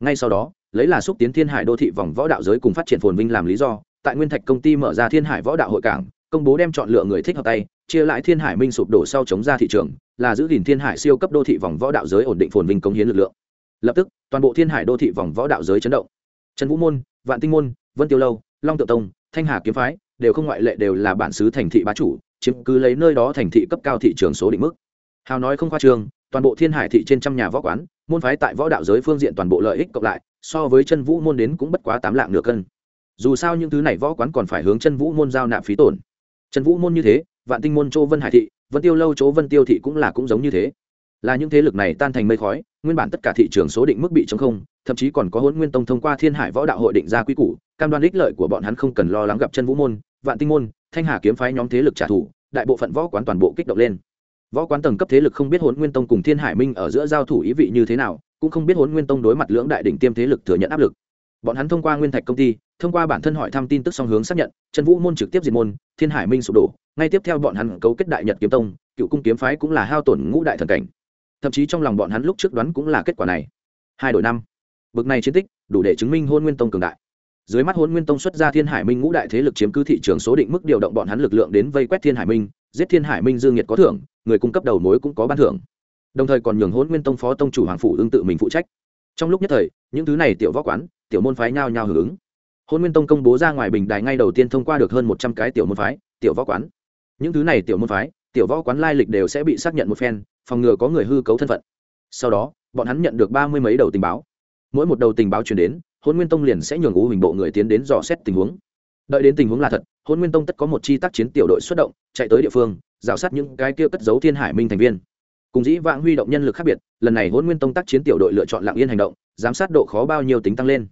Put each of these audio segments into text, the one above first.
ngay sau đó lấy là xúc tiến thiên hải đô thị vòng võ đạo giới cùng phát triển phồn vinh làm lý do tại nguyên thạch công ty mở ra thiên hải võ đạo hội cảng công bố đem chọn lựa người thích hợp tay chia lại thiên hải minh sụp đổ sau chống ra thị trường là giữ gìn thiên hải siêu cấp đô thị vòng võ đạo giới ổn định phồn vinh công hiến lực lượng. Lập tức toàn bộ thiên hải đô thị vòng võ đạo giới chấn động. Trần vũ môn vạn tinh môn vân tiêu lâu long tự tông thanh hà kiếm phái đều không ngoại lệ đều là bản xứ thành thị bá chủ chiếm cứ lấy nơi đó thành thị cấp cao thị trường số định mức. Hào nói không khoa trường, toàn bộ thiên hải thị trên trăm nhà võ quán môn phái tại võ đạo giới phương diện toàn bộ lợi ích cộng lại, so với chân vũ môn đến cũng bất quá tám lạng nửa cân. Dù sao những thứ này võ quán còn phải hướng chân vũ môn giao nạp phí tổn. Chân vũ môn như thế, vạn tinh môn chỗ vân hải thị, vân tiêu lâu chỗ vân tiêu thị cũng là cũng giống như thế. Là những thế lực này tan thành mây khói, nguyên bản tất cả thị trường số định mức bị chống không, thậm chí còn có hôn nguyên tông thông qua thiên hải võ đạo hội định ra quy củ, cam đoan ích lợi của bọn hắn không cần lo lắng gặp chân vũ môn, vạn tinh môn, thanh hà kiếm phái nhóm thế lực trả thù, đại bộ phận võ quán toàn bộ kích động lên võ quán tầng cấp thế lực không biết huấn nguyên tông cùng thiên hải minh ở giữa giao thủ ý vị như thế nào, cũng không biết huấn nguyên tông đối mặt lưỡng đại đỉnh tiêm thế lực thừa nhận áp lực. Bọn hắn thông qua nguyên thạch công ty, thông qua bản thân hỏi thăm tin tức song hướng xác nhận chân vũ môn trực tiếp diệt môn, thiên hải minh sụp đổ. Ngay tiếp theo bọn hắn cấu kết đại nhật kiếm tông, cựu cung kiếm phái cũng là hao tổn ngũ đại thần cảnh. Thậm chí trong lòng bọn hắn lúc trước đoán cũng là kết quả này. Hai đội năm. Bực này chiến tích, đủ để chứng minh hôn nguyên tông cường đại. Dưới mắt hôn nguyên tông xuất ra thiên hải minh ngũ đại thế lực chiếm cứ thị trường số định mức điều động bọn hắn lực lượng đến vây quét thiên hải minh giết thiên hải minh dương nhiệt có thưởng, người cung cấp đầu mối cũng có ban thưởng. Đồng thời còn nhường hôn nguyên tông phó tông chủ hoàng phủ ương tự mình phụ trách. Trong lúc nhất thời, những thứ này tiểu võ quán, tiểu môn phái nhao nhao hưởng ứng. Hôn nguyên tông công bố ra ngoài bình đài ngay đầu tiên thông qua được hơn một trăm cái tiểu môn phái, tiểu võ quán. Những thứ này tiểu môn phái, tiểu võ quán lai lịch đều sẽ bị xác nhận một phen, phòng ngừa có người hư cấu thân phận. Sau đó, bọn hắn nhận được ba mươi mấy đầu tình báo. Mỗi một đầu tình báo chuyển đến hôn nguyên tông liền sẽ nhường u hình bộ người tiến đến dò xét tình huống. Đợi đến tình huống là thật hôn nguyên tông tất có một chi tác chiến tiểu đội xuất động, chạy tới địa phương, rào sát những cái kia cất giấu thiên hải minh thành viên. Cùng dĩ vãng huy động nhân lực khác biệt, lần này hôn nguyên tông tác chiến tiểu đội lựa chọn lặng yên hành động, giám sát độ khó bao nhiêu tính tăng lên.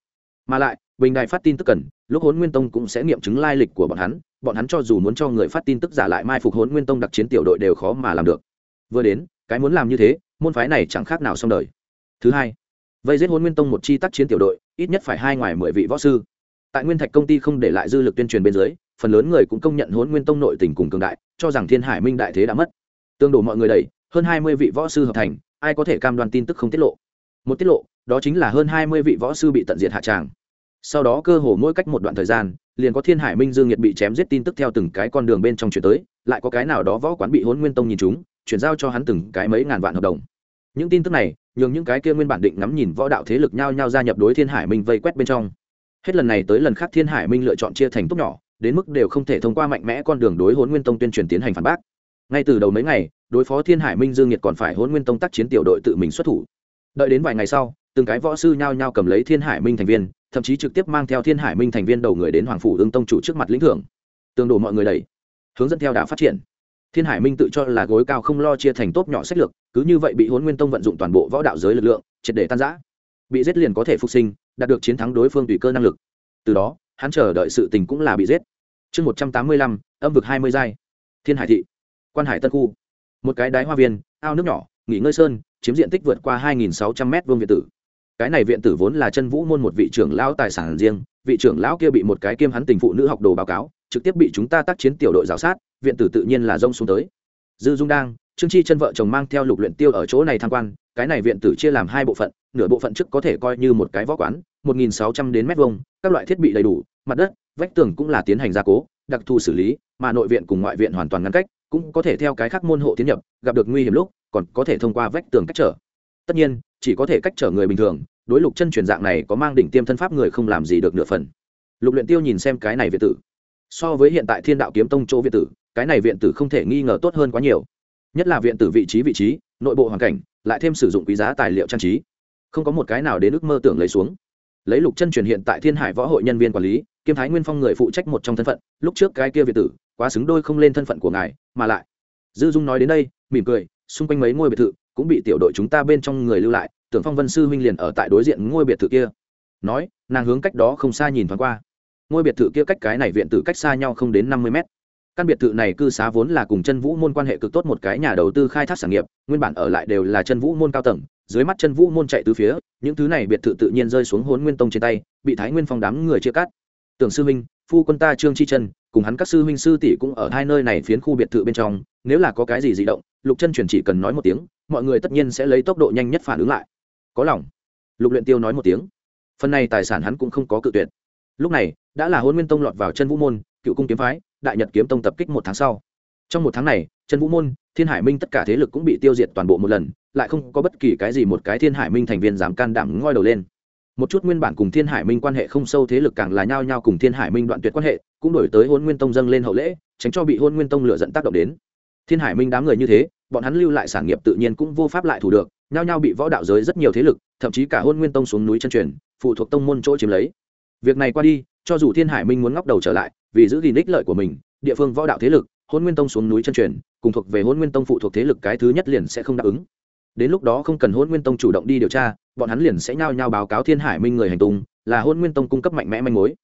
Mà lại, bình đài phát tin tức cần, lúc hôn nguyên tông cũng sẽ nghiệm chứng lai lịch của bọn hắn bọn hắn cho dù muốn cho người phát tin tức giả lại mai phục hôn nguyên tông đặc chiến tiểu đội đều khó mà làm được. Vừa đến, cái muốn làm như thế, môn phái này chẳng khác nào xong đời. Thứ hai, vây giết hôn nguyên tông một chi tác chiến tiểu đội, ít nhất phải hai ngoài mười vị võ sư. Tại nguyên thạch công ty không để lại dư lực tuyên truyền bên dưới phần lớn người cũng công nhận hôn nguyên tông nội tình cùng cường đại, cho rằng thiên hải minh đại thế đã mất. Tương đổ mọi người đầy hơn hai mươi vị võ sư hợp thành, ai có thể cam đoan tin tức không tiết lộ. Một tiết lộ, đó chính là hơn hai mươi vị võ sư bị tận diệt hạ tràng. Sau đó cơ hồ mỗi cách một đoạn thời gian, liền có thiên hải minh dương nhiệt bị chém giết tin tức theo từng cái con đường bên trong chuyển tới, lại có cái nào đó võ quán bị hôn nguyên tông nhìn chúng chuyển giao cho hắn từng cái mấy ngàn vạn hợp đồng. Những tin tức này, nhường những cái kia nguyên bản định ngắm nhìn võ đạo thế lực nhau nhau gia nhập đối thiên hải minh vây quét bên trong. Hết lần này tới lần khác thiên hải minh lựa chọn chia thành tốt nhỏ đến mức đều không thể thông qua mạnh mẽ con đường đối hôn nguyên tông tuyên truyền tiến hành phản bác. Ngay từ đầu mấy ngày, đối phó thiên hải minh dương nhiệt còn phải hôn nguyên tông tác chiến tiểu đội tự mình xuất thủ. Đợi đến vài ngày sau, từng cái võ sư nhao nhao cầm lấy thiên hải minh thành viên, thậm chí trực tiếp mang theo thiên hải minh thành viên đầu người đến hoàng phủ ương tông chủ trước mặt lĩnh thưởng. Tương đổ mọi người đầy hướng dẫn theo đã phát triển. Thiên hải minh tự cho là gối cao không lo chia thành tốt nhỏ sách lược, cứ như vậy bị hôn nguyên tông vận dụng toàn bộ võ đạo giới lực lượng, triệt để tan giã bị giết liền có thể phục sinh, đạt được chiến thắng đối phương tùy cơ năng lực. Từ đó hắn chờ đợi sự tình cũng là bị giết. Chương một trăm tám mươi lăm, âm vực hai mươi giai. Thiên hải thị, quan hải tân khu. Một cái đáy hoa viên, ao nước nhỏ, nghỉ ngơi sơn, chiếm diện tích vượt qua hai nghìn sáu trăm m vương viện tử. Cái này viện tử vốn là chân vũ môn một vị trưởng lão tài sản riêng, vị trưởng lão kia bị một cái kiêm hắn tình phụ nữ học đồ báo cáo, trực tiếp bị chúng ta tác chiến tiểu đội giáo sát, viện tử tự nhiên là rông xuống tới. Dư dung đang, trương chi chân vợ chồng mang theo lục luyện tiêu ở chỗ này tham quan, cái này viện tử chia làm hai bộ phận, nửa bộ phận trước có thể coi như một cái võ quán một nghìn sáu trăm đến mét vuông, các loại thiết bị đầy đủ, mặt đất, vách tường cũng là tiến hành gia cố, đặc thù xử lý, mà nội viện cùng ngoại viện hoàn toàn ngăn cách, cũng có thể theo cái khác môn hộ tiến nhập, gặp được nguy hiểm lúc, còn có thể thông qua vách tường cách trở. Tất nhiên, chỉ có thể cách trở người bình thường, đối lục chân truyền dạng này có mang đỉnh tiêm thân pháp người không làm gì được nửa phần. Lục luyện tiêu nhìn xem cái này viện tử. So với hiện tại thiên đạo kiếm tông chỗ viện tử, cái này viện tử không thể nghi ngờ tốt hơn quá nhiều. Nhất là viện tử vị trí vị trí, nội bộ hoàn cảnh, lại thêm sử dụng quý giá tài liệu trang trí. Không có một cái nào đến ước mơ tưởng lấy xuống lấy lục chân truyền hiện tại thiên hải võ hội nhân viên quản lý, kiêm thái nguyên phong người phụ trách một trong thân phận, lúc trước cái kia việt tử, quá xứng đôi không lên thân phận của ngài, mà lại. Dư dung nói đến đây, mỉm cười, xung quanh mấy ngôi biệt thự, cũng bị tiểu đội chúng ta bên trong người lưu lại, tưởng phong vân sư huynh liền ở tại đối diện ngôi biệt thự kia. Nói, nàng hướng cách đó không xa nhìn thoáng qua. Ngôi biệt thự kia cách cái này viện tử cách xa nhau không đến năm mươi mét căn biệt thự này cư xá vốn là cùng chân vũ môn quan hệ cực tốt một cái nhà đầu tư khai thác sản nghiệp, nguyên bản ở lại đều là chân vũ môn cao tầng, dưới mắt chân vũ môn chạy từ phía, những thứ này biệt thự tự nhiên rơi xuống hốn nguyên tông trên tay, bị thái nguyên phong đám người chia cắt. Tưởng sư huynh, phu quân ta trương chi chân cùng hắn các sư huynh sư tỷ cũng ở hai nơi này phiến khu biệt thự bên trong, nếu là có cái gì di động, lục chân truyền chỉ cần nói một tiếng, mọi người tất nhiên sẽ lấy tốc độ nhanh nhất phản ứng lại. Có lòng. Lục luyện tiêu nói một tiếng. Phần này tài sản hắn cũng không có cự tuyệt. Lúc này, đã là hôn nguyên tông lọt vào chân vũ môn cựu cung kiếm phái, đại nhật kiếm tông tập kích một tháng sau. Trong một tháng này chân vũ môn, thiên hải minh tất cả thế lực cũng bị tiêu diệt toàn bộ một lần, lại không có bất kỳ cái gì một cái thiên hải minh thành viên dám can đảm ngoi đầu lên. Một chút nguyên bản cùng thiên hải minh quan hệ không sâu thế lực càng là nhao nhao cùng thiên hải minh đoạn tuyệt quan hệ, cũng đổi tới hôn nguyên tông dâng lên hậu lễ, tránh cho bị hôn nguyên tông lựa dẫn tác động đến. Thiên hải minh đám người như thế, bọn hắn lưu lại sản nghiệp tự nhiên cũng vô pháp lại thủ được, nhao nhao bị võ đạo giới rất nhiều thế lực, thậm chí cả hôn nguyên tông xuống núi chân truyền, phụ thuộc tông môn chỗ chiếm lấy. Việc này qua đi, cho dù thiên hải minh muốn ngóc đầu trở lại vì giữ gìn ích lợi của mình địa phương võ đạo thế lực hôn nguyên tông xuống núi chân truyền cùng thuộc về hôn nguyên tông phụ thuộc thế lực cái thứ nhất liền sẽ không đáp ứng. Đến lúc đó không cần hôn nguyên tông chủ động đi điều tra bọn hắn liền sẽ nhao nhao báo cáo thiên hải minh người hành tùng, là hôn nguyên tông cung cấp mạnh mẽ manh mối.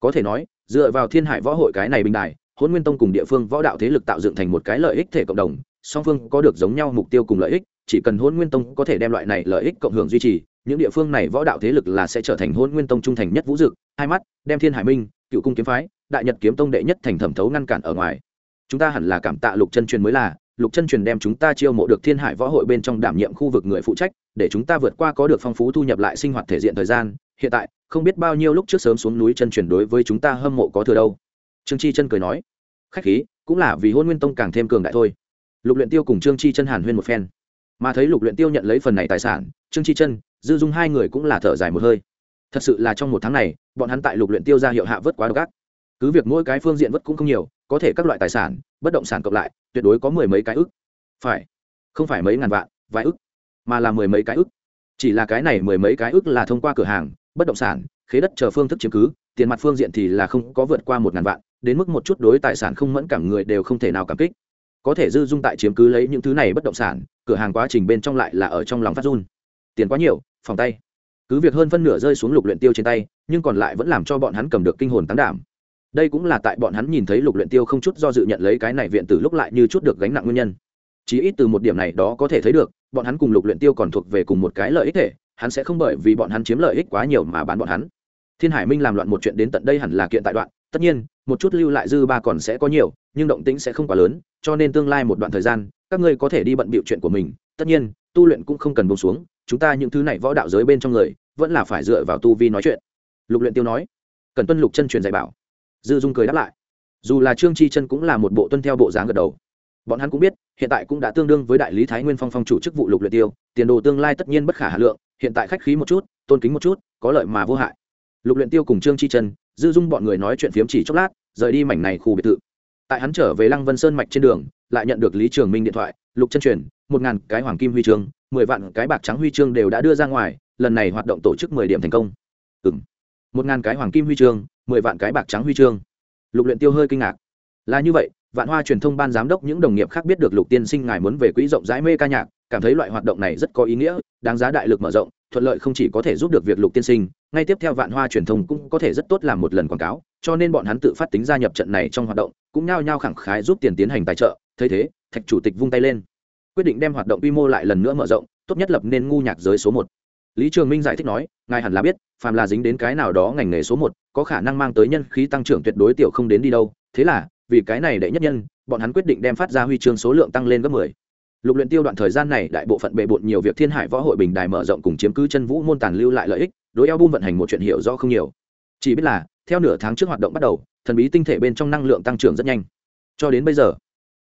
Có thể nói dựa vào thiên hải võ hội cái này bình đài hôn nguyên tông cùng địa phương võ đạo thế lực tạo dựng thành một cái lợi ích thể cộng đồng song phương có được giống nhau mục tiêu cùng lợi ích chỉ cần hôn nguyên tông có thể đem loại này lợi ích cộng hưởng duy trì những địa phương này võ đạo thế lực là sẽ trở thành hôn nguyên tông trung thành nhất vũ dực hai mắt đem thiên hải minh cựu cung kiếm phái đại nhật kiếm tông đệ nhất thành thẩm thấu ngăn cản ở ngoài. Chúng ta hẳn là cảm tạ lục chân truyền mới là, lục chân truyền đem chúng ta chiêu mộ được thiên hải võ hội bên trong đảm nhiệm khu vực người phụ trách, để chúng ta vượt qua có được phong phú thu nhập lại sinh hoạt thể diện thời gian. Hiện tại, không biết bao nhiêu lúc trước sớm xuống núi chân truyền đối với chúng ta hâm mộ có thừa đâu. Trương chi chân cười nói, khách khí, cũng là vì hôn nguyên tông càng thêm cường đại thôi. Lục luyện tiêu cùng trương chi chân hàn huyên một phen. Mà thấy lục luyện tiêu nhận lấy phần này tài sản, trương chi chân, dư dung hai người cũng là thở dài một hơi. Thật sự là trong một tháng này, bọn hắn tại lục luyện tiêu ra hiệu hạ vớt quá độc ác cứ việc mỗi cái phương diện vất cũng không nhiều, có thể các loại tài sản, bất động sản cộng lại, tuyệt đối có mười mấy cái ức. Phải, không phải mấy ngàn vạn, vài ức, mà là mười mấy cái ức. Chỉ là cái này mười mấy cái ức là thông qua cửa hàng, bất động sản, khế đất chờ phương thức chiếm cứ, tiền mặt phương diện thì là không có vượt qua một ngàn vạn, đến mức một chút đối tài sản không mẫn cảm người đều không thể nào cảm kích. Có thể dư dung tại chiếm cứ lấy những thứ này bất động sản, cửa hàng quá trình bên trong lại là ở trong lòng phát run. Tiền quá nhiều, phòng tay. Cứ việc hơn phân nửa rơi xuống lục luyện tiêu trên tay, nhưng còn lại vẫn làm cho bọn hắn cầm được kinh hồn tăng đảm đây cũng là tại bọn hắn nhìn thấy lục luyện tiêu không chút do dự nhận lấy cái này viện tử lúc lại như chút được gánh nặng nguyên nhân. Chỉ ít từ một điểm này đó có thể thấy được, bọn hắn cùng lục luyện tiêu còn thuộc về cùng một cái lợi ích thể, hắn sẽ không bởi vì bọn hắn chiếm lợi ích quá nhiều mà bán bọn hắn. Thiên hải minh làm loạn một chuyện đến tận đây hẳn là kiện tại đoạn, tất nhiên, một chút lưu lại dư ba còn sẽ có nhiều, nhưng động tĩnh sẽ không quá lớn, cho nên tương lai một đoạn thời gian, các ngươi có thể đi bận bịu chuyện của mình, tất nhiên, tu luyện cũng không cần buông xuống, chúng ta những thứ này võ đạo giới bên trong người, vẫn là phải dựa vào tu vi nói chuyện. Lục luyện tiêu nói. Cần tuân lục chân truyền dạy bảo dư dung cười đáp lại. Dù là trương chi chân cũng là một bộ tuân theo bộ dáng gật đầu. Bọn hắn cũng biết, hiện tại cũng đã tương đương với đại lý thái nguyên phong phong chủ chức vụ lục luyện tiêu, tiền đồ tương lai tất nhiên bất khả hà lượng, hiện tại khách khí một chút, tôn kính một chút, có lợi mà vô hại. Lục luyện tiêu cùng trương chi chân, dư dung bọn người nói chuyện phiếm chỉ chốc lát, rời đi mảnh này khu biệt thự. Tại hắn trở về lăng vân sơn mạch trên đường, lại nhận được lý trường minh điện thoại, lục chân truyền, một ngàn cái hoàng kim huy chương, mười vạn cái bạc trắng huy chương đều đã đưa ra ngoài, lần này hoạt động tổ chức mười điểm thành công. Ừm một ngàn cái hoàng kim huy chương, mười vạn cái bạc trắng huy chương. Lục luyện tiêu hơi kinh ngạc. Là như vậy, vạn hoa truyền thông ban giám đốc những đồng nghiệp khác biết được lục tiên sinh ngài muốn về quỹ rộng rãi mê ca nhạc, cảm thấy loại hoạt động này rất có ý nghĩa, đáng giá đại lực mở rộng, thuận lợi không chỉ có thể giúp được việc lục tiên sinh, ngay tiếp theo vạn hoa truyền thông cũng có thể rất tốt làm một lần quảng cáo, cho nên bọn hắn tự phát tính gia nhập trận này trong hoạt động, cũng nhao nhao khẳng khái giúp tiền tiến hành tài trợ, thấy thế, thạch chủ tịch vung tay lên. Quyết định đem hoạt động quy mô lại lần nữa mở rộng, tốt nhất lập nên ngu nhạc giới số một lý trường minh giải thích nói, ngài hẳn là biết, phàm là dính đến cái nào đó ngành nghề số một, có khả năng mang tới nhân khí tăng trưởng tuyệt đối tiểu không đến đi đâu. Thế là, vì cái này đệ nhất nhân, bọn hắn quyết định đem phát ra huy chương số lượng tăng lên gấp mười. Lục luyện tiêu đoạn thời gian này đại bộ phận bệ bộn nhiều việc thiên hải võ hội bình đài mở rộng cùng chiếm cứ chân vũ môn tàn lưu lại lợi ích, đối eo vận hành một chuyện hiểu rõ không nhiều. Chỉ biết là, theo nửa tháng trước hoạt động bắt đầu, thần bí tinh thể bên trong năng lượng tăng trưởng rất nhanh. Cho đến bây giờ,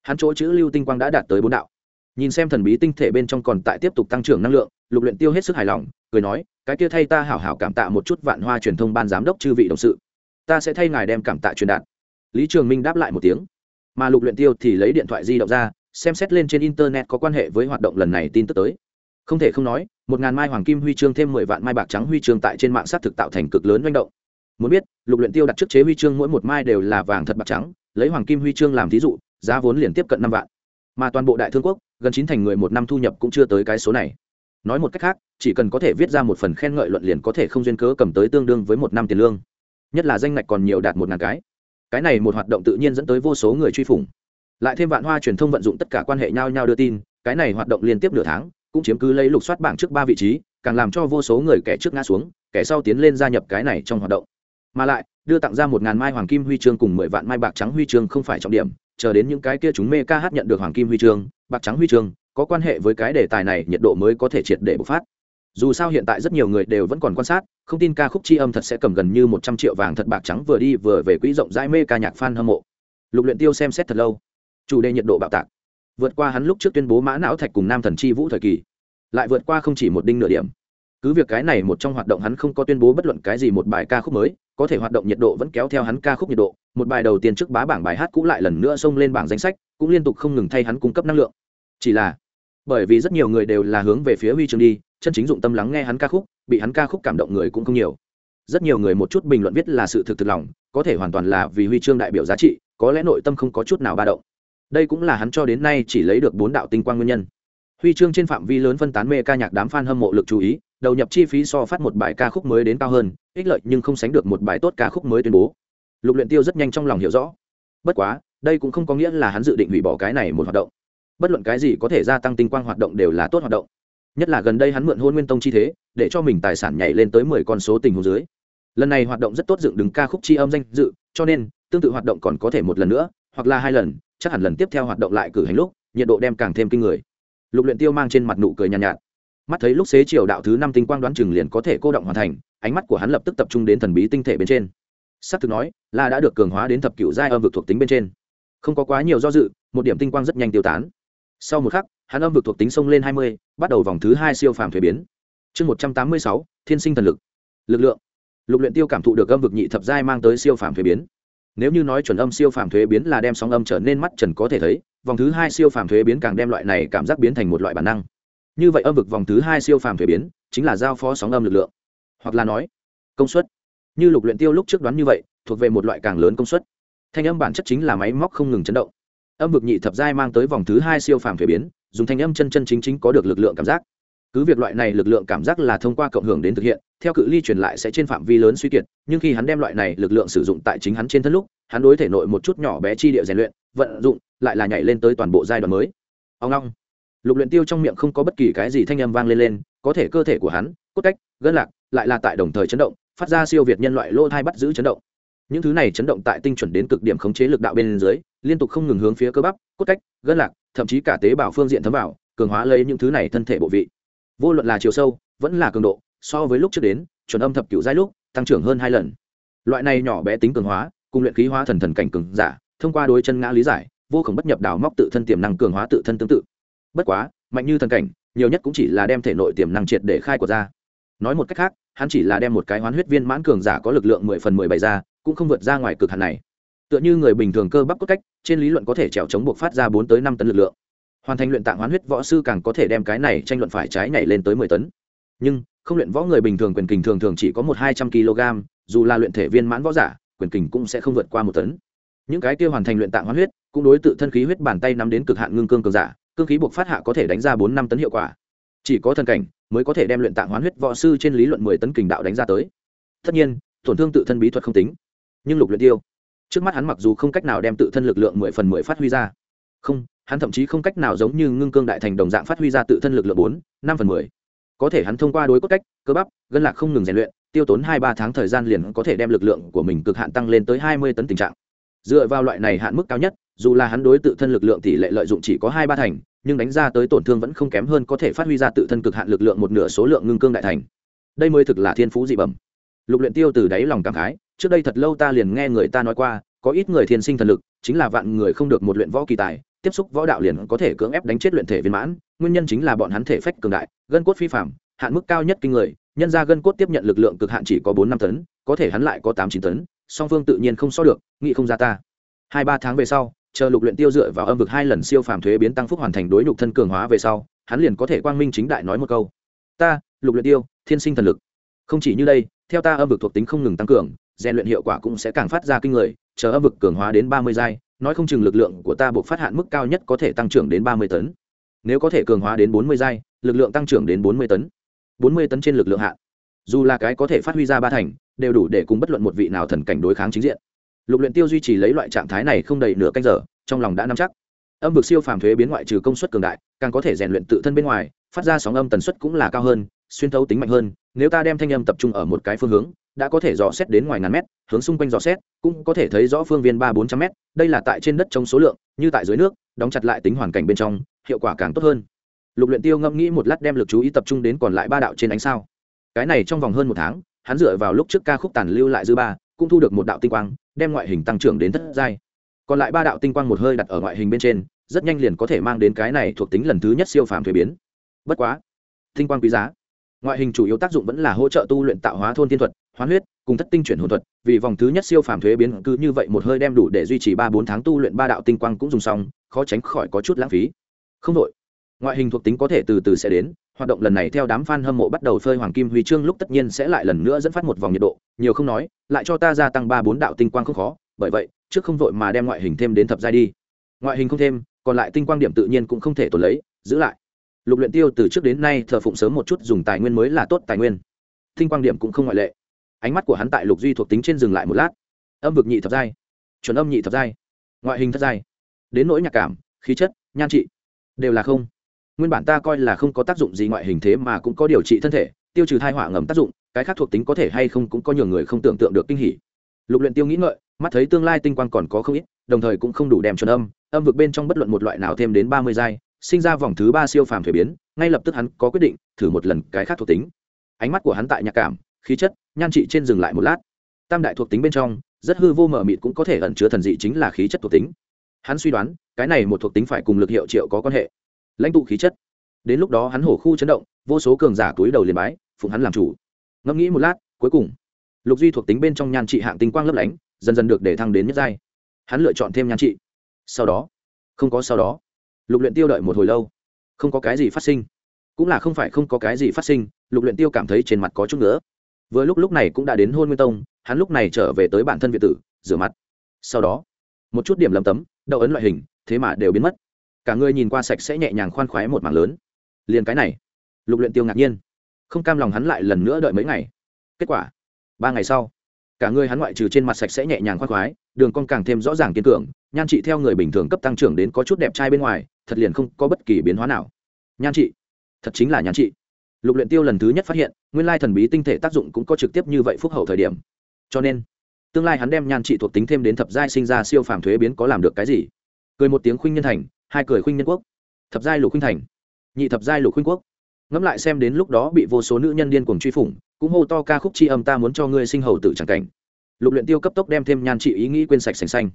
hắn chỗ chữ lưu tinh quang đã đạt tới bốn đạo. Nhìn xem thần bí tinh thể bên trong còn tại tiếp tục tăng trưởng năng lượng, lục luyện tiêu hết sức hài lòng cười nói, cái kia thay ta hảo hảo cảm tạ một chút vạn hoa truyền thông ban giám đốc chư vị đồng sự. Ta sẽ thay ngài đem cảm tạ truyền đạt. Lý trường minh đáp lại một tiếng. Mà lục luyện tiêu thì lấy điện thoại di động ra, xem xét lên trên internet có quan hệ với hoạt động lần này tin tức tới. Không thể không nói, một ngàn mai hoàng kim huy chương thêm mười vạn mai bạc trắng huy chương tại trên mạng sát thực tạo thành cực lớn manh động. Muốn biết, lục luyện tiêu đặt trước chế huy chương mỗi một mai đều là vàng thật bạc trắng, lấy hoàng kim huy chương làm thí dụ, giá vốn liền tiếp cận năm vạn. Mà toàn bộ đại thương quốc, gần chín thành người một năm thu nhập cũng chưa tới cái số này nói một cách khác, chỉ cần có thể viết ra một phần khen ngợi luận liền có thể không duyên cớ cầm tới tương đương với một năm tiền lương. Nhất là danh ngạch còn nhiều đạt một ngàn cái. Cái này một hoạt động tự nhiên dẫn tới vô số người truy phủng. Lại thêm vạn hoa truyền thông vận dụng tất cả quan hệ nhau nhau đưa tin, cái này hoạt động liên tiếp nửa tháng, cũng chiếm cứ lấy lục soát bảng trước ba vị trí, càng làm cho vô số người kẻ trước ngã xuống, kẻ sau tiến lên gia nhập cái này trong hoạt động. Mà lại, đưa tặng ra một ngàn mai hoàng kim huy chương cùng mười vạn mai bạc trắng huy chương không phải trọng điểm, chờ đến những cái kia chúng mê ca hát nhận được hoàng kim huy chương, bạc trắng huy chương có quan hệ với cái đề tài này, nhiệt độ mới có thể triệt để bộc phát. Dù sao hiện tại rất nhiều người đều vẫn còn quan sát, không tin ca khúc chi âm thật sẽ cầm gần như một trăm triệu vàng thật bạc trắng vừa đi vừa về quỹ rộng rãi mê ca nhạc fan hâm mộ. Lục luyện tiêu xem xét thật lâu. Chủ đề nhiệt độ bạo tạc. Vượt qua hắn lúc trước tuyên bố mã não thạch cùng nam thần chi vũ thời kỳ, lại vượt qua không chỉ một đinh nửa điểm. Cứ việc cái này một trong hoạt động hắn không có tuyên bố bất luận cái gì một bài ca khúc mới, có thể hoạt động nhiệt độ vẫn kéo theo hắn ca khúc nhiệt độ, một bài đầu tiên trước bá bảng bài hát cũ lại lần nữa xông lên bảng danh sách, cũng liên tục không ngừng thay hắn cung cấp năng lượng chỉ là, bởi vì rất nhiều người đều là hướng về phía huy chương đi, chân chính dụng tâm lắng nghe hắn ca khúc, bị hắn ca khúc cảm động người cũng không nhiều. Rất nhiều người một chút bình luận viết là sự thực thực lòng, có thể hoàn toàn là vì huy chương đại biểu giá trị, có lẽ nội tâm không có chút nào ba động. Đây cũng là hắn cho đến nay chỉ lấy được bốn đạo tinh quang nguyên nhân. Huy chương trên phạm vi lớn phân tán mê ca nhạc đám f a n hâm mộ lực chú ý, đầu nhập chi phí so phát một bài ca khúc mới đến cao hơn, ích lợi nhưng không sánh được một bài tốt ca khúc mới tuyên bố. Lục luyện tiêu rất nhanh trong lòng hiểu rõ. Bất quá, đây cũng không có nghĩa là hắn dự định hủy bỏ cái này một hoạt động bất luận cái gì có thể gia tăng tinh quang hoạt động đều là tốt hoạt động. Nhất là gần đây hắn mượn hôn nguyên tông chi thế để cho mình tài sản nhảy lên tới mười con số tình hồ dưới. Lần này hoạt động rất tốt dựng đứng ca khúc tri âm danh dự cho nên tương tự hoạt động còn có thể một lần nữa hoặc là hai lần chắc hẳn lần tiếp theo hoạt động lại cử hành lúc nhiệt độ đem càng thêm kinh người. Lục luyện tiêu mang trên mặt nụ cười nhàn nhạt, nhạt. Mắt thấy lúc xế chiều đạo thứ năm tinh quang đoán chừng liền có thể cô động hoàn thành ánh mắt của hắn lập tức tập trung đến thần bí tinh thể bên trên. Sắp thực nói là đã được cường hóa đến thập cửu giai âm vực thuộc tính bên trên. Không có quá nhiều do dự một điểm tinh quang rất nhanh tiêu tán sau một khắc, hắn âm vực thuộc tính sông lên hai mươi, bắt đầu vòng thứ hai siêu phàm thuế biến. Chương một trăm tám mươi sáu, thiên sinh thần lực. Lực lượng. Lục luyện tiêu cảm thụ được âm vực nhị thập giai mang tới siêu phàm thuế biến. Nếu như nói chuẩn âm siêu phàm thuế biến là đem sóng âm trở nên mắt trần có thể thấy, vòng thứ hai siêu phàm thuế biến càng đem loại này cảm giác biến thành một loại bản năng. Như vậy âm vực vòng thứ hai siêu phàm thuế biến chính là giao phó sóng âm lực lượng. Hoặc là nói, công suất. Như lục luyện tiêu lúc trước đoán như vậy, thuộc về một loại càng lớn công suất. Thanh âm bản chất chính là máy móc không ngừng chấn động âm vực nhị thập giai mang tới vòng thứ hai siêu phàm thuế biến, dùng thanh âm chân chân chính chính có được lực lượng cảm giác. Cứ việc loại này lực lượng cảm giác là thông qua cộng hưởng đến thực hiện, theo cự ly truyền lại sẽ trên phạm vi lớn suy kiệt, nhưng khi hắn đem loại này lực lượng sử dụng tại chính hắn trên thân lúc, hắn đối thể nội một chút nhỏ bé chi địa rèn luyện, vận dụng, lại là nhảy lên tới toàn bộ giai đoạn mới. Ông long. Lục luyện tiêu trong miệng không có bất kỳ cái gì thanh âm vang lên lên, có thể cơ thể của hắn, cốt cách, gân lạc, lại là tại đồng thời chấn động, phát ra siêu việt nhân loại lô thai bắt giữ chấn động. Những thứ này chấn động tại tinh chuẩn đến cực điểm khống chế lực đạo bên dưới liên tục không ngừng hướng phía cơ bắp, cốt cách, gân lạc, thậm chí cả tế bào phương diện thấm vào, cường hóa lấy những thứ này thân thể bộ vị. Vô luận là chiều sâu, vẫn là cường độ, so với lúc trước đến, chuẩn âm thập cựu giai lúc, tăng trưởng hơn hai lần. Loại này nhỏ bé tính cường hóa, cùng luyện khí hóa thần thần cảnh cường giả, thông qua đôi chân ngã lý giải, vô cùng bất nhập đào móc tự thân tiềm năng cường hóa tự thân tương tự. Bất quá, mạnh như thần cảnh, nhiều nhất cũng chỉ là đem thể nội tiềm năng triệt để khai của ra. Nói một cách khác, hắn chỉ là đem một cái hoán huyết viên mãn cường giả có lực lượng mười phần mười bảy ra, cũng không vượt ra ngoài cực hạn này tựa như người bình thường cơ bắp cốt cách, trên lý luận có thể trèo chống buộc phát ra bốn tới năm tấn lực lượng. Hoàn thành luyện tạng hoán huyết võ sư càng có thể đem cái này tranh luận phải trái nhảy lên tới mười tấn. Nhưng, không luyện võ người bình thường quyền kình thường thường chỉ có một hai trăm kg, dù là luyện thể viên mãn võ giả, quyền kình cũng sẽ không vượt qua một tấn. Những cái kia hoàn thành luyện tạng hoán huyết, cũng đối tự thân khí huyết bàn tay nắm đến cực hạn ngưng cương cường giả, cương khí buộc phát hạ có thể đánh ra bốn năm tấn hiệu quả. Chỉ có thần cảnh mới có thể đem luyện tạng hoán huyết võ sư trên lý luận mười tấn kình đạo đánh ra tới. Tất nhiên, tổn thương tự thân bí thuật không tính, nhưng lục luyện tiêu trước mắt hắn mặc dù không cách nào đem tự thân lực lượng mười phần mười phát huy ra. Không, hắn thậm chí không cách nào giống như ngưng cương đại thành đồng dạng phát huy ra tự thân lực lượng bốn, năm phần mười. Có thể hắn thông qua đối cốt cách, cơ bắp, gân lạc không ngừng rèn luyện, tiêu tốn hai ba tháng thời gian liền có thể đem lực lượng của mình cực hạn tăng lên tới hai mươi tấn tình trạng. Dựa vào loại này hạn mức cao nhất, dù là hắn đối tự thân lực lượng tỷ lệ lợi dụng chỉ có hai ba thành, nhưng đánh ra tới tổn thương vẫn không kém hơn có thể phát huy ra tự thân cực hạn lực lượng một nửa số lượng ngưng cương đại thành. Đây mới thực là thiên phú dị bẩm. Lục luyện tiêu từ đáy lòng cảm khái trước đây thật lâu ta liền nghe người ta nói qua, có ít người thiên sinh thần lực, chính là vạn người không được một luyện võ kỳ tài, tiếp xúc võ đạo liền có thể cưỡng ép đánh chết luyện thể viên mãn, nguyên nhân chính là bọn hắn thể phách cường đại, gân cốt phi phạm hạn mức cao nhất kinh người, nhân ra gân cốt tiếp nhận lực lượng cực hạn chỉ có bốn năm tấn, có thể hắn lại có tám chín tấn, song phương tự nhiên không so được nghị không ra ta. Hai ba tháng về sau, chờ lục luyện tiêu dựa vào âm vực hai lần siêu phàm thuế biến tăng phúc hoàn thành đối nhục thân cường hóa về sau, hắn liền có thể quang minh chính đại nói một câu. Ta, lục luyện tiêu, thiên sinh thần lực. Không chỉ như đây, theo ta âm vực thuộc tính không ngừng tăng cường rèn luyện hiệu quả cũng sẽ càng phát ra kinh người, chờ âm vực cường hóa đến ba mươi giai, nói không chừng lực lượng của ta buộc phát hạn mức cao nhất có thể tăng trưởng đến ba mươi tấn. Nếu có thể cường hóa đến bốn mươi giai, lực lượng tăng trưởng đến bốn mươi tấn. bốn mươi tấn trên lực lượng hạn dù là cái có thể phát huy ra ba thành, đều đủ để cùng bất luận một vị nào thần cảnh đối kháng chính diện. Lục luyện tiêu duy trì lấy loại trạng thái này không đầy nửa canh giờ, trong lòng đã nắm chắc. Âm vực siêu phàm thuế biến ngoại trừ công suất cường đại, càng có thể rèn luyện tự thân bên ngoài, phát ra sóng âm tần suất cũng là cao hơn, xuyên thấu tính mạnh hơn, nếu ta đem thanh âm tập trung ở một cái phương hướng đã có thể dò xét đến ngoài ngàn mét, hướng xung quanh dò xét, cũng có thể thấy rõ phương viên ba bốn trăm mét, đây là tại trên đất trong số lượng, như tại dưới nước, đóng chặt lại tính hoàn cảnh bên trong, hiệu quả càng tốt hơn. Lục luyện tiêu ngẫm nghĩ một lát đem lực chú ý tập trung đến còn lại ba đạo trên ánh sao. Cái này trong vòng hơn một tháng, hắn dựa vào lúc trước ca khúc tàn lưu lại dư ba, cũng thu được một đạo tinh quang, đem ngoại hình tăng trưởng đến thất giai. Còn lại ba đạo tinh quang một hơi đặt ở ngoại hình bên trên, rất nhanh liền có thể mang đến cái này thuộc tính lần thứ nhất siêu phàm thuế biến. Bất quá, tinh quang quý giá ngoại hình chủ yếu tác dụng vẫn là hỗ trợ tu luyện tạo hóa thôn thiên thuật, hoán huyết, cùng thất tinh chuyển hồn thuật, vì vòng thứ nhất siêu phàm thuế biến cứ như vậy một hơi đem đủ để duy trì ba bốn tháng tu luyện ba đạo tinh quang cũng dùng xong, khó tránh khỏi có chút lãng phí. Không đội ngoại hình thuộc tính có thể từ từ sẽ đến, hoạt động lần này theo đám f a n hâm mộ bắt đầu phơi hoàng kim huy chương lúc tất nhiên sẽ lại lần nữa dẫn phát một vòng nhiệt độ, nhiều không nói, lại cho ta gia tăng ba bốn đạo tinh quang không khó, bởi vậy, trước không vội mà đem ngoại hình thêm đến thập giai đi. Ngoại hình không thêm, còn lại tinh quang điểm tự nhiên cũng không thể tồn lấy, giữ lại lục luyện tiêu từ trước đến nay thờ phụng sớm một chút dùng tài nguyên mới là tốt tài nguyên. Tinh quang điểm cũng không ngoại lệ. Ánh mắt của hắn tại lục duy thuộc tính trên dừng lại một lát. Âm vực nhị thập giai. Chuẩn âm nhị thập giai. Ngoại hình thất giai. Đến nỗi nhạc cảm, khí chất, nhan trị, đều là không. Nguyên bản ta coi là không có tác dụng gì ngoại hình thế mà cũng có điều trị thân thể, tiêu trừ thai họa ngầm tác dụng, cái khác thuộc tính có thể hay không cũng có nhiều người không tưởng tượng được kinh hỉ. Lục luyện tiêu nghĩ ngợi, mắt thấy tương lai tinh quang còn có không ít, đồng thời cũng không đủ đem chuẩn âm âm vực bên trong bất luận một loại nào thêm đến ba mươi giai sinh ra vòng thứ ba siêu phàm thể biến, ngay lập tức hắn có quyết định, thử một lần cái khác thuộc tính. Ánh mắt của hắn tại nhạc cảm, khí chất, nhan trị trên dừng lại một lát. Tam đại thuộc tính bên trong, rất hư vô mờ mịt cũng có thể ẩn chứa thần dị chính là khí chất thuộc tính. Hắn suy đoán, cái này một thuộc tính phải cùng lực hiệu triệu có quan hệ. Lãnh tụ khí chất. Đến lúc đó hắn hổ khu chấn động, vô số cường giả túi đầu liền bái, phụng hắn làm chủ. Ngẫm nghĩ một lát, cuối cùng, lục duy thuộc tính bên trong nhan trị hạng tinh quang lấp lánh, dần dần được để thăng đến nhất giai. Hắn lựa chọn thêm nhan trị. Sau đó, không có sau đó lục luyện tiêu đợi một hồi lâu. Không có cái gì phát sinh. Cũng là không phải không có cái gì phát sinh, lục luyện tiêu cảm thấy trên mặt có chút nữa vừa lúc lúc này cũng đã đến hôn nguyên tông, hắn lúc này trở về tới bản thân việt tử, rửa mặt. Sau đó, một chút điểm lấm tấm, đậu ấn loại hình, thế mà đều biến mất. Cả người nhìn qua sạch sẽ nhẹ nhàng khoan khoái một mảng lớn. Liền cái này, lục luyện tiêu ngạc nhiên. Không cam lòng hắn lại lần nữa đợi mấy ngày. Kết quả, ba ngày sau, cả người hắn ngoại trừ trên mặt sạch sẽ nhẹ nhàng khoan khoái, đường cong càng thêm rõ ràng kiên cường, nhan trị theo người bình thường cấp tăng trưởng đến có chút đẹp trai bên ngoài thật liền không có bất kỳ biến hóa nào. Nhan trị. Thật chính là nhan trị. Lục luyện tiêu lần thứ nhất phát hiện, nguyên lai thần bí tinh thể tác dụng cũng có trực tiếp như vậy phúc hậu thời điểm. Cho nên, tương lai hắn đem nhan trị thuộc tính thêm đến thập giai sinh ra siêu phàm thuế biến có làm được cái gì? Cười một tiếng khuynh nhân thành, hai cười khuynh nhân quốc. Thập giai lục khuynh thành. Nhị thập giai lục khuynh quốc. Ngẫm lại xem đến lúc đó bị vô số nữ nhân điên cuồng truy phủng, cũng hô to ca khúc chi âm ta muốn cho ngươi sinh hầu tử chẳng cảnh. Lục luyện tiêu cấp tốc đem thêm nhan trị ý nghĩ quên sạch sành xanh.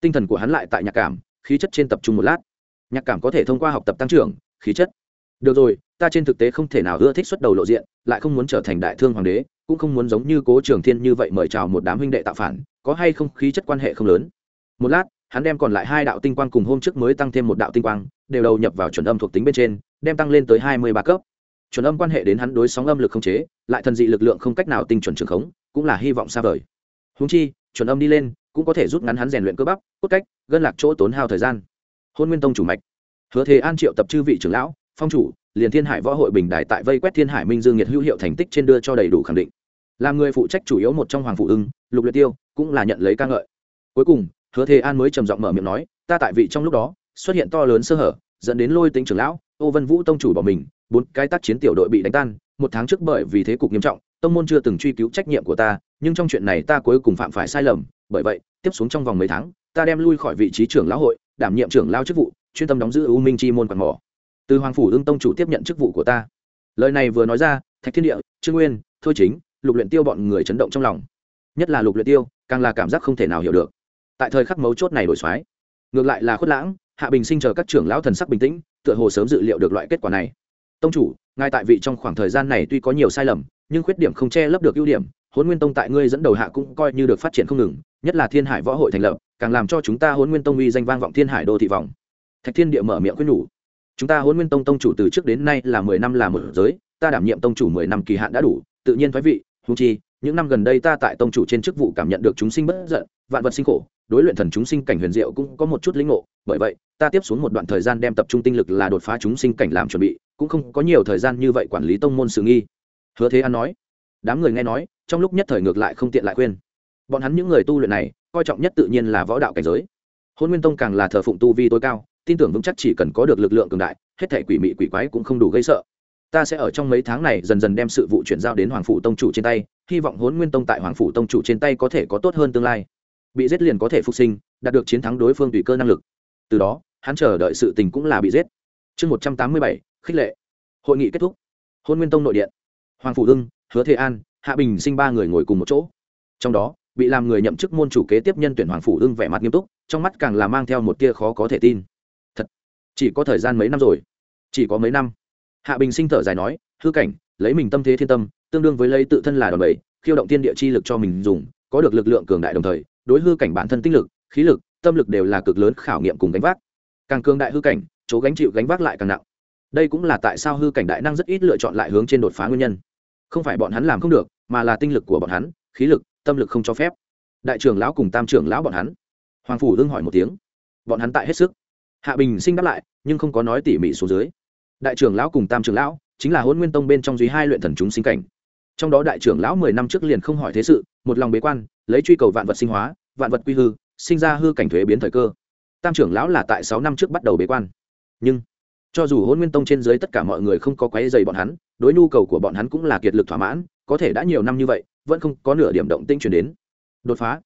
Tinh thần của hắn lại tại nhạc cảm, khí chất trên tập trung một lát nhạc cảm có thể thông qua học tập tăng trưởng, khí chất. Được rồi, ta trên thực tế không thể nào ưa thích xuất đầu lộ diện, lại không muốn trở thành đại thương hoàng đế, cũng không muốn giống như cố trường thiên như vậy mời chào một đám huynh đệ tạo phản, có hay không khí chất quan hệ không lớn. Một lát, hắn đem còn lại hai đạo tinh quang cùng hôm trước mới tăng thêm một đạo tinh quang, đều đầu nhập vào chuẩn âm thuộc tính bên trên, đem tăng lên tới hai mươi ba cấp. Chuẩn âm quan hệ đến hắn đối sóng âm lực không chế, lại thần dị lực lượng không cách nào tinh chuẩn trường khống, cũng là hy vọng xa vời. Húng chi, chuẩn âm đi lên, cũng có thể rút ngắn hắn rèn luyện cơ bắp, cốt cách, gân lạc chỗ tốn hao thời gian hôn nguyên tông chủ mạch. Hứa thế an triệu tập chư vị trưởng lão, phong chủ, liền thiên hải võ hội bình đại tại vây quét thiên hải minh dương nhiệt hữu hiệu thành tích trên đưa cho đầy đủ khẳng định. Làm người phụ trách chủ yếu một trong hoàng phụ ưng, lục luyện tiêu, cũng là nhận lấy ca ngợi. Cuối cùng, hứa thế an mới trầm giọng mở miệng nói, ta tại vị trong lúc đó, xuất hiện to lớn sơ hở, dẫn đến lôi tính trưởng lão, ô vân vũ tông chủ bỏ mình, bốn cái tác chiến tiểu đội bị đánh tan, một tháng trước bởi vì thế cục nghiêm trọng, tông môn chưa từng truy cứu trách nhiệm của ta, nhưng trong chuyện này ta cuối cùng phạm phải sai lầm, bởi vậy, tiếp xuống trong vòng mấy tháng, ta đem lui khỏi vị trí trưởng lão hội đảm nhiệm trưởng lao chức vụ, chuyên tâm đóng giữ u minh chi môn quạt mỏ. Từ hoàng phủ ương tông chủ tiếp nhận chức vụ của ta. Lời này vừa nói ra, thạch thiên địa, trương nguyên, thôi chính, lục luyện tiêu bọn người chấn động trong lòng. Nhất là lục luyện tiêu, càng là cảm giác không thể nào hiểu được. Tại thời khắc mấu chốt này đổi xoái ngược lại là khuất lãng, hạ bình sinh chờ các trưởng lão thần sắc bình tĩnh, tựa hồ sớm dự liệu được loại kết quả này. Tông chủ ngay tại vị trong khoảng thời gian này tuy có nhiều sai lầm, nhưng khuyết điểm không che lấp được ưu điểm hôn nguyên tông tại ngươi dẫn đầu hạ cũng coi như được phát triển không ngừng, nhất là thiên hải võ hội thành lập càng làm cho chúng ta hôn nguyên tông uy danh vang vọng thiên hải đô thị vòng. Thạch thiên địa mở miệng quyết nhủ, chúng ta hôn nguyên tông tông chủ từ trước đến nay là mười năm là một giới, ta đảm nhiệm tông chủ mười năm kỳ hạn đã đủ, tự nhiên thoái vị húng chi, những năm gần đây ta tại tông chủ trên chức vụ cảm nhận được chúng sinh bất giận, vạn vật sinh khổ, đối luyện thần chúng sinh cảnh huyền diệu cũng có một chút lĩnh ngộ, bởi vậy, ta tiếp xuống một đoạn thời gian đem tập trung tinh lực là đột phá chúng sinh cảnh làm chuẩn bị, cũng không có nhiều thời gian như vậy quản lý tông môn sự nghi. Hứa thế an nói. Đám người nghe nói, trong lúc nhất thời ngược lại không tiện lại khuyên. Bọn hắn những người tu luyện này coi trọng nhất tự nhiên là võ đạo cảnh giới. Hôn nguyên tông càng là thờ phụng tu vi tối cao, tin tưởng vững chắc chỉ cần có được lực lượng cường đại, hết thể quỷ mị quỷ quái cũng không đủ gây sợ. Ta sẽ ở trong mấy tháng này dần dần đem sự vụ chuyển giao đến hoàng phủ tông chủ trên tay, hy vọng hôn nguyên tông tại hoàng phủ tông chủ trên tay có thể có tốt hơn tương lai. Bị giết liền có thể phục sinh, đạt được chiến thắng đối phương tùy cơ năng lực. Từ đó, hắn chờ đợi sự tình cũng là bị giết. Chương một trăm tám mươi bảy, khích lệ. Hội nghị kết thúc. Hôn nguyên tông nội điện. Hoàng phủ hưng, hứa thế an, hạ bình sinh ba người ngồi cùng một chỗ. Trong đó bị làm người nhậm chức môn chủ kế tiếp nhân tuyển hoàng phủ ưng vẻ mặt nghiêm túc, trong mắt càng là mang theo một tia khó có thể tin. Thật, chỉ có thời gian mấy năm rồi. Chỉ có mấy năm. Hạ bình sinh thở dài nói, hư cảnh, lấy mình tâm thế thiên tâm, tương đương với lấy tự thân là đòn bẩy, khiêu động tiên địa chi lực cho mình dùng, có được lực lượng cường đại đồng thời, đối hư cảnh bản thân tinh lực, khí lực, tâm lực đều là cực lớn khảo nghiệm cùng gánh vác. Càng cường đại hư cảnh, chỗ gánh chịu gánh vác lại càng nặng. Đây cũng là tại sao hư cảnh đại năng rất ít lựa chọn lại hướng trên đột phá nguyên nhân. Không phải bọn hắn làm không được, mà là tinh lực của bọn hắn, khí lực tâm lực không cho phép. Đại trưởng lão cùng tam trưởng lão bọn hắn. Hoàng phủ hưng hỏi một tiếng. Bọn hắn tại hết sức. Hạ bình sinh đáp lại, nhưng không có nói tỉ mỉ xuống dưới. Đại trưởng lão cùng tam trưởng lão, chính là hôn nguyên tông bên trong duy hai luyện thần chúng sinh cảnh. Trong đó đại trưởng lão mười năm trước liền không hỏi thế sự, một lòng bế quan, lấy truy cầu vạn vật sinh hóa, vạn vật quy hư, sinh ra hư cảnh thuế biến thời cơ. Tam trưởng lão là tại sáu năm trước bắt đầu bế quan. Nhưng, cho dù hôn nguyên tông trên dưới tất cả mọi người không có quấy dày bọn hắn, đối nhu cầu của bọn hắn cũng là kiệt lực thỏa mãn, có thể đã nhiều năm như vậy vẫn không có nửa điểm động tinh chuyển đến. Đột phá.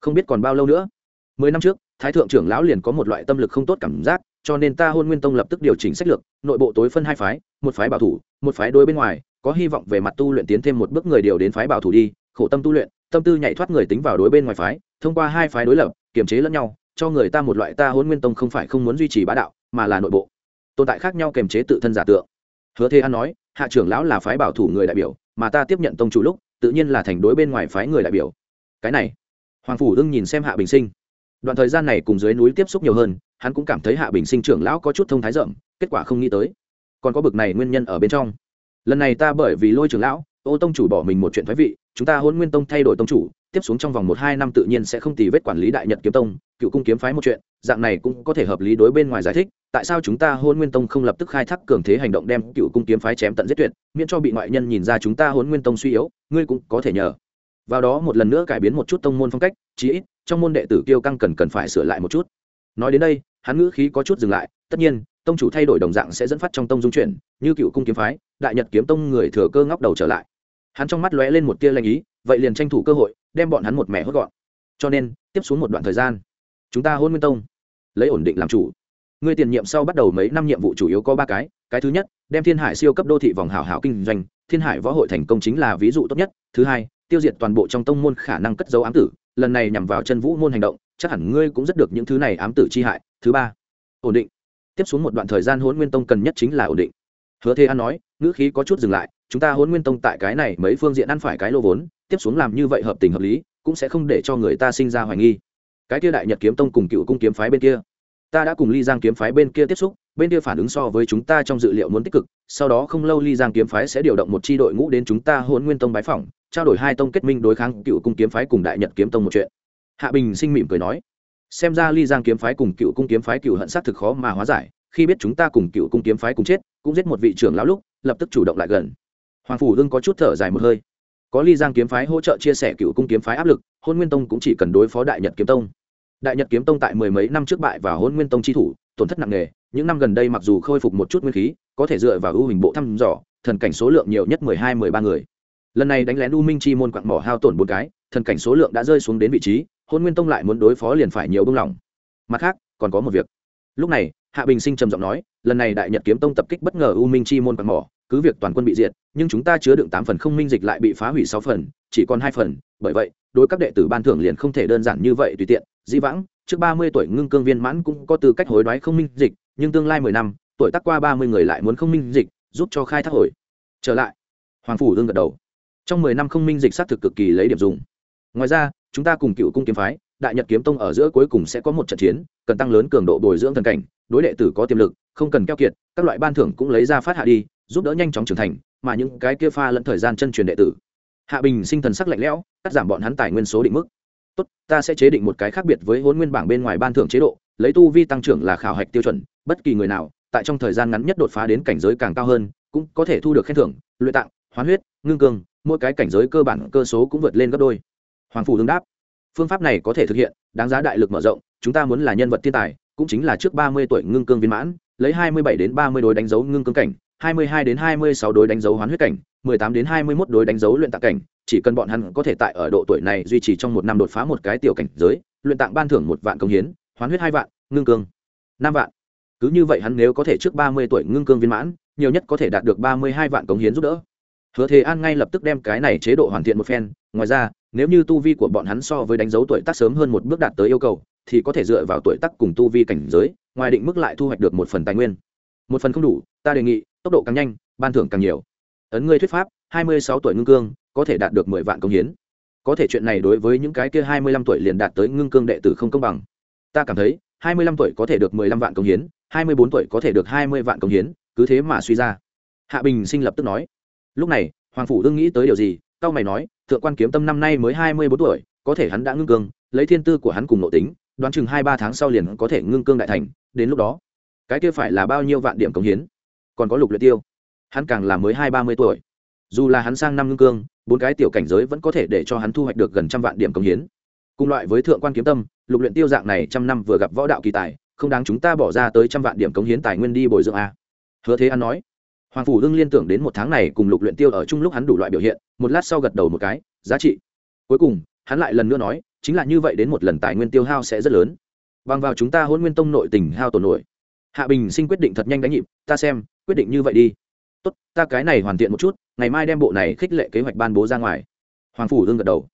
Không biết còn bao lâu nữa. Mười năm trước, thái thượng trưởng lão liền có một loại tâm lực không tốt cảm giác, cho nên ta hôn nguyên tông lập tức điều chỉnh sách lược, nội bộ tối phân hai phái, một phái bảo thủ, một phái đối bên ngoài, có hy vọng về mặt tu luyện tiến thêm một bước người điều đến phái bảo thủ đi, khổ tâm tu luyện, tâm tư nhảy thoát người tính vào đối bên ngoài phái, thông qua hai phái đối lập, kiềm chế lẫn nhau, cho người ta một loại ta hôn nguyên tông không phải không muốn duy trì bá đạo, mà là nội bộ. Tồn tại khác nhau kiềm chế tự thân giả tượng. Hứa thế an nói, hạ trưởng lão là phái bảo thủ người đại biểu, mà ta tiếp nhận tông chủ lúc tự nhiên là thành đối bên ngoài phái người đại biểu. Cái này, hoàng phủ đương nhìn xem hạ bình sinh. Đoạn thời gian này cùng dưới núi tiếp xúc nhiều hơn, hắn cũng cảm thấy hạ bình sinh trưởng lão có chút thông thái rộng kết quả không nghĩ tới. Còn có bực này nguyên nhân ở bên trong. Lần này ta bởi vì lôi trưởng lão, ô tông chủ bỏ mình một chuyện thoái vị, chúng ta hôn nguyên tông thay đổi tông chủ, tiếp xuống trong vòng một hai năm tự nhiên sẽ không tì vết quản lý đại nhật kiếm tông, cựu cung kiếm phái một chuyện, dạng này cũng có thể hợp lý đối bên ngoài giải thích tại sao chúng ta hôn nguyên tông không lập tức khai thác cường thế hành động đem cựu cung kiếm phái chém tận giết tuyệt, miễn cho bị ngoại nhân nhìn ra chúng ta hôn nguyên tông suy yếu, ngươi cũng có thể nhờ. Vào đó một lần nữa cải biến một chút tông môn phong cách, chí ít, trong môn đệ tử kiêu căng cần cần phải sửa lại một chút. Nói đến đây, hắn ngữ khí có chút dừng lại, tất nhiên, tông chủ thay đổi đồng dạng sẽ dẫn phát trong tông dung chuyển, như cựu cung kiếm phái, đại nhật kiếm tông người thừa cơ ngóc đầu trở lại. Hắn trong mắt lóe lên một tia lanh ý, vậy liền tranh thủ cơ hội, đem bọn hắn một mẹ hốt gọn. Cho nên, tiếp xuống một đoạn thời gian, chúng ta hôn nguyên tông lấy ổn định làm chủ người tiền nhiệm sau bắt đầu mấy năm nhiệm vụ chủ yếu có ba cái cái thứ nhất, đem thiên hải siêu cấp đô thị vòng hảo hảo kinh doanh, thiên hải võ hội thành công chính là ví dụ tốt nhất. Thứ hai, tiêu diệt toàn bộ trong tông môn khả năng cất dấu ám tử, lần này nhằm vào chân vũ môn hành động, chắc hẳn ngươi cũng rất được những thứ này ám tử chi hại. Thứ ba, ổn định. Tiếp xuống một đoạn thời gian Hỗn nguyên tông cần nhất chính là ổn định. Hứa thế an nói, ngữ khí có chút dừng lại, chúng ta Hỗn nguyên tông tại cái này mấy phương diện ăn phải cái lô vốn, tiếp xuống làm như vậy hợp tình hợp lý, cũng sẽ không để cho người ta sinh ra hoài nghi. Cái kia đại nhật kiếm tông cùng cựu cung kiếm phái bên kia ta đã cùng ly giang kiếm phái bên kia tiếp xúc, bên kia phản ứng so với chúng ta trong dự liệu muốn tích cực, sau đó không lâu ly giang kiếm phái sẽ điều động một c h i đội ngũ đến chúng ta hôn nguyên tông bái phỏng, trao đổi hai tông kết minh đối kháng cựu cung kiếm phái cùng đại nhật kiếm tông một chuyện. Hạ bình sinh mỉm cười nói. Xem ra ly giang kiếm phái cùng cựu cung kiếm phái cựu hận sát thực khó mà hóa giải, khi biết chúng ta cùng cựu cung kiếm phái cùng chết, cũng giết một vị trưởng lão lúc, lập tức chủ động lại gần. Hoàng phủ hưng có chút thở dài một hơi. Có ly giang kiếm phái hỗ trợ chia sẻ cựu cung kiếm phái áp lực hôn nguyên tông cũng chỉ cần đối phó đại nhật kiếm tông đại nhật kiếm tông tại mười mấy năm trước bại và hôn nguyên tông chi thủ, tổn thất nặng nề, những năm gần đây mặc dù khôi phục một chút nguyên khí, có thể dựa vào ưu hình bộ thăm dò, thần cảnh số lượng nhiều nhất mười hai, mười ba người. Lần này đánh lén u minh chi môn quặng mỏ hao tổn bốn cái, thần cảnh số lượng đã rơi xuống đến vị trí hôn nguyên tông lại muốn đối phó liền phải nhiều bông lỏng. Mặt khác, còn có một việc. Lúc này, hạ bình sinh trầm giọng nói, lần này đại nhật kiếm tông tập kích bất ngờ u minh chi môn quặng mỏ, cứ việc toàn quân bị diệt, nhưng chúng ta chứa đựng tám phần không minh dịch lại bị phá hủy sáu phần, chỉ còn hai phần, bởi vậy, đối các đệ tử ban thưởng liền không thể đơn giản như vậy tùy tiện di vãng, trước ba mươi tuổi ngưng cương viên mãn cũng có tư cách hối đoái không minh dịch, nhưng tương lai mười năm, tuổi tác qua ba mươi người lại muốn không minh dịch, giúp cho khai thác hồi. Trở lại, hoàng phủ đương gật đầu. Trong mười năm không minh dịch xác thực cực kỳ lấy điểm dùng. Ngoài ra, chúng ta cùng cựu cung kiếm phái, đại nhật kiếm tông ở giữa cuối cùng sẽ có một trận chiến, cần tăng lớn cường độ bồi dưỡng thần cảnh, đối đệ tử có tiềm lực, không cần keo kiệt, các loại ban thưởng cũng lấy ra phát hạ đi, giúp đỡ nhanh chóng trưởng thành, mà những cái kia pha lẫn thời gian chân truyền đệ tử. Hạ bình sinh thần sắc lạnh lẽo, cắt giảm bọn hắn tài nguyên số định mức tốt, ta sẽ chế định một cái khác biệt với hôn nguyên bảng bên ngoài ban thưởng chế độ, lấy tu vi tăng trưởng là khảo hạch tiêu chuẩn, bất kỳ người nào, tại trong thời gian ngắn nhất đột phá đến cảnh giới càng cao hơn, cũng có thể thu được khen thưởng, luyện tạng, hoán huyết, ngưng cương, mỗi cái cảnh giới cơ bản cơ số cũng vượt lên gấp đôi. Hoàng phủ đương đáp. Phương pháp này có thể thực hiện, đáng giá đại lực mở rộng, chúng ta muốn là nhân vật thiên tài, cũng chính là trước ba mươi tuổi ngưng cương viên mãn, lấy hai mươi bảy đến ba mươi đối đánh dấu ngưng cương cảnh, hai mươi hai đến hai mươi sáu đối đánh dấu hoán huyết cảnh, mười tám đến hai mươi 21 đối đánh dấu luyện tạng cảnh chỉ cần bọn hắn có thể tại ở độ tuổi này duy trì trong một năm đột phá một cái tiểu cảnh giới, luyện tạng ban thưởng một vạn công hiến, hoán huyết hai vạn, ngưng cương năm vạn. Cứ như vậy hắn nếu có thể trước ba mươi tuổi ngưng cương viên mãn, nhiều nhất có thể đạt được ba mươi hai vạn cống hiến giúp đỡ. Hứa thế an ngay lập tức đem cái này chế độ hoàn thiện một phen, ngoài ra, nếu như tu vi của bọn hắn so với đánh dấu tuổi tác sớm hơn một bước đạt tới yêu cầu, thì có thể dựa vào tuổi tác cùng tu vi cảnh giới, ngoài định mức lại thu hoạch được một phần tài nguyên. Một phần không đủ, ta đề nghị, tốc độ càng nhanh, ban thưởng càng nhiều. Ấn ngươi thuyết pháp, hai mươi sáu tuổi ngưng cương có thể đạt được mười vạn công hiến. Có thể chuyện này đối với những cái kia hai mươi lăm tuổi liền đạt tới ngưng cương đệ tử không công bằng. Ta cảm thấy, hai mươi lăm tuổi có thể được mười lăm vạn công hiến, hai mươi bốn tuổi có thể được hai mươi vạn công hiến, cứ thế mà suy ra. Hạ bình sinh lập tức nói. Lúc này, hoàng phủ đương nghĩ tới điều gì cao mày nói, thượng quan kiếm tâm năm nay mới hai mươi bốn tuổi, có thể hắn đã ngưng cương, lấy thiên tư của hắn cùng nội tính, đoán chừng hai ba tháng sau liền có thể ngưng cương đại thành, đến lúc đó, cái kia phải là bao nhiêu vạn điểm công hiến? Còn có lục luyện tiêu, hắn càng là mới hai ba mươi tuổi. Dù là hắn sang năm ngưng cương bốn cái tiểu cảnh giới vẫn có thể để cho hắn thu hoạch được gần trăm vạn điểm công hiến. Cùng loại với thượng quan kiếm tâm, lục luyện tiêu dạng này trăm năm vừa gặp võ đạo kỳ tài, không đáng chúng ta bỏ ra tới trăm vạn điểm công hiến tài nguyên đi bồi dưỡng a. Hứa thế an nói. Hoàng phủ đương liên tưởng đến một tháng này cùng lục luyện tiêu ở chung lúc hắn đủ loại biểu hiện, một lát sau gật đầu một cái, giá trị. Cuối cùng, hắn lại lần nữa nói, chính là như vậy đến một lần tài nguyên tiêu hao sẽ rất lớn. Bằng vào chúng ta hôn nguyên tông nội tình hao tổn nổi. Hạ bình sinh quyết định thật nhanh đánh nhịp, ta xem, quyết định như vậy đi tốt, ta cái này hoàn thiện một chút, ngày mai đem bộ này khích lệ kế hoạch ban bố ra ngoài. Hoàng phủ hương gật đầu.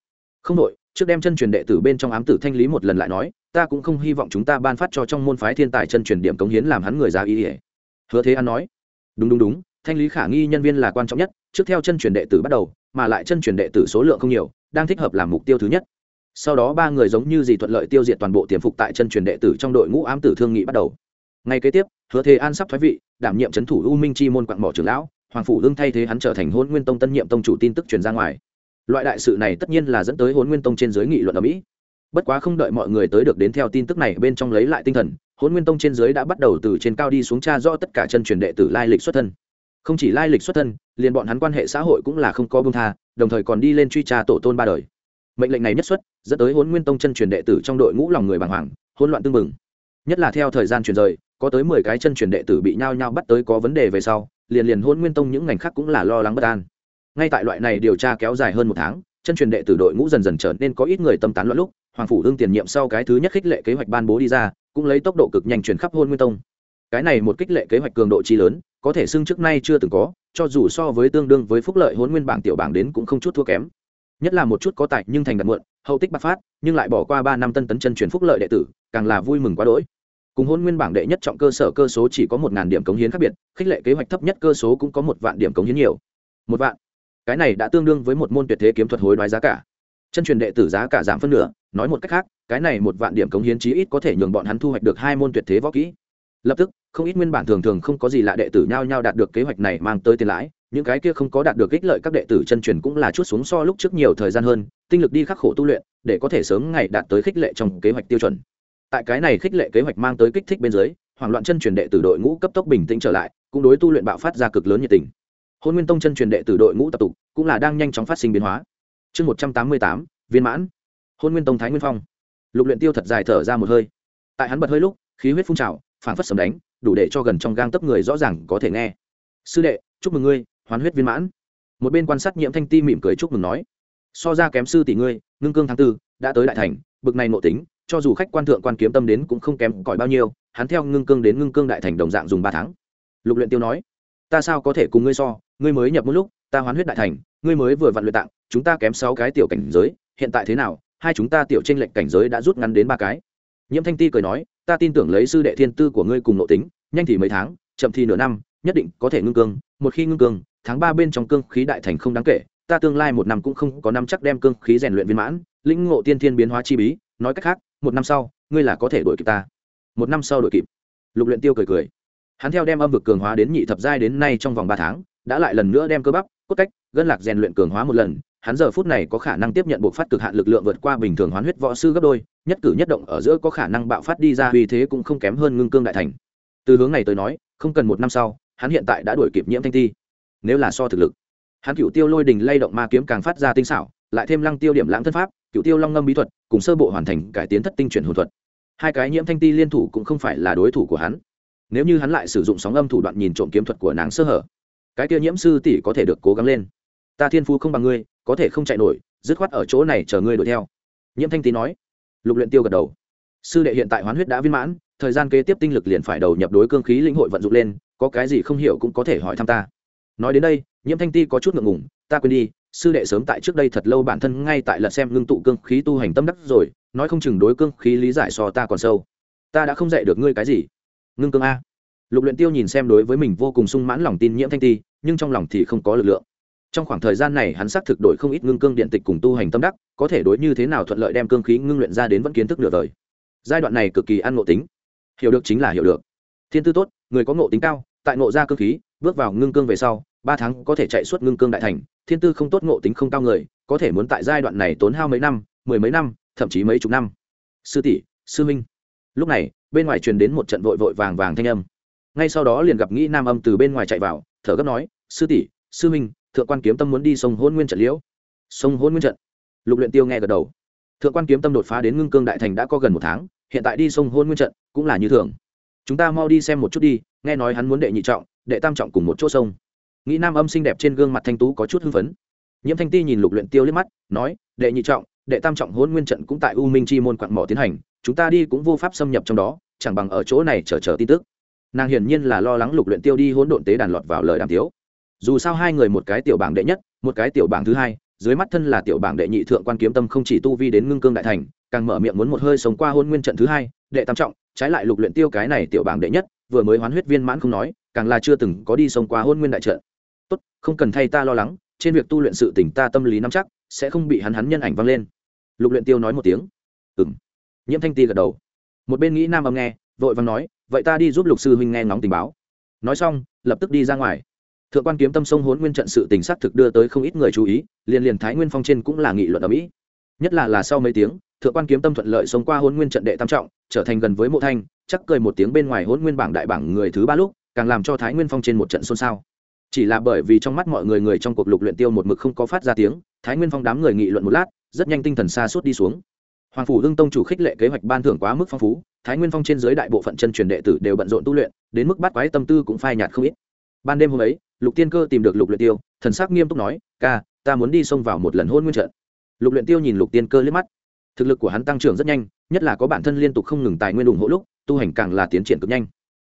Không đội trước đem chân truyền đệ tử bên trong ám tử thanh lý một lần lại nói, ta cũng không hy vọng chúng ta ban phát cho trong môn phái thiên tài chân truyền điểm cống hiến làm hắn người ra ý ỉa. Hứa thế an nói. Đúng đúng đúng, thanh lý khả nghi nhân viên là quan trọng nhất, trước theo chân truyền đệ tử bắt đầu, mà lại chân truyền đệ tử số lượng không nhiều, đang thích hợp làm mục tiêu thứ nhất. Sau đó ba người giống như gì thuận lợi tiêu diệt toàn bộ tiềm phục tại chân truyền đệ tử trong đội ngũ ám tử thương nghị bắt đầu ngay kế tiếp, hứa thế an sắp thoái vị, đảm nhiệm c h ấ n thủ u minh chi môn quặng mỏ trưởng lão, hoàng phủ hưng thay thế hắn trở thành hôn nguyên tông tân nhiệm tông chủ tin tức truyền ra ngoài. Loại đại sự này tất nhiên là dẫn tới hôn nguyên tông trên giới nghị luận ở mỹ. Bất quá không đợi mọi người tới được đến theo tin tức này, bên trong lấy lại tinh thần hôn nguyên tông trên giới đã bắt đầu từ trên cao đi xuống cha rõ tất cả chân truyền đệ tử lai lịch xuất thân. Không chỉ lai lịch xuất thân, liền bọn hắn quan hệ xã hội cũng là không có bông tha, đồng thời còn đi lên truy tra tổ tôn ba đời. Mệnh lệnh này nhất xuất, dẫn tới hôn nguyên tông chân truyền đệ tử trong đội ngũ lòng người bàng hoàng, hỗn loạn tương mừng. Nhất là theo thời gian truyền rời có tới mười cái chân truyền đệ tử bị nhao nhao bắt tới có vấn đề về sau, liền liền hôn nguyên tông những ngành khác cũng là lo lắng bất an. Ngay tại loại này điều tra kéo dài hơn một tháng, chân truyền đệ tử đội ngũ dần dần trở nên có ít người tâm tán loạn lúc, hoàng phủ hương tiền nhiệm sau cái thứ nhất khích lệ kế hoạch ban bố đi ra, cũng lấy tốc độ cực nhanh chuyển khắp hôn nguyên tông. Cái này một kích lệ kế hoạch cường độ chi lớn, có thể xưng trước nay chưa từng có, cho dù so với tương đương với phúc lợi hôn nguyên bảng tiểu bảng đến cũng không chút thua kém. Nhất là một chút có tài nhưng thành đạt muộn, hậu tích bạc phát, nhưng lại bỏ qua ba năm tân tấn chân truyền phúc lợi đệ tử, càng là vui mừng quá đỗi cùng hôn nguyên bảng đệ nhất trọng cơ sở cơ số chỉ có một ngàn điểm cống hiến khác biệt, khích lệ kế hoạch thấp nhất cơ số cũng có một vạn điểm cống hiến nhiều. Một vạn. Cái này đã tương đương với một môn tuyệt thế kiếm thuật hối đoái giá cả. Chân truyền đệ tử giá cả giảm phân nửa, nói một cách khác, cái này một vạn điểm cống hiến chí ít có thể nhường bọn hắn thu hoạch được hai môn tuyệt thế võ kỹ. Lập tức, không ít nguyên bản thường thường không có gì lạ đệ tử nhao nhao đạt được kế hoạch này mang tới tiền lãi, những cái kia không có đạt được ích lợi các đệ tử chân truyền cũng là chút xuống so lúc trước nhiều thời gian hơn, tinh lực đi khắc khổ tu luyện, để có thể sớm ngày đạt tới khích lệ trong kế hoạch tiêu chuẩn tại cái này khích lệ kế hoạch mang tới kích thích bên dưới, hoảng loạn chân truyền đệ từ đội ngũ cấp tốc bình tĩnh trở lại, cũng đối tu luyện bạo phát ra cực lớn nhiệt tình. Hôn nguyên tông chân truyền đệ từ đội ngũ tập tục cũng là đang nhanh chóng phát sinh biến hóa. Chương một trăm tám mươi tám, viên mãn. Hôn nguyên tông thái nguyên phong. Lục luyện tiêu thật dài thở ra một hơi. Tại hắn bật hơi lúc, khí huyết phun trào phản phất sầm đánh, đủ để cho gần trong gang tấp người rõ ràng có thể nghe. Sư đệ, chúc mừng ngươi, hoán huyết viên mãn. Một bên quan sát nhiễm thanh ti mỉm cười chúc mừng nói. So ra kém sư tỷ ngươi, ngưng cương tháng tư, đã tới đại thành, bực này nội tính cho dù khách quan thượng quan kiếm tâm đến cũng không kém cỏi bao nhiêu, hắn theo ngưng cương đến ngưng cương đại thành đồng dạng dùng ba tháng. Lục luyện tiêu nói, ta sao có thể cùng ngươi so, ngươi mới nhập một lúc, ta hoán huyết đại thành, ngươi mới vừa vặn luyện tạng, chúng ta kém sáu cái tiểu cảnh giới, hiện tại thế nào, hai chúng ta tiểu trên lệnh cảnh giới đã rút ngắn đến ba cái. Nhiễm thanh ti cười nói, ta tin tưởng lấy sư đệ thiên tư của ngươi cùng nội tính, nhanh thì mấy tháng, chậm thì nửa năm, nhất định có thể ngưng cương, một khi ngưng cương, tháng ba bên trong cương khí đại thành không đáng kể, ta tương lai một năm cũng không có năm chắc đem cương khí rèn luyện viên mãn, lĩnh ngộ tiên thiên biến hóa chi bí, nói cách khác một năm sau, ngươi là có thể đuổi kịp ta. Một năm sau đuổi kịp. Lục luyện tiêu cười cười. Hắn theo đem âm vực cường hóa đến nhị thập giai đến nay trong vòng ba tháng, đã lại lần nữa đem cơ bắp, cốt cách, gân lạc rèn luyện cường hóa một lần. Hắn giờ phút này có khả năng tiếp nhận bộ phát cực hạn lực lượng vượt qua bình thường hoán huyết võ sư gấp đôi, nhất cử nhất động ở giữa có khả năng bạo phát đi ra vì thế cũng không kém hơn ngưng cương đại thành. Từ hướng này tới nói, không cần một năm sau, hắn hiện tại đã đuổi kịp nhiễm thanh ti. Nếu là so thực lực, hắn cựu tiêu lôi đình lay động ma kiếm càng phát ra tinh xảo, lại thêm lăng tiêu điểm lãng thân pháp cựu tiêu long ngâm bí thuật, cùng sơ bộ hoàn thành cải tiến thất tinh chuyển hồn thuật. Hai cái nhiễm thanh ti liên thủ cũng không phải là đối thủ của hắn. Nếu như hắn lại sử dụng sóng âm thủ đoạn nhìn trộm kiếm thuật của nàng sơ hở, cái kia nhiễm sư tỷ có thể được cố gắng lên. Ta thiên phú không bằng ngươi, có thể không chạy nổi, dứt khoát ở chỗ này chờ ngươi đuổi theo. Nhiễm thanh tý nói. Lục luyện tiêu gật đầu. Sư đệ hiện tại hoán huyết đã viên mãn, thời gian kế tiếp tinh lực liền phải đầu nhập đối cương khí lĩnh hội vận dụng lên, có cái gì không hiểu cũng có thể hỏi thăm ta. Nói đến đây, nhiễm thanh ti có chút ngượng ngùng. Ta quên đi sư đệ sớm tại trước đây thật lâu bản thân ngay tại lật xem ngưng tụ cương khí tu hành tâm đắc rồi, nói không chừng đối cương khí lý giải so ta còn sâu. Ta đã không dạy được ngươi cái gì. Ngưng cương a. Lục luyện tiêu nhìn xem đối với mình vô cùng sung mãn lòng tin nhiễm thanh ti, nhưng trong lòng thì không có lực lượng. Trong khoảng thời gian này hắn xác thực đổi không ít ngưng cương điện tịch cùng tu hành tâm đắc, có thể đối như thế nào thuận lợi đem cương khí ngưng luyện ra đến vẫn kiến thức nửa đời. Giai đoạn này cực kỳ ăn ngộ tính. Hiểu được chính là hiểu được. Thiên tư tốt, người có ngộ tính cao, tại ngộ ra cương khí, bước vào ngưng cương về sau ba tháng có thể chạy suốt ngưng cương đại thành, thiên tư không tốt, ngộ tính không cao người, có thể muốn tại giai đoạn này tốn hao mấy năm, mười mấy năm, thậm chí mấy chục năm. Sư tỷ, sư minh lúc này, bên ngoài truyền đến một trận vội vội vàng vàng thanh âm. Ngay sau đó liền gặp nghĩ nam âm từ bên ngoài chạy vào, thở gấp nói, sư tỷ, sư minh thượng quan kiếm tâm muốn đi sông hôn nguyên trận liễu. Sông hôn nguyên trận? Lục luyện tiêu nghe gật đầu. Thượng quan kiếm tâm đột phá đến ngưng cương đại thành đã có gần một tháng, hiện tại đi sông hôn nguyên trận cũng là như thường. Chúng ta mau đi xem một chút đi, nghe nói hắn muốn đệ nhị trọng, đệ tam trọng cùng một chỗ sông nghĩ nam âm xinh đẹp trên gương mặt thanh tú có chút hưng phấn. Nhiễm thanh ti nhìn lục luyện tiêu liếc mắt, nói, đệ nhị trọng, đệ tam trọng hôn nguyên trận cũng tại u minh chi môn quặng mỏ tiến hành, chúng ta đi cũng vô pháp xâm nhập trong đó, chẳng bằng ở chỗ này chờ chờ tin tức. Nàng hiển nhiên là lo lắng lục luyện tiêu đi hỗn độn tế đàn lọt vào lời đàm tiếu. Dù sao hai người một cái tiểu bảng đệ nhất, một cái tiểu bảng thứ hai, dưới mắt thân là tiểu bảng đệ nhị thượng quan kiếm tâm không chỉ tu vi đến ngưng cương đại thành, càng mở miệng muốn một hơi sống qua hôn nguyên trận thứ hai, đệ tam trọng, trái lại lục luyện tiêu cái này tiểu bảng đệ nhất, vừa mới hoán huyết viên mãn không nói, càng là chưa từng có đi sống qua hôn nguyên đại trận không cần thay ta lo lắng, trên việc tu luyện sự tỉnh ta tâm lý nắm chắc, sẽ không bị hắn hắn nhân ảnh vang lên. Lục luyện tiêu nói một tiếng. Ừm. Nhiễm thanh ti gật đầu. Một bên nghĩ nam âm nghe, vội vàng nói, vậy ta đi giúp lục sư huynh nghe ngóng tình báo. Nói xong, lập tức đi ra ngoài. Thượng quan kiếm tâm sông hốn nguyên trận sự tình xác thực đưa tới không ít người chú ý, liền liền thái nguyên phong trên cũng là nghị luận ở mỹ. Nhất là là sau mấy tiếng, thượng quan kiếm tâm thuận lợi sống qua hôn nguyên trận đệ tam trọng, trở thành gần với mộ thanh, chắc cười một tiếng bên ngoài hôn nguyên bảng đại bảng người thứ ba lúc, càng làm cho thái nguyên phong trên một trận xôn xao chỉ là bởi vì trong mắt mọi người người trong cuộc lục luyện tiêu một mực không có phát ra tiếng, thái nguyên phong đám người nghị luận một lát, rất nhanh tinh thần xa suốt đi xuống. Hoàng phủ hưng tông chủ khích lệ kế hoạch ban thưởng quá mức phong phú, thái nguyên phong trên dưới đại bộ phận chân truyền đệ tử đều bận rộn tu luyện, đến mức bắt quái tâm tư cũng phai nhạt không ít. Ban đêm hôm ấy, lục tiên cơ tìm được lục luyện tiêu, thần sắc nghiêm túc nói, ca, ta muốn đi xông vào một lần hôn nguyên trận. Lục luyện tiêu nhìn lục tiên cơ liếc mắt. Thực lực của hắn tăng trưởng rất nhanh, nhất là có bản thân liên tục không ngừng tài nguyên ủng hộ lúc, tu hành càng là tiến triển cực nhanh.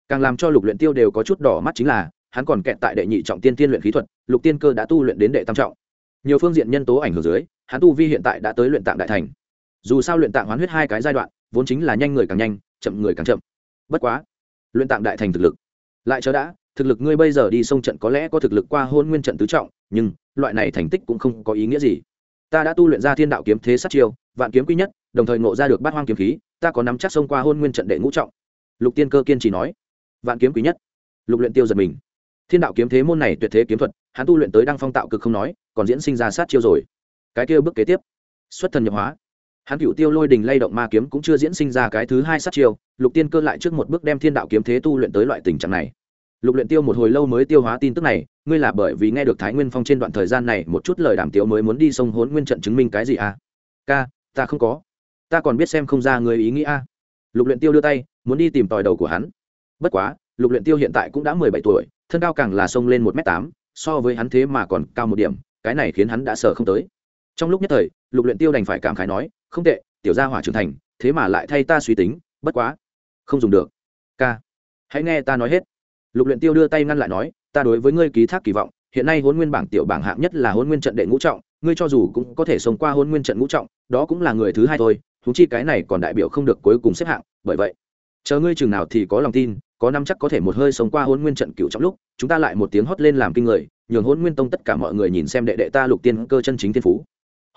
Càng làm cho lục luyện tiêu đều có chút đỏ mắt chính là hắn còn kẹt tại đệ nhị trọng tiên tiên luyện khí thuật, lục tiên cơ đã tu luyện đến đệ tam trọng. Nhiều phương diện nhân tố ảnh hưởng dưới, hắn tu vi hiện tại đã tới luyện tạng đại thành. Dù sao luyện tạng hoán huyết hai cái giai đoạn, vốn chính là nhanh người càng nhanh, chậm người càng chậm. Bất quá, luyện tạng đại thành thực lực. Lại chờ đã, thực lực ngươi bây giờ đi sông trận có lẽ có thực lực qua hôn nguyên trận tứ trọng, nhưng loại này thành tích cũng không có ý nghĩa gì. Ta đã tu luyện ra thiên đạo kiếm thế sát chiêu, vạn kiếm quý nhất, đồng thời ngộ ra được bát hoang kiếm khí, ta có nắm chắc xông qua hôn nguyên trận đệ ngũ trọng. Lục tiên cơ kiên trì nói. Vạn kiếm quý nhất. Lục luyện tiêu giật mình thiên đạo kiếm thế môn này tuyệt thế kiếm thuật, hắn tu luyện tới đăng phong tạo cực không nói, còn diễn sinh ra sát chiêu rồi. Cái kia bước kế tiếp, xuất thần nhập hóa. Hắn cựu tiêu lôi đình lay động ma kiếm cũng chưa diễn sinh ra cái thứ hai sát chiêu, lục tiên cơ lại trước một bước đem thiên đạo kiếm thế tu luyện tới loại tình trạng này. Lục luyện tiêu một hồi lâu mới tiêu hóa tin tức này, ngươi là bởi vì nghe được thái nguyên phong trên đoạn thời gian này một chút lời đàm tiếu mới muốn đi sông hốn nguyên trận chứng minh cái gì à? Ca, ta không có. Ta còn biết xem không ra người ý nghĩ a. Lục luyện tiêu đưa tay, muốn đi tìm tòi đầu của hắn. Bất quá, lục luyện tiêu hiện tại cũng đã mười bảy tuổi thân cao càng là sông lên một m tám, so với hắn thế mà còn cao một điểm, cái này khiến hắn đã sợ không tới. Trong lúc nhất thời, lục luyện tiêu đành phải cảm khái nói, không tệ, tiểu gia hỏa trưởng thành, thế mà lại thay ta suy tính, bất quá, không dùng được. Ca, hãy nghe ta nói hết. Lục luyện tiêu đưa tay ngăn lại nói, ta đối với ngươi ký thác kỳ vọng, hiện nay huấn nguyên bảng tiểu bảng hạng nhất là huấn nguyên trận đệ ngũ trọng, ngươi cho dù cũng có thể sống qua huấn nguyên trận ngũ trọng, đó cũng là người thứ hai thôi chúng chi cái này còn đại biểu không được cuối cùng xếp hạng, bởi vậy, chờ ngươi chừng nào thì có lòng tin có năm chắc có thể một hơi sống qua hôn nguyên trận cựu trọng lúc, chúng ta lại một tiếng hót lên làm kinh người, nhường hôn nguyên tông tất cả mọi người nhìn xem đệ đệ ta lục tiên cơ chân chính thiên phú.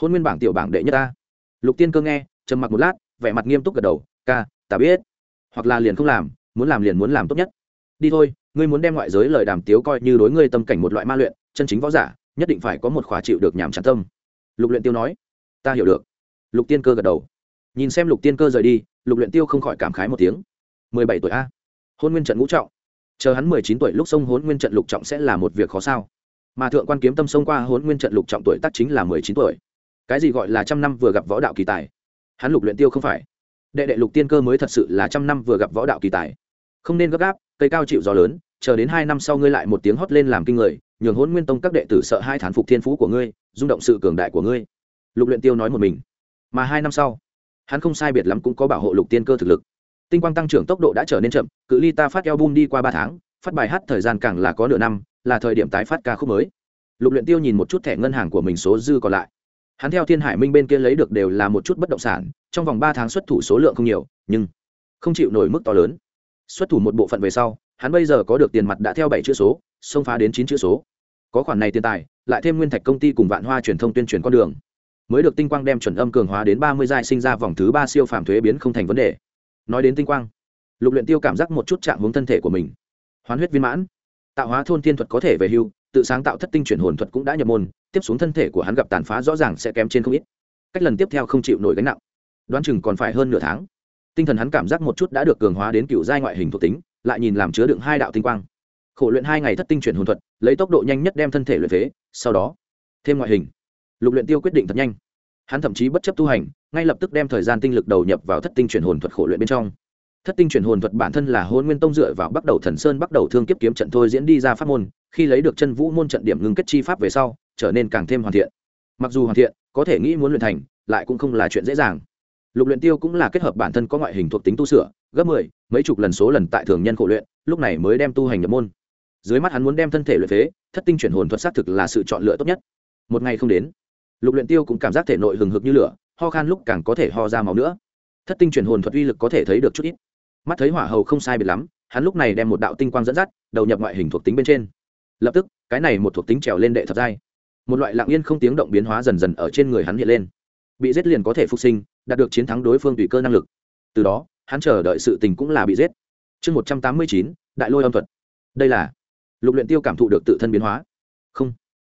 Hôn nguyên bảng tiểu bảng đệ nhất ta. Lục tiên cơ nghe, trầm mặc một lát, vẻ mặt nghiêm túc gật đầu, ca, ta biết. Hoặc là liền không làm, muốn làm liền muốn làm tốt nhất. Đi thôi, ngươi muốn đem ngoại giới lời đàm tiếu coi như đối ngươi tâm cảnh một loại ma luyện, chân chính võ giả, nhất định phải có một khóa chịu được nhảm chán tâm. Lục luyện tiêu nói, ta hiểu được. Lục tiên cơ gật đầu. Nhìn xem lục tiên cơ rời đi, lục luyện tiêu không khỏi cảm khái một tiếng. Mười bảy tuổi a? Hôn nguyên trận ngũ trọng. Chờ hắn mười chín tuổi lúc sông hôn nguyên trận lục trọng sẽ là một việc khó sao. Mà thượng quan kiếm tâm sông qua hôn nguyên trận lục trọng tuổi tác chính là mười chín tuổi. Cái gì gọi là trăm năm vừa gặp võ đạo kỳ tài? Hắn lục luyện tiêu không phải. Đệ đệ lục tiên cơ mới thật sự là trăm năm vừa gặp võ đạo kỳ tài. Không nên gấp gáp, cây cao chịu gió lớn, chờ đến hai năm sau ngươi lại một tiếng hót lên làm kinh người, nhường hôn nguyên tông các đệ tử sợ hai thán phục thiên phú của ngươi, rung động sự cường đại của ngươi. Lục luyện tiêu nói một mình. Mà hai năm sau, hắn không sai biệt lắm cũng có bảo hộ lục tiên cơ thực lực tinh quang tăng trưởng tốc độ đã trở nên chậm, cự ly ta phát album đi qua ba tháng, phát bài hát thời gian càng là có nửa năm, là thời điểm tái phát ca khúc mới. Lục luyện tiêu nhìn một chút thẻ ngân hàng của mình số dư còn lại. Hắn theo thiên hải minh bên kia lấy được đều là một chút bất động sản, trong vòng ba tháng xuất thủ số lượng không nhiều, nhưng không chịu nổi mức to lớn. Xuất thủ một bộ phận về sau, hắn bây giờ có được tiền mặt đã theo bảy chữ số, xông phá đến chín chữ số. Có khoản này tiền tài, lại thêm nguyên thạch công ty cùng vạn hoa truyền thông tuyên truyền con đường. Mới được tinh quang đem chuẩn âm cường hóa đến ba mươi giai sinh ra vòng thứ ba siêu phàm thuế biến không thành vấn đề nói đến tinh quang. Lục luyện tiêu cảm giác một chút chạm hướng thân thể của mình. Hoán huyết viên mãn. Tạo hóa thôn thiên thuật có thể về hưu, tự sáng tạo thất tinh chuyển hồn thuật cũng đã nhập môn, tiếp xuống thân thể của hắn gặp tàn phá rõ ràng sẽ kém trên không ít. Cách lần tiếp theo không chịu nổi gánh nặng. Đoán chừng còn phải hơn nửa tháng. Tinh thần hắn cảm giác một chút đã được cường hóa đến cựu giai ngoại hình thuộc tính, lại nhìn làm chứa đựng hai đạo tinh quang. Khổ luyện hai ngày thất tinh chuyển hồn thuật, lấy tốc độ nhanh nhất đem thân thể luyện phế, sau đó, thêm ngoại hình. Lục luyện tiêu quyết định thật nhanh hắn thậm chí bất chấp tu hành, ngay lập tức đem thời gian tinh lực đầu nhập vào thất tinh chuyển hồn thuật khổ luyện bên trong. Thất tinh chuyển hồn thuật bản thân là hôn nguyên tông dựa vào bắt đầu thần sơn bắt đầu thương kiếp kiếm trận thôi diễn đi ra pháp môn, khi lấy được chân vũ môn trận điểm ngưng kết chi pháp về sau, trở nên càng thêm hoàn thiện. Mặc dù hoàn thiện, có thể nghĩ muốn luyện thành, lại cũng không là chuyện dễ dàng. Lục luyện tiêu cũng là kết hợp bản thân có ngoại hình thuộc tính tu sửa, gấp mười, mấy chục lần số lần tại thường nhân khổ luyện, lúc này mới đem tu hành nhập môn. Dưới mắt hắn muốn đem thân thể luyện phế, thất tinh chuyển hồn thuật xác thực là sự chọn lựa tốt nhất. Một ngày không đến lục luyện tiêu cũng cảm giác thể nội hừng hực như lửa, ho khan lúc càng có thể ho ra máu nữa. Thất tinh chuyển hồn thuật uy lực có thể thấy được chút ít. Mắt thấy hỏa hầu không sai biệt lắm, hắn lúc này đem một đạo tinh quang dẫn dắt, đầu nhập ngoại hình thuộc tính bên trên. Lập tức, cái này một thuộc tính trèo lên đệ thập giai. Một loại lặng yên không tiếng động biến hóa dần dần ở trên người hắn hiện lên. Bị giết liền có thể phục sinh, đạt được chiến thắng đối phương tùy cơ năng lực. Từ đó, hắn chờ đợi sự tình cũng là bị giết. Chương một trăm tám mươi chín, đại lôi âm thuật. Đây là, lục luyện tiêu cảm thụ được tự thân biến hóa. Không,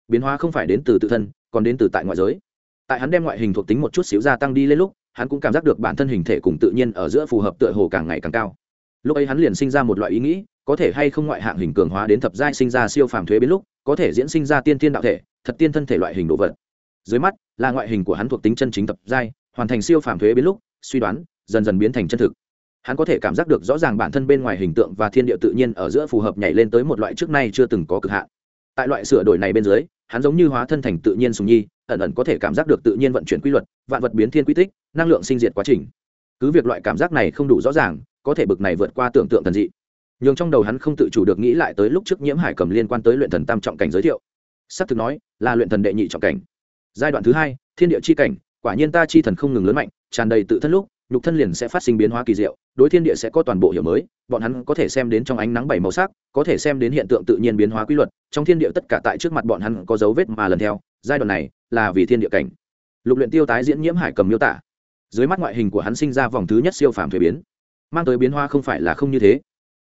biến hóa không phải đến từ tự thân còn đến từ tại ngoại giới. Tại hắn đem ngoại hình thuộc tính một chút xíu gia tăng đi lên lúc, hắn cũng cảm giác được bản thân hình thể cùng tự nhiên ở giữa phù hợp tựa hồ càng ngày càng cao. Lúc ấy hắn liền sinh ra một loại ý nghĩ, có thể hay không ngoại hạng hình cường hóa đến thập giai sinh ra siêu phàm thuế biến lúc, có thể diễn sinh ra tiên thiên đạo thể, thật tiên thân thể loại hình đồ vật. Dưới mắt, là ngoại hình của hắn thuộc tính chân chính thập giai, hoàn thành siêu phàm thuế biến lúc, suy đoán, dần dần biến thành chân thực. Hắn có thể cảm giác được rõ ràng bản thân bên ngoài hình tượng và thiên địa tự nhiên ở giữa phù hợp nhảy lên tới một loại trước nay chưa từng có cực hạn. Tại loại sửa đổi này bên dưới hắn giống như hóa thân thành tự nhiên sùng nhi, ẩn ẩn có thể cảm giác được tự nhiên vận chuyển quy luật, vạn vật biến thiên quy tích, năng lượng sinh diệt quá trình. Cứ việc loại cảm giác này không đủ rõ ràng, có thể bực này vượt qua tưởng tượng thần dị. Nhường trong đầu hắn không tự chủ được nghĩ lại tới lúc trước nhiễm hải cầm liên quan tới luyện thần tam trọng cảnh giới thiệu. S ắ c thực nói, là luyện thần đệ nhị trọng cảnh. Giai đoạn thứ hai, thiên địa c h i cảnh, quả nhiên ta chi thần không ngừng lớn mạnh, tràn đầy tự thân lúc nhục thân liền sẽ phát sinh biến hóa kỳ diệu, đối thiên địa sẽ có toàn bộ hiểu mới, bọn hắn có thể xem đến trong ánh nắng bảy màu sắc, có thể xem đến hiện tượng tự nhiên biến hóa quy luật, trong thiên địa tất cả tại trước mặt bọn hắn có dấu vết mà lần theo, giai đoạn này là vì thiên địa cảnh. Lục luyện tiêu tái diễn nhiễm hải cầm miêu tả. Dưới mắt ngoại hình của hắn sinh ra vòng thứ nhất siêu phàm thuế biến, mang tới biến hóa không phải là không như thế.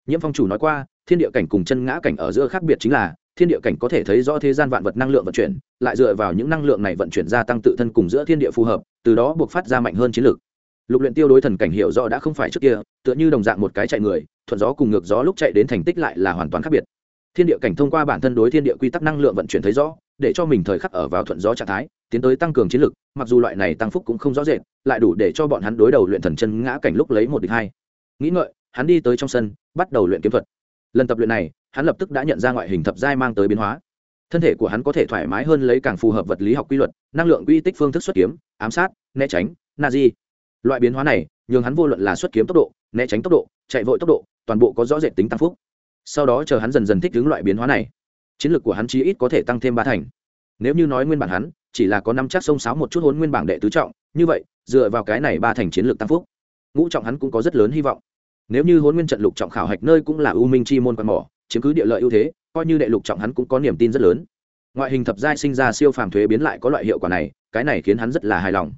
Nhiễm phong chủ nói qua, thiên địa cảnh cùng chân ngã cảnh ở giữa khác biệt chính là, thiên địa cảnh có thể thấy rõ thế gian vạn vật năng lượng vận chuyển, lại dựa vào những năng lượng này vận chuyển gia tăng tự thân cùng giữa thiên địa phù hợp, từ đó buộc phát ra mạnh hơn chiến lược lục luyện tiêu đối thần cảnh hiểu rõ đã không phải trước kia, tựa như đồng dạng một cái chạy người, thuận gió cùng ngược gió lúc chạy đến thành tích lại là hoàn toàn khác biệt. Thiên địa cảnh thông qua bản thân đối thiên địa quy tắc năng lượng vận chuyển thấy rõ, để cho mình thời khắc ở vào thuận gió trạng thái, tiến tới tăng cường chiến lực, mặc dù loại này tăng phúc cũng không rõ rệt, lại đủ để cho bọn hắn đối đầu luyện thần chân ngã cảnh lúc lấy một địch hai. Nghĩ ngợi, hắn đi tới trong sân, bắt đầu luyện kiếm thuật. Lần tập luyện này, hắn lập tức đã nhận ra ngoại hình thập giai mang tới biến hóa. Thân thể của hắn có thể thoải mái hơn lấy càng phù hợp vật lý học quy luật, năng lượng quy tích phương thức xuất kiếm, ám sát, né tránh, na di loại biến hóa này, nhường hắn vô luận là xuất kiếm tốc độ, né tránh tốc độ, chạy vội tốc độ, toàn bộ có rõ rệt tính tăng phúc. Sau đó chờ hắn dần dần thích ứng loại biến hóa này, chiến lược của hắn chí ít có thể tăng thêm ba thành. Nếu như nói nguyên bản hắn, chỉ là có năm chắc sông sáo một chút hôn nguyên bảng đệ tứ trọng, như vậy, dựa vào cái này ba thành chiến lược tăng phúc, ngũ trọng hắn cũng có rất lớn hy vọng. Nếu như hôn nguyên trận lục trọng khảo hạch nơi cũng là u minh chi môn quan mỏ, chiếm cứ địa lợi ưu thế, coi như đệ lục trọng hắn cũng có niềm tin rất lớn. Ngoại hình thập giai sinh ra siêu phàm thuế biến lại có loại hiệu quả này, cái này khiến hắn rất là hài lòng.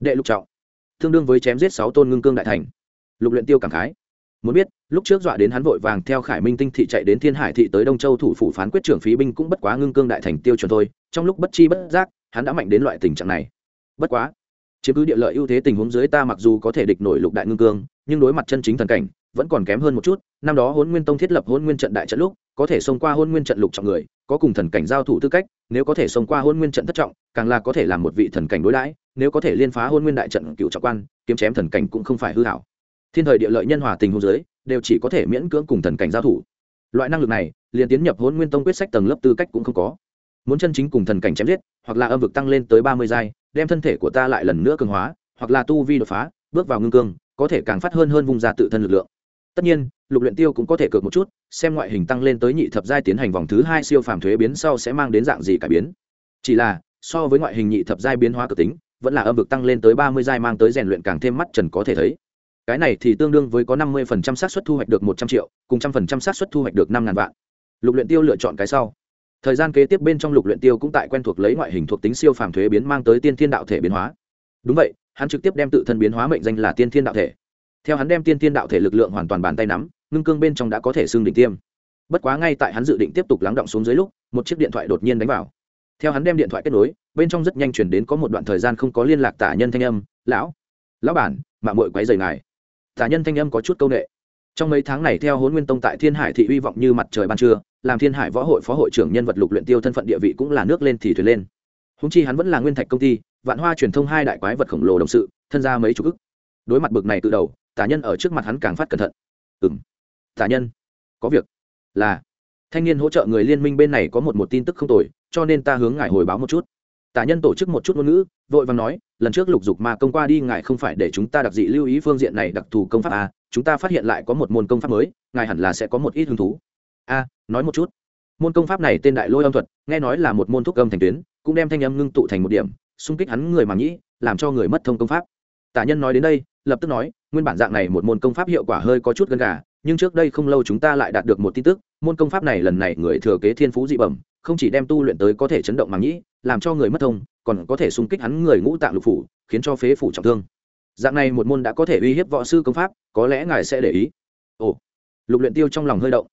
Đệ lục trọng tương đương với chém giết sáu tôn ngưng cương đại thành. Lục luyện tiêu cảm khái. Muốn biết, lúc trước dọa đến hắn vội vàng theo khải minh tinh thị chạy đến thiên hải thị tới đông châu thủ phủ phán quyết trưởng phí binh cũng bất quá ngưng cương đại thành tiêu chuẩn thôi, trong lúc bất chi bất giác, hắn đã mạnh đến loại tình trạng này. Bất quá, chiếm cứ địa lợi ưu thế tình huống dưới ta mặc dù có thể địch nổi lục đại ngưng cương, nhưng đối mặt chân chính thần cảnh, vẫn còn kém hơn một chút. Năm đó hôn nguyên tông thiết lập hôn nguyên trận đại trận lúc, có thể xông qua hôn nguyên trận lục trọng người, có cùng thần cảnh giao thủ tư cách, nếu có thể xông qua hôn nguyên trận thất trọng, càng là có thể làm một vị thần cảnh đối đãi nếu có thể liên phá hôn nguyên đại trận cựu trọng quan, kiếm chém thần cảnh cũng không phải hư hảo. Thiên thời địa lợi nhân hòa tình huống dưới, đều chỉ có thể miễn cưỡng cùng thần cảnh giao thủ. Loại năng lực này, liền tiến nhập hôn nguyên tông quyết sách tầng lớp tư cách cũng không có. Muốn chân chính cùng thần cảnh chém giết, hoặc là âm vực tăng lên tới ba mươi giai, đem thân thể của ta lại lần nữa cường hóa, hoặc là tu vi đột phá, bước vào ngưng cương, có thể càng phát hơn hơn vùng ra tự thân lực lượng. Tất nhiên, lục luyện tiêu cũng có thể cược một chút, xem ngoại hình tăng lên tới nhị thập giai tiến hành vòng thứ hai siêu phàm thuế biến sau sẽ mang đến dạng gì cải biến. Chỉ là, so với ngoại hình nhị thập giai biến hóa cực tính vẫn là âm vực tăng lên tới ba mươi giai mang tới rèn luyện càng thêm mắt trần có thể thấy. Cái này thì tương đương với có năm mươi phần trăm xác suất thu hoạch được một trăm triệu, cùng trăm phần trăm xác suất thu hoạch được năm ngàn vạn. Lục luyện tiêu lựa chọn cái sau. Thời gian kế tiếp bên trong lục luyện tiêu cũng tại quen thuộc lấy ngoại hình thuộc tính siêu phàm thuế biến mang tới tiên thiên đạo thể biến hóa. Đúng vậy, hắn trực tiếp đem tự thân biến hóa mệnh danh là tiên thiên đạo thể. Theo hắn đem tiên thiên đạo thể lực lượng hoàn toàn bàn tay nắm, ngưng cương bên trong đã có thể xương đỉnh tiêm. Bất quá ngay tại hắn dự định tiếp tục lắng động xuống dưới lúc, một chiếc điện thoại đột nhiên đánh vào theo hắn đem điện thoại kết nối, bên trong rất nhanh chuyển đến có một đoạn thời gian không có liên lạc tả nhân thanh âm, lão lão bản, mạng mội quấy rầy ngài. Tả nhân thanh âm có chút câu nệ. Trong mấy tháng này theo hôn nguyên tông tại thiên hải thị uy vọng như mặt trời ban trưa, làm thiên hải võ hội phó hội trưởng nhân vật lục luyện tiêu thân phận địa vị cũng là nước lên thì thuyền lên. Húng chi hắn vẫn là nguyên thạch công ty, vạn hoa truyền thông hai đại quái vật khổng lồ đồng sự, thân ra mấy chục ức. Đối mặt bực này từ đầu, tả nhân ở trước mặt hắn càng phát cẩn thận. Ừm, tả nhân, có việc là. Thanh niên hỗ trợ người liên minh bên này có một một tin tức không tồi cho nên ta hướng ngài hồi báo một chút. Tả nhân tổ chức một chút ngôn ngữ vội vàng nói lần trước lục dục ma công qua đi ngài không phải để chúng ta đặc dị lưu ý phương diện này đặc thù công pháp à, chúng ta phát hiện lại có một môn công pháp mới ngài hẳn là sẽ có một ít hứng thú. A nói một chút. Môn công pháp này tên đại lôi âm thuật nghe nói là một môn thúc âm thành tuyến cũng đem thanh âm ngưng tụ thành một điểm xung kích hắn người mà nhĩ làm cho người mất thông công pháp. Tả nhân nói đến đây lập tức nói nguyên bản dạng này một môn công pháp hiệu quả hơi có chút gần gà nhưng trước đây không lâu chúng ta lại đạt được một tin tức môn công pháp này lần này người thừa kế thiên phú dị bẩm không chỉ đem tu luyện tới có thể chấn động màng nhĩ, làm cho người mất thông, còn có thể xung kích hắn người ngũ tạng lục phủ, khiến cho phế phủ trọng thương. Dạng này một môn đã có thể uy hiếp võ sư công pháp, có lẽ ngài sẽ để ý. Ồ, lục luyện tiêu trong lòng hơi động.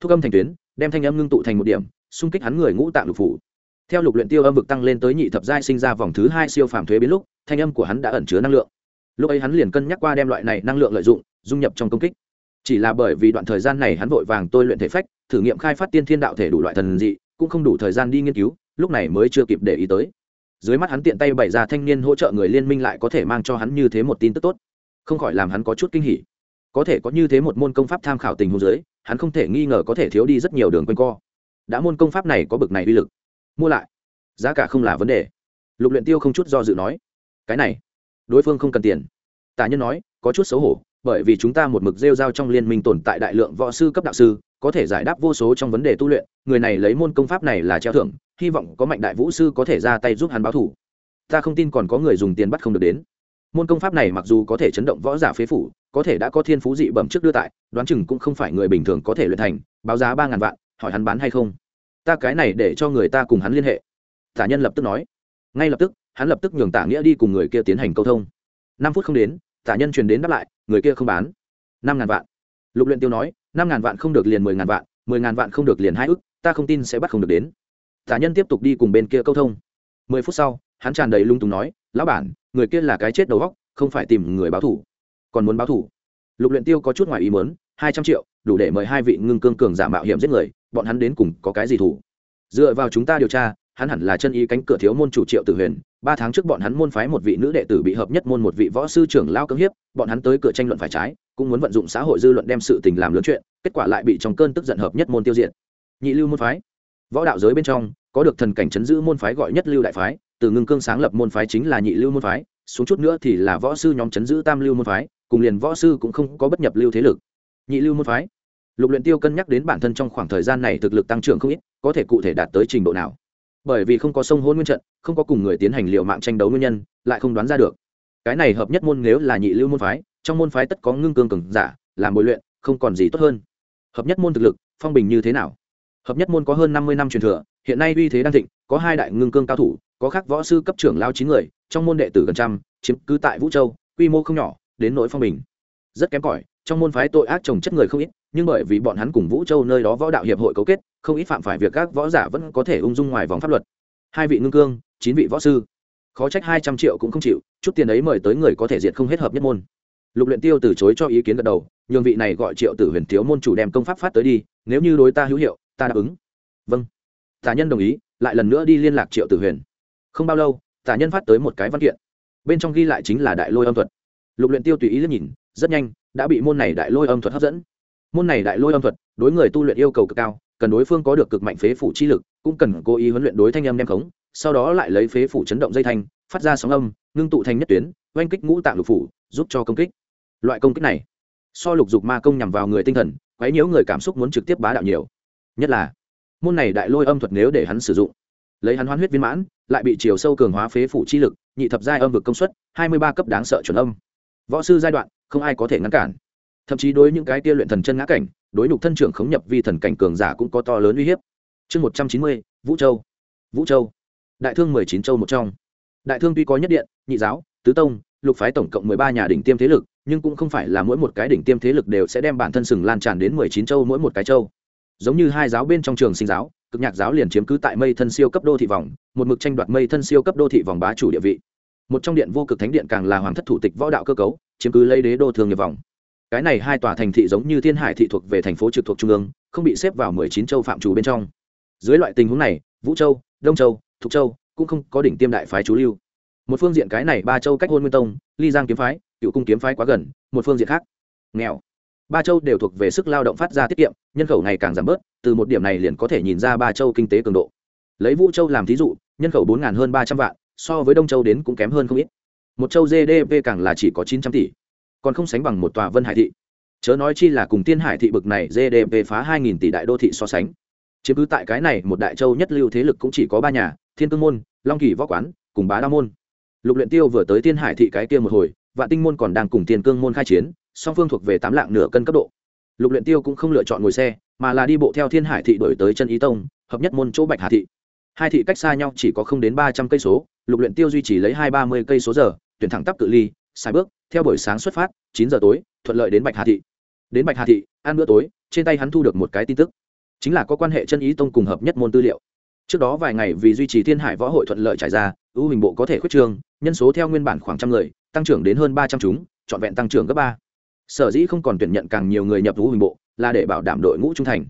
Thúc âm thành tuyến, đem thanh âm ngưng tụ thành một điểm, xung kích hắn người ngũ tạng lục phủ. Theo lục luyện tiêu âm vực tăng lên tới nhị thập giai sinh ra vòng thứ hai siêu phàm thuế biến lúc, thanh âm của hắn đã ẩn chứa năng lượng. Lúc ấy hắn liền cân nhắc qua đem loại này năng lượng lợi dụng, dung nhập trong công kích. Chỉ là bởi vì đoạn thời gian này hắn vội vàng tôi luyện thể phách, thử nghiệm khai phát tiên thiên đạo thể đủ loại thần dị cũng không đủ thời gian đi nghiên cứu, lúc này mới chưa kịp để ý tới. Dưới mắt hắn tiện tay bày ra thanh niên hỗ trợ người liên minh lại có thể mang cho hắn như thế một tin tức tốt. Không khỏi làm hắn có chút kinh hỉ. Có thể có như thế một môn công pháp tham khảo tình huống dưới, hắn không thể nghi ngờ có thể thiếu đi rất nhiều đường quanh co. Đã môn công pháp này có bực này uy lực. Mua lại. Giá cả không là vấn đề. Lục luyện tiêu không chút do dự nói. Cái này, đối phương không cần tiền. Tả nhân nói, có chút xấu hổ, bởi vì chúng ta một mực rêu rao trong liên minh tồn tại đại lượng võ sư cấp đạo sư có thể giải đáp vô số trong vấn đề tu luyện, người này lấy môn công pháp này là treo thưởng, hy vọng có mạnh đại vũ sư có thể ra tay giúp hắn báo thủ. Ta không tin còn có người dùng tiền bắt không được đến. Môn công pháp này mặc dù có thể chấn động võ giả phế phủ, có thể đã có thiên phú dị bẩm trước đưa tại, đoán chừng cũng không phải người bình thường có thể luyện thành, báo giá ba ngàn vạn, hỏi hắn bán hay không. Ta cái này để cho người ta cùng hắn liên hệ. Tả nhân lập tức nói. Ngay lập tức, hắn lập tức nhường tả nghĩa đi cùng người kia tiến hành câu thông. Năm phút không đến, tả nhân truyền đến đáp lại, người kia không bán. Năm ngàn vạn. Lục luyện tiêu nói năm ngàn vạn không được liền mười ngàn vạn, mười ngàn vạn không được liền hai ức, ta không tin sẽ bắt không được đến. Tả nhân tiếp tục đi cùng bên kia câu thông. Mười phút sau, hắn tràn đầy lung túng nói, lão bản, người kia là cái chết đầu góc không phải tìm người báo thủ còn muốn báo thủ lục luyện tiêu có chút ngoài ý muốn, hai trăm triệu, đủ để mời hai vị ngưng cương cường giả mạo hiểm giết người, bọn hắn đến cùng có cái gì thủ dựa vào chúng ta điều tra, hắn hẳn là chân ý cánh cửa thiếu môn chủ triệu tử huyền. Ba tháng trước bọn hắn môn phái một vị nữ đệ tử bị hợp nhất môn một vị võ sư trưởng lao cưỡng hiếp, bọn hắn tới cửa tranh luận phải trái cũng muốn vận dụng xã hội dư luận đem sự tình làm lớn chuyện, kết quả lại bị trong cơn tức giận hợp nhất môn tiêu diệt. Nhị lưu môn phái, võ đạo giới bên trong, có được thần cảnh chấn giữ môn phái gọi nhất lưu đại phái, từ ngưng cương sáng lập môn phái chính là nhị lưu môn phái, xuống chút nữa thì là võ sư nhóm chấn giữ tam lưu môn phái, cùng liền võ sư cũng không có bất nhập lưu thế lực. Nhị lưu môn phái, lục luyện tiêu cân nhắc đến bản thân trong khoảng thời gian này thực lực tăng trưởng không ít, có thể cụ thể đạt tới trình độ nào. Bởi vì không có sông hôn nguyên trận, không có cùng người tiến hành liệu mạng tranh đấu nguyên nhân, lại không đoán ra được. Cái này hợp nhất môn nếu là nhị lưu môn phái trong môn phái tất có ngưng cương cường giả, làm bồi luyện, không còn gì tốt hơn. Hợp nhất môn thực lực, phong bình như thế nào? Hợp nhất môn có hơn năm mươi năm truyền thừa, hiện nay uy thế đang thịnh, có hai đại ngưng cương cao thủ, có khác võ sư cấp trưởng lao chín người, trong môn đệ tử gần trăm, chiếm cứ tại vũ châu, quy mô không nhỏ, đến nỗi phong bình. Rất kém cỏi, trong môn phái tội ác trồng chất người không ít, nhưng bởi vì bọn hắn cùng vũ châu nơi đó võ đạo hiệp hội cấu kết, không ít phạm phải việc các võ giả vẫn có thể ung dung ngoài vòng pháp luật. Hai vị ngưng cương, chín vị võ sư. Khó trách hai trăm triệu cũng không chịu, chút tiền ấy mời tới người có thể diệt không hết hợp nhất môn lục luyện tiêu từ chối cho ý kiến gật đầu, nhường vị này gọi triệu tử huyền thiếu môn chủ đem công pháp phát tới đi, nếu như đối ta hữu hiệu, ta đáp ứng. Vâng. Tả nhân đồng ý, lại lần nữa đi liên lạc triệu tử huyền. Không bao lâu, tả nhân phát tới một cái văn kiện. Bên trong ghi lại chính là đại lôi âm thuật. Lục luyện tiêu tùy ý liếc nhìn, rất nhanh, đã bị môn này đại lôi âm thuật hấp dẫn. Môn này đại lôi âm thuật, đối người tu luyện yêu cầu cực cao, cần đối phương có được cực mạnh phế phủ chi lực, cũng cần cố ý huấn luyện đối thanh âm đem khống, sau đó lại lấy phế phủ chấn động dây thanh, phát ra sóng âm, ngưng tụ thành nhất tuyến, oanh kích ngũ tạng lục phủ, giúp cho công kích loại công kích này, so lục dục ma công nhằm vào người tinh thần, quấy nhiễu người cảm xúc muốn trực tiếp bá đạo nhiều. Nhất là, môn này đại lôi âm thuật nếu để hắn sử dụng, lấy hắn hoán huyết viên mãn, lại bị chiều sâu cường hóa phế phủ chi lực, nhị thập giai âm vực công suất, hai mươi ba cấp đáng sợ chuẩn âm. Võ sư giai đoạn, không ai có thể ngăn cản. Thậm chí đối những cái tia luyện thần chân ngã cảnh, đối nhục thân trưởng khống nhập vi thần cảnh cường giả cũng có to lớn uy hiếp. Chương một trăm chín mươi, vũ châu. Vũ châu. Đại thương mười chín châu một trong. Đại thương tuy có nhất điện, nhị giáo, tứ tông, lục phái tổng cộng mười ba nhà đỉnh tiêm thế lực nhưng cũng không phải là mỗi một cái đỉnh tiêm thế lực đều sẽ đem bản thân sừng lan tràn đến mười chín châu mỗi một cái châu. Giống như hai giáo bên trong trường sinh giáo, cực nhạc giáo liền chiếm cứ tại mây thân siêu cấp đô thị vòng, một mực tranh đoạt mây thân siêu cấp đô thị vòng bá chủ địa vị. Một trong điện vô cực thánh điện càng là hoàng thất thủ tịch võ đạo cơ cấu, chiếm cứ lấy đế đô thường nghiệp vòng. Cái này hai tòa thành thị giống như thiên hải thị thuộc về thành phố trực thuộc trung ương, không bị xếp vào mười chín châu phạm trù bên trong. Dưới loại tình huống này, vũ châu, đông châu, thục châu cũng không có đỉnh tiêm đại phái chú lưu. Một phương diện cái này ba châu cách hôn nguyên tông, ly giang kiếm phái cựu cung kiếm phái quá gần, một phương diện khác. Nghèo. Ba châu đều thuộc về sức lao động phát ra tiết kiệm, nhân khẩu ngày càng giảm bớt, từ một điểm này liền có thể nhìn ra ba châu kinh tế cường độ. Lấy vũ châu làm thí dụ, nhân khẩu bốn hơn ba trăm vạn, so với đông châu đến cũng kém hơn không ít. Một châu gdp càng là chỉ có chín trăm tỷ, còn không sánh bằng một tòa vân hải thị. Chớ nói chi là cùng tiên hải thị bực này gdp phá hai nghìn tỷ đại đô thị so sánh. Chiếm cứ tại cái này, một đại châu nhất lưu thế lực cũng chỉ có ba nhà, thiên cương môn, long kỳ võ quán, cùng bá đa môn. Lục luyện tiêu vừa tới tiên hải thị cái kia một hồi vạn tinh môn còn đang cùng tiền cương môn khai chiến, song phương thuộc về tám lạng nửa cân cấp độ. Lục luyện tiêu cũng không lựa chọn ngồi xe, mà là đi bộ theo thiên hải thị đổi tới chân ý tông, hợp nhất môn chỗ bạch hà thị. Hai thị cách xa nhau chỉ có không đến ba trăm cây số, lục luyện tiêu duy trì lấy hai ba mươi cây số giờ, tuyển thẳng tắp cự ly, sai bước, theo buổi sáng xuất phát, chín giờ tối, thuận lợi đến bạch hà thị. Đến bạch hà thị, ăn bữa tối, trên tay hắn thu được một cái tin tức. Chính là có quan hệ chân ý tông cùng hợp nhất môn tư liệu. Trước đó vài ngày vì duy trì thiên hải võ hội thuận lợi trải ra, ưu hình bộ có thể khuyết trương, nhân số theo nguyên bản khoảng trăm người tăng trưởng đến hơn ba trăm chúng, trọn vẹn tăng trưởng gấp ba. Sở dĩ không còn tuyển nhận càng nhiều người nhập ngũ hình bộ là để bảo đảm đội ngũ trung thành.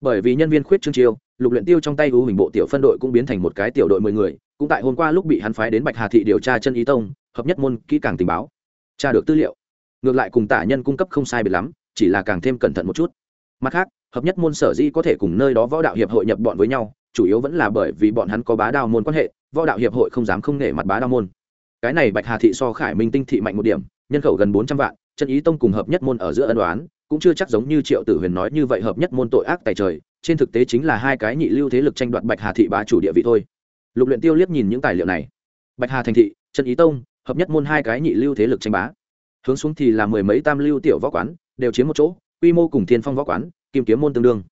Bởi vì nhân viên khuyết trương chiêu, lục luyện tiêu trong tay ngũ hình bộ tiểu phân đội cũng biến thành một cái tiểu đội mười người, cũng tại hôm qua lúc bị hắn phái đến bạch hà thị điều tra chân ý tông, hợp nhất môn kỹ càng tình báo. Tra được tư liệu, ngược lại cùng tả nhân cung cấp không sai biệt lắm, chỉ là càng thêm cẩn thận một chút. Mặt khác, hợp nhất môn sở dĩ có thể cùng nơi đó võ đạo hiệp hội nhập bọn với nhau, chủ yếu vẫn là bởi vì bọn hắn có bá đao môn quan hệ, võ đạo hiệp hội không dám không nể mặt bá đao môn cái này bạch hà thị so khải minh tinh thị mạnh một điểm, nhân khẩu gần bốn trăm vạn chân ý tông cùng hợp nhất môn ở giữa ân đoán cũng chưa chắc giống như triệu tử huyền nói như vậy hợp nhất môn tội ác tài trời, trên thực tế chính là hai cái nhị lưu thế lực tranh đoạt bạch hà thị bá chủ địa vị thôi. Lục luyện tiêu liếc nhìn những tài liệu này. Bạch hà thành thị chân ý tông, hợp nhất môn hai cái nhị lưu thế lực tranh bá. Hướng xuống thì là mười mấy tam lưu tiểu võ quán, đều chiếm một chỗ, quy mô cùng thiên phong võ quán, kim kiếm môn tương đương.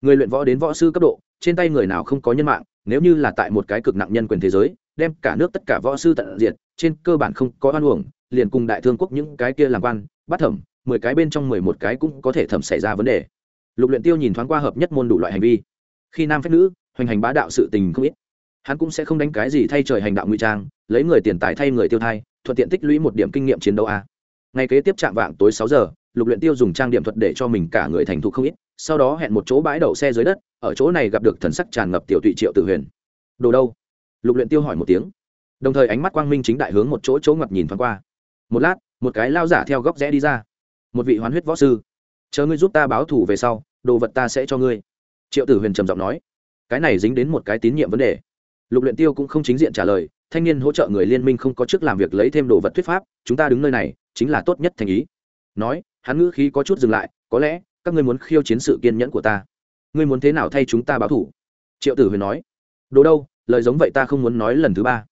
Người luyện võ đến võ sư cấp độ, trên tay người nào không có nhân mạng, nếu như là tại một cái cực nặng nhân quyền thế giới, đem cả nước tất cả võ sư tận diệt trên cơ bản không có oan uổng, liền cùng đại thương quốc những cái kia làm quan, bắt thẩm, mười cái bên trong mười một cái cũng có thể thẩm xảy ra vấn đề. Lục luyện tiêu nhìn thoáng qua hợp nhất môn đủ loại hành vi. Khi nam phép nữ, hoành hành bá đạo sự tình không ít. Hắn cũng sẽ không đánh cái gì thay trời hành đạo ngụy trang, lấy người tiền tài thay người tiêu thai, thuận tiện tích lũy một điểm kinh nghiệm chiến đấu a. Ngày kế tiếp chạm vạng tối sáu giờ, lục luyện tiêu dùng trang điểm thuật để cho mình cả người thành thục không ít, sau đó hẹn một chỗ bãi đậu xe dưới đất, ở chỗ này gặp được thần sắc tràn ngập tiểu tụy triệu tử huyền. Đồ đâu? Lục luyện tiêu hỏi một tiếng đồng thời ánh mắt quang minh chính đại hướng một chỗ chỗ ngập nhìn thoáng qua. Một lát, một cái lao giả theo góc rẽ đi ra. Một vị hoán huyết võ sư. Chờ ngươi giúp ta báo thù về sau, đồ vật ta sẽ cho ngươi. Triệu tử huyền trầm giọng nói. Cái này dính đến một cái tín nhiệm vấn đề. Lục luyện tiêu cũng không chính diện trả lời, thanh niên hỗ trợ người liên minh không có chức làm việc lấy thêm đồ vật thuyết pháp, chúng ta đứng nơi này, chính là tốt nhất thành ý. Nói, hắn ngữ khí có chút dừng lại, có lẽ, các ngươi muốn khiêu chiến sự kiên nhẫn của ta. Ngươi muốn thế nào thay chúng ta báo thủ triệu tử huyền nói. Đồ đâu, lời giống vậy ta không muốn nói lần thứ ba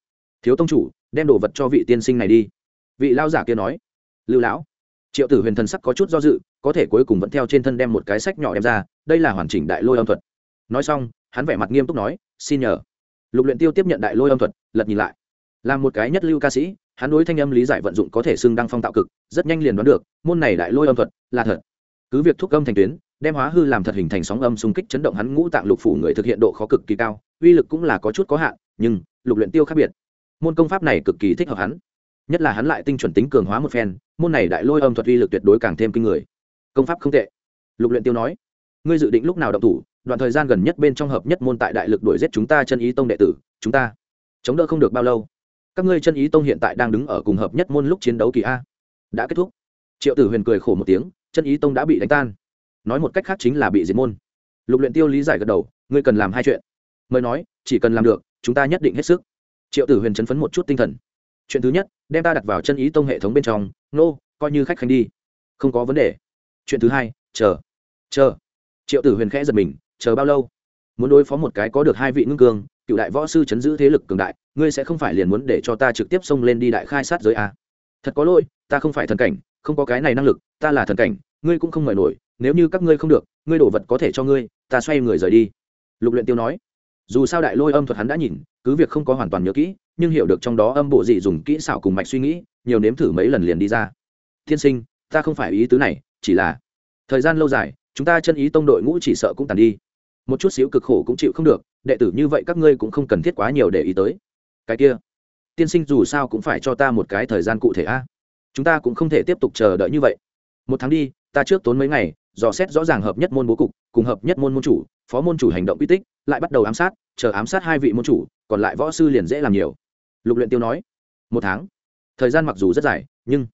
thiếu tông chủ, đem đồ vật cho vị tiên sinh này đi. Vị lao giả kia nói. Lưu lão. Triệu tử huyền thần sắc có chút do dự, có thể cuối cùng vẫn theo trên thân đem một cái sách nhỏ đem ra, đây là hoàn chỉnh đại lôi âm thuật. Nói xong, hắn vẻ mặt nghiêm túc nói, xin nhờ. Lục luyện tiêu tiếp nhận đại lôi âm thuật, lật nhìn lại. Là một cái nhất lưu ca sĩ, hắn đối thanh âm lý giải vận dụng có thể xưng đăng phong tạo cực, rất nhanh liền đoán được, môn này đại lôi âm thuật là thật. Cứ việc thúc âm thành tuyến, đem hóa hư làm thật hình thành sóng âm xung kích chấn động hắn ngũ tạng lục phủ người thực hiện độ khó cực kỳ cao, uy lực cũng là có chút có hạn, nhưng lục luyện tiêu khác biệt môn công pháp này cực kỳ thích hợp hắn. Nhất là hắn lại tinh chuẩn tính cường hóa một phen, môn này đại lôi âm thuật uy lực tuyệt đối càng thêm kinh người. Công pháp không tệ. Lục luyện tiêu nói, ngươi dự định lúc nào động thủ, đoạn thời gian gần nhất bên trong hợp nhất môn tại đại lực đuổi giết chúng ta chân ý tông đệ tử, chúng ta chống đỡ không được bao lâu. Các ngươi chân ý tông hiện tại đang đứng ở cùng hợp nhất môn lúc chiến đấu kỳ a. Đã kết thúc. Triệu tử huyền cười khổ một tiếng, chân ý tông đã bị đánh tan. Nói một cách khác chính là bị diệt môn. Lục luyện tiêu lý giải gật đầu, ngươi cần làm hai chuyện. Mới nói, chỉ cần làm được, chúng ta nhất định hết sức triệu tử huyền chấn phấn một chút tinh thần. Chuyện thứ nhất, đem ta đặt vào chân ý tông hệ thống bên trong. Nô, coi như khách khanh đi. Không có vấn đề. Chuyện thứ hai, chờ. Chờ. Triệu tử huyền khẽ giật mình, chờ bao lâu? Muốn đối phó một cái có được hai vị ngưng cương, cựu đại võ sư chấn giữ thế lực cường đại, ngươi sẽ không phải liền muốn để cho ta trực tiếp xông lên đi đại khai sát giới a thật có lỗi, ta không phải thần cảnh, không có cái này năng lực, ta là thần cảnh, ngươi cũng không mời nổi, nếu như các ngươi không được, ngươi đổ vật có thể cho ngươi, ta xoay người rời đi. Lục luyện tiêu nói dù sao đại lôi âm thuật hắn đã nhìn, cứ việc không có hoàn toàn nhớ kỹ, nhưng hiểu được trong đó âm bộ gì dùng kỹ xảo cùng mạch suy nghĩ, nhiều nếm thử mấy lần liền đi ra. Tiên sinh, ta không phải ý tứ này, chỉ là thời gian lâu dài, chúng ta chân ý tông đội ngũ chỉ sợ cũng tàn đi. Một chút xíu cực khổ cũng chịu không được, đệ tử như vậy các ngươi cũng không cần thiết quá nhiều để ý tới. Cái kia, tiên sinh dù sao cũng phải cho ta một cái thời gian cụ thể a. Chúng ta cũng không thể tiếp tục chờ đợi như vậy. Một tháng đi, ta trước tốn mấy ngày dò xét rõ ràng hợp nhất môn bố cục, cùng hợp nhất môn môn chủ, phó môn chủ hành động uy tích, lại bắt đầu ám sát, chờ ám sát hai vị môn chủ, còn lại võ sư liền dễ làm nhiều. Lục luyện tiêu nói, một tháng. Thời gian mặc dù rất dài, nhưng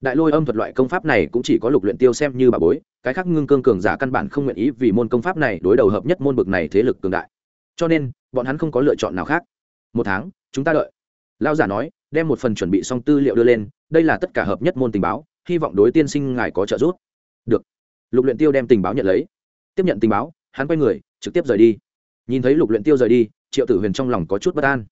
đại lôi âm thuật loại công pháp này cũng chỉ có lục luyện tiêu xem như bà bối, cái khác ngưng cương cường giả căn bản không nguyện ý vì môn công pháp này đối đầu hợp nhất môn bực này thế lực cường đại. Cho nên, bọn hắn không có lựa chọn nào khác. Một tháng, chúng ta đợi. Lao giả nói, đem một phần chuẩn bị xong tư liệu đưa lên, đây là tất cả hợp nhất môn tình báo, hy vọng đối tiên sinh ngài có trợ giúp. Được lục luyện tiêu đem tình báo nhận lấy. Tiếp nhận tình báo, hắn quay người, trực tiếp rời đi. Nhìn thấy lục luyện tiêu rời đi, triệu tử huyền trong lòng có chút bất an.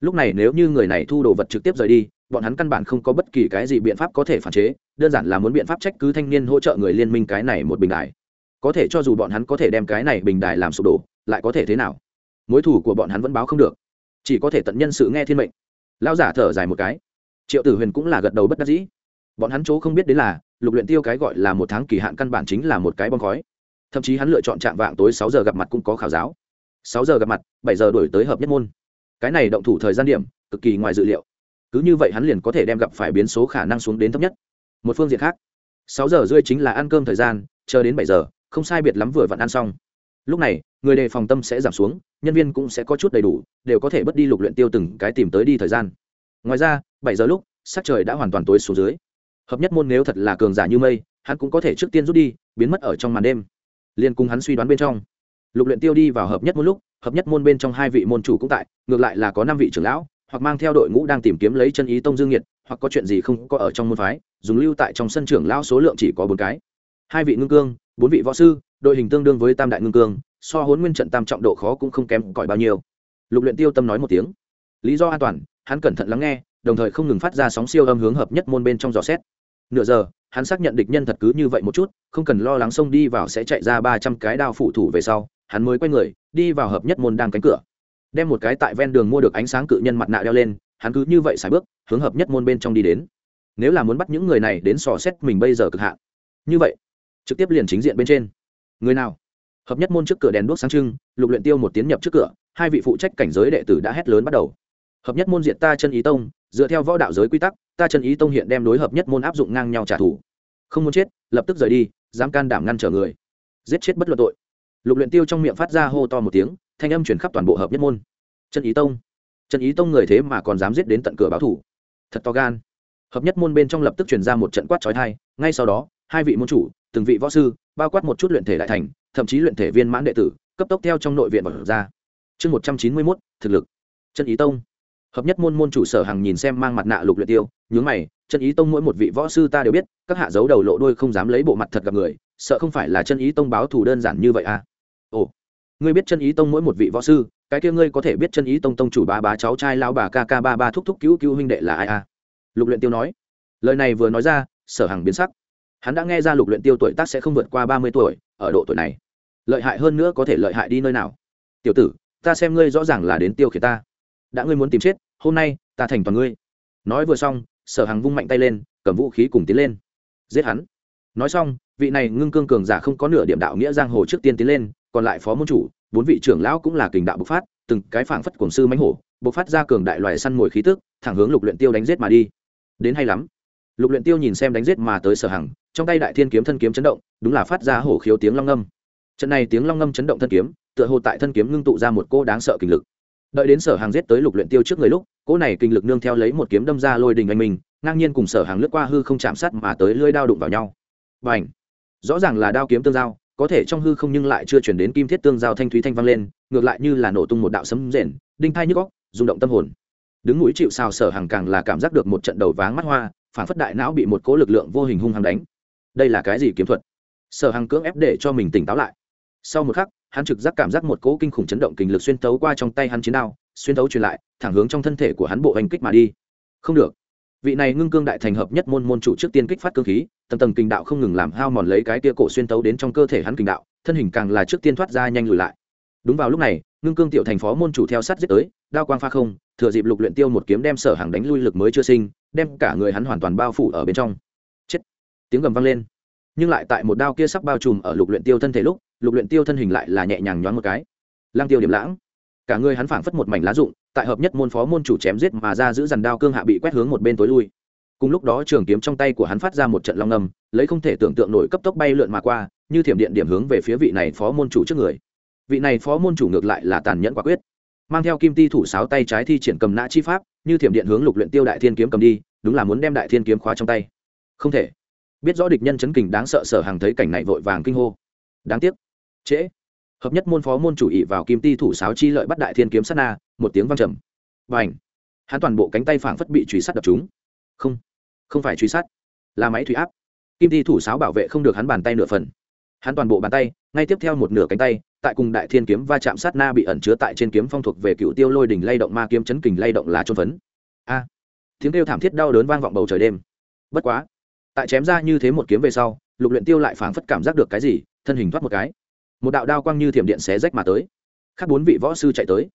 Lúc này nếu như người này thu đồ vật trực tiếp rời đi, bọn hắn căn bản không có bất kỳ cái gì biện pháp có thể phản chế, đơn giản là muốn biện pháp trách cứ thanh niên hỗ trợ người liên minh cái này một bình đài. Có thể cho dù bọn hắn có thể đem cái này bình đài làm sụp đổ, lại có thể thế nào? Mối thủ của bọn hắn vẫn báo không được. Chỉ có thể tận nhân sự nghe thiên mệnh. Lao giả thở dài một cái. Triệu tử huyền cũng là gật đầu bất đắc dĩ. Bọn hắn chỗ không biết đến là lục luyện tiêu cái gọi là một tháng kỳ hạn căn bản chính là một cái bom khói. Thậm chí hắn lựa chọn trạng vạng tối sáu giờ gặp mặt cũng có khảo giáo. Sáu giờ gặp mặt, bảy giờ đổi tới hợp nhất môn. Cái này động thủ thời gian điểm, cực kỳ ngoài dự liệu. Cứ như vậy hắn liền có thể đem gặp phải biến số khả năng xuống đến thấp nhất. Một phương diện khác, sáu giờ rơi chính là ăn cơm thời gian, chờ đến bảy giờ, không sai biệt lắm vừa vặn ăn xong. Lúc này, người đề phòng tâm sẽ giảm xuống, nhân viên cũng sẽ có chút đầy đủ, đều có thể bất đi lục luyện tiêu từng cái tìm tới đi thời gian. Ngoài ra, bảy giờ lúc, sắc trời đã hoàn toàn tối xuống dưới hợp nhất môn nếu thật là cường giả như mây, hắn cũng có thể trước tiên rút đi, biến mất ở trong màn đêm. Liên cùng hắn suy đoán bên trong. Lục luyện tiêu đi vào hợp nhất môn lúc, hợp nhất môn bên trong hai vị môn chủ cũng tại, ngược lại là có năm vị trưởng lão, hoặc mang theo đội ngũ đang tìm kiếm lấy chân ý tông dương nhiệt hoặc có chuyện gì không có ở trong môn phái, dùng lưu tại trong sân trưởng lão số lượng chỉ có bốn cái. Hai vị ngưng cương, bốn vị võ sư, đội hình tương đương với tam đại ngưng cương, so hốn nguyên trận tam trọng độ khó cũng không kém cỏi bao nhiêu. Lục luyện tiêu tâm nói một tiếng. Lý do an toàn, hắn cẩn thận lắng nghe, đồng thời không ngừng phát ra sóng siêu âm hướng hợp nhất môn bên trong dò xét nửa giờ, hắn xác nhận địch nhân thật cứ như vậy một chút, không cần lo lắng xông đi vào sẽ chạy ra ba trăm cái đao phủ thủ về sau, hắn mới quay người, đi vào hợp nhất môn đang cánh cửa. Đem một cái tại ven đường mua được ánh sáng cự nhân mặt nạ đeo lên, hắn cứ như vậy xài bước, hướng hợp nhất môn bên trong đi đến. Nếu là muốn bắt những người này đến sò xét mình bây giờ cực hạn. Như vậy, trực tiếp liền chính diện bên trên. Người nào? Hợp nhất môn trước cửa đèn đuốc sáng trưng, lục luyện tiêu một tiến nhập trước cửa, hai vị phụ trách cảnh giới đệ tử đã hét lớn bắt đầu. Hợp nhất môn diện ta chân ý tông, dựa theo võ đạo giới quy tắc ta chân ý tông hiện đem đối hợp nhất môn áp dụng ngang nhau trả thù. Không muốn chết, lập tức rời đi, dám can đảm ngăn trở người. Giết chết bất luận tội. Lục luyện tiêu trong miệng phát ra hô to một tiếng, thanh âm truyền khắp toàn bộ hợp nhất môn. Chân ý tông. Chân ý tông người thế mà còn dám giết đến tận cửa báo thủ. Thật to gan. Hợp nhất môn bên trong lập tức truyền ra một trận quát chói tai, ngay sau đó, hai vị môn chủ, từng vị võ sư, bao quát một chút luyện thể đại thành, thậm chí luyện thể viên mãn đệ tử, cấp tốc theo trong nội viện bỏ ra. Chương một trăm chín mươi mốt, thực lực. Chân ý tông hợp nhất môn môn chủ sở hàng nhìn xem mang mặt nạ lục luyện tiêu, nhướng mày, chân ý tông mỗi một vị võ sư ta đều biết, các hạ giấu đầu lộ đôi không dám lấy bộ mặt thật gặp người, sợ không phải là chân ý tông báo thù đơn giản như vậy à? Ồ, ngươi biết chân ý tông mỗi một vị võ sư, cái kia ngươi có thể biết chân ý tông tông chủ ba bá cháu trai lão bà ca ca ba ba thúc thúc cứu cứu huynh đệ là ai à? Lục luyện tiêu nói. Lời này vừa nói ra, sở hàng biến sắc. Hắn đã nghe ra lục luyện tiêu tuổi tác sẽ không vượt qua ba mươi tuổi, ở độ tuổi này. Lợi hại hơn nữa có thể lợi hại đi nơi nào? Tiểu tử, ta xem ngươi rõ ràng là đến tiêu khiển ta. Đã ngươi muốn tìm chết hôm nay, ta thành toàn ngươi. Nói vừa xong, sở hàng vung mạnh tay lên, cầm vũ khí cùng tiến lên. Giết hắn. Nói xong, vị này ngưng cương cường giả không có nửa điểm đạo nghĩa giang hồ trước tiên tiến lên, còn lại phó môn chủ, bốn vị trưởng lão cũng là kình đạo bộc phát, từng cái phảng phất cổng sư mãnh hổ, bộc phát ra cường đại loài săn mồi khí tức, thẳng hướng lục luyện tiêu đánh giết mà đi. Đến hay lắm. Lục luyện tiêu nhìn xem đánh giết mà tới sở hằng, trong tay đại thiên kiếm thân kiếm chấn động, đúng là phát ra hổ khiếu tiếng long ngâm trận này tiếng long ngâm chấn động thân kiếm, tựa hồ tại thân kiếm ngưng tụ ra một cô đáng sợ kình lực đợi đến sở hàng giết tới lục luyện tiêu trước người lúc cỗ này kinh lực nương theo lấy một kiếm đâm ra lôi đình anh mình ngang nhiên cùng sở hàng lướt qua hư không chạm sát mà tới lưỡi đao đụng vào nhau. Bảnh, rõ ràng là đao kiếm tương giao có thể trong hư không nhưng lại chưa chuyển đến kim thiết tương giao thanh thúy thanh vang lên ngược lại như là nổ tung một đạo sấm rền đinh thai nhức óc rung động tâm hồn. Đứng mũi chịu sao sở hàng càng là cảm giác được một trận đầu váng mắt hoa phản phất đại não bị một cỗ lực lượng vô hình hung hăng đánh. Đây là cái gì kiếm thuật? Sở hàng cưỡng ép để cho mình tỉnh táo lại. Sau một khắc hắn trực giác cảm giác một cỗ kinh khủng chấn động kình lực xuyên tấu qua trong tay hắn chiến đao, xuyên tấu truyền lại, thẳng hướng trong thân thể của hắn bộ hành kích mà đi. Không được. Vị này ngưng cương đại thành hợp nhất môn môn chủ trước tiên kích phát cương khí, tầng tầng kinh đạo không ngừng làm hao mòn lấy cái tia cổ xuyên tấu đến trong cơ thể hắn kinh đạo, thân hình càng là trước tiên thoát ra nhanh lùi lại. Đúng vào lúc này, ngưng cương tiểu thành phó môn chủ theo sát giết tới, đao quang pha không, thừa dịp lục luyện tiêu một kiếm đem sở hàng đánh lui lực mới chưa sinh, đem cả người hắn hoàn toàn bao phủ ở bên trong. Chết. Tiếng gầm vang lên. Nhưng lại tại một đao kia sắp bao trùm ở lục luyện tiêu thân thể lúc lục luyện tiêu thân hình lại là nhẹ nhàng nhoáng một cái. Lang tiêu điểm lãng. Cả người hắn phảng phất một mảnh lá rụng, tại hợp nhất môn phó môn chủ chém giết mà ra giữ dàn đao cương hạ bị quét hướng một bên tối lui. Cùng lúc đó trường kiếm trong tay của hắn phát ra một trận long ngầm, lấy không thể tưởng tượng nổi cấp tốc bay lượn mà qua, như thiểm điện điểm hướng về phía vị này phó môn chủ trước người. Vị này phó môn chủ ngược lại là tàn nhẫn quả quyết. Mang theo kim ti thủ sáo tay trái thi triển cầm nã chi pháp, như thiểm điện hướng lục luyện tiêu đại thiên kiếm cầm đi, đúng là muốn đem đại thiên kiếm khóa trong tay. Không thể. Biết rõ địch nhân chấn kình đáng sợ sở hàng thấy cảnh này vội vàng kinh hô. Đáng tiếc trễ. Hợp nhất môn phó môn chủ ý vào kim ti thủ sáo chi lợi bắt đại thiên kiếm sát na, một tiếng vang trầm. Và ảnh hắn toàn bộ cánh tay phảng phất bị truy sát đập chúng. Không không phải truy sát, là máy thủy áp. Kim ti thủ sáo bảo vệ không được hắn bàn tay nửa phần. Hắn toàn bộ bàn tay, ngay tiếp theo một nửa cánh tay, tại cùng đại thiên kiếm va chạm sát na bị ẩn chứa tại trên kiếm phong thuộc về cựu tiêu lôi đỉnh lay động ma kiếm chấn kình lay động là trôn phấn. A! Tiếng kêu thảm thiết đau đớn vang vọng bầu trời đêm. Bất quá, tại chém ra như thế một kiếm về sau, lục luyện tiêu lại phảng phất cảm giác được cái gì, thân hình thoát một cái một đạo đao quang như thiểm điện xé rách mà tới. Khác bốn vị võ sư chạy tới.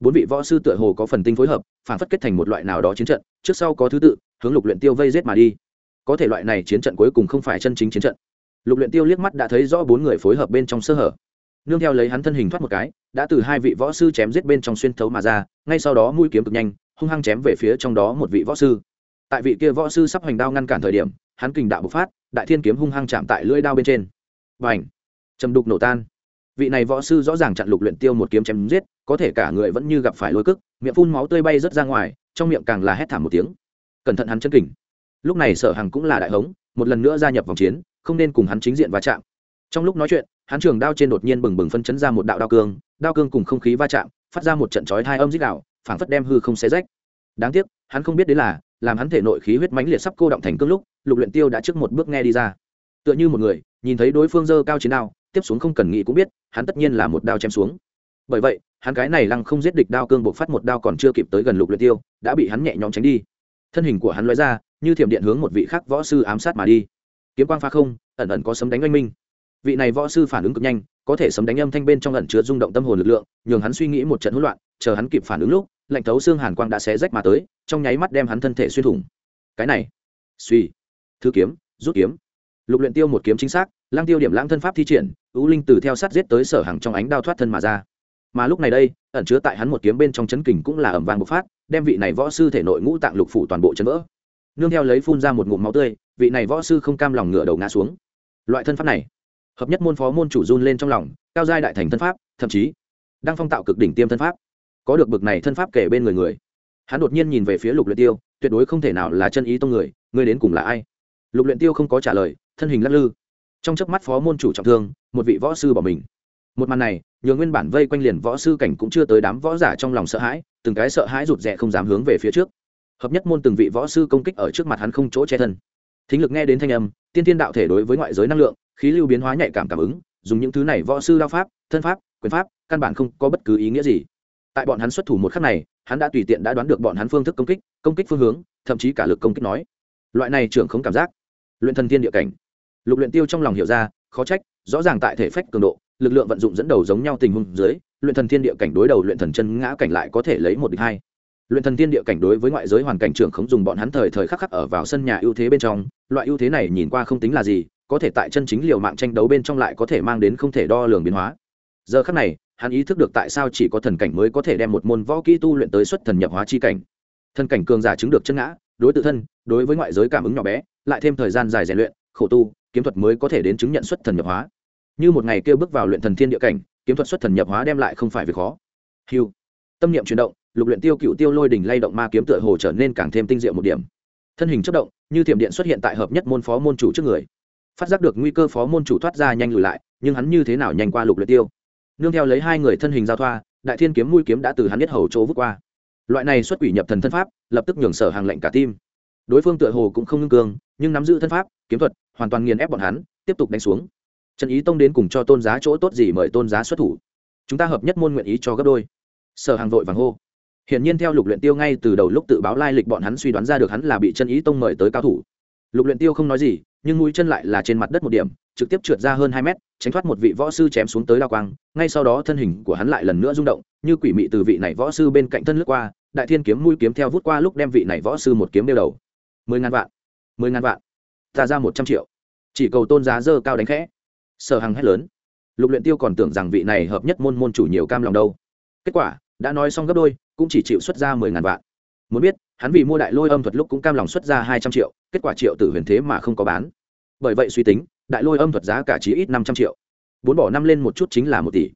Bốn vị võ sư tựa hồ có phần tinh phối hợp, phản phất kết thành một loại nào đó chiến trận, trước sau có thứ tự, hướng lục luyện tiêu vây giết mà đi. Có thể loại này chiến trận cuối cùng không phải chân chính chiến trận. Lục luyện tiêu liếc mắt đã thấy rõ bốn người phối hợp bên trong sơ hở. Nương theo lấy hắn thân hình thoát một cái, đã từ hai vị võ sư chém giết bên trong xuyên thấu mà ra, ngay sau đó mũi kiếm cực nhanh, hung hăng chém về phía trong đó một vị võ sư. Tại vị kia võ sư sắp hoành đao ngăn cản thời điểm, hắn kình đạo bộc phát, đại thiên kiếm hung hăng chạm tại lưỡi đao bên trên. Bảnh trầm chầm đục nổ tan. Vị này võ sư rõ ràng chặn lục luyện tiêu một kiếm chém giết, có thể cả người vẫn như gặp phải lôi cức miệng phun máu tươi bay rất ra ngoài, trong miệng càng là hét thảm một tiếng. Cẩn thận hắn chân kình. Lúc này sở hằng cũng là đại hống, một lần nữa gia nhập vòng chiến, không nên cùng hắn chính diện va chạm. Trong lúc nói chuyện, hắn trường đao trên đột nhiên bừng bừng phân chấn ra một đạo đao cương đao cương cùng không khí va chạm, phát ra một trận chói hai âm dích đạo phảng phất đem hư không xé rách. Đáng tiếc, hắn không biết đến là, làm hắn thể nội khí huyết mãnh liệt sắp cô động thành cương lúc, lục luyện tiêu đã trước một bước nghe đi ra. Tựa như một người, nhìn thấy đối phương dơ cao chiến đao tiếp xuống không cần nghĩ cũng biết, hắn tất nhiên là một đao chém xuống. Bởi vậy, hắn cái này lăng không giết địch đao cương buộc phát một đao còn chưa kịp tới gần lục luyện tiêu, đã bị hắn nhẹ nhõm tránh đi. Thân hình của hắn lóe ra, như thiểm điện hướng một vị khác võ sư ám sát mà đi. Kiếm quang pha không, ẩn ẩn có sấm đánh oanh minh. Vị này võ sư phản ứng cực nhanh, có thể sấm đánh âm thanh bên trong ẩn chứa rung động tâm hồn lực lượng, nhường hắn suy nghĩ một trận hỗn loạn, chờ hắn kịp phản ứng lúc, lạnh thấu xương hàn quang đã xé rách mà tới, trong nháy mắt đem hắn thân thể xuyên thủng. Cái này, suy thứ kiếm, rút kiếm. Lục luyện tiêu một kiếm chính xác lang tiêu điểm lãng thân pháp thi triển ưu linh từ theo sát giết tới sở hàng trong ánh đao thoát thân mà ra. Mà lúc này đây, ẩn chứa tại hắn một kiếm bên trong chấn kình cũng là ẩm vàng bộc phát, đem vị này võ sư thể nội ngũ tạng lục phủ toàn bộ chấn vỡ. Nương theo lấy phun ra một ngụm máu tươi, vị này võ sư không cam lòng ngửa đầu ngã xuống. Loại thân pháp này, hợp nhất môn phó môn chủ run lên trong lòng, cao giai đại thành thân pháp, thậm chí, đang phong tạo cực đỉnh tiêm thân pháp. Có được bực này thân pháp kể bên người người. Hắn đột nhiên nhìn về phía lục luyện tiêu, tuyệt đối không thể nào là chân ý tông người người đến cùng là ai? Lục luyện tiêu không có trả lời, thân hình lắc lư trong chớp mắt phó môn chủ trọng thương, một vị võ sư bỏ mình. Một màn này, nhờ nguyên bản vây quanh liền võ sư cảnh cũng chưa tới đám võ giả trong lòng sợ hãi, từng cái sợ hãi rụt rè không dám hướng về phía trước. Hợp nhất môn từng vị võ sư công kích ở trước mặt hắn không chỗ che thân. Thính lực nghe đến thanh âm, tiên tiên đạo thể đối với ngoại giới năng lượng, khí lưu biến hóa nhạy cảm cảm ứng, dùng những thứ này võ sư đao pháp, thân pháp, quyền pháp, căn bản không có bất cứ ý nghĩa gì. Tại bọn hắn xuất thủ một khắc này, hắn đã tùy tiện đã đoán được bọn hắn phương thức công kích công kích phương hướng, thậm chí cả lực công kích nói. Loại này trưởng không cảm giác. Luyện thần tiên địa cảnh lục luyện tiêu trong lòng hiểu ra, khó trách, rõ ràng tại thể phách cường độ, lực lượng vận dụng dẫn đầu giống nhau tình huống dưới, luyện thần thiên địa cảnh đối đầu luyện thần chân ngã cảnh lại có thể lấy một địch hai. Luyện thần thiên địa cảnh đối với ngoại giới hoàn cảnh trưởng không dùng bọn hắn thời thời khắc khắc ở vào sân nhà ưu thế bên trong, loại ưu thế này nhìn qua không tính là gì, có thể tại chân chính liều mạng tranh đấu bên trong lại có thể mang đến không thể đo lường biến hóa. Giờ khắc này, hắn ý thức được tại sao chỉ có thần cảnh mới có thể đem một môn võ kỹ tu luyện tới xuất thần nhập hóa chi cảnh. Thần cảnh cường giả chứng được chân ngã, đối tự thân, đối với ngoại giới cảm ứng nhỏ bé, lại thêm thời gian dài rèn luyện, khổ tu kiếm thuật mới có thể đến chứng nhận xuất thần nhập hóa. Như một ngày kêu bước vào luyện thần thiên địa cảnh, kiếm thuật xuất thần nhập hóa đem lại không phải việc khó. Hiu tâm niệm chuyển động, lục luyện tiêu cựu tiêu lôi đỉnh lay động ma kiếm tựa hồ trở nên càng thêm tinh diệu một điểm. Thân hình chất động, như thiểm điện xuất hiện tại hợp nhất môn phó môn chủ trước người. Phát giác được nguy cơ phó môn chủ thoát ra nhanh lùi lại, nhưng hắn như thế nào nhanh qua lục luyện tiêu? Nương theo lấy hai người thân hình giao thoa, đại thiên kiếm mũi kiếm đã từ hắn biết hầu chỗ vút qua. Loại này xuất quỷ nhập thần thân pháp, lập tức nhường sở hàng lệnh cả tim đối phương tựa hồ cũng không ngưng cương, nhưng nắm giữ thân pháp kiếm thuật hoàn toàn nghiền ép bọn hắn tiếp tục đánh xuống. Trần ý tông đến cùng cho tôn giá chỗ tốt gì mời tôn giá xuất thủ? Chúng ta hợp nhất môn nguyện ý cho gấp đôi. Sở hàng vội vàng hô. Hiển nhiên theo lục luyện tiêu ngay từ đầu lúc tự báo lai lịch bọn hắn suy đoán ra được hắn là bị chân ý tông mời tới cao thủ. Lục luyện tiêu không nói gì nhưng mũi chân lại là trên mặt đất một điểm trực tiếp trượt ra hơn hai mét tránh thoát một vị võ sư chém xuống tới đao quang. Ngay sau đó thân hình của hắn lại lần nữa rung động như quỷ mị từ vị này võ sư bên cạnh thân lướt qua đại thiên kiếm mũi kiếm theo vút qua lúc đem vị này võ sư một kiếm đeo đầu mười ngàn vạn. Mười ngàn vạn. Ta ra một trăm triệu. Chỉ cầu tôn giá dơ cao đánh khẽ. Sở hằng hét lớn. Lục luyện tiêu còn tưởng rằng vị này hợp nhất môn môn chủ nhiều cam lòng đâu. Kết quả, đã nói xong gấp đôi, cũng chỉ chịu xuất ra mười ngàn vạn. Muốn biết, hắn vì mua đại lôi âm thuật lúc cũng cam lòng xuất ra hai trăm triệu, kết quả triệu tử huyền thế mà không có bán. Bởi vậy suy tính, đại lôi âm thuật giá cả chỉ ít năm trăm triệu. Bốn bỏ năm lên một chút chính là một tỷ.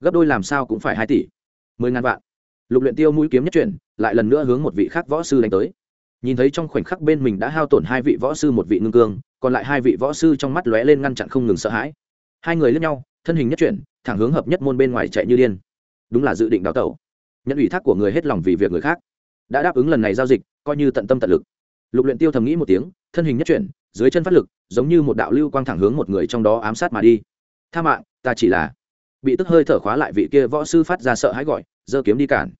Gấp đôi làm sao cũng phải hai tỷ. Mười ngàn vạn. Lục luyện tiêu mũi kiếm nhất chuyển, lại lần nữa hướng một vị khác võ sư đánh tới nhìn thấy trong khoảnh khắc bên mình đã hao tổn hai vị võ sư một vị ngưng cương, còn lại hai vị võ sư trong mắt lóe lên ngăn chặn không ngừng sợ hãi. Hai người lướt nhau, thân hình nhất chuyển, thẳng hướng hợp nhất môn bên ngoài chạy như điên. Đúng là dự định đào tẩu. Nhận ủy thác của người hết lòng vì việc người khác. Đã đáp ứng lần này giao dịch, coi như tận tâm tận lực. Lục luyện tiêu thầm nghĩ một tiếng, thân hình nhất chuyển, dưới chân phát lực, giống như một đạo lưu quang thẳng hướng một người trong đó ám sát mà đi. Tha mạng, ta chỉ là bị tức hơi thở khóa lại vị kia võ sư phát ra sợ hãi gọi, giơ kiếm đi cản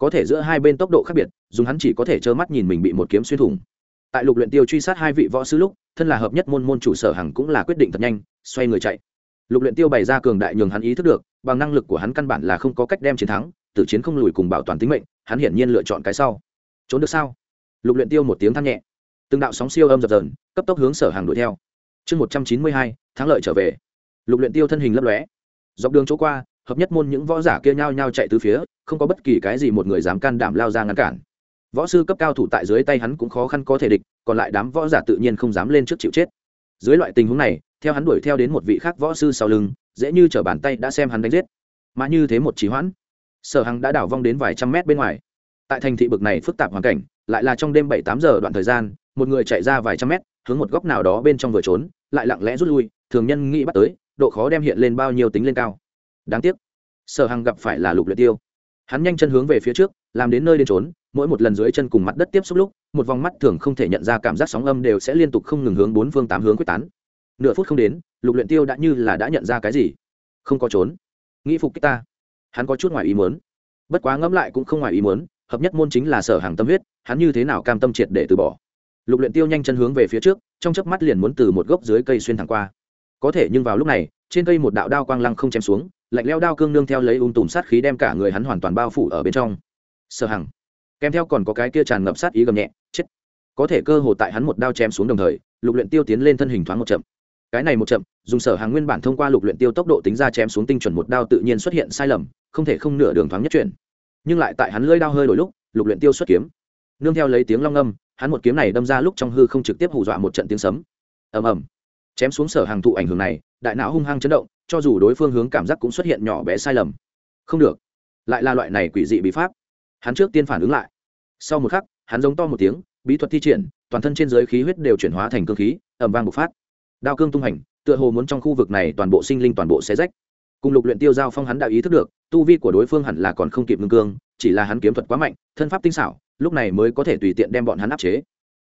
có thể giữa hai bên tốc độ khác biệt, dùng hắn chỉ có thể trơ mắt nhìn mình bị một kiếm xuyên thủng. Tại lục luyện tiêu truy sát hai vị võ sư lúc, thân là hợp nhất môn môn chủ sở hằng cũng là quyết định thật nhanh, xoay người chạy. Lục luyện tiêu bày ra cường đại nhường hắn ý thức được, bằng năng lực của hắn căn bản là không có cách đem chiến thắng, tử chiến không lùi cùng bảo toàn tính mệnh, hắn hiển nhiên lựa chọn cái sau. Trốn được sao? Lục luyện tiêu một tiếng than nhẹ. Từng đạo sóng siêu âm dập dờn, cấp tốc hướng sở hàng đuổi theo. Chương một trăm chín mươi hai, thắng lợi trở về. Lục luyện tiêu thân hình lấp lóe. Dọc đường chỗ qua hợp nhất môn những võ giả kia nhao nhao chạy từ phía, không có bất kỳ cái gì một người dám can đảm lao ra ngăn cản. Võ sư cấp cao thủ tại dưới tay hắn cũng khó khăn có thể địch, còn lại đám võ giả tự nhiên không dám lên trước chịu chết. Dưới loại tình huống này, theo hắn đuổi theo đến một vị khác võ sư sau lưng, dễ như trở bàn tay đã xem hắn đánh giết. Mà như thế một trí hoãn, sở hằng đã đảo vong đến vài trăm mét bên ngoài. Tại thành thị bực này phức tạp hoàn cảnh, lại là trong đêm bảy tám giờ đoạn thời gian, một người chạy ra vài trăm mét, hướng một góc nào đó bên trong vừa trốn, lại lặng lẽ rút lui, thường nhân nghĩ bắt tới, độ khó đem hiện lên bao nhiêu tính lên cao đáng tiếc, sở hằng gặp phải là lục luyện tiêu. Hắn nhanh chân hướng về phía trước, làm đến nơi đến trốn mỗi một lần dưới chân cùng mặt đất tiếp xúc lúc, một vòng mắt thường không thể nhận ra cảm giác sóng âm đều sẽ liên tục không ngừng hướng bốn phương tám hướng quyết tán. Nửa phút không đến, lục luyện tiêu đã như là đã nhận ra cái gì. Không có trốn. Nghĩ phục kích ta. Hắn có chút ngoài ý muốn. Bất quá ngẫm lại cũng không ngoài ý muốn, hợp nhất môn chính là sở hàng tâm huyết, hắn như thế nào cam tâm triệt để từ bỏ. Lục luyện tiêu nhanh chân hướng về phía trước, trong chớp mắt liền muốn từ một gốc dưới cây xuyên thẳng qua. Có thể nhưng vào lúc này, trên cây một đạo đao quang lăng không chém xuống lạnh leo đao cương nương theo lấy ung tùm sát khí đem cả người hắn hoàn toàn bao phủ ở bên trong. Sở hằng, kèm theo còn có cái kia tràn ngập sát ý gầm nhẹ, chết. Có thể cơ hồ tại hắn một đao chém xuống đồng thời, lục luyện tiêu tiến lên thân hình thoáng một chậm. Cái này một chậm, dùng sở hàng nguyên bản thông qua lục luyện tiêu tốc độ tính ra chém xuống tinh chuẩn một đao tự nhiên xuất hiện sai lầm, không thể không nửa đường thoáng nhất chuyển. Nhưng lại tại hắn lưỡi đao hơi đổi lúc, lục luyện tiêu xuất kiếm. Nương theo lấy tiếng long âm hắn một kiếm này đâm ra lúc trong hư không trực tiếp hù dọa một trận tiếng sấm. Ầm ầm chém xuống sở hàng thụ ảnh hưởng này, đại não hung hăng chấn động, cho dù đối phương hướng cảm giác cũng xuất hiện nhỏ bé sai lầm. Không được, lại là loại này quỷ dị bí pháp. Hắn trước tiên phản ứng lại. Sau một khắc, hắn giống to một tiếng, bí thuật thi triển, toàn thân trên giới khí huyết đều chuyển hóa thành cương khí, ầm vang bộc phát. Đao cương tung hành, tựa hồ muốn trong khu vực này toàn bộ sinh linh toàn bộ xé rách. Cùng lục luyện tiêu giao phong hắn đã ý thức được, tu vi của đối phương hẳn là còn không kịp ngưng cương, chỉ là hắn kiếm thuật quá mạnh, thân pháp tinh xảo, lúc này mới có thể tùy tiện đem bọn hắn áp chế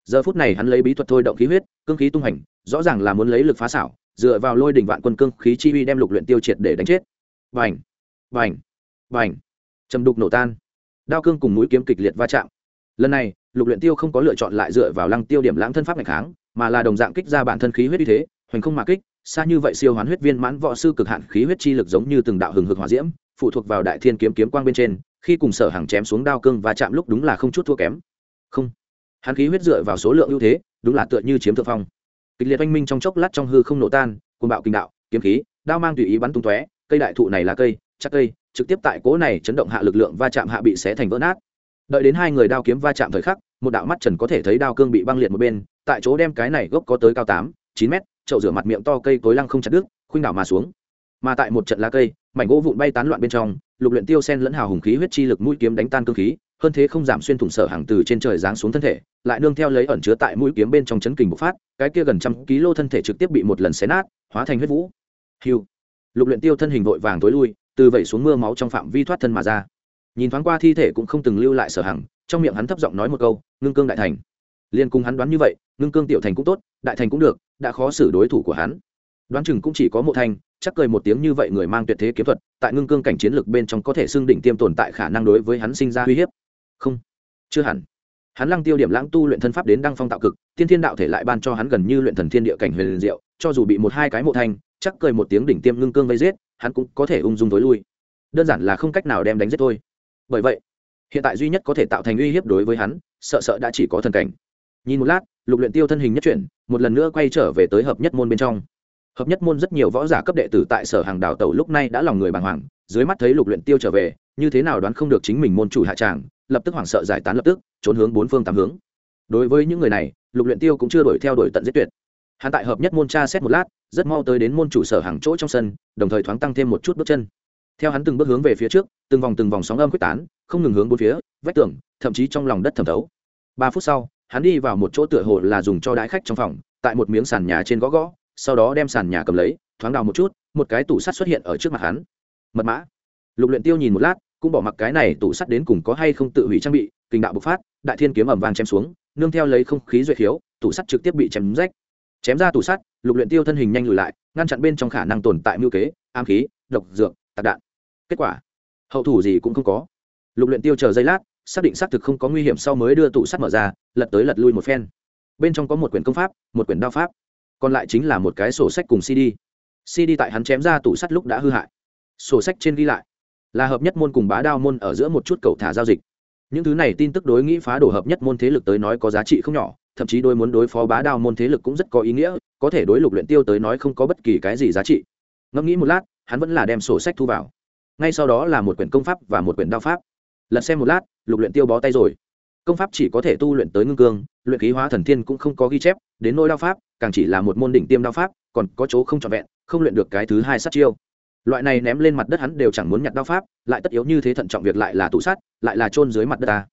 giờ phút này hắn lấy bí thuật thôi động khí huyết, cương khí tung hành, rõ ràng là muốn lấy lực phá xảo, dựa vào lôi đỉnh vạn quân cương khí chi uy đem lục luyện tiêu triệt để đánh chết. Vành vành vành trầm đục nổ tan. Đao cương cùng mũi kiếm kịch liệt va chạm. Lần này, lục luyện tiêu không có lựa chọn lại dựa vào lăng tiêu điểm lãng thân pháp ngày kháng, mà là đồng dạng kích ra bản thân khí huyết uy thế, hoành không mà kích, xa như vậy siêu hoán huyết viên mãn võ sư cực hạn khí huyết chi lực giống như từng đạo hừng hực hỏa diễm, phụ thuộc vào đại thiên kiếm kiếm quang bên trên, khi cùng sở hàng chém xuống đao cương và chạm lúc đúng là không chút thua kém. Không hắn khí huyết dựa vào số lượng ưu thế, đúng là tựa như chiếm thượng phong. Kịch liệt oanh minh trong chốc lát trong hư không nổ tan côn bạo kinh đạo, kiếm khí, đao mang tùy ý bắn tung tóe, cây đại thụ này là cây, chắc cây, trực tiếp tại cố này chấn động hạ lực lượng va chạm hạ bị xé thành vỡ nát. Đợi đến hai người đao kiếm va chạm thời khắc, một đạo mắt trần có thể thấy đao cương bị băng liệt một bên, tại chỗ đem cái này gốc có tới cao tám, chín mét, chậu rửa mặt miệng to cây cối lăng không chặt đứt, khuynh đảo mà xuống. Mà tại một trận lá cây, mảnh gỗ vụn bay tán loạn bên trong, lục luyện tiêu sen lẫn hào hùng khí huyết chi lực mũi kiếm đánh tan cương khí hơn thế không giảm xuyên thủng sở hàng từ trên trời giáng xuống thân thể lại nương theo lấy ẩn chứa tại mũi kiếm bên trong chấn kình bộc phát cái kia gần trăm ký lô thân thể trực tiếp bị một lần xé nát hóa thành huyết vũ. Hiu lục luyện tiêu thân hình vội vàng tối lui từ vẩy xuống mưa máu trong phạm vi thoát thân mà ra. Nhìn thoáng qua thi thể cũng không từng lưu lại sở hàng trong miệng hắn thấp giọng nói một câu ngưng cương đại thành. Liên cùng hắn đoán như vậy ngưng cương tiểu thành cũng tốt đại thành cũng được đã khó xử đối thủ của hắn. Đoán chừng cũng chỉ có mộ thành, chắc cười một tiếng như vậy người mang tuyệt thế kiếm thuật tại ngưng cương cảnh chiến lược bên trong có thể xưng đỉnh tiêm tồn tại khả năng đối với hắn sinh ra uy hiếp không. Chưa hẳn. Hắn lăng tiêu điểm lãng tu luyện thân pháp đến đăng phong tạo cực, tiên thiên đạo thể lại ban cho hắn gần như luyện thần thiên địa cảnh huyền liền diệu, cho dù bị một hai cái mộ thanh, chắc cười một tiếng đỉnh tiêm ngưng cương vây giết, hắn cũng có thể ung dung tối lui. Đơn giản là không cách nào đem đánh giết thôi. Bởi vậy, hiện tại duy nhất có thể tạo thành uy hiếp đối với hắn, sợ sợ đã chỉ có thần cảnh. Nhìn một lát, lục luyện tiêu thân hình nhất chuyển, một lần nữa quay trở về tới hợp nhất môn bên trong. Hợp nhất môn rất nhiều võ giả cấp đệ tử tại sở hàng đào tẩu lúc này đã lòng người bàng hoàng, dưới mắt thấy lục luyện tiêu trở về, như thế nào đoán không được chính mình môn chủ hạ tràng lập tức hoảng sợ giải tán lập tức, trốn hướng bốn phương tám hướng. Đối với những người này, lục luyện tiêu cũng chưa đuổi theo đuổi tận giết tuyệt. Hắn tại hợp nhất môn tra xét một lát, rất mau tới đến môn chủ sở hàng chỗ trong sân, đồng thời thoáng tăng thêm một chút bước chân. Theo hắn từng bước hướng về phía trước, từng vòng từng vòng sóng âm quyết tán, không ngừng hướng bốn phía, vách tường, thậm chí trong lòng đất thẩm thấu. Ba phút sau, hắn đi vào một chỗ tựa hồ là dùng cho đái khách trong phòng, tại một miếng sàn nhà trên gõ gõ, sau đó đem sàn nhà cầm lấy, thoáng đào một chút, một cái tủ sắt xuất hiện ở trước mặt hắn. Mật mã. Lục luyện tiêu nhìn một lát cũng bỏ mặc cái này tủ sắt đến cùng có hay không tự hủy trang bị, kinh đạo bộc phát, đại thiên kiếm ầm vang chém xuống, nương theo lấy không khí duyệt khiếu, tủ sắt trực tiếp bị chém rách. Chém ra tủ sắt, lục luyện tiêu thân hình nhanh lùi lại, ngăn chặn bên trong khả năng tồn tại mưu kế am khí, độc dược, tạc đạn. Kết quả, hậu thủ gì cũng không có. Lục luyện tiêu chờ giây lát, xác định xác thực không có nguy hiểm sau mới đưa tủ sắt mở ra, lật tới lật lui một phen. Bên trong có một quyển công pháp, một quyển đao pháp. Còn lại chính là một cái sổ sách cùng cd. Cd tại hắn chém ra tủ sắt lúc đã hư hại. Sổ sách trên ghi lại là hợp nhất môn cùng bá đao môn ở giữa một chút cầu thả giao dịch. Những thứ này tin tức đối nghĩ phá đổ hợp nhất môn thế lực tới nói có giá trị không nhỏ, thậm chí đôi muốn đối phó bá đao môn thế lực cũng rất có ý nghĩa, có thể đối lục luyện tiêu tới nói không có bất kỳ cái gì giá trị. Ngẫm nghĩ một lát, hắn vẫn là đem sổ sách thu vào. Ngay sau đó là một quyển công pháp và một quyển đao pháp. Lật xem một lát, lục luyện tiêu bó tay rồi. Công pháp chỉ có thể tu luyện tới ngưng cương, luyện khí hóa thần thiên cũng không có ghi chép, đến nỗi đao pháp, càng chỉ là một môn đỉnh tiêm đao pháp, còn có chỗ không trọn vẹn, không luyện được cái thứ hai sát chiêu loại này ném lên mặt đất hắn đều chẳng muốn nhặt đao pháp lại tất yếu như thế thận trọng việc lại là tủ sát, lại là chôn dưới mặt đất ta.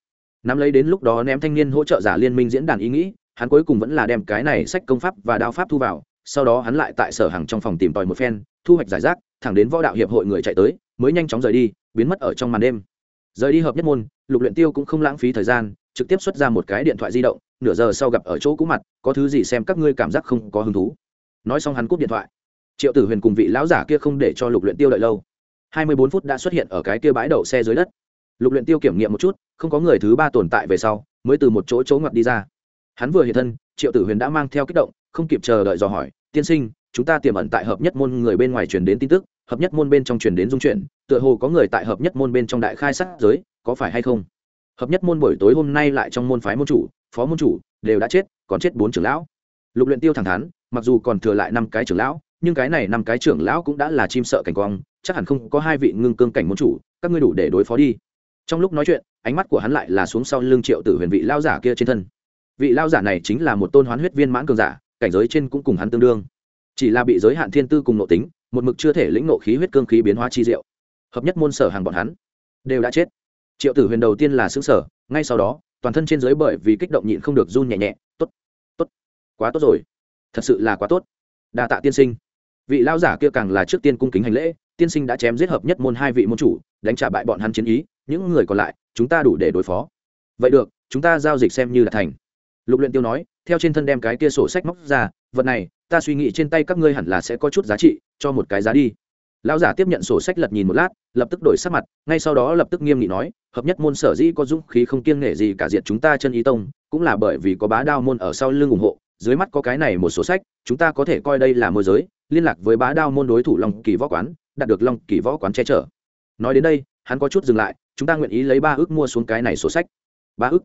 Nắm lấy đến lúc đó ném thanh niên hỗ trợ giả liên minh diễn đàn ý nghĩ hắn cuối cùng vẫn là đem cái này sách công pháp và đao pháp thu vào sau đó hắn lại tại sở hàng trong phòng tìm tòi một phen thu hoạch giải rác thẳng đến võ đạo hiệp hội người chạy tới mới nhanh chóng rời đi biến mất ở trong màn đêm. Rời đi hợp nhất môn lục luyện tiêu cũng không lãng phí thời gian trực tiếp xuất ra một cái điện thoại di động nửa giờ sau gặp ở chỗ cũ mặt có thứ gì xem các ngươi cảm giác không có hứng thú. Nói xong hắn cúp điện thoại triệu tử huyền cùng vị lão giả kia không để cho lục luyện tiêu đợi lâu. Hai mươi bốn phút đã xuất hiện ở cái kia bãi đậu xe dưới đất. Lục luyện tiêu kiểm nghiệm một chút, không có người thứ ba tồn tại về sau, mới từ một chỗ chỗ ngoặt đi ra. Hắn vừa hiện thân, triệu tử huyền đã mang theo kích động, không kịp chờ đợi dò hỏi, tiên sinh, chúng ta tiềm ẩn tại hợp nhất môn người bên ngoài truyền đến tin tức, hợp nhất môn bên trong truyền đến dung chuyển, tựa hồ có người tại hợp nhất môn bên trong đại khai sát giới, có phải hay không? Hợp nhất môn buổi tối hôm nay lại trong môn phái môn chủ, phó môn chủ, đều đã chết, còn chết bốn trưởng lão. Lục luyện tiêu thẳng thắn, mặc dù còn thừa lại năm cái trưởng lão nhưng cái này năm cái trưởng lão cũng đã là chim sợ cảnh quang, chắc hẳn không có hai vị ngưng cương cảnh môn chủ, các ngươi đủ để đối phó đi. Trong lúc nói chuyện, ánh mắt của hắn lại là xuống sau lưng triệu tử huyền vị lao giả kia trên thân. Vị lao giả này chính là một tôn hoán huyết viên mãn cường giả, cảnh giới trên cũng cùng hắn tương đương. Chỉ là bị giới hạn thiên tư cùng nội tính, một mực chưa thể lĩnh nộ khí huyết cương khí biến hóa chi diệu. Hợp nhất môn sở hàng bọn hắn, đều đã chết. Triệu tử huyền đầu tiên là xứng sở ngay sau đó, toàn thân trên giới bởi vì kích động nhịn không được run nhẹ nhẹ. Tốt tốt, quá tốt rồi. Thật sự là quá tốt. Đa tạ tiên sinh vị lao giả kia càng là trước tiên cung kính hành lễ, tiên sinh đã chém giết hợp nhất môn hai vị môn chủ, đánh trả bại bọn hắn chiến ý, những người còn lại, chúng ta đủ để đối phó. Vậy được, chúng ta giao dịch xem như là thành. Lục luyện tiêu nói, theo trên thân đem cái kia sổ sách móc ra, vật này, ta suy nghĩ trên tay các ngươi hẳn là sẽ có chút giá trị, cho một cái giá đi. Lão giả tiếp nhận sổ sách lật nhìn một lát, lập tức đổi sắc mặt, ngay sau đó lập tức nghiêm nghị nói, hợp nhất môn sở dĩ có dũng khí không kiêng nể gì cả diệt chúng ta chân ý tông, cũng là bởi vì có bá đao môn ở sau lưng ủng hộ, dưới mắt có cái này một sổ sách, chúng ta có thể coi đây là môi giới liên lạc với bá đao môn đối thủ long kỳ võ quán, đạt được long kỳ võ quán che chở. Nói đến đây, hắn có chút dừng lại, chúng ta nguyện ý lấy ba ước mua xuống cái này sổ sách. Ba ước?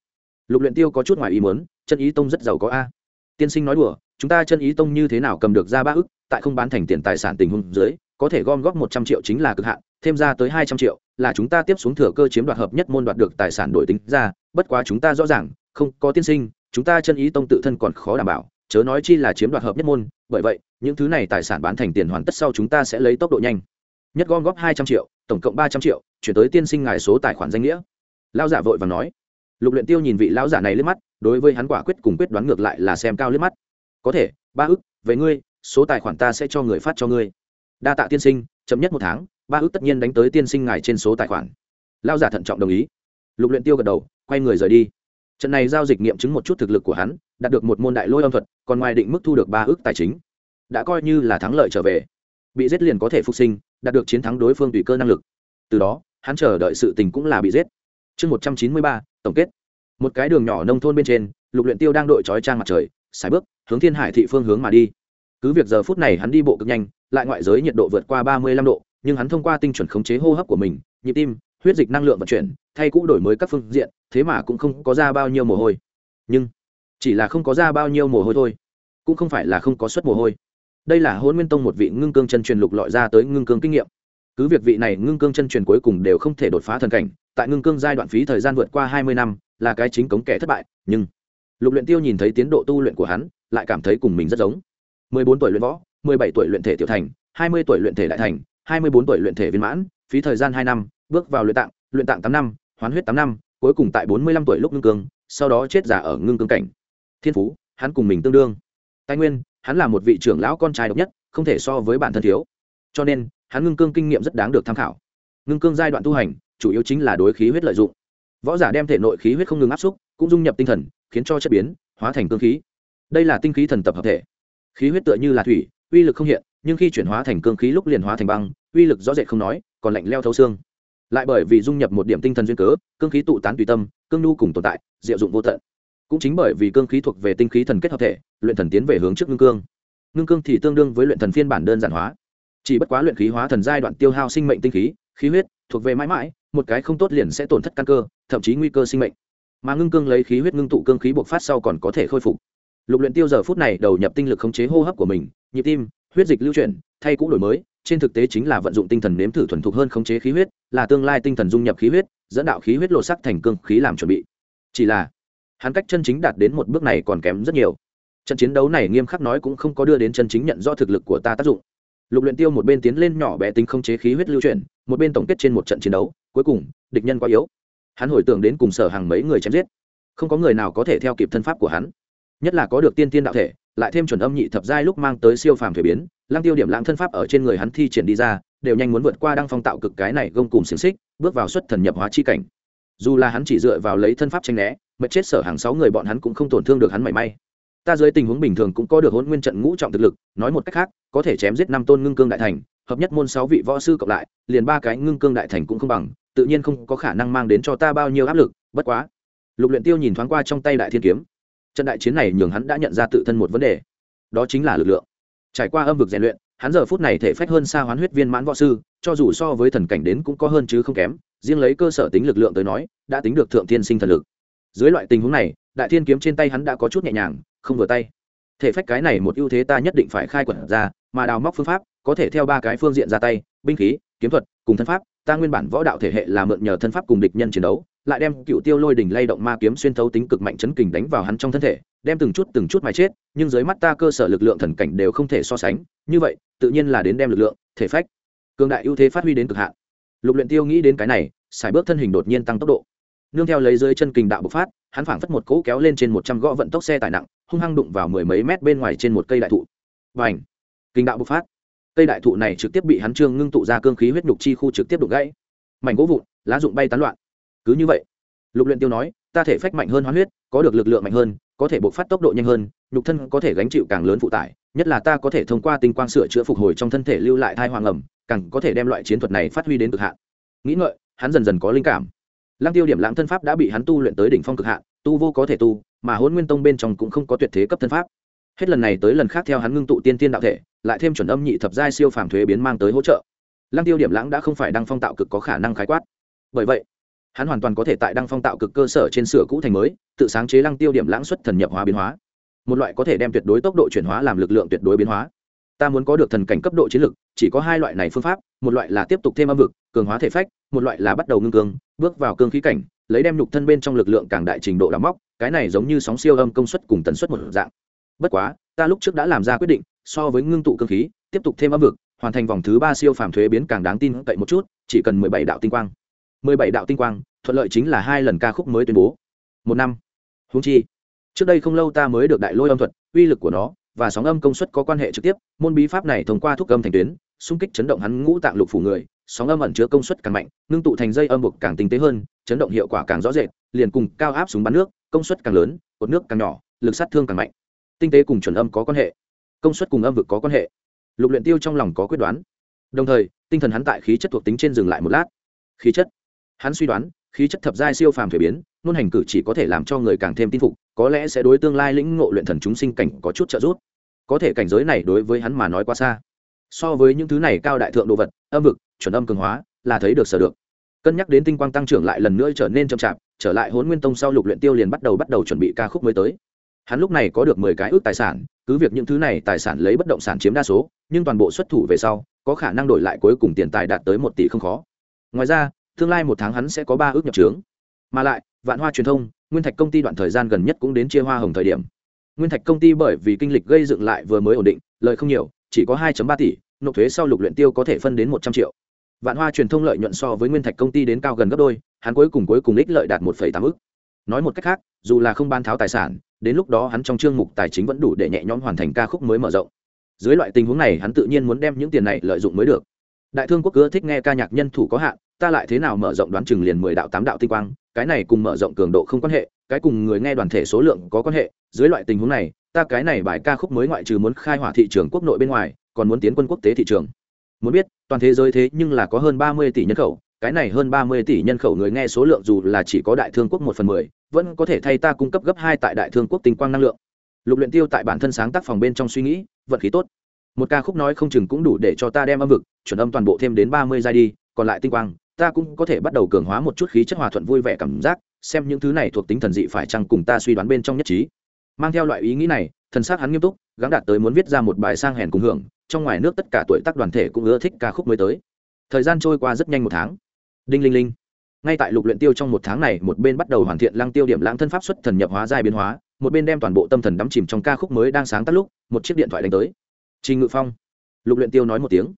Lục luyện tiêu có chút ngoài ý muốn, chân ý tông rất giàu có a. Tiên sinh nói đùa, chúng ta chân ý tông như thế nào cầm được ra ba ước, tại không bán thành tiền tài sản tình huống dưới, có thể gom góp một trăm triệu chính là cực hạn, thêm ra tới hai trăm triệu, là chúng ta tiếp xuống thừa cơ chiếm đoạt hợp nhất môn đoạt được tài sản đổi tính ra, bất quá chúng ta rõ ràng, không có tiên sinh, chúng ta chân ý tông tự thân còn khó đảm bảo chớ nói chi là chiếm đoạt hợp nhất môn, bởi vậy, những thứ này tài sản bán thành tiền hoàn tất sau chúng ta sẽ lấy tốc độ nhanh. Nhất gom góp hai trăm triệu, tổng cộng ba trăm triệu, chuyển tới tiên sinh ngài số tài khoản danh nghĩa. Lao giả vội và nói. Lục luyện tiêu nhìn vị lão giả này lướt mắt, đối với hắn quả quyết cùng quyết đoán ngược lại là xem cao lướt mắt. Có thể, ba ức, về ngươi, số tài khoản ta sẽ cho người phát cho ngươi. Đa tạ tiên sinh, chậm nhất một tháng, ba ước tất nhiên đánh tới tiên sinh ngài trên số tài khoản. Lao giả thận trọng đồng ý. Lục luyện tiêu gật đầu, quay người rời đi trận này giao dịch nghiệm chứng một chút thực lực của hắn, đạt được một môn đại lôi âm thuật, còn ngoài định mức thu được ba ước tài chính. Đã coi như là thắng lợi trở về. Bị giết liền có thể phục sinh, đạt được chiến thắng đối phương tùy cơ năng lực. Từ đó, hắn chờ đợi sự tình cũng là bị giết. Chương một trăm chín mươi ba, tổng kết. Một cái đường nhỏ nông thôn bên trên, lục luyện tiêu đang đội trói trang mặt trời, sải bước, hướng thiên hải thị phương hướng mà đi. Cứ việc giờ phút này hắn đi bộ cực nhanh, lại ngoại giới nhiệt độ vượt qua ba mươi lăm độ, nhưng hắn thông qua tinh chuẩn khống chế hô hấp của mình, nhịp tim huyết dịch năng lượng vận chuyển, thay cũ đổi mới các phương diện, thế mà cũng không có ra bao nhiêu mồ hôi. Nhưng, chỉ là không có ra bao nhiêu mồ hôi thôi, cũng không phải là không có suất mồ hôi. Đây là hôn nguyên tông một vị ngưng cương chân truyền lục lọi ra tới ngưng cương kinh nghiệm. Cứ việc vị này ngưng cương chân truyền cuối cùng đều không thể đột phá thần cảnh, tại ngưng cương giai đoạn phí thời gian vượt qua hai mươi năm, là cái chính cống kẻ thất bại, nhưng lục luyện tiêu nhìn thấy tiến độ tu luyện của hắn, lại cảm thấy cùng mình rất giống. mười bốn tuổi luyện võ, mười bảy tuổi luyện thể tiểu thành, hai mươi tuổi luyện thể đại thành, hai mươi bốn tuổi luyện thể viên mãn, phí thời gian hai năm bước vào luyện tạng luyện tạng tám năm, hoán huyết tám năm, cuối cùng tại bốn mươi lăm tuổi lúc ngưng cương, sau đó chết giả ở ngưng cương cảnh. Thiên phú, hắn cùng mình tương đương. Tài nguyên, hắn là một vị trưởng lão con trai độc nhất, không thể so với bản thân thiếu. Cho nên, hắn ngưng cương kinh nghiệm rất đáng được tham khảo. Ngưng cương giai đoạn tu hành, chủ yếu chính là đối khí huyết lợi dụng. Võ giả đem thể nội khí huyết không ngừng áp xúc, cũng dung nhập tinh thần, khiến cho chất biến, hóa thành cương khí. Đây là tinh khí thần tập hợp thể. Khí huyết tựa như là thủy, uy lực không hiện, nhưng khi chuyển hóa thành cương khí lúc liền hóa thành băng, uy lực rõ rệt không nói, còn lạnh leo thấu xương lại bởi vì dung nhập một điểm tinh thần duyên cớ, cương khí tụ tán tùy tâm, cương nhu cùng tồn tại, diệu dụng vô tận. Cũng chính bởi vì cương khí thuộc về tinh khí thần kết hợp thể, luyện thần tiến về hướng trước ngưng cương. Ngưng cương thì tương đương với luyện thần phiên bản đơn giản hóa. Chỉ bất quá luyện khí hóa thần giai đoạn tiêu hao sinh mệnh tinh khí khí huyết thuộc về mãi mãi, một cái không tốt liền sẽ tổn thất căn cơ, thậm chí nguy cơ sinh mệnh. Mà ngưng cương lấy khí huyết ngưng tụ cương khí bộc phát sau còn có thể khôi phục. Lục luyện tiêu giờ phút này đầu nhập tinh lực khống chế hô hấp của mình, nhịp tim, huyết dịch lưu chuyển, thay cũ đổi mới trên thực tế chính là vận dụng tinh thần nếm thử thuần thục hơn khống chế khí huyết, là tương lai tinh thần dung nhập khí huyết, dẫn đạo khí huyết lộ sắc thành cương khí làm chuẩn bị. Chỉ là, hắn cách chân chính đạt đến một bước này còn kém rất nhiều. Trận chiến đấu này nghiêm khắc nói cũng không có đưa đến chân chính nhận rõ thực lực của ta tác dụng. Lục luyện tiêu một bên tiến lên nhỏ bé tính không chế khí huyết lưu chuyển, một bên tổng kết trên một trận chiến đấu, cuối cùng, địch nhân quá yếu. Hắn hồi tưởng đến cùng sở hàng mấy người chém giết. Không có người nào có thể theo kịp thân pháp của hắn. Nhất là có được tiên tiên đạo thể, lại thêm chuẩn âm nhị thập giai lúc mang tới siêu phàm thể biến lang tiêu điểm lãng thân pháp ở trên người hắn thi triển đi ra, đều nhanh muốn vượt qua đăng phong tạo cực cái này gông cùng xiềng xích, bước vào xuất thần nhập hóa chi cảnh. Dù là hắn chỉ dựa vào lấy thân pháp tranh né, mệt chết sở hàng sáu người bọn hắn cũng không tổn thương được hắn mảy may. Ta dưới tình huống bình thường cũng có được hôn nguyên trận ngũ trọng thực lực, nói một cách khác, có thể chém giết năm tôn ngưng cương đại thành, hợp nhất môn sáu vị võ sư cộng lại, liền ba cái ngưng cương đại thành cũng không bằng, tự nhiên không có khả năng mang đến cho ta bao nhiêu áp lực, bất quá. Lục luyện tiêu nhìn thoáng qua trong tay đại thiên kiếm. Trận đại chiến này nhường hắn đã nhận ra tự thân một vấn đề. Đó chính là lực lượng trải qua âm vực rèn luyện, hắn giờ phút này thể phách hơn xa hoán huyết viên mãn võ sư, cho dù so với thần cảnh đến cũng có hơn chứ không kém, riêng lấy cơ sở tính lực lượng tới nói, đã tính được thượng thiên sinh thần lực. Dưới loại tình huống này, đại thiên kiếm trên tay hắn đã có chút nhẹ nhàng, không vừa tay. Thể phách cái này một ưu thế ta nhất định phải khai quật ra, mà đào móc phương pháp, có thể theo ba cái phương diện ra tay, binh khí, kiếm thuật, cùng thân pháp, ta nguyên bản võ đạo thể hệ là mượn nhờ thân pháp cùng địch nhân chiến đấu, lại đem cựu tiêu lôi đỉnh lay động ma kiếm xuyên thấu tính cực mạnh chấn kình đánh vào hắn trong thân thể đem từng chút từng chút mà chết, nhưng dưới mắt ta cơ sở lực lượng thần cảnh đều không thể so sánh. Như vậy, tự nhiên là đến đem lực lượng, thể phách, cường đại ưu thế phát huy đến cực hạn. Lục luyện tiêu nghĩ đến cái này xài bước thân hình đột nhiên tăng tốc độ. Nương theo lấy dưới chân kình đạo bộc phát, hắn phảng phất một cỗ kéo lên trên một trăm gõ vận tốc xe tải nặng, hung hăng đụng vào mười mấy mét bên ngoài trên một cây đại thụ. Bành! Kình đạo bộc phát. Cây đại thụ này trực tiếp bị hắn trương ngưng tụ ra cương khí huyết nhục chi khu trực tiếp đục gãy. Mảnh gỗ vụn, lá rụng bay tán loạn. Cứ như vậy, lục luyện tiêu nói ta thể phách mạnh hơn hóa huyết, có được lực lượng mạnh hơn, có thể bộc phát tốc độ nhanh hơn, nhục thân có thể gánh chịu càng lớn phụ tải, nhất là ta có thể thông qua tinh quang sửa chữa phục hồi trong thân thể lưu lại thai hoàng ẩm, càng có thể đem loại chiến thuật này phát huy đến cực hạn. Nghĩ ngợi, hắn dần dần có linh cảm. Lăng tiêu điểm lãng thân pháp đã bị hắn tu luyện tới đỉnh phong cực hạn, tu vô có thể tu, mà hôn nguyên tông bên trong cũng không có tuyệt thế cấp thân pháp. Hết lần này tới lần khác theo hắn ngưng tụ tiên tiên đạo thể, lại thêm chuẩn âm nhị thập giai siêu phàm thuế biến mang tới hỗ trợ. Lăng tiêu điểm lãng đã không phải đăng phong tạo cực có khả năng khái quát. Bởi vậy hắn hoàn toàn có thể tại đăng phong tạo cực cơ sở trên sửa cũ thành mới, tự sáng chế lăng tiêu điểm lãng suất thần nhập hóa biến hóa. Một loại có thể đem tuyệt đối tốc độ chuyển hóa làm lực lượng tuyệt đối biến hóa. Ta muốn có được thần cảnh cấp độ chiến lực, chỉ có hai loại này phương pháp, một loại là tiếp tục thêm âm vực, cường hóa thể phách, một loại là bắt đầu ngưng cương, bước vào cương khí cảnh, lấy đem nhục thân bên trong lực lượng càng đại trình độ đắm móc, cái này giống như sóng siêu âm công suất cùng tần suất một dạng. Bất quá, ta lúc trước đã làm ra quyết định, so với ngưng tụ cương khí, tiếp tục thêm âm vực, hoàn thành vòng thứ ba siêu phàm thuế biến càng đáng tin cậy một chút, chỉ cần mười bảy đạo tinh quang mười bảy đạo tinh quang, thuận lợi chính là hai lần ca khúc mới tuyên bố. Một năm. Húng chi, trước đây không lâu ta mới được đại lôi âm thuật, uy lực của nó và sóng âm công suất có quan hệ trực tiếp, môn bí pháp này thông qua thuốc âm thành tuyến, xung kích chấn động hắn ngũ tạng lục phủ người, sóng âm ẩn chứa công suất càng mạnh, ngưng tụ thành dây âm buộc càng tinh tế hơn, chấn động hiệu quả càng rõ rệt, liền cùng cao áp súng bắn nước, công suất càng lớn, cột nước càng nhỏ, lực sát thương càng mạnh. Tinh tế cùng chuẩn âm có quan hệ. Công suất cùng âm vực có quan hệ. Lục luyện tiêu trong lòng có quyết đoán. Đồng thời, tinh thần hắn tại khí chất thuộc tính trên dừng lại một lát. Khí chất hắn suy đoán, khí chất thập giai siêu phàm thể biến nôn hành cử chỉ có thể làm cho người càng thêm tin phục, có lẽ sẽ đối tương lai lĩnh ngộ luyện thần chúng sinh cảnh có chút trợ giúp. Có thể cảnh giới này đối với hắn mà nói quá xa. So với những thứ này cao đại thượng đồ vật, âm vực, chuẩn âm cường hóa, là thấy được sở được. Cân nhắc đến tinh quang tăng trưởng lại lần nữa trở nên chậm chạp, trở lại hôn nguyên tông sau lục luyện tiêu liền bắt đầu bắt đầu chuẩn bị ca khúc mới tới. Hắn lúc này có được mười cái ước tài sản, cứ việc những thứ này tài sản lấy bất động sản chiếm đa số, nhưng toàn bộ xuất thủ về sau, có khả năng đổi lại cuối cùng tiền tài đạt tới một tỷ không khó. Ngoài ra tương lai một tháng hắn sẽ có ba ước nhập trướng. Mà lại, vạn hoa truyền thông, nguyên thạch công ty đoạn thời gian gần nhất cũng đến chia hoa hồng thời điểm. Nguyên thạch công ty bởi vì kinh lịch gây dựng lại vừa mới ổn định lợi không nhiều, chỉ có 2 ba tỷ, nộp thuế sau lục luyện tiêu có thể phân đến một trăm triệu. Vạn hoa truyền thông lợi nhuận so với nguyên thạch công ty đến cao gần gấp đôi, hắn cuối cùng cuối cùng ích lợi đạt một tám ước. Nói một cách khác, dù là không ban tháo tài sản, đến lúc đó hắn trong chương mục tài chính vẫn đủ để nhẹ nhõm hoàn thành ca khúc mới mở rộng. Dưới loại tình huống này, hắn tự nhiên muốn đem những tiền này lợi dụng mới được. Đại thương quốc cứ thích nghe ca nhạc nhân thủ có hạn ta lại thế nào mở rộng đoán chừng liền mười đạo, tám đạo tinh quang, cái này cùng mở rộng cường độ không quan hệ, cái cùng người nghe đoàn thể số lượng có quan hệ, dưới loại tình huống này, ta cái này bài ca khúc mới ngoại trừ muốn khai hỏa thị trường quốc nội bên ngoài, còn muốn tiến quân quốc tế thị trường. Muốn biết, toàn thế giới thế nhưng là có hơn ba mươi tỷ nhân khẩu, cái này hơn ba mươi tỷ nhân khẩu người nghe số lượng dù là chỉ có đại thương quốc một phần mười, vẫn có thể thay ta cung cấp gấp hai tại đại thương quốc tinh quang năng lượng. Lục luyện tiêu tại bản thân sáng tác phòng bên trong suy nghĩ, vận khí tốt. Một ca khúc nói không chừng cũng đủ để cho ta đem âm vực, chuẩn âm toàn bộ thêm đến ba mươi giai đi, còn lại tinh quang ta cũng có thể bắt đầu cường hóa một chút khí chất hòa thuận vui vẻ cảm giác, xem những thứ này thuộc tính thần dị phải chăng cùng ta suy đoán bên trong nhất trí. Mang theo loại ý nghĩ này, thần sắc hắn nghiêm túc, gắng đạt tới muốn viết ra một bài sang hèn cùng hưởng, trong ngoài nước tất cả tuổi tác đoàn thể cũng ưa thích ca khúc mới tới. Thời gian trôi qua rất nhanh một tháng. Đinh linh linh. Ngay tại lục luyện tiêu trong một tháng này, một bên bắt đầu hoàn thiện lăng tiêu điểm lãng thân pháp xuất thần nhập hóa giai biến hóa, một bên đem toàn bộ tâm thần đắm chìm trong ca khúc mới đang sáng tác lúc, một chiếc điện thoại đánh tới. Trình ngự phong. Lục luyện tiêu nói một tiếng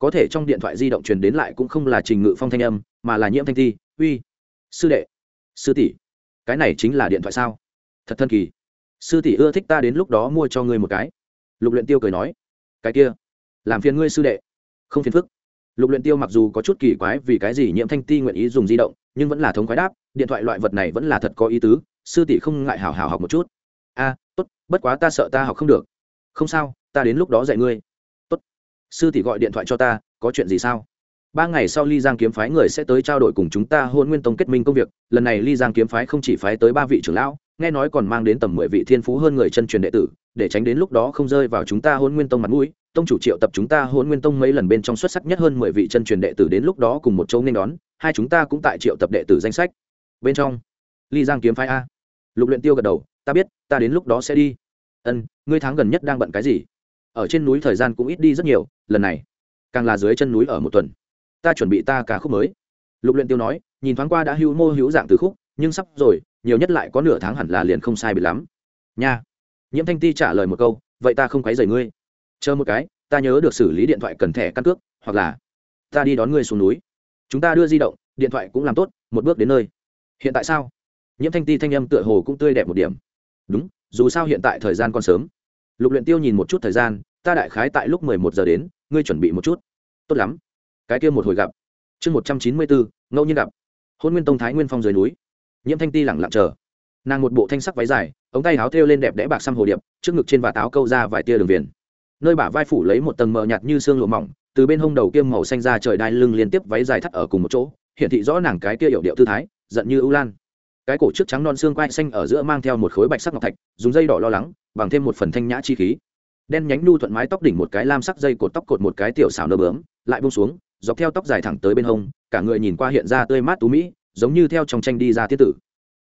có thể trong điện thoại di động truyền đến lại cũng không là trình ngự phong thanh âm, mà là nhiễm thanh thi uy, sư đệ, sư tỷ. Cái này chính là điện thoại sao? Thật thân kỳ. Sư tỷ ưa thích ta đến lúc đó mua cho ngươi một cái. Lục luyện tiêu cười nói. Cái kia, làm phiền ngươi sư đệ. Không phiền phức. Lục luyện tiêu mặc dù có chút kỳ quái vì cái gì nhiễm thanh ti nguyện ý dùng di động, nhưng vẫn là thống khoái đáp, điện thoại loại vật này vẫn là thật có ý tứ, sư tỷ không ngại hảo hảo học một chút. A, tốt, bất quá ta sợ ta học không được. Không sao, ta đến lúc đó dạy ngươi sư tỷ gọi điện thoại cho ta, có chuyện gì sao? Ba ngày sau ly giang kiếm phái người sẽ tới trao đổi cùng chúng ta hôn nguyên tông kết minh công việc. Lần này ly giang kiếm phái không chỉ phái tới ba vị trưởng lão, nghe nói còn mang đến tầm mười vị thiên phú hơn người chân truyền đệ tử, để tránh đến lúc đó không rơi vào chúng ta hôn nguyên tông mặt mũi. Tông chủ triệu tập chúng ta hôn nguyên tông mấy lần bên trong xuất sắc nhất hơn mười vị chân truyền đệ tử đến lúc đó cùng một châu nên đón, hai chúng ta cũng tại triệu tập đệ tử danh sách. Bên trong, ly giang kiếm phái a. Lục luyện tiêu gật đầu, ta biết, ta đến lúc đó sẽ đi. Ân, ngươi tháng gần nhất đang bận cái gì? Ở trên núi thời gian cũng ít đi rất nhiều, lần này, càng là dưới chân núi ở một tuần. Ta chuẩn bị ta cả khúc mới. Lục luyện tiêu nói, nhìn thoáng qua đã hưu mô hữu dạng từ khúc, nhưng sắp rồi, nhiều nhất lại có nửa tháng hẳn là liền không sai biệt lắm. Nha. Nhiễm thanh ti trả lời một câu, vậy ta không quấy rầy ngươi. Chờ một cái, ta nhớ được xử lý điện thoại cần thẻ căn cước, hoặc là ta đi đón ngươi xuống núi. Chúng ta đưa di động, điện thoại cũng làm tốt, một bước đến nơi. Hiện tại sao? Nhiễm thanh ti thanh âm tựa hồ cũng tươi đẹp một điểm. Đúng, dù sao hiện tại thời gian còn sớm lục luyện tiêu nhìn một chút thời gian, ta đại khái tại lúc mười một giờ đến, ngươi chuẩn bị một chút. Tốt lắm. Cái kia một hồi gặp. Chương một trăm chín mươi bốn, ngẫu nhiên gặp. Hôn nguyên tông thái nguyên phong dưới núi. Nhiễm thanh ti lẳng lặng chờ. Nàng một bộ thanh sắc váy dài, ống tay áo thêu lên đẹp đẽ bạc xăm hồ điệp, trước ngực trên và táo câu ra vài tia đường viền. Nơi bả vai phủ lấy một tầng mờ nhạt như xương lụa mỏng, từ bên hông đầu kiêm màu xanh ra trời đai lưng liên tiếp váy dài thắt ở cùng một chỗ. Hiện thị rõ nàng cái kia hiệu điệu tư thái, giận như ưu lan cái cổ trước trắng non xương quai xanh ở giữa mang theo một khối bạch sắc ngọc thạch, dùng dây đỏ lo lắng, bằng thêm một phần thanh nhã chi khí. Đen nhánh nu thuận mái tóc đỉnh một cái lam sắc dây cột tóc cột một cái tiểu xảo nơ bướm, lại bông xuống, dọc theo tóc dài thẳng tới bên hông, cả người nhìn qua hiện ra tươi mát tú mỹ, giống như theo trong tranh đi ra tiết tử.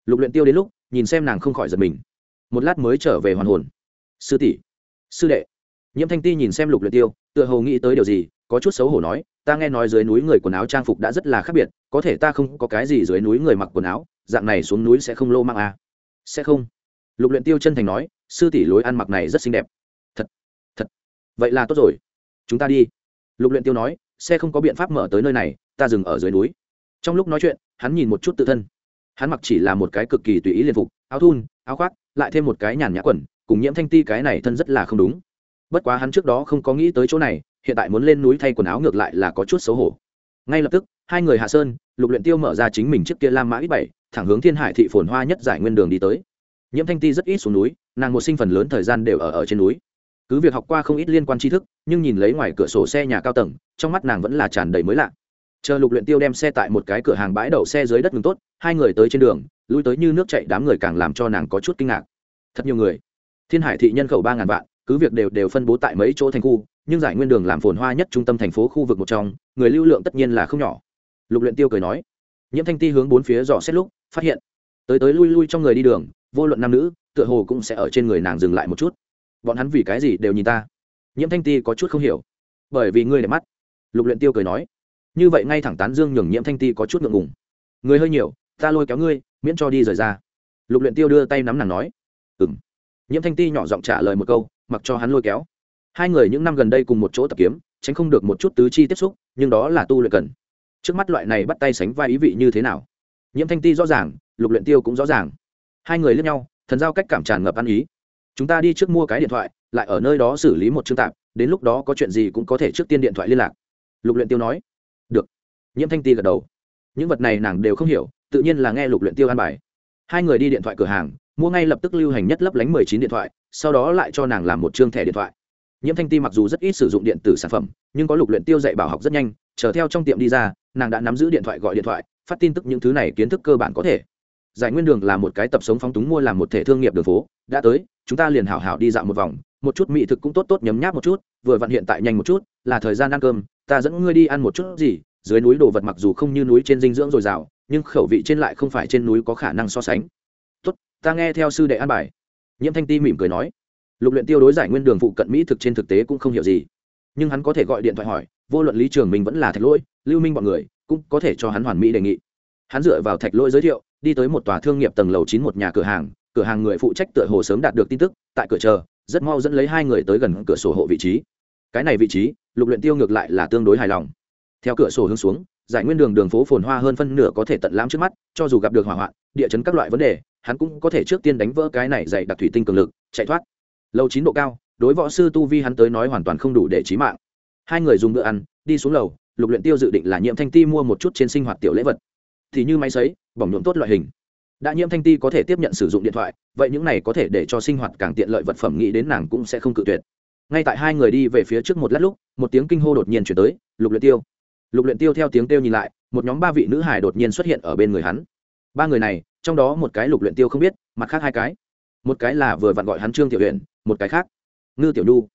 Lục luyện tiêu đến lúc, nhìn xem nàng không khỏi giật mình. Một lát mới trở về hoàn hồn. Sư tỷ, sư đệ. Nhiễm thanh ti nhìn xem lục luyện tiêu, tựa hồ nghĩ tới điều gì, có chút xấu hổ nói, ta nghe nói dưới núi người quần áo trang phục đã rất là khác biệt, có thể ta không có cái gì dưới núi người mặc quần áo dạng này xuống núi sẽ không lô mang à. sẽ không. Lục luyện tiêu chân thành nói, sư tỷ lối ăn mặc này rất xinh đẹp. Thật thật. Vậy là tốt rồi. Chúng ta đi. Lục luyện tiêu nói, xe không có biện pháp mở tới nơi này, ta dừng ở dưới núi. Trong lúc nói chuyện, hắn nhìn một chút tự thân. Hắn mặc chỉ là một cái cực kỳ tùy ý liên phục, áo thun, áo khoác, lại thêm một cái nhàn nhã quần, cùng nhiễm thanh ti cái này thân rất là không đúng. Bất quá hắn trước đó không có nghĩ tới chỗ này, hiện tại muốn lên núi thay quần áo ngược lại là có chút xấu hổ. Ngay lập tức, hai người hạ sơn, lục luyện tiêu mở ra chính mình chiếc kia lam mã ít bảy thẳng hướng thiên hải thị phồn hoa nhất giải nguyên đường đi tới. Nhiễm thanh ti rất ít xuống núi, nàng một sinh phần lớn thời gian đều ở ở trên núi. Cứ việc học qua không ít liên quan tri thức, nhưng nhìn lấy ngoài cửa sổ xe nhà cao tầng, trong mắt nàng vẫn là tràn đầy mới lạ. Chờ lục luyện tiêu đem xe tại một cái cửa hàng bãi đậu xe dưới đất ngừng tốt, hai người tới trên đường, lui tới như nước chảy đám người càng làm cho nàng có chút kinh ngạc. Thật nhiều người. Thiên hải thị nhân khẩu ba ngàn vạn, cứ việc đều đều phân bố tại mấy chỗ thành khu, nhưng giải nguyên đường làm phồn hoa nhất trung tâm thành phố khu vực một trong, người lưu lượng tất nhiên là không nhỏ. Lục luyện tiêu cười nói nhiễm thanh ti hướng bốn phía dò xét lúc, phát hiện, tới tới lui lui trong người đi đường, vô luận nam nữ, tựa hồ cũng sẽ ở trên người nàng dừng lại một chút. Bọn hắn vì cái gì đều nhìn ta? Nhiễm thanh ti có chút không hiểu, bởi vì ngươi đẹp mắt. Lục luyện tiêu cười nói, như vậy ngay thẳng tán dương nhường nhiễm thanh ti có chút ngượng ngùng. Người hơi nhiều, ta lôi kéo ngươi, miễn cho đi rời ra. Lục luyện tiêu đưa tay nắm nàng nói, ừm. Nhiễm thanh ti nhỏ giọng trả lời một câu, mặc cho hắn lôi kéo. Hai người những năm gần đây cùng một chỗ tập kiếm, tránh không được một chút tứ chi tiếp xúc, nhưng đó là tu luyện cần trước mắt loại này bắt tay sánh vai ý vị như thế nào? Nhiễm thanh ti rõ ràng, lục luyện tiêu cũng rõ ràng. Hai người lướt nhau, thần giao cách cảm tràn ngập ăn ý. Chúng ta đi trước mua cái điện thoại, lại ở nơi đó xử lý một chương tạp, đến lúc đó có chuyện gì cũng có thể trước tiên điện thoại liên lạc. Lục luyện tiêu nói. Được. Nhiễm thanh ti gật đầu. Những vật này nàng đều không hiểu, tự nhiên là nghe lục luyện tiêu an bài. Hai người đi điện thoại cửa hàng, mua ngay lập tức lưu hành nhất lấp lánh mười chín điện thoại, sau đó lại cho nàng làm một chương thẻ điện thoại. Nhiễm thanh ti mặc dù rất ít sử dụng điện tử sản phẩm, nhưng có lục luyện tiêu dạy bảo học rất nhanh, chờ theo trong tiệm đi ra nàng đã nắm giữ điện thoại gọi điện thoại, phát tin tức những thứ này kiến thức cơ bản có thể. Giải nguyên đường là một cái tập sống phóng túng mua làm một thể thương nghiệp đường phố, đã tới, chúng ta liền hảo hảo đi dạo một vòng, một chút mỹ thực cũng tốt tốt nhấm nháp một chút, vừa vặn hiện tại nhanh một chút, là thời gian ăn cơm, ta dẫn ngươi đi ăn một chút gì, dưới núi đồ vật mặc dù không như núi trên dinh dưỡng dồi dào, nhưng khẩu vị trên lại không phải trên núi có khả năng so sánh. Tốt, ta nghe theo sư đệ an bài. Nhiễm thanh ti mỉm cười nói. Lục luyện tiêu đối giải nguyên đường phụ cận mỹ thực trên thực tế cũng không hiểu gì. Nhưng hắn có thể gọi điện thoại hỏi, vô luận lý trường mình vẫn là thạch lỗi lưu minh bọn người cũng có thể cho hắn hoàn mỹ đề nghị. Hắn dựa vào thạch lỗi giới thiệu, đi tới một tòa thương nghiệp tầng lầu chín một nhà cửa hàng cửa hàng người phụ trách tựa hồ sớm đạt được tin tức, tại cửa chờ, rất mau dẫn lấy hai người tới gần cửa sổ hộ vị trí. Cái này vị trí, lục luyện tiêu ngược lại là tương đối hài lòng. Theo cửa sổ hướng xuống, giải nguyên đường đường phố phồn hoa hơn phân nửa có thể tận lãm trước mắt, cho dù gặp được hỏa hoạn, địa chấn các loại vấn đề, hắn cũng có thể trước tiên đánh vỡ cái này dày đặc thủy tinh cường lực, chạy thoát. Lầu chín độ cao, đối võ sư tu vi hắn tới nói hoàn toàn không đủ để chí mạng. Hai người dùng bữa ăn, đi xuống lầu lục luyện tiêu dự định là nhiễm thanh ti mua một chút trên sinh hoạt tiểu lễ vật. Thì như máy sấy, bỏng nhuộm tốt loại hình. Đã nhiễm thanh ti có thể tiếp nhận sử dụng điện thoại, vậy những này có thể để cho sinh hoạt càng tiện lợi vật phẩm nghĩ đến nàng cũng sẽ không cự tuyệt. Ngay tại hai người đi về phía trước một lát lúc, một tiếng kinh hô đột nhiên chuyển tới, lục luyện tiêu. Lục luyện tiêu theo tiếng kêu nhìn lại, một nhóm ba vị nữ hải đột nhiên xuất hiện ở bên người hắn. Ba người này, trong đó một cái lục luyện tiêu không biết, mặt khác hai cái. Một cái là vừa vặn gọi hắn trương tiểu huyền một cái khác, ngư tiểu nhu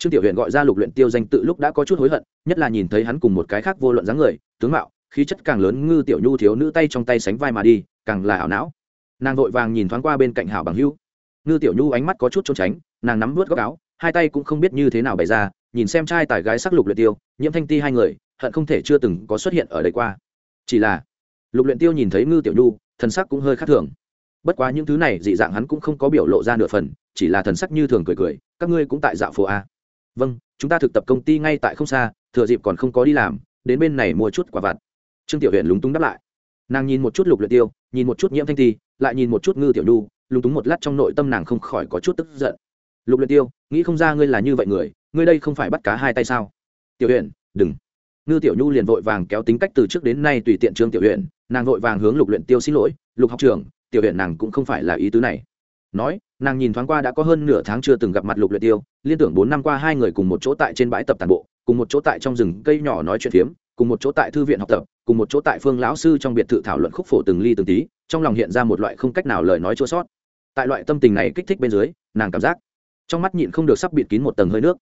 trương tiểu huyền gọi ra lục luyện tiêu danh tự lúc đã có chút hối hận, nhất là nhìn thấy hắn cùng một cái khác vô luận dáng người, tướng mạo, khí chất càng lớn ngư tiểu nhu thiếu nữ tay trong tay sánh vai mà đi, càng là ảo não. Nàng vội vàng nhìn thoáng qua bên cạnh hảo bằng hưu ngư tiểu nhu ánh mắt có chút trốn tránh, nàng nắm vớt góc áo, hai tay cũng không biết như thế nào bày ra, nhìn xem trai tài gái sắc lục luyện tiêu, nhiễm thanh ti hai người, hận không thể chưa từng có xuất hiện ở đây qua. Chỉ là, lục luyện tiêu nhìn thấy ngư tiểu nhu, thần sắc cũng hơi khác thường. Bất quá những thứ này dị dạng hắn cũng không có biểu lộ ra nửa phần, chỉ là thần sắc như thường cười cười, các ngươi cũng tại dạo phố a vâng chúng ta thực tập công ty ngay tại không xa, thừa dịp còn không có đi làm, đến bên này mua chút quả vặt. Trương tiểu huyện lúng túng đáp lại. Nàng nhìn một chút lục luyện tiêu, nhìn một chút nhiễm thanh ti, lại nhìn một chút ngư tiểu nhu, lúng túng một lát trong nội tâm nàng không khỏi có chút tức giận. Lục luyện tiêu, nghĩ không ra ngươi là như vậy người, ngươi đây không phải bắt cá hai tay sao? Tiểu huyện đừng. Ngư tiểu nhu liền vội vàng kéo tính cách từ trước đến nay tùy tiện trương tiểu huyện nàng vội vàng hướng lục luyện tiêu xin lỗi, lục học trưởng, tiểu huyện nàng cũng không phải là ý tứ này. Nói nàng nhìn thoáng qua đã có hơn nửa tháng chưa từng gặp mặt lục luyện tiêu, liên tưởng bốn năm qua hai người cùng một chỗ tại trên bãi tập tàn bộ, cùng một chỗ tại trong rừng cây nhỏ nói chuyện phiếm, cùng một chỗ tại thư viện học tập, cùng một chỗ tại phương lão sư trong biệt thự thảo luận khúc phổ từng ly từng tí, trong lòng hiện ra một loại không cách nào lời nói chua sót. Tại loại tâm tình này kích thích bên dưới, nàng cảm giác trong mắt nhịn không được sắp bịt kín một tầng hơi nước.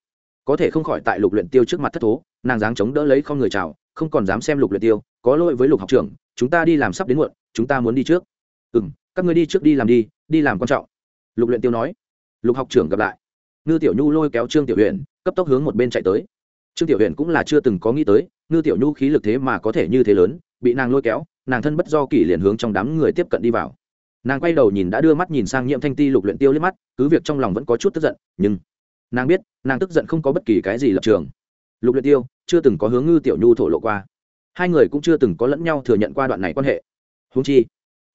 Có thể không khỏi tại lục luyện tiêu trước mặt thất thố, nàng dáng chống đỡ lấy không người chào, không còn dám xem lục luyện tiêu, có lỗi với lục học trưởng, chúng ta đi làm sắp đến muộn, chúng ta muốn đi trước. Ừm, các ngươi đi trước đi làm đi đi làm quan trọng lục luyện tiêu nói, lục học trưởng gặp lại. Ngư tiểu nhu lôi kéo trương tiểu huyền, cấp tốc hướng một bên chạy tới. Trương tiểu huyền cũng là chưa từng có nghĩ tới, ngư tiểu nhu khí lực thế mà có thể như thế lớn, bị nàng lôi kéo, nàng thân bất do kỷ liền hướng trong đám người tiếp cận đi vào. Nàng quay đầu nhìn đã đưa mắt nhìn sang nhiễm thanh ti lục luyện tiêu liếc mắt, cứ việc trong lòng vẫn có chút tức giận, nhưng nàng biết, nàng tức giận không có bất kỳ cái gì lập trường. Lục luyện tiêu, chưa từng có hướng ngư tiểu nhu thổ lộ qua. Hai người cũng chưa từng có lẫn nhau thừa nhận qua đoạn này quan hệ. Húng chi,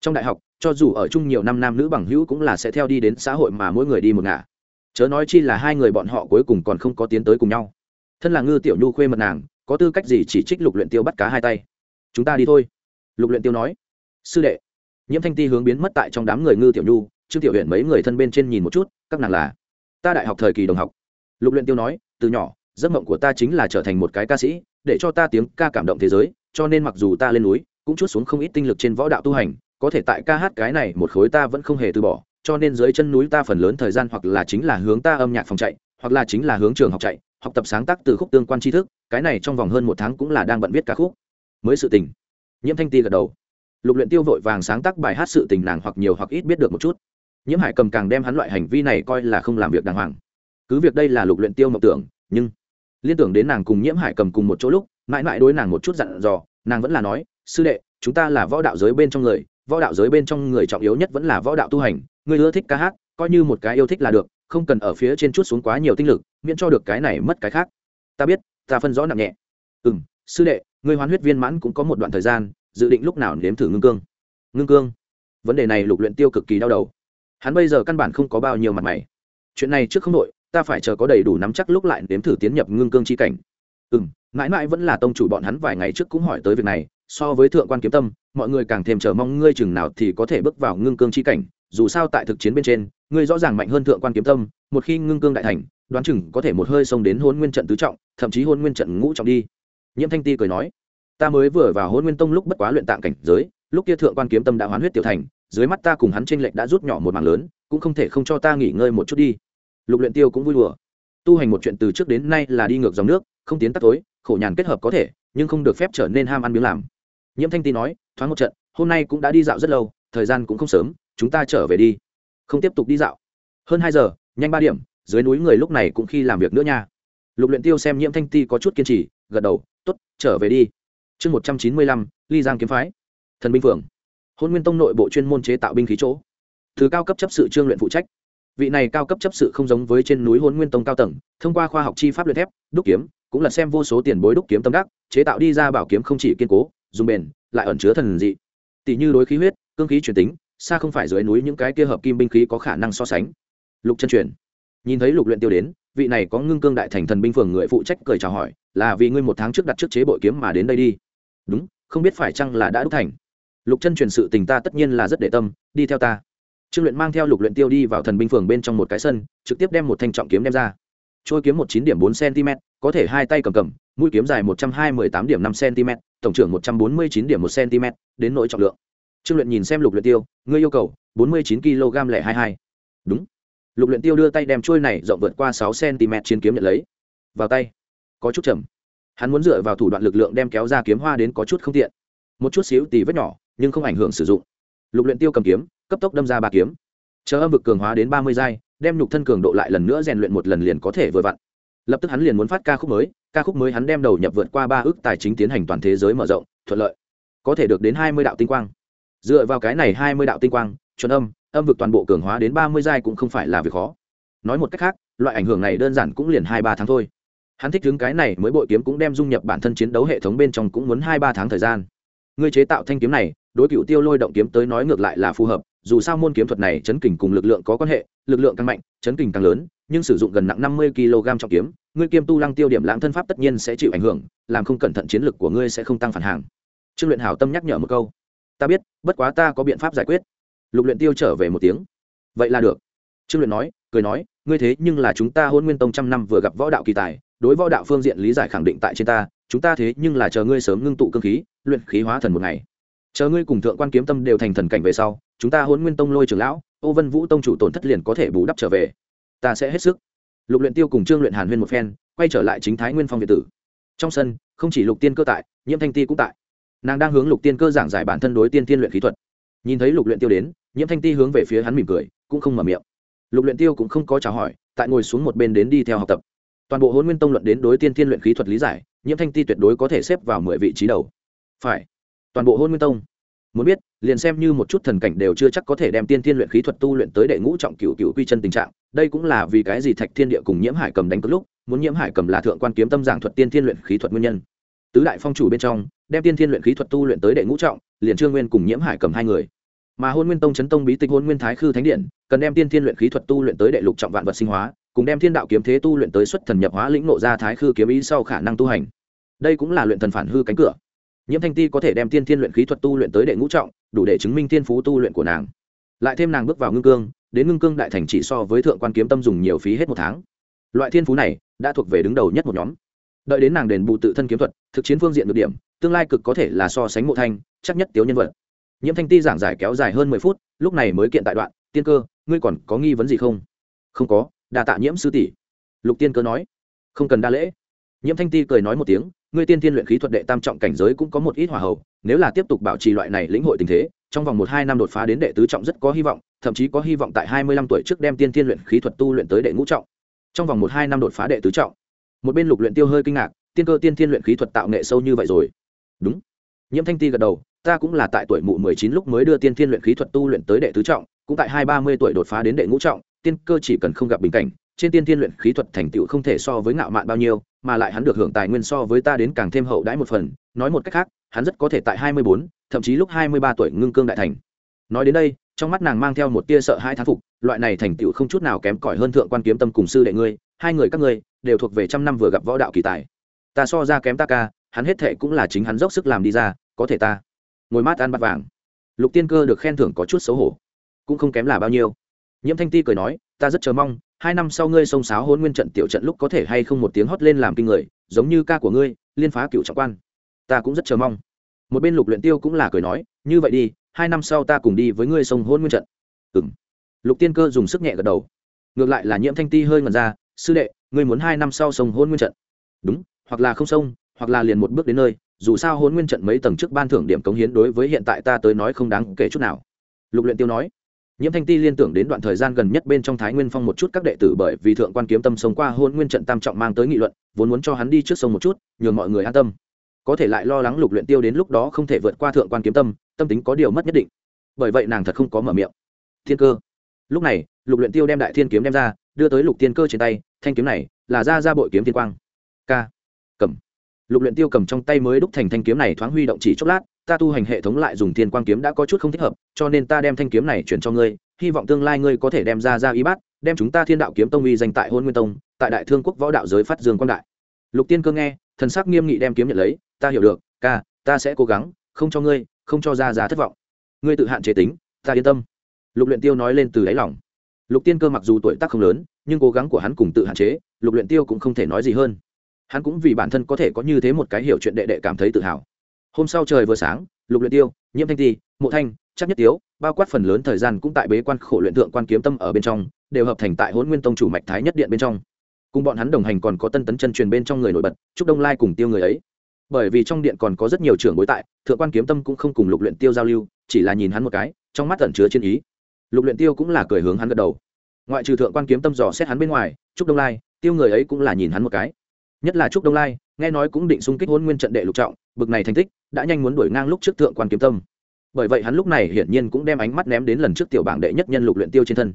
trong đại học cho dù ở chung nhiều năm nam nữ bằng hữu cũng là sẽ theo đi đến xã hội mà mỗi người đi một ngả. Chớ nói chi là hai người bọn họ cuối cùng còn không có tiến tới cùng nhau. Thân là ngư tiểu nhu khuê mật nàng, có tư cách gì chỉ trích lục luyện tiêu bắt cá hai tay? Chúng ta đi thôi. Lục luyện tiêu nói. Sư đệ. Nhiễm thanh ti hướng biến mất tại trong đám người ngư tiểu nhu, trương tiểu huyện mấy người thân bên trên nhìn một chút, các nàng là ta đại học thời kỳ đồng học. Lục luyện tiêu nói, từ nhỏ, giấc mộng của ta chính là trở thành một cái ca sĩ, để cho ta tiếng ca cảm động thế giới, cho nên mặc dù ta lên núi, cũng chút xuống không ít tinh lực trên võ đạo tu hành có thể tại ca hát cái này một khối ta vẫn không hề từ bỏ, cho nên dưới chân núi ta phần lớn thời gian hoặc là chính là hướng ta âm nhạc phòng chạy, hoặc là chính là hướng trường học chạy, học tập sáng tác từ khúc tương quan tri thức, cái này trong vòng hơn một tháng cũng là đang bận viết ca khúc. Mới sự tình. Nhiễm thanh ti gật đầu. Lục luyện tiêu vội vàng sáng tác bài hát sự tình nàng hoặc nhiều hoặc ít biết được một chút. Nhiễm hải cầm càng đem hắn loại hành vi này coi là không làm việc đàng hoàng. Cứ việc đây là lục luyện tiêu mộng tưởng, nhưng liên tưởng đến nàng cùng nhiễm hải cầm cùng một chỗ lúc, mãi mãi đối nàng một chút dặn dò, nàng vẫn là nói, sư đệ, chúng ta là võ đạo giới bên trong người võ đạo giới bên trong người trọng yếu nhất vẫn là võ đạo tu hành, người ưa thích ca hát, coi như một cái yêu thích là được, không cần ở phía trên chút xuống quá nhiều tinh lực, miễn cho được cái này mất cái khác. Ta biết, ta phân rõ nặng nhẹ. Ừ m sư đệ, người hoán huyết viên mãn cũng có một đoạn thời gian, dự định lúc nào nếm thử ngưng cương. Ngưng cương? Vấn đề này lục luyện tiêu cực kỳ đau đầu. Hắn bây giờ căn bản không có bao nhiêu mặt mày. Chuyện này trước không đội ta phải chờ có đầy đủ nắm chắc lúc lại nếm thử tiến nhập ngưng cương chi cảnh. Ừ m mãi mãi vẫn là tông chủ bọn hắn vài ngày trước cũng hỏi tới việc này, so với thượng quan kiếm tâm, mọi người càng thêm chờ mong ngươi chừng nào thì có thể bước vào ngưng cương chi cảnh, dù sao tại thực chiến bên trên, ngươi rõ ràng mạnh hơn thượng quan kiếm tâm, một khi ngưng cương đại thành, đoán chừng có thể một hơi xông đến hôn nguyên trận tứ trọng, thậm chí hôn nguyên trận ngũ trọng đi. Nhiễm thanh ti cười nói, ta mới vừa vào hôn nguyên tông lúc bất quá luyện tạng cảnh giới, lúc kia thượng quan kiếm tâm đã hoán huyết tiểu thành, dưới mắt ta cùng hắn tranh lệch đã rút nhỏ một mảng lớn, cũng không thể không cho ta nghỉ ngơi một chút đi. Lục luyện tiêu cũng vui đùa. Tu hành một chuyện từ trước đến nay là đi ngược dòng nước, không tiến tắt tối khổ nhàn kết hợp có thể, nhưng không được phép trở nên ham ăn miếng làm. Nhiễm thanh ti nói, thoáng một trận, hôm nay cũng đã đi dạo rất lâu, thời gian cũng không sớm, chúng ta trở về đi. Không tiếp tục đi dạo. Hơn hai giờ, nhanh ba điểm, dưới núi người lúc này cũng khi làm việc nữa nha. Lục luyện tiêu xem nhiễm thanh ti có chút kiên trì, gật đầu, tốt, trở về đi. Chương một trăm chín mươi lăm, ly giang kiếm phái. Thần binh phượng. Hôn nguyên tông nội bộ chuyên môn chế tạo binh khí chỗ. Thứ cao cấp chấp sự trương luyện phụ trách vị này cao cấp chấp sự không giống với trên núi hôn nguyên tông cao tầng, thông qua khoa học chi pháp luyện thép, đúc kiếm, cũng là xem vô số tiền bối đúc kiếm tâm đắc, chế tạo đi ra bảo kiếm không chỉ kiên cố, dùng bền, lại ẩn chứa thần dị. Tỷ như đối khí huyết, cương khí truyền tính, xa không phải dưới núi những cái kia hợp kim binh khí có khả năng so sánh. Lục chân truyền. Nhìn thấy lục luyện tiêu đến, vị này có ngưng cương đại thành thần binh phường người phụ trách cười chào hỏi, là vì ngươi một tháng trước đặt trước chế bội kiếm mà đến đây đi. Đúng, không biết phải chăng là đã đúc thành. Lục chân truyền sự tình ta tất nhiên là rất để tâm, đi theo ta trương luyện mang theo lục luyện tiêu đi vào thần binh phường bên trong một cái sân, trực tiếp đem một thanh trọng kiếm đem ra. Trôi kiếm một chín điểm bốn cm, có thể hai tay cầm cầm, mũi kiếm dài một trăm hai mươi tám điểm năm cm, tổng trưởng một trăm bốn mươi chín điểm một cm, đến nội trọng lượng. Trương luyện nhìn xem lục luyện tiêu, ngươi yêu cầu bốn mươi chín kg lẻ hai hai. Đúng. Lục luyện tiêu đưa tay đem trôi này rộng vượt qua sáu cm chiến kiếm nhận lấy. Vào tay. Có chút chậm. Hắn muốn dựa vào thủ đoạn lực lượng đem kéo ra kiếm hoa đến có chút không tiện. Một chút xíu tì vết nhỏ, nhưng không ảnh hưởng sử dụng. Lục luyện tiêu cầm kiếm cấp tốc đâm ra ba kiếm. Chờ âm vực cường hóa đến ba mươi giai, đem nhục thân cường độ lại lần nữa rèn luyện một lần liền có thể vừa vặn. Lập tức hắn liền muốn phát ca khúc mới, ca khúc mới hắn đem đầu nhập vượt qua ba ước tài chính tiến hành toàn thế giới mở rộng, thuận lợi. Có thể được đến hai mươi đạo tinh quang. Dựa vào cái này hai mươi đạo tinh quang, chuẩn âm âm vực toàn bộ cường hóa đến ba mươi giai cũng không phải là việc khó. Nói một cách khác, loại ảnh hưởng này đơn giản cũng liền hai ba tháng thôi. Hắn thích đứng cái này mới bội kiếm cũng đem dung nhập bản thân chiến đấu hệ thống bên trong cũng muốn hai ba tháng thời gian. Ngươi chế tạo thanh kiếm này, đối cựu tiêu lôi động kiếm tới nói ngược lại là phù hợp dù sao môn kiếm thuật này chấn kình cùng lực lượng có quan hệ, lực lượng càng mạnh, chấn kình càng lớn, nhưng sử dụng gần nặng năm mươi kg trọng kiếm, ngươi kiêm tu lăng tiêu điểm lãng thân pháp tất nhiên sẽ chịu ảnh hưởng, làm không cẩn thận chiến lực của ngươi sẽ không tăng phản hàng. Trương luyện hảo tâm nhắc nhở một câu. Ta biết, bất quá ta có biện pháp giải quyết. Lục luyện tiêu trở về một tiếng. Vậy là được. Trương luyện nói, cười nói, ngươi thế nhưng là chúng ta hôn nguyên tông trăm năm vừa gặp võ đạo kỳ tài, đối võ đạo phương diện lý giải khẳng định tại trên ta, chúng ta thế nhưng là chờ ngươi sớm ngưng tụ cương khí, luyện khí hóa thần một ngày. Chờ ngươi cùng thượng quan kiếm tâm đều thành thần cảnh về sau chúng ta hôn nguyên tông lôi trưởng lão, ô vân vũ tông chủ tổn thất liền có thể bù đắp trở về. Ta sẽ hết sức. Lục luyện tiêu cùng trương luyện hàn huyên một phen, quay trở lại chính thái nguyên phong việt tử. Trong sân, không chỉ lục tiên cơ tại, nhiễm thanh ti cũng tại. Nàng đang hướng lục tiên cơ giảng giải bản thân đối tiên tiên luyện khí thuật. Nhìn thấy lục luyện tiêu đến, nhiễm thanh ti hướng về phía hắn mỉm cười, cũng không mở miệng. Lục luyện tiêu cũng không có chào hỏi, tại ngồi xuống một bên đến đi theo học tập. Toàn bộ hôn nguyên tông luận đến đối tiên tiên luyện khí thuật lý giải, nhiễm thanh ti tuyệt đối có thể xếp vào mười vị trí đầu. Phải, toàn bộ hôn nguyên tông muốn biết, liền xem như một chút thần cảnh đều chưa chắc có thể đem tiên thiên luyện khí thuật tu luyện tới đệ ngũ trọng cửu cửu quy chân tình trạng. Đây cũng là vì cái gì thạch thiên địa cùng nhiễm hải cầm đánh cất lúc, muốn nhiễm hải cầm là thượng quan kiếm tâm giảng thuật tiên thiên luyện khí thuật nguyên nhân. Tứ đại phong chủ bên trong, đem tiên thiên luyện khí thuật tu luyện tới đệ ngũ trọng, liền trương nguyên cùng nhiễm hải cầm hai người. Mà hôn nguyên tông chấn tông bí tịch hôn nguyên thái khư thánh điện, cần đem tiên thiên luyện khí thuật tu luyện tới đệ lục trọng vạn vật sinh hóa, cùng đem thiên đạo kiếm thế tu luyện tới xuất thần nhập hóa lĩnh nộ ra thái khư kiếm ý sau khả năng tu hành. Đây cũng là luyện thần phản hư cánh cửa nhiễm thanh ti có thể đem tiên thiên luyện khí thuật tu luyện tới đệ ngũ trọng, đủ để chứng minh tiên phú tu luyện của nàng. Lại thêm nàng bước vào ngưng cương, đến ngưng cương đại thành chỉ so với thượng quan kiếm tâm dùng nhiều phí hết một tháng. Loại thiên phú này đã thuộc về đứng đầu nhất một nhóm. Đợi đến nàng đền bù tự thân kiếm thuật, thực chiến phương diện được điểm, tương lai cực có thể là so sánh mộ thanh, chắc nhất tiếu nhân vật. Nhiễm thanh ti giảng giải kéo dài hơn mười phút, lúc này mới kiện tại đoạn, tiên cơ, ngươi còn có nghi vấn gì không? Không có, đa tạ nhiễm sư tỷ. Lục tiên cơ nói. Không cần đa lễ. Nhiễm thanh ti cười nói một tiếng ngươi tiên tiên luyện khí thuật đệ tam trọng cảnh giới cũng có một ít hỏa hậu nếu là tiếp tục bảo trì loại này lĩnh hội tình thế, trong vòng một hai năm đột phá đến đệ tứ trọng rất có hy vọng, thậm chí có hy vọng tại hai mươi lăm tuổi trước đem tiên tiên luyện khí thuật tu luyện tới đệ ngũ trọng. Trong vòng một hai năm đột phá đệ tứ trọng. Một bên lục luyện tiêu hơi kinh ngạc, tiên cơ tiên tiên luyện khí thuật tạo nghệ sâu như vậy rồi. Đúng. Nhiễm thanh ti gật đầu, ta cũng là tại tuổi mụ mười chín lúc mới đưa tiên tiên luyện khí thuật tu luyện tới đệ tứ trọng, cũng tại hai ba mươi tuổi đột phá đến đệ ngũ trọng, tiên cơ chỉ cần không gặp bình cảnh trên tiên tiên luyện khí thuật thành tựu không thể so với ngạo mạn bao nhiêu, mà lại hắn được hưởng tài nguyên so với ta đến càng thêm hậu đãi một phần. Nói một cách khác, hắn rất có thể tại hai mươi bốn, thậm chí lúc hai mươi ba tuổi ngưng cương đại thành. Nói đến đây, trong mắt nàng mang theo một tia sợ hai thán phục, loại này thành tựu không chút nào kém cỏi hơn thượng quan kiếm tâm cùng sư đệ ngươi, hai người các ngươi, đều thuộc về trăm năm vừa gặp võ đạo kỳ tài. Ta so ra kém ta ca, hắn hết thệ cũng là chính hắn dốc sức làm đi ra, có thể ta. Ngồi mát ăn bát vàng. Lục tiên cơ được khen thưởng có chút xấu hổ. Cũng không kém là bao nhiêu. Nhiễm thanh ti cười nói, ta rất chờ mong hai năm sau ngươi xông sáo hôn nguyên trận tiểu trận lúc có thể hay không một tiếng hót lên làm kinh người, giống như ca của ngươi, liên phá cựu trọng quan. Ta cũng rất chờ mong. Một bên lục luyện tiêu cũng là cười nói, như vậy đi, hai năm sau ta cùng đi với ngươi sông hôn nguyên trận. Ừm. Lục tiên cơ dùng sức nhẹ gật đầu. Ngược lại là nhiễm thanh ti hơi ngần ra, sư đệ, ngươi muốn hai năm sau sông hôn nguyên trận. Đúng, hoặc là không sông hoặc là liền một bước đến nơi, dù sao hôn nguyên trận mấy tầng trước ban thưởng điểm cống hiến đối với hiện tại ta tới nói không đáng kể chút nào. Lục luyện tiêu nói nhiễm thanh ti liên tưởng đến đoạn thời gian gần nhất bên trong thái nguyên phong một chút các đệ tử bởi vì thượng quan kiếm tâm sống qua hôn nguyên trận tam trọng mang tới nghị luận, vốn muốn cho hắn đi trước sông một chút, nhường mọi người an tâm. Có thể lại lo lắng lục luyện tiêu đến lúc đó không thể vượt qua thượng quan kiếm tâm tâm tính có điều mất nhất định. Bởi vậy nàng thật không có mở miệng. Thiên cơ. Lúc này, lục luyện tiêu đem đại thiên kiếm đem ra, đưa tới lục tiên cơ trên tay, thanh kiếm này là ra ra bội kiếm thiên quang. K cầm. Lục luyện tiêu cầm trong tay mới đúc thành thanh kiếm này thoáng huy động chỉ chốc lát ta tu hành hệ thống lại dùng thiên quang kiếm đã có chút không thích hợp, cho nên ta đem thanh kiếm này chuyển cho ngươi, hy vọng tương lai ngươi có thể đem ra ra y bát, đem chúng ta thiên đạo kiếm tông uy danh tại hôn nguyên tông, tại đại thương quốc võ đạo giới phát dương quan đại. Lục tiên cơ nghe, thần sắc nghiêm nghị đem kiếm nhận lấy, ta hiểu được, ca, ta sẽ cố gắng, không cho ngươi, không cho ra ra thất vọng. Ngươi tự hạn chế tính, ta yên tâm. Lục luyện tiêu nói lên từ đáy lòng. Lục tiên cơ mặc dù tuổi tác không lớn, nhưng cố gắng của hắn cùng tự hạn chế, lục luyện tiêu cũng không thể nói gì hơn. Hắn cũng vì bản thân có thể có như thế một cái hiểu chuyện đệ đệ cảm thấy tự hào hôm sau trời vừa sáng, lục luyện tiêu, nhiễm thanh ti, mộ thanh, chắc nhất tiếu, bao quát phần lớn thời gian cũng tại bế quan khổ luyện thượng quan kiếm tâm ở bên trong, đều hợp thành tại hỗn nguyên tông chủ mạch thái nhất điện bên trong. Cùng bọn hắn đồng hành còn có tân tấn chân truyền bên trong người nổi bật chúc đông lai cùng tiêu người ấy. Bởi vì trong điện còn có rất nhiều trưởng bối tại, thượng quan kiếm tâm cũng không cùng lục luyện tiêu giao lưu, chỉ là nhìn hắn một cái, trong mắt tẩn chứa chiến ý. Lục luyện tiêu cũng là cười hướng hắn gật đầu. Ngoại trừ thượng quan kiếm tâm dò xét hắn bên ngoài, trúc đông lai, tiêu người ấy cũng là nhìn hắn một cái nhất là trúc đông lai, nghe nói cũng định xung kích hôn nguyên trận đệ lục trọng, bực này thành tích, đã nhanh muốn đuổi ngang lúc trước thượng quan kiếm tâm. Bởi vậy hắn lúc này hiển nhiên cũng đem ánh mắt ném đến lần trước tiểu bảng đệ nhất nhân lục luyện tiêu trên thân.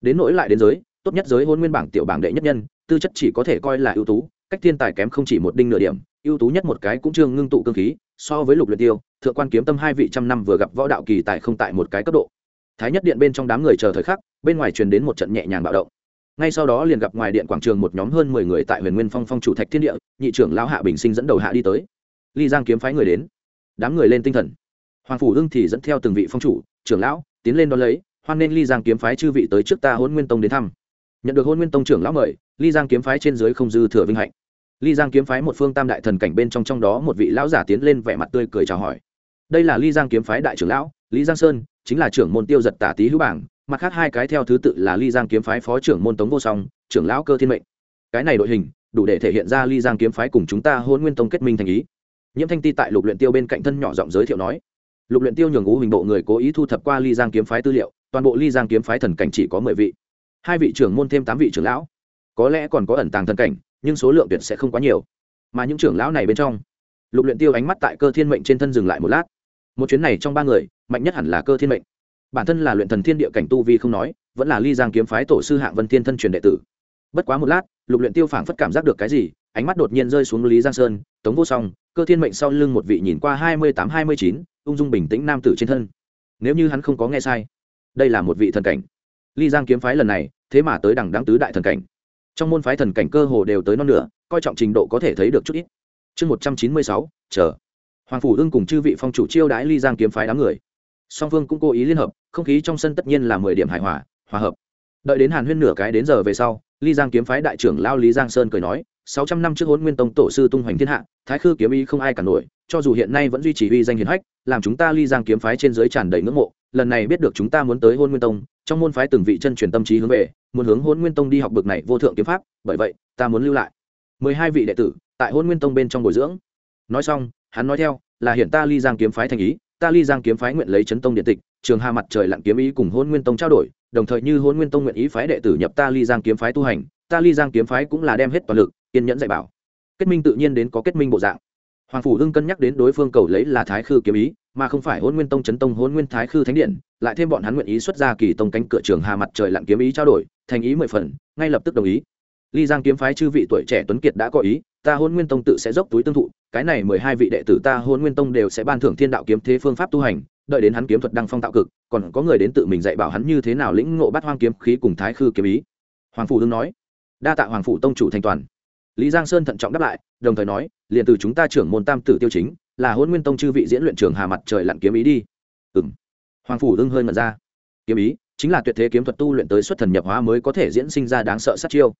Đến nỗi lại đến giới, tốt nhất giới hôn nguyên bảng tiểu bảng đệ nhất nhân, tư chất chỉ có thể coi là ưu tú, cách thiên tài kém không chỉ một đinh nửa điểm, ưu tú nhất một cái cũng chưa ngưng tụ cương khí, so với lục luyện tiêu, thượng quan kiếm tâm hai vị trăm năm vừa gặp võ đạo kỳ tại không tại một cái cấp độ. Thái nhất điện bên trong đám người chờ thời khắc, bên ngoài truyền đến một trận nhẹ nhàng bạo động ngay sau đó liền gặp ngoài điện quảng trường một nhóm hơn mười người tại huyền nguyên phong phong chủ thạch thiên địa, nhị trưởng lão hạ bình sinh dẫn đầu hạ đi tới. Ly giang kiếm phái người đến. Đám người lên tinh thần. Hoàng phủ hưng thì dẫn theo từng vị phong chủ, trưởng lão, tiến lên đón lấy, hoan nên ly giang kiếm phái chư vị tới trước ta hôn nguyên tông đến thăm. Nhận được hôn nguyên tông trưởng lão mời, ly giang kiếm phái trên dưới không dư thừa vinh hạnh. Ly giang kiếm phái một phương tam đại thần cảnh bên trong trong đó một vị lão giả tiến lên vẻ mặt tươi cười chào hỏi. Đây là ly giang kiếm phái đại trưởng lão, lý giang sơn, chính là trưởng môn tiêu giật tả tý hữu bảng mặt khác hai cái theo thứ tự là ly giang kiếm phái phó trưởng môn tống vô song, trưởng lão cơ thiên mệnh. Cái này đội hình, đủ để thể hiện ra ly giang kiếm phái cùng chúng ta hôn nguyên tông kết minh thành ý. Nhiễm thanh ti tại lục luyện tiêu bên cạnh thân nhỏ giọng giới thiệu nói, lục luyện tiêu nhường ngũ hình bộ người cố ý thu thập qua ly giang kiếm phái tư liệu, toàn bộ ly giang kiếm phái thần cảnh chỉ có mười vị. Hai vị trưởng môn thêm tám vị trưởng lão. Có lẽ còn có ẩn tàng thần cảnh, nhưng số lượng tuyệt sẽ không quá nhiều. Mà những trưởng lão này bên trong, lục luyện tiêu ánh mắt tại cơ thiên mệnh trên thân dừng lại một lát. Một chuyến này trong ba người, mạnh nhất hẳn là cơ thiên mệnh bản thân là luyện thần thiên địa cảnh tu vi không nói, vẫn là ly giang kiếm phái tổ sư hạng vân thiên thân truyền đệ tử. Bất quá một lát, lục luyện tiêu phảng phất cảm giác được cái gì, ánh mắt đột nhiên rơi xuống lý giang sơn, tống vô song, cơ thiên mệnh sau lưng một vị nhìn qua hai mươi tám, hai mươi chín, ung dung bình tĩnh nam tử trên thân. Nếu như hắn không có nghe sai, đây là một vị thần cảnh. Ly giang kiếm phái lần này, thế mà tới đẳng đáng tứ đại thần cảnh. Trong môn phái thần cảnh cơ hồ đều tới non nửa, coi trọng trình độ có thể thấy được chút ít. Chương một trăm chín mươi sáu, chờ. Hoàng phủ ưng cùng chư vị phong chủ chiêu đãi ly giang kiếm phái đám người. Song phương cũng cố ý liên hợp không khí trong sân tất nhiên là mười điểm hài hòa hòa hợp. Đợi đến hàn huyên nửa cái đến giờ về sau ly giang kiếm phái đại trưởng lao lý giang sơn cười nói, sáu trăm năm trước hôn nguyên tông tổ sư tung hoành thiên hạ, thái khư kiếm ý không ai cả nổi, cho dù hiện nay vẫn duy trì uy danh hiền hách, làm chúng ta ly giang kiếm phái trên dưới tràn đầy ngưỡng mộ, lần này biết được chúng ta muốn tới hôn nguyên tông, trong môn phái từng vị chân truyền tâm trí hướng về, muốn hướng hôn nguyên tông đi học bực này vô thượng kiếm pháp, bởi vậy, ta muốn lưu lại. Mười hai vị đệ tử tại hôn nguyên tông bên trong bồi dưỡng. Nói xong, hắn nói theo, là hiện ta ly giang kiếm phái thành ý ta ly giang kiếm phái nguyện lấy chấn tông điện tịch, trường hà mặt trời lặn kiếm ý cùng hôn nguyên tông trao đổi, đồng thời như hôn nguyên tông nguyện ý phái đệ tử nhập ta ly giang kiếm phái tu hành, ta ly giang kiếm phái cũng là đem hết toàn lực, kiên nhẫn dạy bảo. Kết minh tự nhiên đến có kết minh bộ dạng. Hoàng phủ hưng cân nhắc đến đối phương cầu lấy là thái khư kiếm ý, mà không phải hôn nguyên tông, chấn tông hôn nguyên thái khư thánh điện, lại thêm bọn hắn nguyện ý xuất ra kỳ tông cánh cửa trường hà mặt trời lặn kiếm ý trao đổi, thành ý mười phần, ngay lập tức đồng ý. Ly giang kiếm phái chư vị tuổi trẻ tuấn kiệt đã có ý ta hôn nguyên tông tự sẽ dốc túi tương thụ, cái này mười hai vị đệ tử ta hôn nguyên tông đều sẽ ban thưởng thiên đạo kiếm thế phương pháp tu hành, đợi đến hắn kiếm thuật đăng phong tạo cực, còn có người đến tự mình dạy bảo hắn như thế nào lĩnh ngộ bắt hoang kiếm khí cùng thái khư kiếm ý. Hoàng phủ hưng nói. Đa tạ hoàng phủ tông chủ thành toàn. Lý giang sơn thận trọng đáp lại, đồng thời nói, liền từ chúng ta trưởng môn tam tử tiêu chính, là hôn nguyên tông chư vị diễn luyện trường hà mặt trời lặn kiếm ý đi. Ừ m hoàng phủ hưng hơi mật ra. Kiếm ý, chính là tuyệt thế kiếm thuật tu luyện tới xuất thần nhập hóa mới có thể diễn sinh ra đáng sợ sát chiêu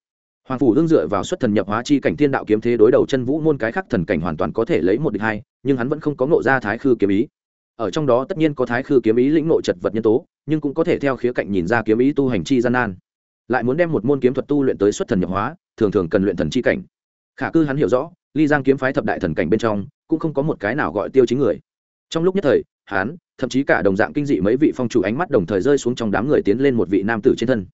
hoàng phủ đương dựa vào xuất thần nhập hóa chi cảnh thiên đạo kiếm thế đối đầu chân vũ môn cái khắc thần cảnh hoàn toàn có thể lấy một địch hai, nhưng hắn vẫn không có ngộ ra thái khư kiếm ý. Ở trong đó tất nhiên có thái khư kiếm ý lĩnh nội chật vật nhân tố, nhưng cũng có thể theo khía cạnh nhìn ra kiếm ý tu hành chi gian nan. Lại muốn đem một môn kiếm thuật tu luyện tới xuất thần nhập hóa, thường thường cần luyện thần chi cảnh. Khả cư hắn hiểu rõ, ly giang kiếm phái thập đại thần cảnh bên trong, cũng không có một cái nào gọi tiêu chính người. Trong lúc nhất thời, hắn, thậm chí cả đồng dạng kinh dị mấy vị phong chủ ánh mắt đồng thời rơi xuống trong đám người tiến lên một vị nam tử trên thân.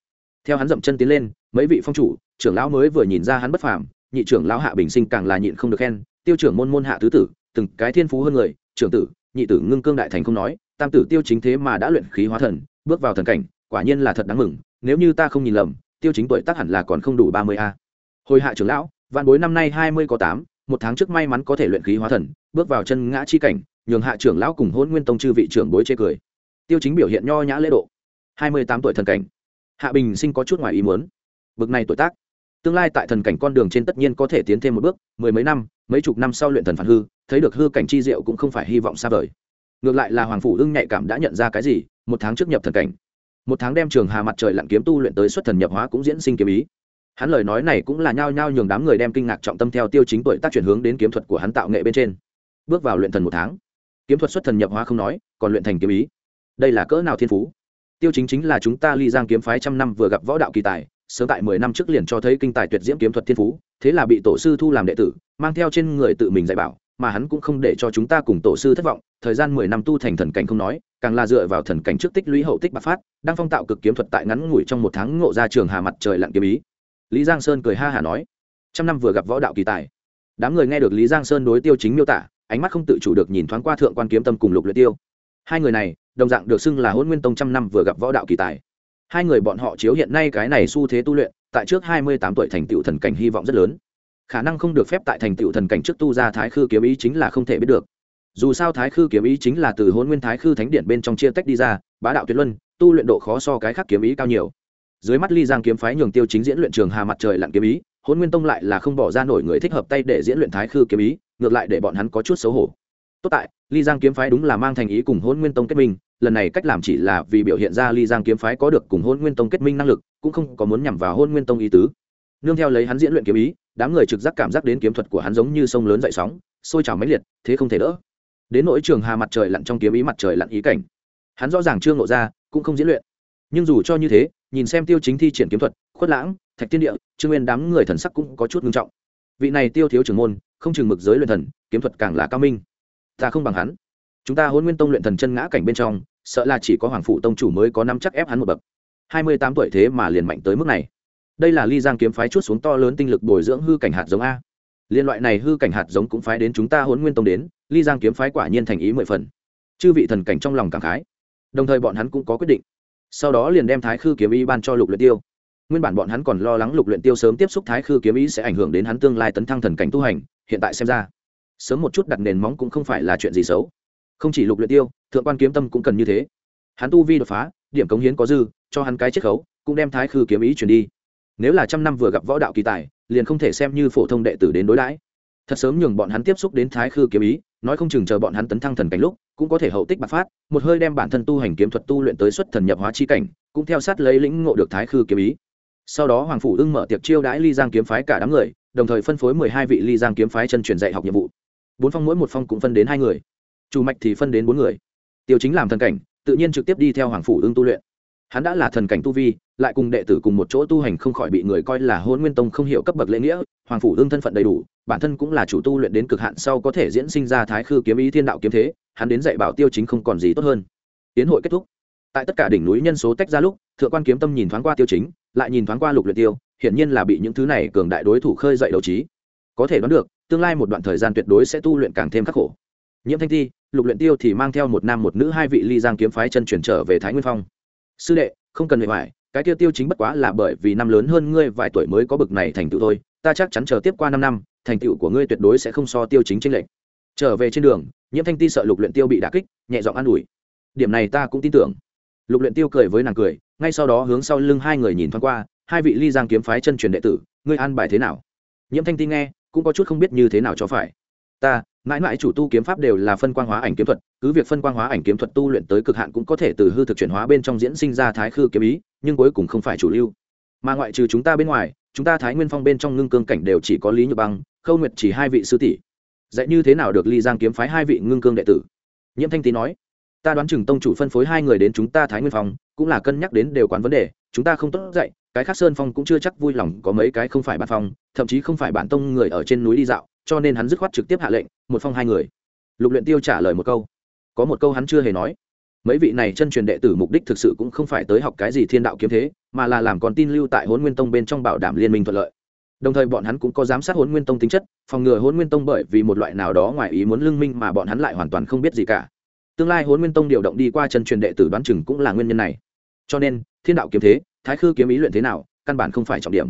Theo hắn dậm chân tiến lên, mấy vị phong chủ trưởng lão mới vừa nhìn ra hắn bất phàm, nhị trưởng lão hạ bình sinh càng là nhịn không được khen, tiêu trưởng môn môn hạ tứ tử, từng cái thiên phú hơn người, trưởng tử, nhị tử ngưng cương đại thành không nói, tam tử tiêu chính thế mà đã luyện khí hóa thần, bước vào thần cảnh, quả nhiên là thật đáng mừng, nếu như ta không nhìn lầm, tiêu chính tuổi tác hẳn là còn không đủ ba mươi a. Hồi hạ trưởng lão, vạn bối năm nay hai mươi có tám, một tháng trước may mắn có thể luyện khí hóa thần, bước vào chân ngã chi cảnh, nhường hạ trưởng lão cùng hôn nguyên tông chư vị trưởng bối chê cười. Tiêu chính biểu hiện nho nhã lễ độ. Hai mươi tám tuổi thần cảnh. Hạ bình sinh có chút ngoài ý muốn. Bực này tuổi tác tương lai tại thần cảnh con đường trên tất nhiên có thể tiến thêm một bước, mười mấy năm, mấy chục năm sau luyện thần phản hư, thấy được hư cảnh chi diệu cũng không phải hy vọng xa vời. Ngược lại là hoàng phủ ưng nhạy cảm đã nhận ra cái gì, một tháng trước nhập thần cảnh. Một tháng đem trường hà mặt trời lặn kiếm tu luyện tới xuất thần nhập hóa cũng diễn sinh kiếm ý. Hắn lời nói này cũng là nhao nhao nhường đám người đem kinh ngạc trọng tâm theo tiêu chính tuổi tác chuyển hướng đến kiếm thuật của hắn tạo nghệ bên trên. Bước vào luyện thần một tháng, kiếm thuật xuất thần nhập hóa không nói, còn luyện thành kiếm ý. Đây là cỡ nào thiên phú? Tiêu chính chính là chúng ta ly giang kiếm phái trăm năm vừa gặp võ đạo kỳ tài sớm tại mười năm trước liền cho thấy kinh tài tuyệt diễm kiếm thuật thiên phú, thế là bị tổ sư thu làm đệ tử, mang theo trên người tự mình dạy bảo, mà hắn cũng không để cho chúng ta cùng tổ sư thất vọng, thời gian mười năm tu thành thần cảnh không nói, càng là dựa vào thần cảnh trước tích lũy hậu tích bạc phát, đang phong tạo cực kiếm thuật tại ngắn ngủi trong một tháng ngộ ra trường hà mặt trời lặn kiếm ý. Lý giang sơn cười ha hà nói, trăm năm vừa gặp võ đạo kỳ tài. Đám người nghe được lý giang sơn đối tiêu chính miêu tả, ánh mắt không tự chủ được nhìn thoáng qua thượng quan kiếm tâm cùng lục luyện tiêu. Hai người này, đồng dạng được xưng là hôn nguyên tông trăm năm vừa gặp võ đạo kỳ tài hai người bọn họ chiếu hiện nay cái này xu thế tu luyện, tại trước hai mươi tám tuổi thành tựu thần cảnh hy vọng rất lớn. Khả năng không được phép tại thành tựu thần cảnh trước tu ra thái khư kiếm ý chính là không thể biết được. Dù sao thái khư kiếm ý chính là từ hôn nguyên thái khư thánh điện bên trong chia tách đi ra, bá đạo tuyệt luân, tu luyện độ khó so cái khác kiếm ý cao nhiều. Dưới mắt ly giang kiếm phái nhường tiêu chính diễn luyện trường hà mặt trời lặn kiếm ý hôn nguyên tông lại là không bỏ ra nổi người thích hợp tay để diễn luyện thái khư kiếm ý, ngược lại để bọn hắn có chút xấu hổ tốt tại, ly giang kiếm phái đúng là mang thành ý cùng hôn nguyên tông kết minh, lần này cách làm chỉ là vì biểu hiện ra ly giang kiếm phái có được cùng hôn nguyên tông kết minh năng lực, cũng không có muốn nhằm vào hôn nguyên tông ý tứ. Nương theo lấy hắn diễn luyện kiếm ý, đám người trực giác cảm giác đến kiếm thuật của hắn giống như sông lớn dậy sóng, sôi trào mãnh liệt, thế không thể đỡ. Đến nỗi trường hà mặt trời lặn trong kiếm ý mặt trời lặn ý cảnh, hắn rõ ràng chưa ngộ ra, cũng không diễn luyện. Nhưng dù cho như thế, nhìn xem tiêu chính thi triển kiếm thuật, khuất lãng, thạch tiên địa, trương nguyên đám người thần sắc cũng có chút ngưng trọng. Vị này tiêu thiếu trưởng môn, không chừng mực giới luyện thần, kiếm thuật càng là cao minh ta không bằng hắn. Chúng ta hôn nguyên tông luyện thần chân ngã cảnh bên trong, sợ là chỉ có hoàng phụ tông chủ mới có năm chắc ép hắn một bậc. Hai mươi tám tuổi thế mà liền mạnh tới mức này. Đây là ly giang kiếm phái chút xuống to lớn tinh lực bồi dưỡng hư cảnh hạt giống a. Liên loại này hư cảnh hạt giống cũng phái đến chúng ta hôn nguyên tông đến, ly giang kiếm phái quả nhiên thành ý mười phần. Chư vị thần cảnh trong lòng cảm khái. Đồng thời bọn hắn cũng có quyết định. Sau đó liền đem thái khư kiếm ý ban cho lục luyện tiêu. Nguyên bản bọn hắn còn lo lắng lục luyện tiêu sớm tiếp xúc thái khư kiếm ý sẽ ảnh hưởng đến hắn tương lai tấn thăng thần cảnh tu hành, hiện tại xem ra sớm một chút đặt nền móng cũng không phải là chuyện gì xấu. Không chỉ lục luyện tiêu, thượng quan kiếm tâm cũng cần như thế. Hắn tu vi đột phá, điểm cống hiến có dư, cho hắn cái chiết khấu, cũng đem thái khư kiếm ý truyền đi. Nếu là trăm năm vừa gặp võ đạo kỳ tài, liền không thể xem như phổ thông đệ tử đến đối đãi. Thật sớm nhường bọn hắn tiếp xúc đến thái khư kiếm ý, nói không chừng chờ bọn hắn tấn thăng thần cảnh lúc, cũng có thể hậu tích bạc phát, một hơi đem bản thân tu hành kiếm thuật tu luyện tới xuất thần nhập hóa chi cảnh, cũng theo sát lấy lĩnh ngộ được thái khư kiếm ý. Sau đó hoàng phủ ưng mở tiệc chiêu đãi ly giang kiếm phái cả đám người, đồng thời phân phối mười hai vị ly giang kiếm phái chân truyền dạy học nhiệm vụ bốn phong mỗi một phong cũng phân đến hai người. Chủ mạch thì phân đến bốn người. Tiêu chính làm thần cảnh, tự nhiên trực tiếp đi theo hoàng phủ ương tu luyện. Hắn đã là thần cảnh tu vi, lại cùng đệ tử cùng một chỗ tu hành không khỏi bị người coi là hôn nguyên tông không hiểu cấp bậc lễ nghĩa, hoàng phủ ương thân phận đầy đủ, bản thân cũng là chủ tu luyện đến cực hạn sau có thể diễn sinh ra thái khư kiếm ý thiên đạo kiếm thế, hắn đến dạy bảo tiêu chính không còn gì tốt hơn. Tiến hội kết thúc. Tại tất cả đỉnh núi nhân số tách ra lúc, thượng quan kiếm tâm nhìn thoáng qua tiêu chính, lại nhìn thoáng qua lục luyện tiêu, hiển nhiên là bị những thứ này cường đại đối thủ khơi dậy đấu trí. Có thể đoán được tương lai một đoạn thời gian tuyệt đối sẽ tu luyện càng thêm khắc khổ. Nhiễm thanh ti, lục luyện tiêu thì mang theo một nam một nữ hai vị ly giang kiếm phái chân chuyển trở về thái nguyên phong. Sư đệ, không cần bề hoài cái tiêu tiêu chính bất quá là bởi vì năm lớn hơn ngươi vài tuổi mới có bực này thành tựu thôi, ta chắc chắn chờ tiếp qua năm năm, thành tựu của ngươi tuyệt đối sẽ không so tiêu chính trên lệch. Trở về trên đường, nhiễm thanh ti sợ lục luyện tiêu bị đả kích, nhẹ giọng an ủi. Điểm này ta cũng tin tưởng. Lục luyện tiêu cười với nàng cười, ngay sau đó hướng sau lưng hai người nhìn thoáng qua, hai vị ly giang kiếm phái chân truyền đệ tử, ngươi an bài thế nào? Nhiễm thanh ti nghe cũng có chút không biết như thế nào cho phải. Ta, mãi mãi chủ tu kiếm pháp đều là phân quang hóa ảnh kiếm thuật, cứ việc phân quang hóa ảnh kiếm thuật tu luyện tới cực hạn cũng có thể từ hư thực chuyển hóa bên trong diễn sinh ra thái khư kiếm ý, nhưng cuối cùng không phải chủ lưu. Mà ngoại trừ chúng ta bên ngoài, chúng ta thái nguyên phong bên trong ngưng cương cảnh đều chỉ có lý nhược băng, khâu nguyệt chỉ hai vị sư tỷ. Dạy như thế nào được ly giang kiếm phái hai vị ngưng cương đệ tử? Nhiễm thanh tý nói, ta đoán chừng tông chủ phân phối hai người đến chúng ta thái nguyên phong, cũng là cân nhắc đến đều quán vấn đề, chúng ta không tốt dạy cái khác sơn phong cũng chưa chắc vui lòng có mấy cái không phải bản phong, thậm chí không phải bản tông người ở trên núi đi dạo, cho nên hắn dứt khoát trực tiếp hạ lệnh, một phong hai người. Lục luyện tiêu trả lời một câu. Có một câu hắn chưa hề nói. Mấy vị này chân truyền đệ tử mục đích thực sự cũng không phải tới học cái gì thiên đạo kiếm thế, mà là làm con tin lưu tại hôn nguyên tông bên trong bảo đảm liên minh thuận lợi. Đồng thời bọn hắn cũng có giám sát hôn nguyên tông tính chất, phòng ngừa hôn nguyên tông bởi vì một loại nào đó ngoài ý muốn lương minh mà bọn hắn lại hoàn toàn không biết gì cả. Tương lai hôn nguyên tông điều động đi qua chân truyền đệ tử đoán chừng cũng là nguyên nhân này cho nên, thiên đạo kiếm thế, thái khư kiếm ý luyện thế nào, căn bản không phải trọng điểm.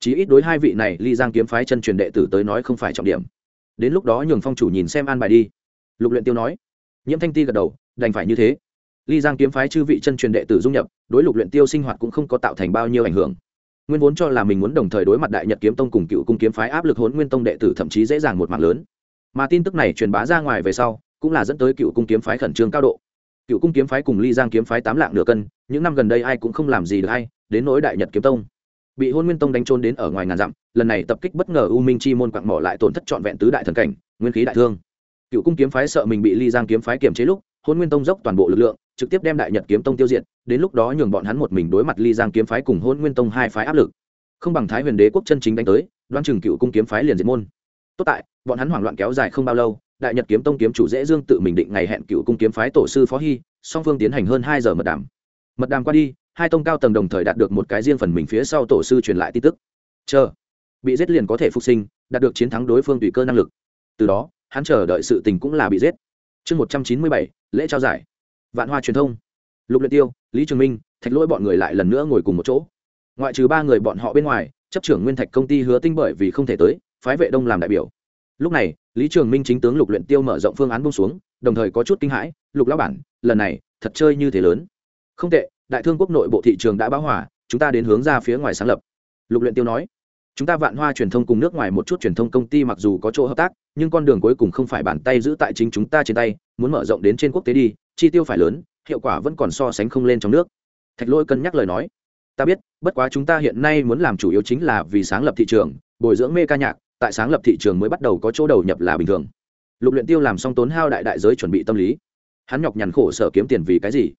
Chí ít đối hai vị này, ly giang kiếm phái chân truyền đệ tử tới nói không phải trọng điểm. Đến lúc đó nhường phong chủ nhìn xem an bài đi. Lục luyện tiêu nói. Nhiễm thanh ti gật đầu, đành phải như thế. Ly giang kiếm phái chư vị chân truyền đệ tử dung nhập, đối lục luyện tiêu sinh hoạt cũng không có tạo thành bao nhiêu ảnh hưởng. Nguyên vốn cho là mình muốn đồng thời đối mặt đại nhật kiếm tông cùng cựu cung kiếm phái áp lực hỗn nguyên tông đệ tử thậm chí dễ dàng một mạng lớn. Mà tin tức này truyền bá ra ngoài về sau, cũng là dẫn tới cựu cung kiếm phái khẩn trương cao độ cựu cung kiếm phái cùng ly giang kiếm phái tám lạng nửa cân, những năm gần đây ai cũng không làm gì được hay đến nỗi đại nhật kiếm tông. Bị hôn nguyên tông đánh trôn đến ở ngoài ngàn dặm, lần này tập kích bất ngờ u minh chi môn quặng mỏ lại tổn thất trọn vẹn tứ đại thần cảnh, nguyên khí đại thương. Cựu cung kiếm phái sợ mình bị ly giang kiếm phái kiềm chế lúc, hôn nguyên tông dốc toàn bộ lực lượng, trực tiếp đem đại nhật kiếm tông tiêu diệt, đến lúc đó nhường bọn hắn một mình đối mặt ly giang kiếm phái cùng hôn nguyên tông hai phái áp lực. Không bằng thái huyền đế quốc chân chính đánh tới đoan chừng cựu cung kiếm phái liền diệt môn. Tốt tại, bọn hắn hoảng loạn kéo dài không bao lâu đại nhật kiếm tông kiếm chủ dễ dương tự mình định ngày hẹn cựu cung kiếm phái tổ sư phó hy, song phương tiến hành hơn hai giờ mật đàm. Mật đàm qua đi, hai tông cao tầng đồng thời đạt được một cái riêng phần mình phía sau tổ sư truyền lại tin tức. Chờ, bị giết liền có thể phục sinh, đạt được chiến thắng đối phương tùy cơ năng lực. Từ đó, hắn chờ đợi sự tình cũng là bị giết. Chương một trăm chín mươi bảy, lễ trao giải. Vạn hoa truyền thông. Lục luyện tiêu, lý trường minh, thạch lỗi bọn người lại lần nữa ngồi cùng một chỗ. Ngoại trừ ba người bọn họ bên ngoài, chấp trưởng nguyên thạch công ty hứa tinh bởi vì không thể tới, phái vệ đông làm đại biểu lúc này, lý trường minh chính tướng lục luyện tiêu mở rộng phương án buông xuống, đồng thời có chút kinh hãi, lục lão bản, lần này, thật chơi như thế lớn. Không tệ, đại thương quốc nội bộ thị trường đã bão hỏa chúng ta đến hướng ra phía ngoài sáng lập. Lục luyện tiêu nói. Chúng ta vạn hoa truyền thông cùng nước ngoài một chút truyền thông công ty mặc dù có chỗ hợp tác, nhưng con đường cuối cùng không phải bàn tay giữ tại chính chúng ta trên tay, muốn mở rộng đến trên quốc tế đi, chi tiêu phải lớn, hiệu quả vẫn còn so sánh không lên trong nước. Thạch lôi cân nhắc lời nói. Ta biết, bất quá chúng ta hiện nay muốn làm chủ yếu chính là vì sáng lập thị trường, bồi dưỡng mê ca nhạc tại sáng lập thị trường mới bắt đầu có chỗ đầu nhập là bình thường. Lục luyện tiêu làm xong tốn hao đại đại giới chuẩn bị tâm lý. Hắn nhọc nhằn khổ sở kiếm tiền vì cái gì?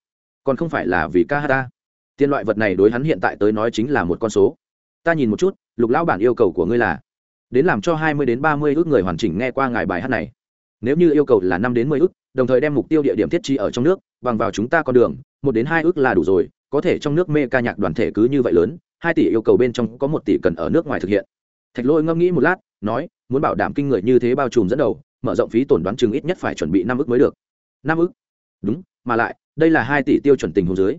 Còn không phải là vì ca hát ta. Tiền loại vật này đối hắn hiện tại tới nói chính là một con số. Ta nhìn một chút, lục lão bản yêu cầu của ngươi là, đến làm cho hai mươi đến ba mươi ước người hoàn chỉnh nghe qua ngài bài hát này. Nếu như yêu cầu là năm đến mười ước, đồng thời đem mục tiêu địa điểm thiết trí ở trong nước, bằng vào chúng ta con đường, một đến hai ước là đủ rồi, có thể trong nước mê ca nhạc đoàn thể cứ như vậy lớn, hai tỷ yêu cầu bên trong có một tỷ cần ở nước ngoài thực hiện. Thạch lôi ngẫm nghĩ một lát nói, muốn bảo đảm kinh người như thế bao trùm dẫn đầu, mở rộng phí tổn đoán chừng ít nhất phải chuẩn bị năm ước mới được. Năm ước đúng, mà lại, đây là hai tỷ tiêu chuẩn tình hồ dưới.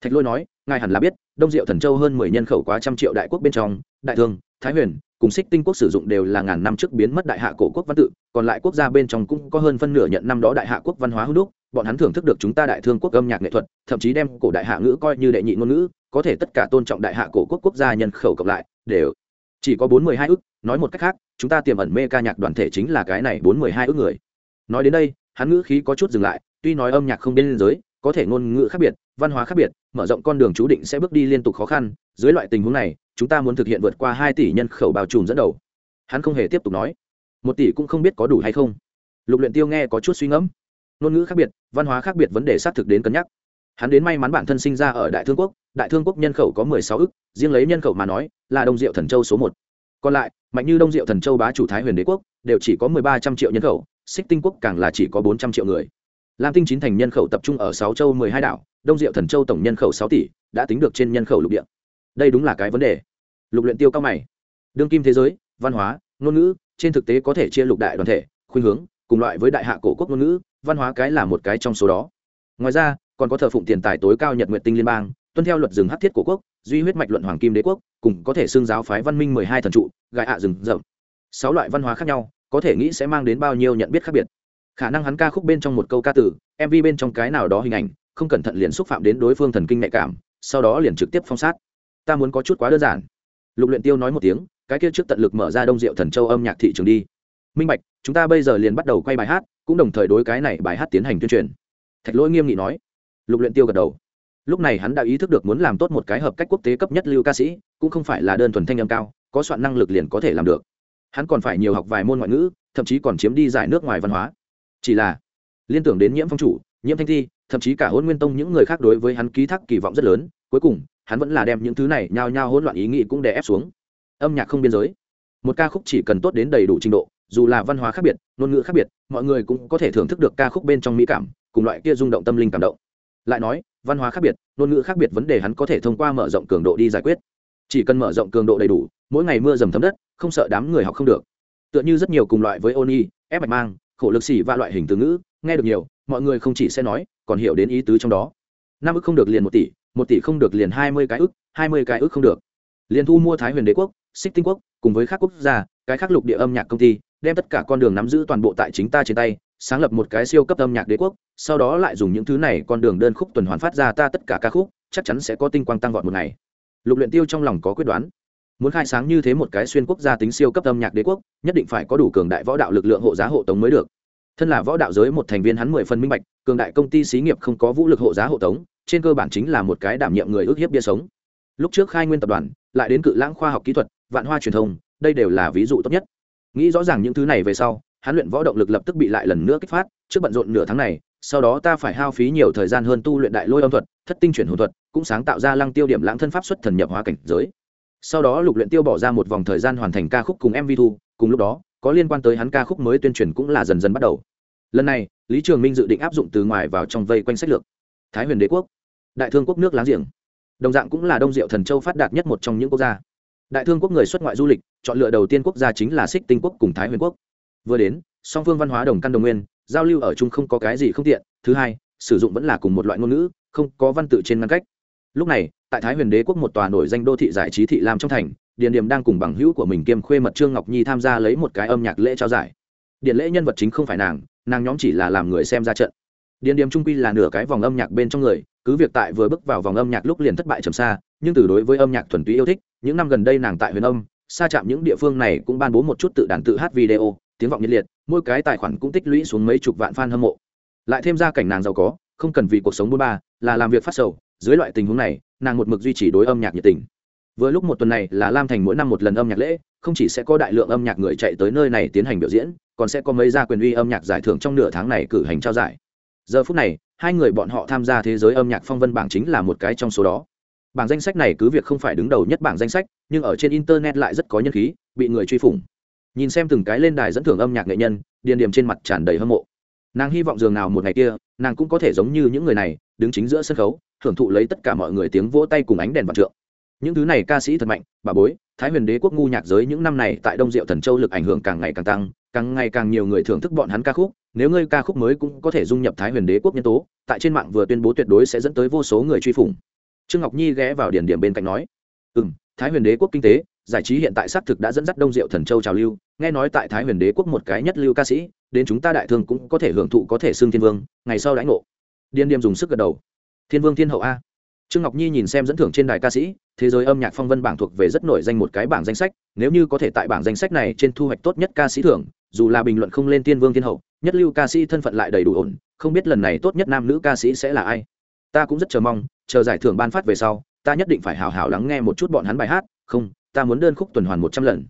Thạch lôi nói, ngài hẳn là biết, đông diệu thần châu hơn mười nhân khẩu quá trăm triệu đại quốc bên trong, đại thương, thái huyền, cùng xích tinh quốc sử dụng đều là ngàn năm trước biến mất đại hạ cổ quốc văn tự, còn lại quốc gia bên trong cũng có hơn phân nửa nhận năm đó đại hạ quốc văn hóa hữu đúc, bọn hắn thưởng thức được chúng ta đại thương quốc âm nhạc nghệ thuật, thậm chí đem cổ đại hạ ngữ coi như đệ nhị ngôn ngữ, có thể tất cả tôn trọng đại hạ cổ quốc quốc gia nhân khẩu cộng lại, đều chỉ có bốn mươi hai ước nói một cách khác chúng ta tiềm ẩn mê ca nhạc đoàn thể chính là cái này bốn mười hai ước người. Nói đến đây, hắn ngữ khí có chút dừng lại, tuy nói âm nhạc không biên giới, có thể ngôn ngữ khác biệt, văn hóa khác biệt, mở rộng con đường chú định sẽ bước đi liên tục khó khăn, dưới loại tình huống này, chúng ta muốn thực hiện vượt qua hai tỷ nhân khẩu bao trùm dẫn đầu. Hắn không hề tiếp tục nói. Một tỷ cũng không biết có đủ hay không. Lục luyện tiêu nghe có chút suy ngẫm. Ngôn ngữ khác biệt, văn hóa khác biệt vấn đề xác thực đến cân nhắc. Hắn đến may mắn bản thân sinh ra ở đại thương quốc, đại thương quốc nhân khẩu có mười sáu ức, riêng lấy nhân khẩu mà nói, là đông diệu thần châu số một còn lại, mạnh như đông diệu thần châu bá chủ thái huyền đế quốc, đều chỉ có mười ba trăm triệu nhân khẩu, xích tinh quốc càng là chỉ có bốn trăm triệu người. Lam tinh chín thành nhân khẩu tập trung ở sáu châu mười hai đảo, đông diệu thần châu tổng nhân khẩu sáu tỷ, đã tính được trên nhân khẩu lục địa. Đây đúng là cái vấn đề. Lục luyện tiêu cao mày. Đương kim thế giới, văn hóa, ngôn ngữ, trên thực tế có thể chia lục đại đoàn thể, khuynh hướng, cùng loại với đại hạ cổ quốc ngôn ngữ, văn hóa cái là một cái trong số đó. Ngoài ra, còn có thờ phụng tiền tài tối cao nhật nguyện tinh liên bang, tuân theo luật rừng hát thiết cổ quốc duy huyết mạch luận hoàng kim đế quốc, cùng có thể xương giáo phái văn minh mười hai thần trụ gại ạ rừng rậm. Sáu loại văn hóa khác nhau, có thể nghĩ sẽ mang đến bao nhiêu nhận biết khác biệt. Khả năng hắn ca khúc bên trong một câu ca từ mv bên trong cái nào đó hình ảnh, không cẩn thận liền xúc phạm đến đối phương thần kinh nhạy cảm, sau đó liền trực tiếp phong sát. Ta muốn có chút quá đơn giản. Lục luyện tiêu nói một tiếng, cái kia trước tận lực mở ra đông diệu thần châu âm nhạc thị trường đi. Minh bạch, chúng ta bây giờ liền bắt đầu quay bài hát, cũng đồng thời đối cái này bài hát tiến hành tuyên truyền. Thạch lỗi nghiêm nghị nói. Lục luyện tiêu gật đầu lúc này hắn đã ý thức được muốn làm tốt một cái hợp cách quốc tế cấp nhất lưu ca sĩ, cũng không phải là đơn thuần thanh âm cao, có soạn năng lực liền có thể làm được. Hắn còn phải nhiều học vài môn ngoại ngữ, thậm chí còn chiếm đi giải nước ngoài văn hóa. Chỉ là, liên tưởng đến nhiễm phong chủ, nhiễm thanh thi, thậm chí cả hôn nguyên tông những người khác đối với hắn ký thác kỳ vọng rất lớn, cuối cùng, hắn vẫn là đem những thứ này nhao nhao hỗn loạn ý nghĩ cũng đè ép xuống. Âm nhạc không biên giới. Một ca khúc chỉ cần tốt đến đầy đủ trình độ, dù là văn hóa khác biệt, ngôn ngữ khác biệt, mọi người cũng có thể thưởng thức được ca khúc bên trong mỹ cảm, cùng loại kia rung động tâm linh cảm động lại nói, văn hóa khác biệt, ngôn ngữ khác biệt vấn đề hắn có thể thông qua mở rộng cường độ đi giải quyết. Chỉ cần mở rộng cường độ đầy đủ, mỗi ngày mưa dầm thấm đất, không sợ đám người học không được. Tựa như rất nhiều cùng loại với ôn y ép bạch mang, khổ lực xỉ và loại hình từ ngữ, nghe được nhiều, mọi người không chỉ sẽ nói, còn hiểu đến ý tứ trong đó. Năm ức không được liền một tỷ một tỷ không được liền hai mươi cái ức, hai mươi cái ức không được. Liền thu mua thái huyền đế quốc, xích tinh quốc, cùng với các quốc gia, cái khác lục địa âm nhạc công ty, đem tất cả con đường nắm giữ toàn bộ tại chính ta trên tay sáng lập một cái siêu cấp âm nhạc đế quốc, sau đó lại dùng những thứ này con đường đơn khúc tuần hoàn phát ra ta tất cả ca khúc, chắc chắn sẽ có tinh quang tăng vọt một ngày. Lục luyện tiêu trong lòng có quyết đoán. Muốn khai sáng như thế một cái xuyên quốc gia tính siêu cấp âm nhạc đế quốc, nhất định phải có đủ cường đại võ đạo lực lượng hộ giá hộ tống mới được. Thân là võ đạo giới một thành viên hắn mười phần minh bạch, cường đại công ty xí nghiệp không có vũ lực hộ giá hộ tống, trên cơ bản chính là một cái đảm nhiệm người ước hiếp bia sống. Lúc trước khai nguyên tập đoàn, lại đến cự lãng khoa học kỹ thuật, vạn hoa truyền thông, đây đều là ví dụ tốt nhất. Nghĩ rõ ràng những thứ này về sau hắn luyện võ động lực lập tức bị lại lần nữa kích phát, trước bận rộn nửa tháng này, sau đó ta phải hao phí nhiều thời gian hơn tu luyện đại lôi âm thuật, thất tinh chuyển hồn thuật, cũng sáng tạo ra lăng tiêu điểm lãng thân pháp xuất thần nhập hóa cảnh giới. Sau đó lục luyện tiêu bỏ ra một vòng thời gian hoàn thành ca khúc cùng mv thu, cùng lúc đó, có liên quan tới hắn ca khúc mới tuyên truyền cũng là dần dần bắt đầu. Lần này, lý trường minh dự định áp dụng từ ngoài vào trong vây quanh sách lược. Thái huyền đế quốc, đại thương quốc nước láng giềng. Đồng dạng cũng là đông diệu thần châu phát đạt nhất một trong những quốc gia. Đại thương quốc người xuất ngoại du lịch, chọn lựa đầu tiên quốc gia chính là xích tinh quốc cùng thái huyền quốc vừa đến, song phương văn hóa đồng căn đồng nguyên, giao lưu ở chung không có cái gì không tiện. Thứ hai, sử dụng vẫn là cùng một loại ngôn ngữ, không có văn tự trên ngăn cách. Lúc này, tại thái huyền đế quốc một tòa nổi danh đô thị giải trí thị lam trong thành, điền điềm đang cùng bằng hữu của mình kiêm khuê mật trương ngọc nhi tham gia lấy một cái âm nhạc lễ trao giải. Điện lễ nhân vật chính không phải nàng nàng nhóm chỉ là làm người xem ra trận. Điền điềm trung quy là nửa cái vòng âm nhạc bên trong người, cứ việc tại vừa bước vào vòng âm nhạc lúc liền thất bại trầm xa, nhưng từ đối với âm nhạc thuần túy yêu thích, những năm gần đây nàng tại huyền âm, xa chạm những địa phương này cũng ban bố một chút tự đàn tự hát video tiếng vọng nhiệt liệt, mỗi cái tài khoản cũng tích lũy xuống mấy chục vạn fan hâm mộ. Lại thêm ra cảnh nàng giàu có, không cần vì cuộc sống bôn ba, là làm việc phát sầu, dưới loại tình huống này, nàng một mực duy trì đối âm nhạc nhiệt tình. Vừa lúc một tuần này là lam thành mỗi năm một lần âm nhạc lễ, không chỉ sẽ có đại lượng âm nhạc người chạy tới nơi này tiến hành biểu diễn, còn sẽ có mấy gia quyền uy âm nhạc giải thưởng trong nửa tháng này cử hành trao giải. Giờ phút này, hai người bọn họ tham gia thế giới âm nhạc phong vân bảng chính là một cái trong số đó. Bảng danh sách này cứ việc không phải đứng đầu nhất bảng danh sách, nhưng ở trên internet lại rất có nhân khí, bị người truy phủng nhìn xem từng cái lên đài dẫn thưởng âm nhạc nghệ nhân, điền điểm trên mặt tràn đầy hâm mộ. Nàng hy vọng dường nào một ngày kia, nàng cũng có thể giống như những người này, đứng chính giữa sân khấu thưởng thụ lấy tất cả mọi người tiếng vỗ tay cùng ánh đèn vạn trượng. Những thứ này ca sĩ thật mạnh, bà bối, thái huyền đế quốc ngu nhạc giới những năm này tại đông diệu thần châu lực ảnh hưởng càng ngày càng tăng, càng ngày càng nhiều người thưởng thức bọn hắn ca khúc, nếu ngươi ca khúc mới cũng có thể dung nhập thái huyền đế quốc nhân tố, tại trên mạng vừa tuyên bố tuyệt đối sẽ dẫn tới vô số người truy phủng. Trương ngọc nhi ghé vào điển điểm bên cạnh nói ừ m thái huyền đế quốc kinh tế giải trí hiện tại xác thực đã dẫn dắt đông diệu thần châu trào lưu. Nghe nói tại thái huyền đế quốc một cái nhất lưu ca sĩ, đến chúng ta đại thương cũng có thể hưởng thụ, có thể xưng thiên vương, ngày sau đãi ngộ. Điên điềm dùng sức gật đầu. Thiên vương thiên hậu a. Trương ngọc nhi nhìn xem dẫn thưởng trên đài ca sĩ, thế giới âm nhạc phong vân bảng thuộc về rất nổi danh một cái bảng danh sách, nếu như có thể tại bảng danh sách này trên thu hoạch tốt nhất ca sĩ thưởng, dù là bình luận không lên tiên vương thiên hậu, nhất lưu ca sĩ thân phận lại đầy đủ ổn, không biết lần này tốt nhất nam nữ ca sĩ sẽ là ai. Ta cũng rất chờ mong, chờ giải thưởng ban phát về sau, ta nhất định phải hào hào lắng nghe một chút bọn hắn bài hát, không ta muốn đơn khúc tuần hoàn một trăm lần.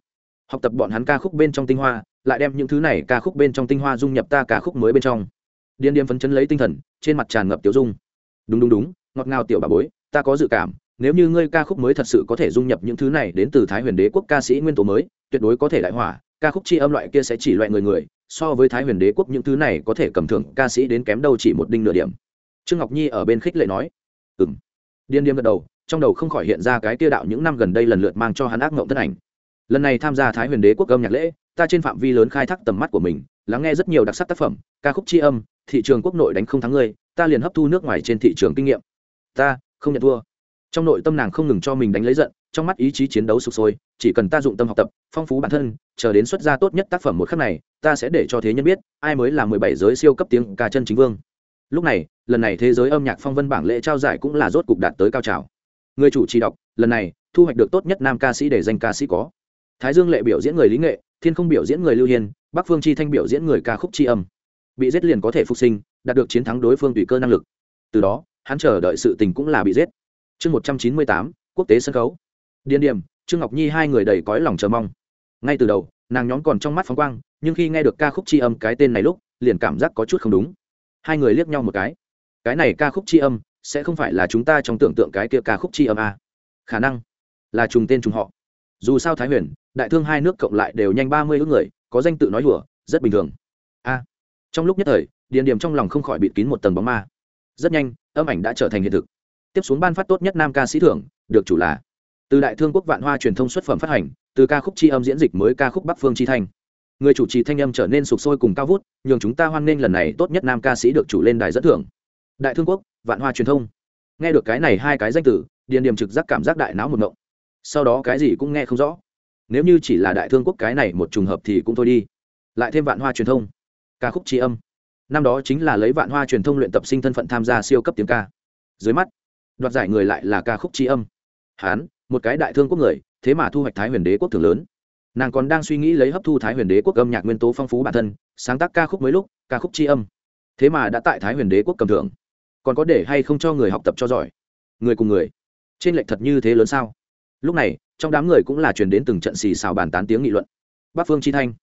Học tập bọn hắn ca khúc bên trong tinh hoa, lại đem những thứ này ca khúc bên trong tinh hoa dung nhập ta ca khúc mới bên trong. Điên điếm phấn chấn lấy tinh thần, trên mặt tràn ngập tiểu dung. Đúng đúng đúng, ngọt ngào tiểu bà bối, ta có dự cảm, nếu như ngươi ca khúc mới thật sự có thể dung nhập những thứ này đến từ thái huyền đế quốc ca sĩ nguyên tố mới, tuyệt đối có thể đại hỏa, ca khúc chi âm loại kia sẽ chỉ loại người người, so với thái huyền đế quốc những thứ này có thể cầm thưởng ca sĩ đến kém đâu chỉ một đinh nửa điểm. Trương ngọc nhi ở bên khích lệ nói. Ừ m điên điếm gật đầu trong đầu không khỏi hiện ra cái kia đạo những năm gần đây lần lượt mang cho hắn ác mộng thân ảnh. Lần này tham gia thái huyền đế quốc âm nhạc lễ, ta trên phạm vi lớn khai thác tầm mắt của mình, lắng nghe rất nhiều đặc sắc tác phẩm, ca khúc tri âm, thị trường quốc nội đánh không thắng ngươi, ta liền hấp thu nước ngoài trên thị trường kinh nghiệm. Ta, không nhận thua. Trong nội tâm nàng không ngừng cho mình đánh lấy giận, trong mắt ý chí chiến đấu sụp sôi, chỉ cần ta dụng tâm học tập, phong phú bản thân, chờ đến xuất gia tốt nhất tác phẩm một khắc này, ta sẽ để cho thế nhân biết, ai mới là mười bảy giới siêu cấp tiếng ca chân chính vương. Lúc này, lần này thế giới âm nhạc phong vân bảng lễ trao giải cũng là rốt cục đạt tới cao trào người chủ trì đọc, lần này, thu hoạch được tốt nhất nam ca sĩ để danh ca sĩ có. Thái dương lệ biểu diễn người lý nghệ, thiên không biểu diễn người lưu hiên, bắc phương chi thanh biểu diễn người ca khúc tri âm. Bị giết liền có thể phục sinh, đạt được chiến thắng đối phương tùy cơ năng lực. Từ đó, hắn chờ đợi sự tình cũng là bị giết. Chương một trăm chín mươi tám, quốc tế sân khấu. Điền điểm, trương ngọc nhi hai người đầy cõi lòng chờ mong. Ngay từ đầu, nàng nhóm còn trong mắt phóng quang, nhưng khi nghe được ca khúc tri âm cái tên này lúc, liền cảm giác có chút không đúng. Hai người liếc nhau một cái. Cái này ca khúc tri âm sẽ không phải là chúng ta trong tưởng tượng cái kia ca khúc chi âm a. Khả năng là trùng tên trùng họ. Dù sao thái huyền, đại thương hai nước cộng lại đều nhanh ba mươi ước người, có danh tự nói hùa rất bình thường. A. Trong lúc nhất thời, điền điểm trong lòng không khỏi bịt kín một tầng bóng ma. Rất nhanh, âm ảnh đã trở thành hiện thực. Tiếp xuống ban phát tốt nhất nam ca sĩ thưởng, được chủ là từ đại thương quốc vạn hoa truyền thông xuất phẩm phát hành, từ ca khúc chi âm diễn dịch mới ca khúc bắc phương Chi thanh. Người chủ trì thanh âm trở nên sụp sôi cùng cao vút, nhường chúng ta hoan nghênh lần này tốt nhất nam ca sĩ được chủ lên đài dẫn thưởng. Đại thương quốc vạn hoa truyền thông. Nghe được cái này hai cái danh từ, điền điểm trực giác cảm giác đại não một ngộng. Sau đó cái gì cũng nghe không rõ. Nếu như chỉ là đại thương quốc cái này một trùng hợp thì cũng thôi đi. Lại thêm vạn hoa truyền thông. Ca khúc tri âm. Năm đó chính là lấy vạn hoa truyền thông luyện tập sinh thân phận tham gia siêu cấp tiếng ca. Dưới mắt, đoạt giải người lại là ca khúc tri âm. Hán, một cái đại thương quốc người, thế mà thu hoạch thái huyền đế quốc thường lớn. Nàng còn đang suy nghĩ lấy hấp thu thái huyền đế quốc âm nhạc nguyên tố phong phú bản thân, sáng tác ca khúc mới lúc, ca khúc tri âm. Thế mà đã tại thái huyền đế quốc cầm thưởng còn có để hay không cho người học tập cho giỏi? Người cùng người. Trên lệch thật như thế lớn sao? Lúc này, trong đám người cũng là truyền đến từng trận xì xào bàn tán tiếng nghị luận. Bắc phương chi thanh.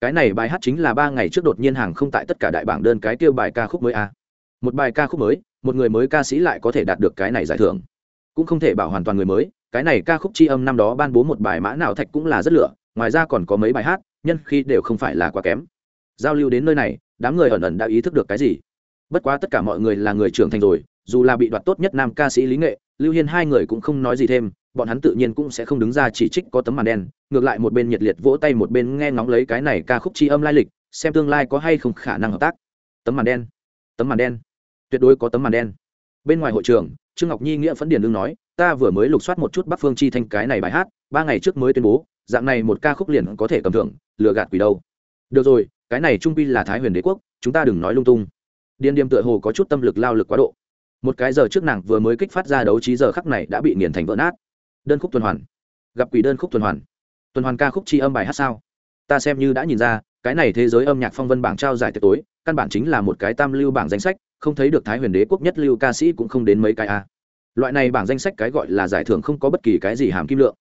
Cái này bài hát chính là ba ngày trước đột nhiên hàng không tại tất cả đại bảng đơn cái kêu bài ca khúc mới a. Một bài ca khúc mới, một người mới ca sĩ lại có thể đạt được cái này giải thưởng. Cũng không thể bảo hoàn toàn người mới, cái này ca khúc c h i âm năm đó ban bố một bài mã nào thạch cũng là rất lựa ngoài ra còn có mấy bài hát, nhân khi đều không phải là quá kém. Giao lưu đến nơi này, đám người ẩn ẩn đã ý thức được cái gì? Bất quá tất cả mọi người là người trưởng thành rồi, dù là bị đoạt tốt nhất nam ca sĩ lý nghệ, lưu hiên hai người cũng không nói gì thêm, bọn hắn tự nhiên cũng sẽ không đứng ra chỉ trích có tấm màn đen, ngược lại một bên nhiệt liệt vỗ tay một bên nghe ngóng lấy cái này ca khúc c h i âm lai lịch, xem tương lai có hay không khả năng hợp tác. Tấm màn đen, tấm màn đen, tuyệt đối có tấm màn đen. Bên ngoài hội trường, trương ngọc nhi nghĩa phấn điền đương nói, ta vừa mới lục soát một chút bắc phương chi thanh cái này bài hát, ba ngày trước mới tuyên bố, dạng này một ca khúc liền có thể cầm thưởng, lừa gạt quỷ đâu. Được rồi, cái này trung pi là thái huyền đế quốc, chúng ta đừng nói lung tung điên điềm tựa hồ có chút tâm lực lao lực quá độ. Một cái giờ trước nàng vừa mới kích phát ra đấu trí giờ khắc này đã bị nghiền thành vỡ nát. Đơn khúc tuần hoàn. Gặp quỷ đơn khúc tuần hoàn. Tuần hoàn ca khúc chi âm bài hát sao? Ta xem như đã nhìn ra, cái này thế giới âm nhạc phong vân bảng trao giải tiệc tối, căn bản chính là một cái tam lưu bảng danh sách, không thấy được thái huyền đế quốc nhất lưu ca sĩ cũng không đến mấy cái a. Loại này bảng danh sách cái gọi là giải thưởng không có bất kỳ cái gì hàm kim lượng.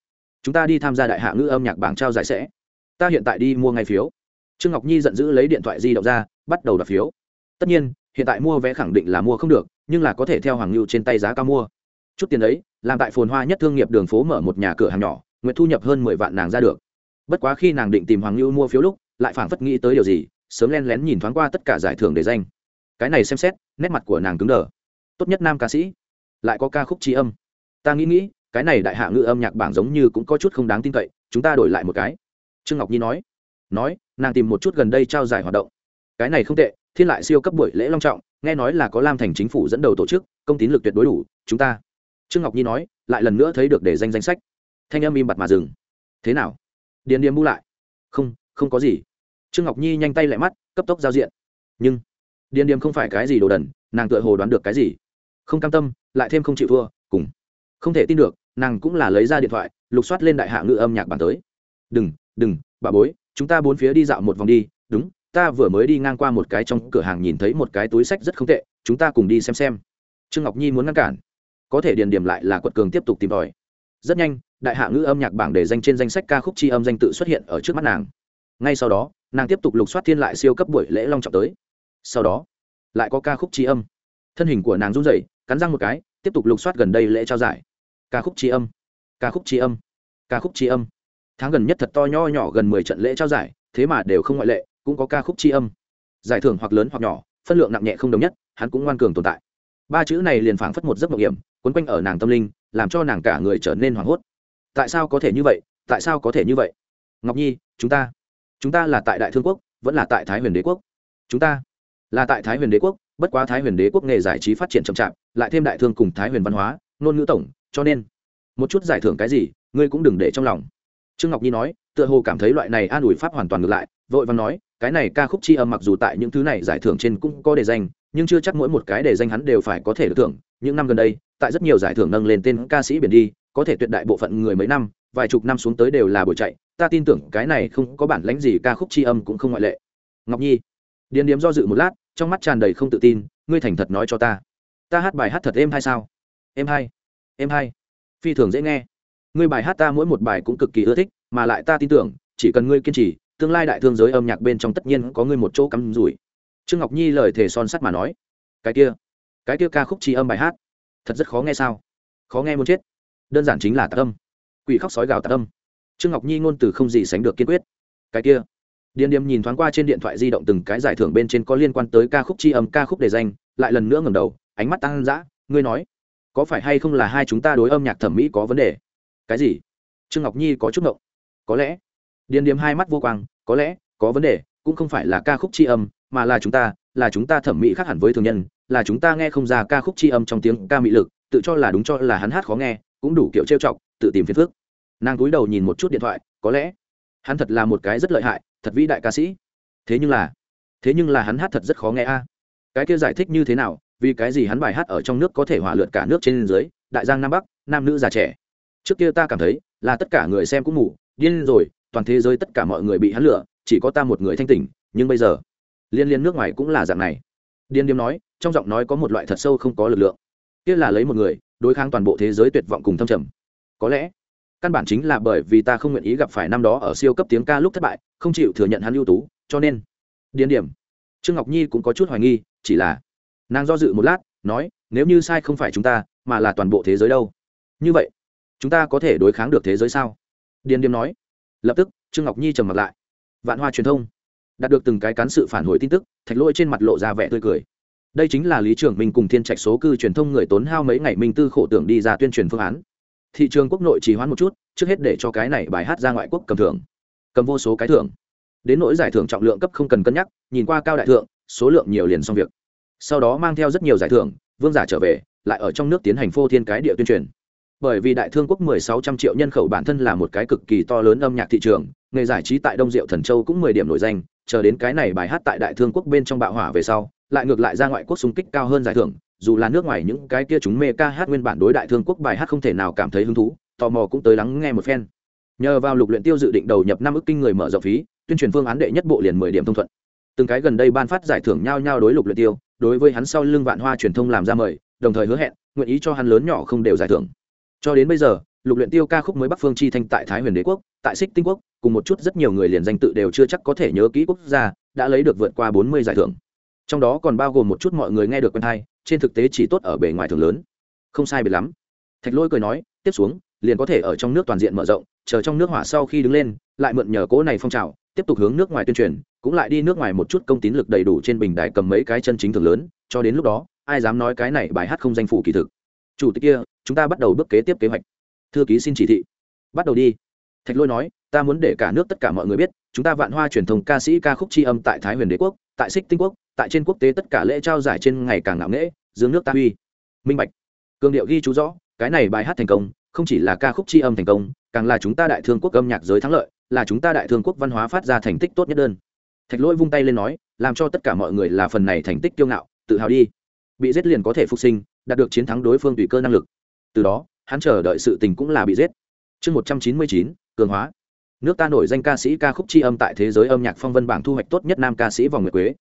Chúng ta đi tham gia đại hạ ngữ âm nhạc bảng trao giải sẽ. Ta hiện tại đi mua ngay phiếu. Trương ngọc nhi giận dữ lấy điện thoại di động ra, bắt đầu đặt phiếu. Tất nhiên hiện tại mua vé khẳng định là mua không được, nhưng là có thể theo hoàng lưu trên tay giá cao mua. Chút tiền đấy, làm tại phồn hoa nhất thương nghiệp đường phố mở một nhà cửa hàng nhỏ, nguyện thu nhập hơn mười vạn nàng ra được. Bất quá khi nàng định tìm hoàng lưu mua phiếu lúc, lại phảng phất nghĩ tới điều gì, sớm len lén nhìn thoáng qua tất cả giải thưởng để danh. Cái này xem xét, nét mặt của nàng cứng đờ. Tốt nhất nam ca sĩ, lại có ca khúc tri âm. Ta nghĩ nghĩ, cái này đại hạ ngữ âm nhạc bảng giống như cũng có chút không đáng tin cậy, chúng ta đổi lại một cái. Trương ngọc nhi nói. Nói, nàng tìm một chút gần đây trao giải hoạt động. Cái này không tệ thiên lại siêu cấp buổi lễ long trọng, nghe nói là có lam thành chính phủ dẫn đầu tổ chức, công tín lực tuyệt đối đủ, chúng ta. Trương ngọc nhi nói, lại lần nữa thấy được để danh danh sách. Thanh âm im bặt mà dừng. Thế nào? Điền điềm bu lại. Không không có gì. Trương ngọc nhi nhanh tay lại mắt, cấp tốc giao diện. Nhưng, điền điềm không phải cái gì đồ đần, nàng tựa hồ đoán được cái gì. Không cam tâm, lại thêm không chịu thua, cùng. Không thể tin được, nàng cũng là lấy ra điện thoại, lục soát lên đại hạ ngữ âm nhạc bản tới. Đừng đừng, bà bối, chúng ta bốn phía đi dạo một vòng đi, đúng ta vừa mới đi ngang qua một cái trong cửa hàng nhìn thấy một cái túi sách rất không tệ, chúng ta cùng đi xem xem. Trương ngọc nhi muốn ngăn cản. Có thể điền điểm lại là quật cường tiếp tục tìm tòi. Rất nhanh, đại hạ ngữ âm nhạc bảng để danh trên danh sách ca khúc tri âm danh tự xuất hiện ở trước mắt nàng. Ngay sau đó, nàng tiếp tục lục soát thiên lại siêu cấp buổi lễ long trọng tới. Sau đó, lại có ca khúc tri âm. Thân hình của nàng run rẩy, cắn răng một cái, tiếp tục lục soát gần đây lễ trao giải. Ca khúc tri âm, ca khúc tri âm, ca khúc tri âm. Tháng gần nhất thật to nho nhỏ gần mười trận lễ trao giải, thế mà đều không ngoại lệ cũng có ca khúc tri âm. Giải thưởng hoặc lớn hoặc nhỏ, phân lượng nặng nhẹ không đồng nhất, hắn cũng ngoan cường tồn tại. Ba chữ này liền phảng phất một giấc mộng hiểm, quấn quanh ở nàng tâm linh, làm cho nàng cả người trở nên hoảng hốt. Tại sao có thể như vậy? Tại sao có thể như vậy? Ngọc nhi, chúng ta chúng ta là tại đại thương quốc, vẫn là tại thái huyền đế quốc. Chúng ta là tại thái huyền đế quốc, bất quá thái huyền đế quốc nghề giải trí phát triển chậm chạp, lại thêm đại thương cùng thái huyền văn hóa, ngôn ngữ tổng, cho nên một chút giải thưởng cái gì, ngươi cũng đừng để trong lòng. Trương ngọc nhi nói, tựa hồ cảm thấy loại này an ủi pháp hoàn toàn ngược lại, vội và nói cái này ca khúc chi âm mặc dù tại những thứ này giải thưởng trên cũng có đề danh, nhưng chưa chắc mỗi một cái đề danh hắn đều phải có thể được thưởng. Những năm gần đây, tại rất nhiều giải thưởng nâng lên tên ca sĩ biển đi, có thể tuyệt đại bộ phận người mấy năm, vài chục năm xuống tới đều là buổi chạy. Ta tin tưởng cái này không có bản lãnh gì, ca khúc tri âm cũng không ngoại lệ. Ngọc nhi, điền điếm do dự một lát, trong mắt tràn đầy không tự tin, ngươi thành thật nói cho ta. Ta hát bài hát thật êm hay sao? Êm hay êm hay. Phi thường dễ nghe. Ngươi bài hát ta mỗi một bài cũng cực kỳ ưa thích, mà lại ta tin tưởng, chỉ cần ngươi kiên trì tương lai đại thương giới âm nhạc bên trong tất nhiên có ngươi một chỗ cắm rủi. Trương ngọc nhi lời thề son sắt mà nói, cái kia cái kia ca khúc tri âm bài hát, thật rất khó nghe sao? Khó nghe muốn chết. Đơn giản chính là tạc âm. Quỷ khóc sói gào tạc âm. Trương ngọc nhi ngôn từ không gì sánh được kiên quyết. Cái kia. Điền điềm nhìn thoáng qua trên điện thoại di động từng cái giải thưởng bên trên có liên quan tới ca khúc tri âm, ca khúc đề danh, lại lần nữa ngầm đầu, ánh mắt tăng dã, ngươi nói, có phải hay không là hai chúng ta đối âm nhạc thẩm mỹ có vấn đề? Cái gì? Trương ngọc nhi có chút ngộng. Có lẽ điền điềm hai mắt vô quang, có lẽ, có vấn đề, cũng không phải là ca khúc tri âm, mà là chúng ta, là chúng ta thẩm mỹ khác hẳn với thường nhân, là chúng ta nghe không ra ca khúc tri âm trong tiếng ca mỹ lực, tự cho là đúng cho là hắn hát khó nghe, cũng đủ kiểu trêu chọc, tự tìm phiền phức. nàng cúi đầu nhìn một chút điện thoại, có lẽ, hắn thật là một cái rất lợi hại, thật vĩ đại ca sĩ. Thế nhưng là, thế nhưng là hắn hát thật rất khó nghe a. Cái kia giải thích như thế nào, vì cái gì hắn bài hát ở trong nước có thể hỏa lượt cả nước trên dưới, đại giang nam bắc, nam nữ già trẻ. Trước kia ta cảm thấy, là tất cả người xem cũng ngủ điên rồi toàn thế giới tất cả mọi người bị hắn lừa, chỉ có ta một người thanh tỉnh nhưng bây giờ liên liên nước ngoài cũng là dạng này. Điên điếm nói trong giọng nói có một loại thật sâu không có lực lượng. Kia là lấy một người đối kháng toàn bộ thế giới tuyệt vọng cùng thâm trầm. Có lẽ căn bản chính là bởi vì ta không nguyện ý gặp phải năm đó ở siêu cấp tiếng ca lúc thất bại không chịu thừa nhận hắn ưu tú cho nên điên điểm trương ngọc nhi cũng có chút hoài nghi chỉ là nàng do dự một lát nói nếu như sai không phải chúng ta mà là toàn bộ thế giới đâu? Như vậy chúng ta có thể đối kháng được thế giới sao? Điền Điềm nói lập tức, trương ngọc nhi trầm mặt lại. Vạn hoa truyền thông, đạt được từng cái cán sự phản hồi tin tức, thạch lỗi trên mặt lộ ra vẻ tươi cười. Đây chính là lý trưởng minh cùng thiên trạch số cư truyền thông người tốn hao mấy ngày minh tư khổ tưởng đi ra tuyên truyền phương án. Thị trường quốc nội trì hoãn một chút, trước hết để cho cái này bài hát ra ngoại quốc cầm thưởng. Cầm vô số cái thưởng. Đến nỗi giải thưởng trọng lượng cấp không cần cân nhắc, nhìn qua cao đại thượng, số lượng nhiều liền xong việc. Sau đó mang theo rất nhiều giải thưởng, vương giả trở về, lại ở trong nước tiến hành phô thiên cái địa tuyên truyền bởi vì đại thương quốc 1600 triệu nhân khẩu bản thân là một cái cực kỳ to lớn âm nhạc thị trường, nghề giải trí tại đông diệu thần châu cũng 10 điểm nổi danh, chờ đến cái này bài hát tại đại thương quốc bên trong bạo hỏa về sau, lại ngược lại ra ngoại quốc xung kích cao hơn giải thưởng, dù là nước ngoài những cái kia chúng mê ca hát nguyên bản đối đại thương quốc bài hát không thể nào cảm thấy hứng thú, tò mò cũng tới lắng nghe một phen. Nhờ vào lục luyện tiêu dự định đầu nhập năm ức kinh người mở rộng phí, tuyên truyền phương án đệ nhất bộ liền 10 điểm thông thuận. Từng cái gần đây ban phát giải thưởng nhau nhau đối lục luyện tiêu, đối với hắn sau lưng vạn hoa truyền thông làm ra mời, đồng thời hứa hẹn, nguyện ý cho hắn lớn nhỏ không đều giải thưởng cho đến bây giờ, lục luyện tiêu ca khúc mới bắc phương chi thanh tại thái huyền đế quốc, tại xích tinh quốc, cùng một chút rất nhiều người liền danh tự đều chưa chắc có thể nhớ kỹ quốc gia, đã lấy được vượt qua bốn mươi giải thưởng. Trong đó còn bao gồm một chút mọi người nghe được quen hay, trên thực tế chỉ tốt ở bề ngoài thường lớn. Không sai biệt lắm. Thạch lôi cười nói, tiếp xuống, liền có thể ở trong nước toàn diện mở rộng, chờ trong nước hỏa sau khi đứng lên, lại mượn nhờ cố này phong trào, tiếp tục hướng nước ngoài tuyên truyền, cũng lại đi nước ngoài một chút công tín lực đầy đủ trên bình đài cầm mấy cái chân chính thường lớn, cho đến lúc đó, ai dám nói cái này bài hát không danh phủ kỳ thực. Chủ tịch kia chúng ta bắt đầu bước kế tiếp kế hoạch. Thư ký xin chỉ thị. Bắt đầu đi. Thạch lôi nói, ta muốn để cả nước tất cả mọi người biết, chúng ta vạn hoa truyền thông ca sĩ ca khúc tri âm tại thái huyền đế quốc, tại xích tinh quốc, tại trên quốc tế tất cả lễ trao giải trên ngày càng ngạo nghễ, dương nước ta uy minh bạch. Cương điệu ghi chú rõ, cái này bài hát thành công, không chỉ là ca khúc tri âm thành công, càng là chúng ta đại thương quốc âm nhạc giới thắng lợi, là chúng ta đại thương quốc văn hóa phát ra thành tích tốt nhất đơn. Thạch lỗi vung tay lên nói, làm cho tất cả mọi người là phần này thành tích kiêu ngạo, tự hào đi. Bị giết liền có thể phục sinh, đạt được chiến thắng đối phương tùy cơ năng lực từ đó, hắn chờ đợi sự tình cũng là bị giết. Chương một trăm chín mươi chín, cường hóa. Nước ta nổi danh ca sĩ ca khúc tri âm tại thế giới âm nhạc phong vân bảng thu hoạch tốt nhất nam ca sĩ vòng nguyệt quế.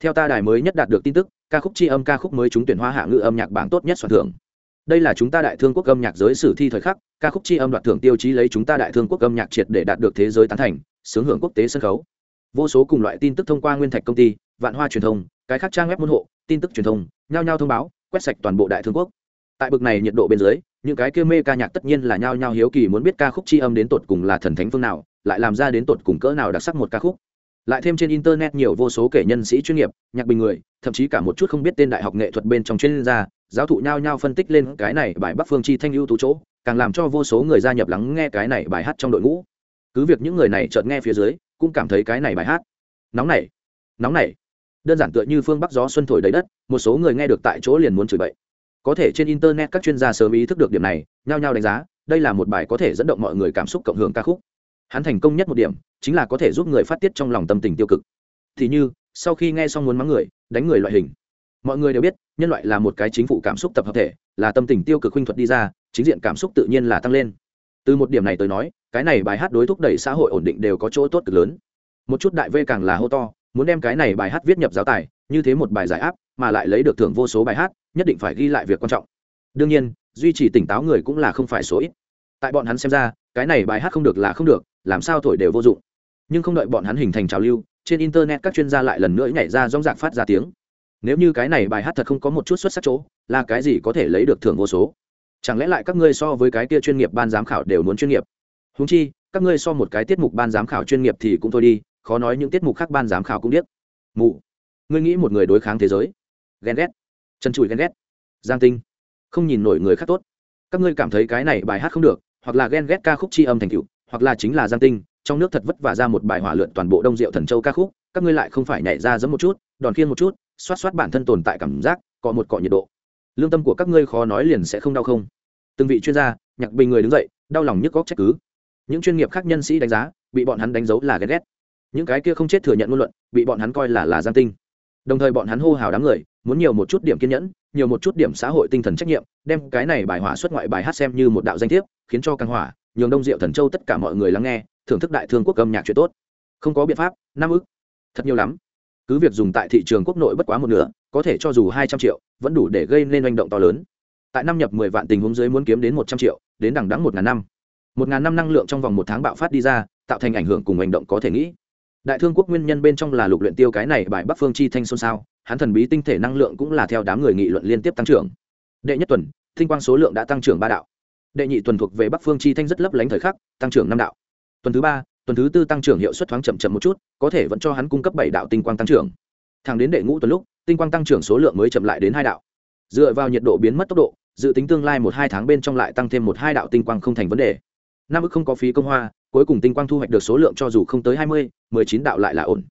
Theo ta đài mới nhất đạt được tin tức, ca khúc tri âm ca khúc mới trúng tuyển hoa hạ ngữ âm nhạc bảng tốt nhất soạn thưởng. Đây là chúng ta đại thương quốc âm nhạc giới sử thi thời khắc, ca khúc tri âm đoạt thưởng tiêu chí lấy chúng ta đại thương quốc âm nhạc triệt để đạt được thế giới tán thành, sướng hưởng quốc tế sân khấu. Vô số cùng loại tin tức thông qua nguyên thạch công ty, vạn hoa truyền thông, cái khác trang web môn hộ, tin tức truyền thông, nhao nhao thông báo, quét sạch toàn bộ đại thương quốc tại bực này nhiệt độ bên dưới, những cái kia mê ca nhạc tất nhiên là nhao nhao hiếu kỳ muốn biết ca khúc chi âm đến tột cùng là thần thánh phương nào, lại làm ra đến tột cùng cỡ nào đặc sắc một ca khúc. Lại thêm trên internet nhiều vô số kể nhân sĩ chuyên nghiệp, nhạc bình người, thậm chí cả một chút không biết tên đại học nghệ thuật bên trong chuyên gia, giáo thụ nhao nhao phân tích lên cái này bài bắc phương chi thanh ưu tú chỗ, càng làm cho vô số người gia nhập lắng nghe cái này bài hát trong đội ngũ. Cứ việc những người này chợt nghe phía dưới, cũng cảm thấy cái này bài hát nóng này nóng này đơn giản tựa như phương bắc gió xuân thổi đầy đất, một số người nghe được tại chỗ liền muốn chửi bậy có thể trên internet các chuyên gia sớm ý thức được điểm này, nhao nhao đánh giá, đây là một bài có thể dẫn động mọi người cảm xúc cộng hưởng ca khúc. Hắn thành công nhất một điểm, chính là có thể giúp người phát tiết trong lòng tâm tình tiêu cực. Thì như, sau khi nghe xong muốn mắng người, đánh người loại hình. Mọi người đều biết, nhân loại là một cái chính phủ cảm xúc tập hợp thể, là tâm tình tiêu cực huynh thuật đi ra, chính diện cảm xúc tự nhiên là tăng lên. Từ một điểm này tới nói, cái này bài hát đối thúc đẩy xã hội ổn định đều có chỗ tốt cực lớn. Một chút đại v càng là hô to, muốn đem cái này bài hát viết nhập giáo tài, như thế một bài giải áp mà lại lấy được thưởng vô số bài hát, nhất định phải ghi lại việc quan trọng. Đương nhiên, duy trì tỉnh táo người cũng là không phải số ít. Tại bọn hắn xem ra, cái này bài hát không được là không được, làm sao thổi đều vô dụng. Nhưng không đợi bọn hắn hình thành trào lưu, trên internet các chuyên gia lại lần nữa nhảy ra rong rạc phát ra tiếng. Nếu như cái này bài hát thật không có một chút xuất sắc chỗ, là cái gì có thể lấy được thưởng vô số? Chẳng lẽ lại các ngươi so với cái kia chuyên nghiệp ban giám khảo đều muốn chuyên nghiệp? Húng chi, các ngươi so một cái tiết mục ban giám khảo chuyên nghiệp thì cũng thôi đi, khó nói những tiết mục khác ban giám khảo cũng biết mụ, ngươi nghĩ một người đối kháng thế giới ghen ghét. Chân chùi ghen ghét. Giang tinh, không nhìn nổi người khác tốt. Các ngươi cảm thấy cái này bài hát không được, hoặc là ghen ghét ca khúc tri âm thành cựu hoặc là chính là giang tinh, trong nước thật vất vả ra một bài hỏa lượn toàn bộ đông diệu thần châu ca khúc, các ngươi lại không phải nhảy ra giấm một chút, đòn khiên một chút, xoát xoát bản thân tồn tại cảm giác cọ một cọ nhiệt độ. Lương tâm của các ngươi khó nói liền sẽ không đau không. Từng vị chuyên gia, nhạc bình người đứng dậy, đau lòng nhức góc trách cứ. Những chuyên nghiệp khác nhân sĩ đánh giá, bị bọn hắn đánh dấu là ghen ghét. Những cái kia không chết thừa nhận ngôn luận, bị bọn hắn coi là là giang tinh. Đồng thời bọn hắn hô hào đám người muốn nhiều một chút điểm kiên nhẫn, nhiều một chút điểm xã hội tinh thần trách nhiệm, đem cái này bài hỏa xuất ngoại bài hát xem như một đạo danh thiếp, khiến cho căn hỏa, nhường đông diệu thần châu tất cả mọi người lắng nghe, thưởng thức đại thương quốc âm nhạc chuyện tốt. Không có biện pháp, năm ức. Thật nhiều lắm. Cứ việc dùng tại thị trường quốc nội bất quá một nửa, có thể cho dù hai trăm triệu, vẫn đủ để gây nên hành động to lớn. Tại năm nhập mười vạn tình huống dưới muốn kiếm đến một trăm triệu, đến đằng đắng một ngàn năm. Một ngàn năm năng lượng trong vòng một tháng bạo phát đi ra, tạo thành ảnh hưởng cùng hành động có thể nghĩ đại thương quốc nguyên nhân bên trong là lục luyện tiêu cái này bài bắc phương chi thanh xôn xao hắn thần bí tinh thể năng lượng cũng là theo đám người nghị luận liên tiếp tăng trưởng. Đệ nhất tuần, tinh quang số lượng đã tăng trưởng ba đạo. Đệ nhị tuần thuộc về bắc phương chi thanh rất lấp lánh thời khắc, tăng trưởng năm đạo. Tuần thứ ba, tuần thứ tư tăng trưởng hiệu suất thoáng chậm chậm một chút, có thể vẫn cho hắn cung cấp bảy đạo tinh quang tăng trưởng. Thẳng đến đệ ngũ tuần lúc, tinh quang tăng trưởng số lượng mới chậm lại đến hai đạo. Dựa vào nhiệt độ biến mất tốc độ, dự tính tương lai một hai tháng bên trong lại tăng thêm một hai đạo tinh quang không thành vấn đề. Nam ức không có phí công hoa cuối cùng tinh quang thu hoạch được số lượng cho dù không tới hai mươi, mười chín đạo lại là ổn.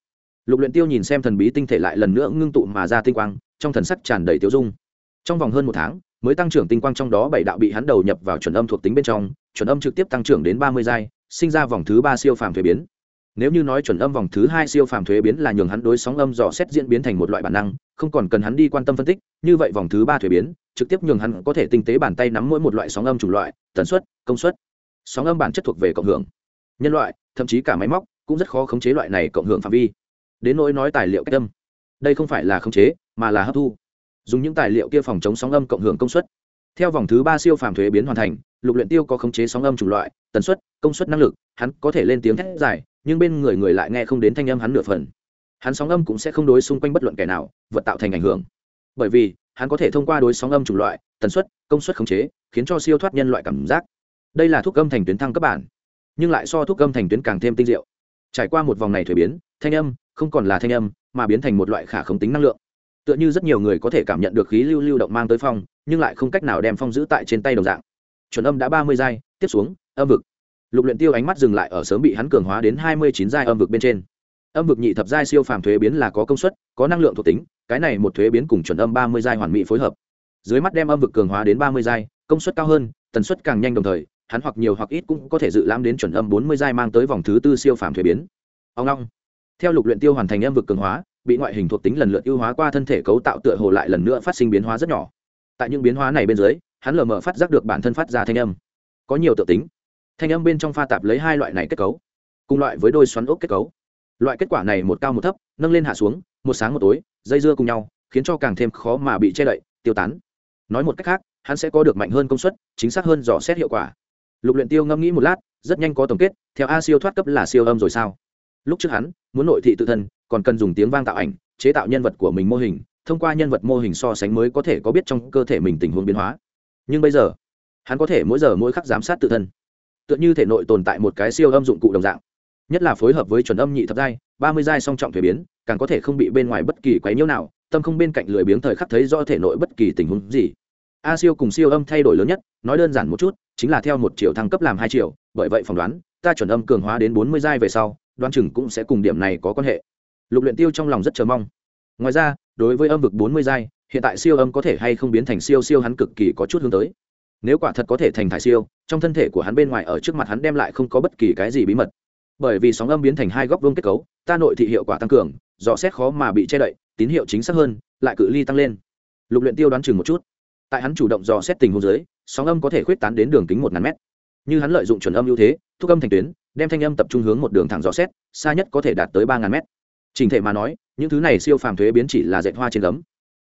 Lục luyện tiêu nhìn xem thần bí tinh thể lại lần nữa ngưng tụ mà ra tinh quang, trong thần sắc tràn đầy tiêu dung. Trong vòng hơn một tháng, mới tăng trưởng tinh quang trong đó bảy đạo bị hắn đầu nhập vào chuẩn âm thuộc tính bên trong, chuẩn âm trực tiếp tăng trưởng đến ba mươi giai, sinh ra vòng thứ ba siêu phàm thuế biến. Nếu như nói chuẩn âm vòng thứ hai siêu phàm thuế biến là nhường hắn đối sóng âm dò xét diễn biến thành một loại bản năng, không còn cần hắn đi quan tâm phân tích, như vậy vòng thứ ba thuế biến, trực tiếp nhường hắn có thể tinh tế bàn tay nắm mỗi một loại sóng âm chủng loại, tần suất, công suất. Sóng âm bản chất thuộc về cộng hưởng nhân loại, thậm chí cả máy móc, cũng rất khó khống chế loại này cộng hưởng phạm vi. Đến nỗi nói tài liệu cách âm, đây không phải là khống chế, mà là hấp thu. Dùng những tài liệu kia phòng chống sóng âm cộng hưởng công suất. Theo vòng thứ ba siêu phàm thuế biến hoàn thành, lục luyện tiêu có khống chế sóng âm chủng loại, tần suất, công suất năng lực, hắn có thể lên tiếng thét dài, nhưng bên người người lại nghe không đến thanh âm hắn nửa phần. Hắn sóng âm cũng sẽ không đối xung quanh bất luận kẻ nào, vật tạo thành ảnh hưởng. Bởi vì, hắn có thể thông qua đối sóng âm chủng loại, tần suất, công suất khống chế, khiến cho siêu thoát nhân loại cảm giác. Đây là thuốc âm thành tuyến thăng cấp bản nhưng lại so thuốc âm thành tuyến càng thêm tinh diệu. Trải qua một vòng này thuế biến, thanh âm không còn là thanh âm, mà biến thành một loại khả khống tính năng lượng. Tựa như rất nhiều người có thể cảm nhận được khí lưu lưu động mang tới phong, nhưng lại không cách nào đem phong giữ tại trên tay đồng dạng. Chuẩn âm đã ba mươi giai, tiếp xuống, âm vực. Lục luyện tiêu ánh mắt dừng lại ở sớm bị hắn cường hóa đến hai mươi chín giai âm vực bên trên. Âm vực nhị thập giai siêu phàm thuế biến là có công suất, có năng lượng thuộc tính, cái này một thuế biến cùng chuẩn âm ba mươi giai hoàn mỹ phối hợp. Dưới mắt đem âm vực cường hóa đến ba mươi giai, công suất cao hơn, tần suất càng nhanh đồng thời hắn hoặc nhiều hoặc ít cũng có thể dự lãm đến chuẩn âm bốn mươi giai mang tới vòng thứ tư siêu phàm thuế biến. Ông long, theo lục luyện tiêu hoàn thành âm vực cường hóa, bị ngoại hình thuộc tính lần lượt ưu hóa qua thân thể cấu tạo tựa hồ lại lần nữa phát sinh biến hóa rất nhỏ. Tại những biến hóa này bên dưới, hắn lờ mờ phát giác được bản thân phát ra thanh âm. Có nhiều tự tính. Thanh âm bên trong pha tạp lấy hai loại này kết cấu, cùng loại với đôi xoắn ốc kết cấu. Loại kết quả này một cao một thấp, nâng lên hạ xuống, một sáng một tối, dây dưa cùng nhau, khiến cho càng thêm khó mà bị che đậy, tiêu tán. Nói một cách khác, hắn sẽ có được mạnh hơn công suất, chính xác hơn dò xét hiệu quả lục luyện tiêu ngâm nghĩ một lát, rất nhanh có tổng kết, theo a siêu thoát cấp là siêu âm rồi sao? Lúc trước hắn, muốn nội thị tự thân, còn cần dùng tiếng vang tạo ảnh, chế tạo nhân vật của mình mô hình, thông qua nhân vật mô hình so sánh mới có thể có biết trong cơ thể mình tình huống biến hóa. Nhưng bây giờ, hắn có thể mỗi giờ mỗi khắc giám sát tự thân. Tựa như thể nội tồn tại một cái siêu âm dụng cụ đồng dạng. Nhất là phối hợp với chuẩn âm nhị thập giai, ba mươi giai song trọng thuế biến, càng có thể không bị bên ngoài bất kỳ quấy nhiễu nào, tâm không bên cạnh lười biếng thời khắc thấy do thể nội bất kỳ tình huống gì. A siêu cùng siêu âm thay đổi lớn nhất, nói đơn giản một chút chính là theo một triệu thăng cấp làm hai triệu bởi vậy phỏng đoán, ta chuẩn âm cường hóa đến bốn mươi giai về sau, đoán chừng cũng sẽ cùng điểm này có quan hệ. Lục luyện tiêu trong lòng rất chờ mong. Ngoài ra, đối với âm vực bốn mươi giai, hiện tại siêu âm có thể hay không biến thành siêu siêu hắn cực kỳ có chút hướng tới. Nếu quả thật có thể thành thải siêu, trong thân thể của hắn bên ngoài ở trước mặt hắn đem lại không có bất kỳ cái gì bí mật. Bởi vì sóng âm biến thành hai góc vuông kết cấu, ta nội thị hiệu quả tăng cường, dò xét khó mà bị che đậy, tín hiệu chính xác hơn, lại cự ly tăng lên. Lục luyện tiêu đoán chừng một chút. Tại hắn chủ động dò xét tình huống dưới sóng âm có thể khuyết tán đến đường kính một ngàn mét. Như hắn lợi dụng chuẩn âm ưu thế, thúc âm thành tuyến, đem thanh âm tập trung hướng một đường thẳng rõ xét, xa nhất có thể đạt tới ba ngàn mét. Trình thể mà nói, những thứ này siêu phàm thuế biến chỉ là dạy hoa trên gấm.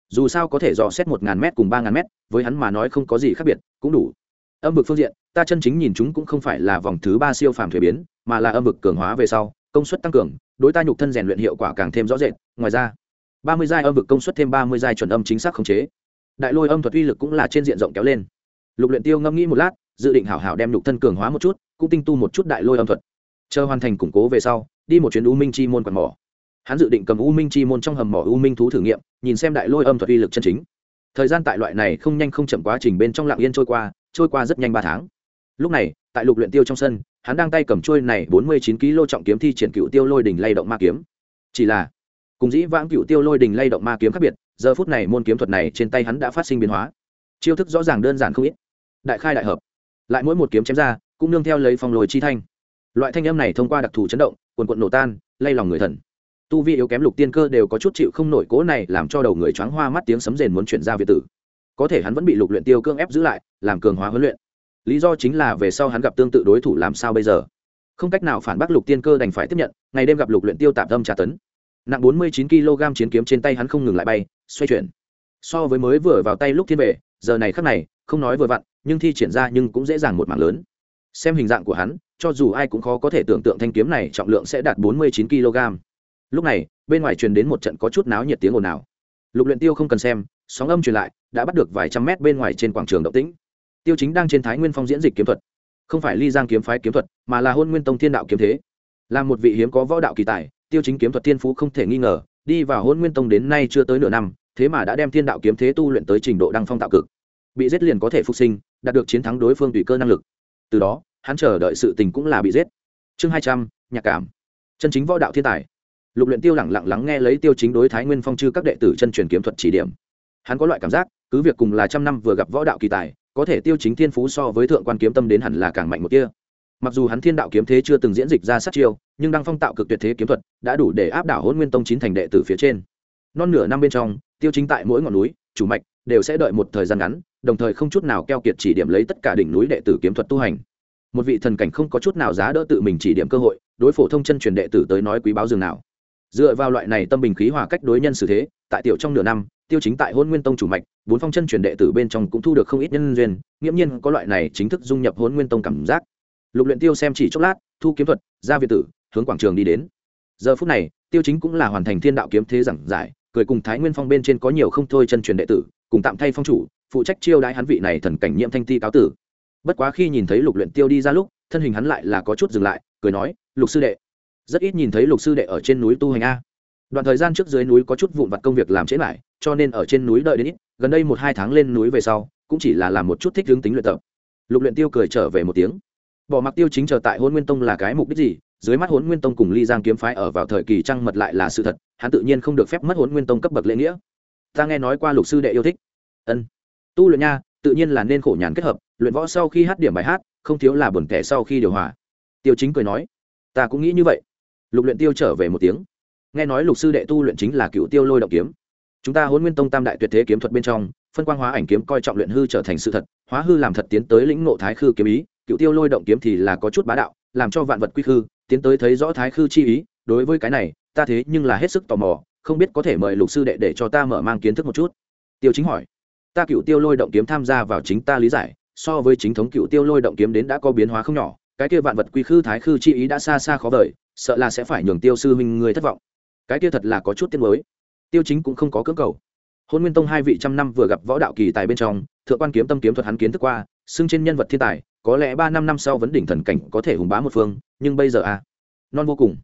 Dù sao có thể dò xét một ngàn mét cùng ba ngàn mét, với hắn mà nói không có gì khác biệt, cũng đủ. Âm vực phương diện, ta chân chính nhìn chúng cũng không phải là vòng thứ ba siêu phàm thuế biến, mà là âm vực cường hóa về sau, công suất tăng cường, đối ta nhục thân rèn luyện hiệu quả càng thêm rõ rệt. Ngoài ra, ba mươi giai âm vực công suất thêm ba mươi giai chuẩn âm chính xác khống chế. Đại lôi âm thuật uy lực cũng là trên diện rộng kéo lên lục luyện tiêu ngâm nghĩ một lát, dự định hảo hảo đem lục thân cường hóa một chút, cũng tinh tu một chút đại lôi âm thuật. Chờ hoàn thành củng cố về sau, đi một chuyến u minh chi môn quạt mỏ. Hắn dự định cầm u minh chi môn trong hầm mỏ u minh thú thử nghiệm, nhìn xem đại lôi âm thuật uy lực chân chính. Thời gian tại loại này không nhanh không chậm quá trình bên trong lạng yên trôi qua trôi qua rất nhanh ba tháng. Lúc này, tại lục luyện tiêu trong sân, hắn đang tay cầm chuôi này bốn mươi chín kg trọng kiếm thi triển cựu tiêu lôi đỉnh lay động ma kiếm. Chỉ là, cùng dĩ vãng cựu tiêu lôi đỉnh lay động ma kiếm khác biệt, giờ phút này môn kiếm thuật này trên tay hắn đã phát sinh biến hóa. Chiêu thức rõ ràng đơn giản không ít đại khai đại hợp. Lại mỗi một kiếm chém ra cũng nương theo lấy phong lồi chi thanh. Loại thanh âm này thông qua đặc thù chấn động quần quận nổ tan lay lòng người thần. Tu vi yếu kém lục tiên cơ đều có chút chịu không nổi cố này làm cho đầu người choáng hoa mắt tiếng sấm rền muốn chuyển ra việt tử. Có thể hắn vẫn bị lục luyện tiêu cương ép giữ lại làm cường hóa huấn luyện. Lý do chính là về sau hắn gặp tương tự đối thủ làm sao bây giờ? Không cách nào phản bác lục tiên cơ đành phải tiếp nhận ngày đêm gặp lục luyện tiêu tạm tâm tra tấn. Nặng bốn mươi chín kg chiến kiếm trên tay hắn không ngừng lại bay xoay chuyển. So với mới vừa vào tay lúc thiên về, giờ này khắc này không nói vừa vặn nhưng thi triển ra nhưng cũng dễ dàng một mảng lớn. Xem hình dạng của hắn, cho dù ai cũng khó có thể tưởng tượng thanh kiếm này trọng lượng sẽ đạt bốn mươi chín kg. Lúc này, bên ngoài truyền đến một trận có chút náo nhiệt tiếng ồn ào. Lục luyện tiêu không cần xem, sóng âm truyền lại, đã bắt được vài trăm mét bên ngoài trên quảng trường động tĩnh. Tiêu chính đang trên thái nguyên phong diễn dịch kiếm thuật. Không phải ly giang kiếm phái kiếm thuật, mà là hôn nguyên tông thiên đạo kiếm thế. Là một vị hiếm có võ đạo kỳ tài, tiêu chính kiếm thuật thiên phú không thể nghi ngờ, đi vào hôn nguyên tông đến nay chưa tới nửa năm, thế mà đã đem thiên đạo kiếm thế tu luyện tới trình độ đăng phong tạo cực. Bị giết liền có thể phục sinh đạt được chiến thắng đối phương tùy cơ năng lực. Từ đó, hắn chờ đợi sự tình cũng là bị giết. Chương hai trăm, nhạc cảm. Chân chính võ đạo thiên tài. Lục luyện tiêu lẳng lặng lắng nghe lấy tiêu chính đối thái nguyên phong chư các đệ tử chân truyền kiếm thuật chỉ điểm. Hắn có loại cảm giác, cứ việc cùng là trăm năm vừa gặp võ đạo kỳ tài, có thể tiêu chính thiên phú so với thượng quan kiếm tâm đến hẳn là càng mạnh một kia. Mặc dù hắn thiên đạo kiếm thế chưa từng diễn dịch ra sát chiêu, nhưng đăng phong tạo cực tuyệt thế kiếm thuật, đã đủ để áp đảo hôn nguyên tông chín thành đệ tử phía trên. Non nửa năm bên trong, tiêu chính tại mỗi ngọn núi, chủ mạch, đều sẽ đợi một thời gian ngắn đồng thời không chút nào keo kiệt chỉ điểm lấy tất cả đỉnh núi đệ tử kiếm thuật tu hành. Một vị thần cảnh không có chút nào giá đỡ tự mình chỉ điểm cơ hội, đối phổ thông chân truyền đệ tử tới nói quý báo dường nào. Dựa vào loại này tâm bình khí hòa cách đối nhân xử thế, tại tiểu trong nửa năm, tiêu chính tại hôn nguyên tông chủ mạch, bốn phong chân truyền đệ tử bên trong cũng thu được không ít nhân duyên, nghiễm nhiên có loại này chính thức dung nhập hôn nguyên tông cảm giác. Lục luyện tiêu xem chỉ chốc lát, thu kiếm thuật, ra việt tử, hướng quảng trường đi đến. Giờ phút này, tiêu chính cũng là hoàn thành thiên đạo kiếm thế giảng giải, cười cùng thái nguyên phong bên trên có nhiều không thôi chân truyền đệ tử, cùng tạm thay phong chủ phụ trách chiêu đãi hắn vị này thần cảnh nhiễm thanh ti cáo tử. Bất quá khi nhìn thấy lục luyện tiêu đi ra lúc, thân hình hắn lại là có chút dừng lại, cười nói, lục sư đệ, rất ít nhìn thấy lục sư đệ ở trên núi tu hành a. Đoạn thời gian trước dưới núi có chút vụn vặt công việc làm trễ lại, cho nên ở trên núi đợi đến ít, gần đây một hai tháng lên núi về sau, cũng chỉ là làm một chút thích hướng tính luyện tập. Lục luyện tiêu cười trở về một tiếng. Bỏ mặc tiêu chính chờ tại hôn nguyên tông là cái mục đích gì? Dưới mắt hôn nguyên tông cùng ly giang kiếm phái ở vào thời kỳ trăng mật lại là sự thật, hắn tự nhiên không được phép mất hôn nguyên tông cấp bậc lễ nghĩa. Ta nghe nói qua lục sư đệ yêu thích. Ân tu luyện nha, tự nhiên là nên khổ nhàn kết hợp, luyện võ sau khi hát điểm bài hát, không thiếu là buồn kẻ sau khi điều hòa. Tiêu chính cười nói, ta cũng nghĩ như vậy. Lục luyện tiêu trở về một tiếng. Nghe nói lục sư đệ tu luyện chính là cựu tiêu lôi động kiếm. Chúng ta huấn nguyên tông tam đại tuyệt thế kiếm thuật bên trong, phân quang hóa ảnh kiếm coi trọng luyện hư trở thành sự thật, hóa hư làm thật tiến tới lĩnh ngộ thái khư kiếm ý cựu tiêu lôi động kiếm thì là có chút bá đạo, làm cho vạn vật quy khư, tiến tới thấy rõ thái khư chi ý, đối với cái này, ta thế nhưng là hết sức tò mò, không biết có thể mời lục sư đệ để cho ta mở mang kiến thức một chút. Tiêu chính hỏi ta cựu tiêu lôi động kiếm tham gia vào chính ta lý giải, so với chính thống cựu tiêu lôi động kiếm đến đã có biến hóa không nhỏ, cái kia vạn vật quy khư thái khư chi ý đã xa xa khó vời, sợ là sẽ phải nhường tiêu sư huynh người thất vọng. Cái kia thật là có chút tiên mới tiêu chính cũng không có cưỡng cầu. Hôn nguyên tông hai vị trăm năm vừa gặp võ đạo kỳ tài bên trong, thượng quan kiếm tâm kiếm thuật hắn kiến thức qua, xưng trên nhân vật thiên tài, có lẽ ba năm năm sau vấn đỉnh thần cảnh có thể hùng bá một phương, nhưng bây giờ à non vô cùng.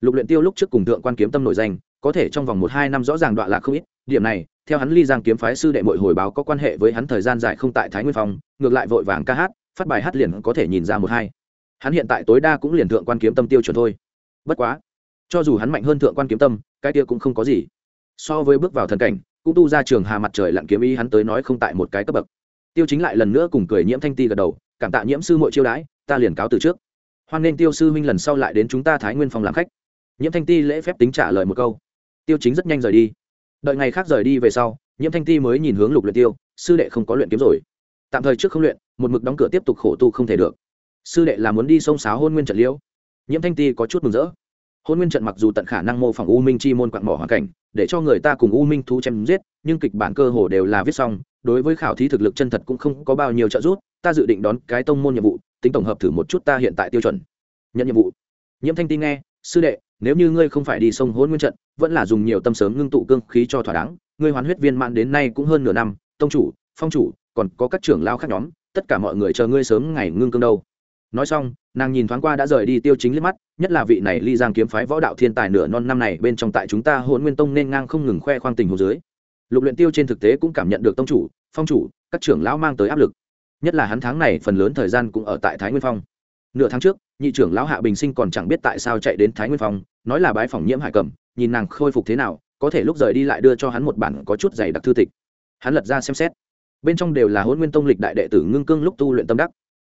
Lục luyện tiêu lúc trước cùng thượng quan kiếm tâm nổi danh, có thể trong vòng một hai năm rõ ràng đoạn lạc không ít điểm này, theo hắn ly giang kiếm phái sư đệ mội hồi báo có quan hệ với hắn thời gian dài không tại thái nguyên phong, ngược lại vội vàng ca hát, phát bài hát liền có thể nhìn ra một hai. Hắn hiện tại tối đa cũng liền thượng quan kiếm tâm tiêu chuẩn thôi. Bất quá, cho dù hắn mạnh hơn thượng quan kiếm tâm, cái kia cũng không có gì. So với bước vào thần cảnh, cũng tu ra trường hà mặt trời lặn kiếm ý hắn tới nói không tại một cái cấp bậc. Tiêu chính lại lần nữa cùng cười nhiễm thanh ti gật đầu, cảm tạ nhiễm sư mội chiêu đãi, ta liền cáo từ trước. Hoan nên tiêu sư huynh lần sau lại đến chúng ta thái nguyên phòng làm khách. Nhiễm thanh ti lễ phép tính trả lời một câu. Tiêu chính rất nhanh rời đi đợi ngày khác rời đi về sau, nhiễm thanh ti mới nhìn hướng lục luyện tiêu, sư đệ không có luyện kiếm rồi. Tạm thời trước không luyện, một mực đóng cửa tiếp tục khổ tu không thể được. Sư đệ là muốn đi sông sáo hôn nguyên trận liễu. Nhiễm thanh ti có chút mừng rỡ. Hôn nguyên trận mặc dù tận khả năng mô phỏng u minh chi môn quặn mỏ hoàn cảnh, để cho người ta cùng u minh thú chém giết, nhưng kịch bản cơ hồ đều là viết xong, đối với khảo thí thực lực chân thật cũng không có bao nhiêu trợ giúp, ta dự định đón cái tông môn nhiệm vụ, tính tổng hợp thử một chút ta hiện tại tiêu chuẩn. Nhận nhiệm vụ. Nhiễm thanh ti nghe, sư đệ nếu như ngươi không phải đi sông hôn nguyên trận, vẫn là dùng nhiều tâm sớm ngưng tụ cương khí cho thỏa đáng, ngươi hoán huyết viên mãn đến nay cũng hơn nửa năm, tông chủ, phong chủ, còn có các trưởng lao khác nhóm, tất cả mọi người chờ ngươi sớm ngày ngưng cương đâu. Nói xong, nàng nhìn thoáng qua đã rời đi tiêu chính liếc mắt, nhất là vị này ly giang kiếm phái võ đạo thiên tài nửa non năm này bên trong tại chúng ta hôn nguyên tông nên ngang không ngừng khoe khoang tình hồ dưới. Lục luyện tiêu trên thực tế cũng cảm nhận được tông chủ, phong chủ, các trưởng lão mang tới áp lực. Nhất là hắn tháng này phần lớn thời gian cũng ở tại thái nguyên phong nửa tháng trước, nhị trưởng lão hạ bình sinh còn chẳng biết tại sao chạy đến thái nguyên phong, nói là bái phỏng nhiễm hải cầm nhìn nàng khôi phục thế nào, có thể lúc rời đi lại đưa cho hắn một bản có chút dày đặc thư tịch. Hắn lật ra xem xét. Bên trong đều là hôn nguyên tông lịch đại đệ tử ngưng cương lúc tu luyện tâm đắc.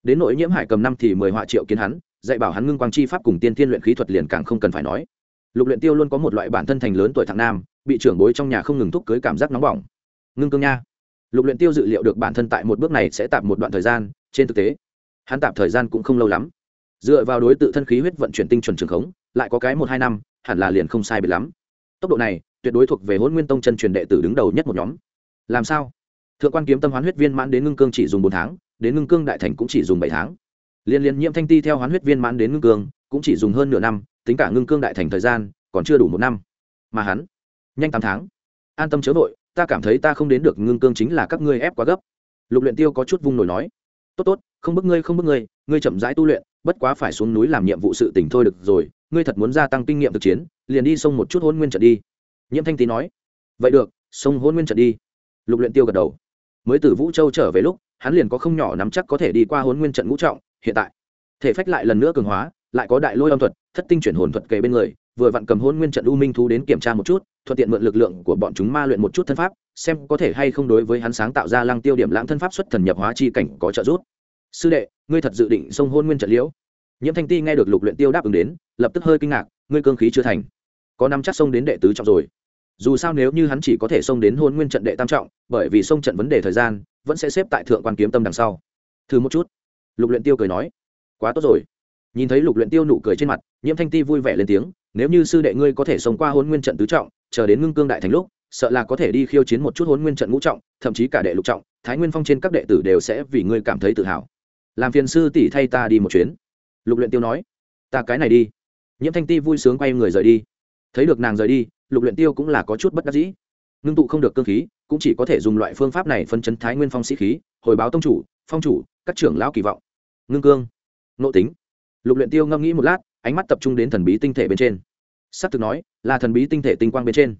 Đến nội nhiễm hải cầm năm thì mười họa triệu kiến hắn, dạy bảo hắn ngưng quang chi pháp cùng tiên thiên luyện khí thuật liền càng không cần phải nói. Lục luyện tiêu luôn có một loại bản thân thành lớn tuổi thằng nam, bị trưởng bối trong nhà không ngừng thúc cưới cảm giác nóng bỏng. Ngưng cương nha. Lục luyện tiêu dự liệu được bản thân tại một bước này sẽ tạm một đoạn thời gian, trên thực tế hắn tạm thời gian cũng không lâu lắm. Dựa vào đối tự thân khí huyết vận chuyển tinh chuẩn trường khống, lại có cái một hai năm, hẳn là liền không sai biệt lắm. Tốc độ này, tuyệt đối thuộc về hôn nguyên tông chân truyền đệ tử đứng đầu nhất một nhóm. Làm sao? Thượng quan kiếm tâm hoán huyết viên mãn đến ngưng cương chỉ dùng bốn tháng, đến ngưng cương đại thành cũng chỉ dùng bảy tháng. Liên liên nhiễm thanh ti theo hoán huyết viên mãn đến ngưng cương, cũng chỉ dùng hơn nửa năm, tính cả ngưng cương đại thành thời gian, còn chưa đủ một năm. Mà hắn, nhanh tám tháng. An tâm chớ vội, ta cảm thấy ta không đến được ngưng cương chính là các ngươi ép quá gấp. Lục luyện tiêu có chút vung nổi nói. Tốt tốt không bức ngươi, không bức ngươi ngươi chậm rãi tu luyện, bất quá phải xuống núi làm nhiệm vụ sự tỉnh thôi được rồi, ngươi thật muốn gia tăng kinh nghiệm thực chiến, liền đi xông một chút hôn nguyên trận đi. Nhiễm thanh tý nói. Vậy được xông hôn nguyên trận đi. Lục luyện tiêu gật đầu. Mới từ vũ châu trở về lúc, hắn liền có không nhỏ nắm chắc có thể đi qua hôn nguyên trận ngũ trọng, hiện tại, thể phách lại lần nữa cường hóa, lại có đại lôi âm thuật, thất tinh chuyển hồn thuật kề bên người, vừa vặn cầm hôn nguyên trận u minh thú đến kiểm tra một chút, thuận tiện mượn lực lượng của bọn chúng ma luyện một chút thân pháp, xem có thể hay không đối với hắn sáng tạo ra lăng tiêu điểm lãng thân pháp xuất thần nhập hóa chi cảnh có trợ giúp sư đệ, ngươi thật dự định xông hôn nguyên trận liễu? Nhiễm thanh ti nghe được lục luyện tiêu đáp ứng đến, lập tức hơi kinh ngạc, ngươi cương khí chưa thành. Có năm chắc xông đến đệ tứ trọng rồi. Dù sao nếu như hắn chỉ có thể xông đến hôn nguyên trận đệ tam trọng, bởi vì xông trận vấn đề thời gian, vẫn sẽ xếp tại thượng quan kiếm tâm đằng sau. Thử một chút. Lục luyện tiêu cười nói. Quá tốt rồi. Nhìn thấy lục luyện tiêu nụ cười trên mặt, nhiễm thanh ti vui vẻ lên tiếng, nếu như sư đệ ngươi có thể xông qua hôn nguyên trận tứ trọng, chờ đến ngưng cương đại thành lúc, sợ là có thể đi khiêu chiến một chút hôn nguyên trận ngũ trọng, thậm chí cả đệ lục trọng, thái nguyên phong trên các đệ tử đều sẽ vì ngươi cảm thấy tự hào làm phiền sư tỷ thay ta đi một chuyến. Lục luyện tiêu nói. Ta cái này đi. Nhiễm thanh ti vui sướng quay người rời đi. Thấy được nàng rời đi, lục luyện tiêu cũng là có chút bất đắc dĩ. Ngưng tụ không được cương khí, cũng chỉ có thể dùng loại phương pháp này phân chấn thái nguyên phong sĩ khí, hồi báo tông chủ, phong chủ, các trưởng lão kỳ vọng. Ngưng cương. Nội tính. Lục luyện tiêu ngâm nghĩ một lát, ánh mắt tập trung đến thần bí tinh thể bên trên. Sắp thực nói, là thần bí tinh thể tinh quang bên trên.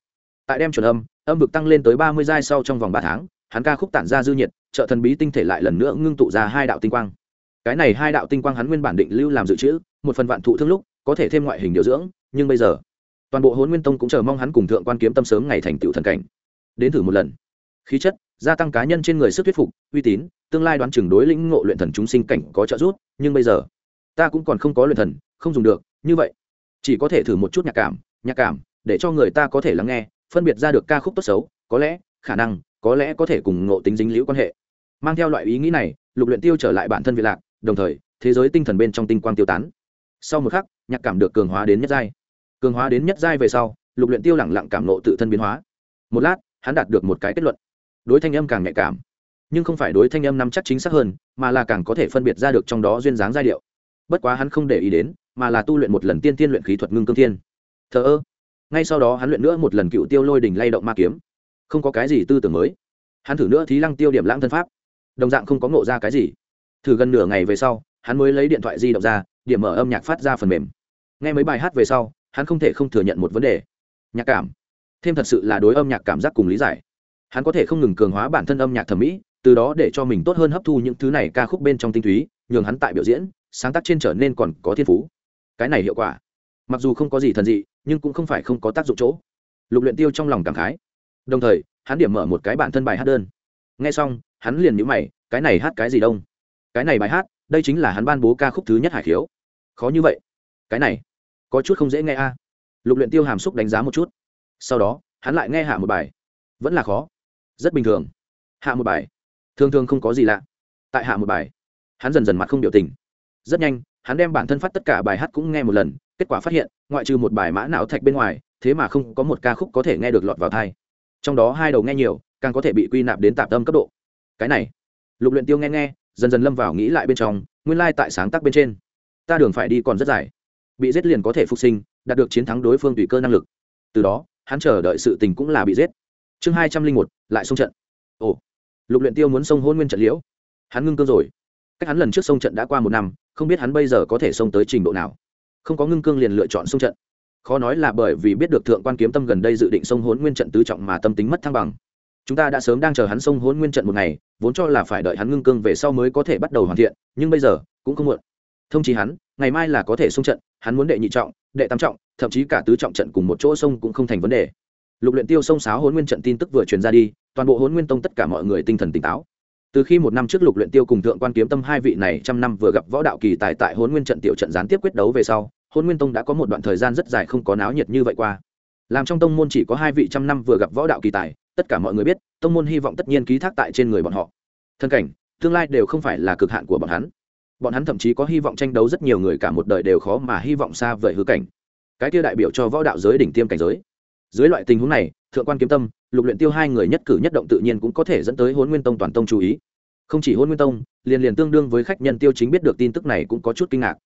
Tại đem chuẩn âm âm vực tăng lên tới ba mươi giai sau trong vòng ba tháng, hắn ca khúc tản ra dư nhiệt, trợ thần bí tinh thể lại lần nữa ngưng tụ ra hai đạo tinh quang cái này hai đạo tinh quang hắn nguyên bản định lưu làm dự trữ, một phần vạn thụ thương lúc, có thể thêm ngoại hình điều dưỡng, nhưng bây giờ, toàn bộ hôn nguyên tông cũng chờ mong hắn cùng thượng quan kiếm tâm sớm ngày thành tựu thần cảnh. Đến thử một lần. Khí chất, gia tăng cá nhân trên người sức thuyết phục, uy tín, tương lai đoán chừng đối lĩnh ngộ luyện thần chúng sinh cảnh có trợ giúp, nhưng bây giờ, ta cũng còn không có luyện thần, không dùng được, như vậy, chỉ có thể thử một chút nhạc cảm nhạc cảm, để cho người ta có thể lắng nghe, phân biệt ra được ca khúc tốt xấu, có lẽ, khả năng, có lẽ có thể cùng ngộ tính dính liễu quan hệ. Mang theo loại ý nghĩ này, lục luyện tiêu trở lại bản thân việt lạc đồng thời, thế giới tinh thần bên trong tinh quang tiêu tán. Sau một khắc, nhạc cảm được cường hóa đến nhất giai. Cường hóa đến nhất giai về sau, lục luyện tiêu lẳng lặng cảm nộ tự thân biến hóa. Một lát, hắn đạt được một cái kết luận. Đối thanh âm càng nhạy cảm, nhưng không phải đối thanh âm nắm chắc chính xác hơn, mà là càng có thể phân biệt ra được trong đó duyên dáng giai điệu. Bất quá hắn không để ý đến, mà là tu luyện một lần tiên tiên luyện khí thuật ngưng cương thiên. Thờ ơ. Ngay sau đó hắn luyện nữa một lần cựu tiêu lôi đỉnh lay động ma kiếm. Không có cái gì tư tưởng mới. Hắn thử nữa thí lăng tiêu điểm lãng thân pháp. Đồng dạng không có ngộ ra cái gì thử gần nửa ngày về sau, hắn mới lấy điện thoại di động ra, điểm mở âm nhạc phát ra phần mềm. Nghe mấy bài hát về sau, hắn không thể không thừa nhận một vấn đề. Nhạc cảm. Thêm thật sự là đối âm nhạc cảm giác cùng lý giải. Hắn có thể không ngừng cường hóa bản thân âm nhạc thẩm mỹ, từ đó để cho mình tốt hơn hấp thu những thứ này ca khúc bên trong tinh túy, nhường hắn tại biểu diễn, sáng tác trên trở nên còn có thiên phú. Cái này hiệu quả. Mặc dù không có gì thần dị, nhưng cũng không phải không có tác dụng chỗ. Lục luyện tiêu trong lòng cảm khái. Đồng thời, hắn điểm mở một cái bản thân bài hát đơn. Nghe xong, hắn liền nhíu mày, cái này hát cái gì đông? Cái này bài hát, đây chính là hắn ban bố ca khúc thứ nhất hải khiếu. Khó như vậy. Cái này, có chút không dễ nghe a. Lục luyện tiêu hàm xúc đánh giá một chút. Sau đó, hắn lại nghe hạ một bài. Vẫn là khó. Rất bình thường. Hạ một bài. Thường thường không có gì lạ. Tại hạ một bài, hắn dần dần mặt không biểu tình. Rất nhanh, hắn đem bản thân phát tất cả bài hát cũng nghe một lần, kết quả phát hiện, ngoại trừ một bài mã não thạch bên ngoài, thế mà không có một ca khúc có thể nghe được lọt vào thai trong đó hai đầu nghe nhiều, càng có thể bị quy nạp đến tạp tâm cấp độ. Cái này, lục luyện tiêu nghe nghe dần dần lâm vào nghĩ lại bên trong, nguyên lai tại sáng tác bên trên, ta đường phải đi còn rất dài. Bị giết liền có thể phục sinh, đạt được chiến thắng đối phương tùy cơ năng lực. Từ đó, hắn chờ đợi sự tình cũng là bị giết. Chương hai trăm linh một, lại xông trận. Ồ, lục luyện tiêu muốn xông hôn nguyên trận liễu. Hắn ngưng cương rồi. Cách hắn lần trước xông trận đã qua một năm, không biết hắn bây giờ có thể xông tới trình độ nào. Không có ngưng cương liền lựa chọn xông trận. Khó nói là bởi vì biết được thượng quan kiếm tâm gần đây dự định xông hôn nguyên trận tứ trọng mà tâm tính mất thăng bằng chúng ta đã sớm đang chờ hắn xông hôn nguyên trận một ngày, vốn cho là phải đợi hắn ngưng cương về sau mới có thể bắt đầu hoàn thiện, nhưng bây giờ, cũng không muộn. Thông chí hắn, ngày mai là có thể xông trận, hắn muốn đệ nhị trọng, đệ tam trọng, thậm chí cả tứ trọng trận cùng một chỗ sông cũng không thành vấn đề. Lục luyện tiêu sông sáo hôn nguyên trận tin tức vừa truyền ra đi, toàn bộ hôn nguyên tông tất cả mọi người tinh thần tỉnh táo. Từ khi một năm trước lục luyện tiêu cùng thượng quan kiếm tâm hai vị này trăm năm vừa gặp võ đạo kỳ tài tại hôn nguyên trận tiểu trận gián tiếp quyết đấu về sau, hôn nguyên tông đã có một đoạn thời gian rất dài không có náo nhiệt như vậy qua. Làm trong tông môn chỉ có hai vị trăm năm vừa gặp võ đạo kỳ tài tất cả mọi người biết, tông môn hy vọng tất nhiên ký thác tại trên người bọn họ. Thân cảnh, tương lai đều không phải là cực hạn của bọn hắn. Bọn hắn thậm chí có hy vọng tranh đấu rất nhiều người cả một đời đều khó mà hy vọng xa vời hư cảnh. Cái kia đại biểu cho võ đạo giới đỉnh tiêm cảnh giới. Dưới loại tình huống này, thượng quan kiếm tâm, lục luyện tiêu hai người nhất cử nhất động tự nhiên cũng có thể dẫn tới hôn nguyên tông toàn tông chú ý. Không chỉ hôn nguyên tông, liền liền tương đương với khách nhân tiêu chính biết được tin tức này cũng có chút kinh ngạc.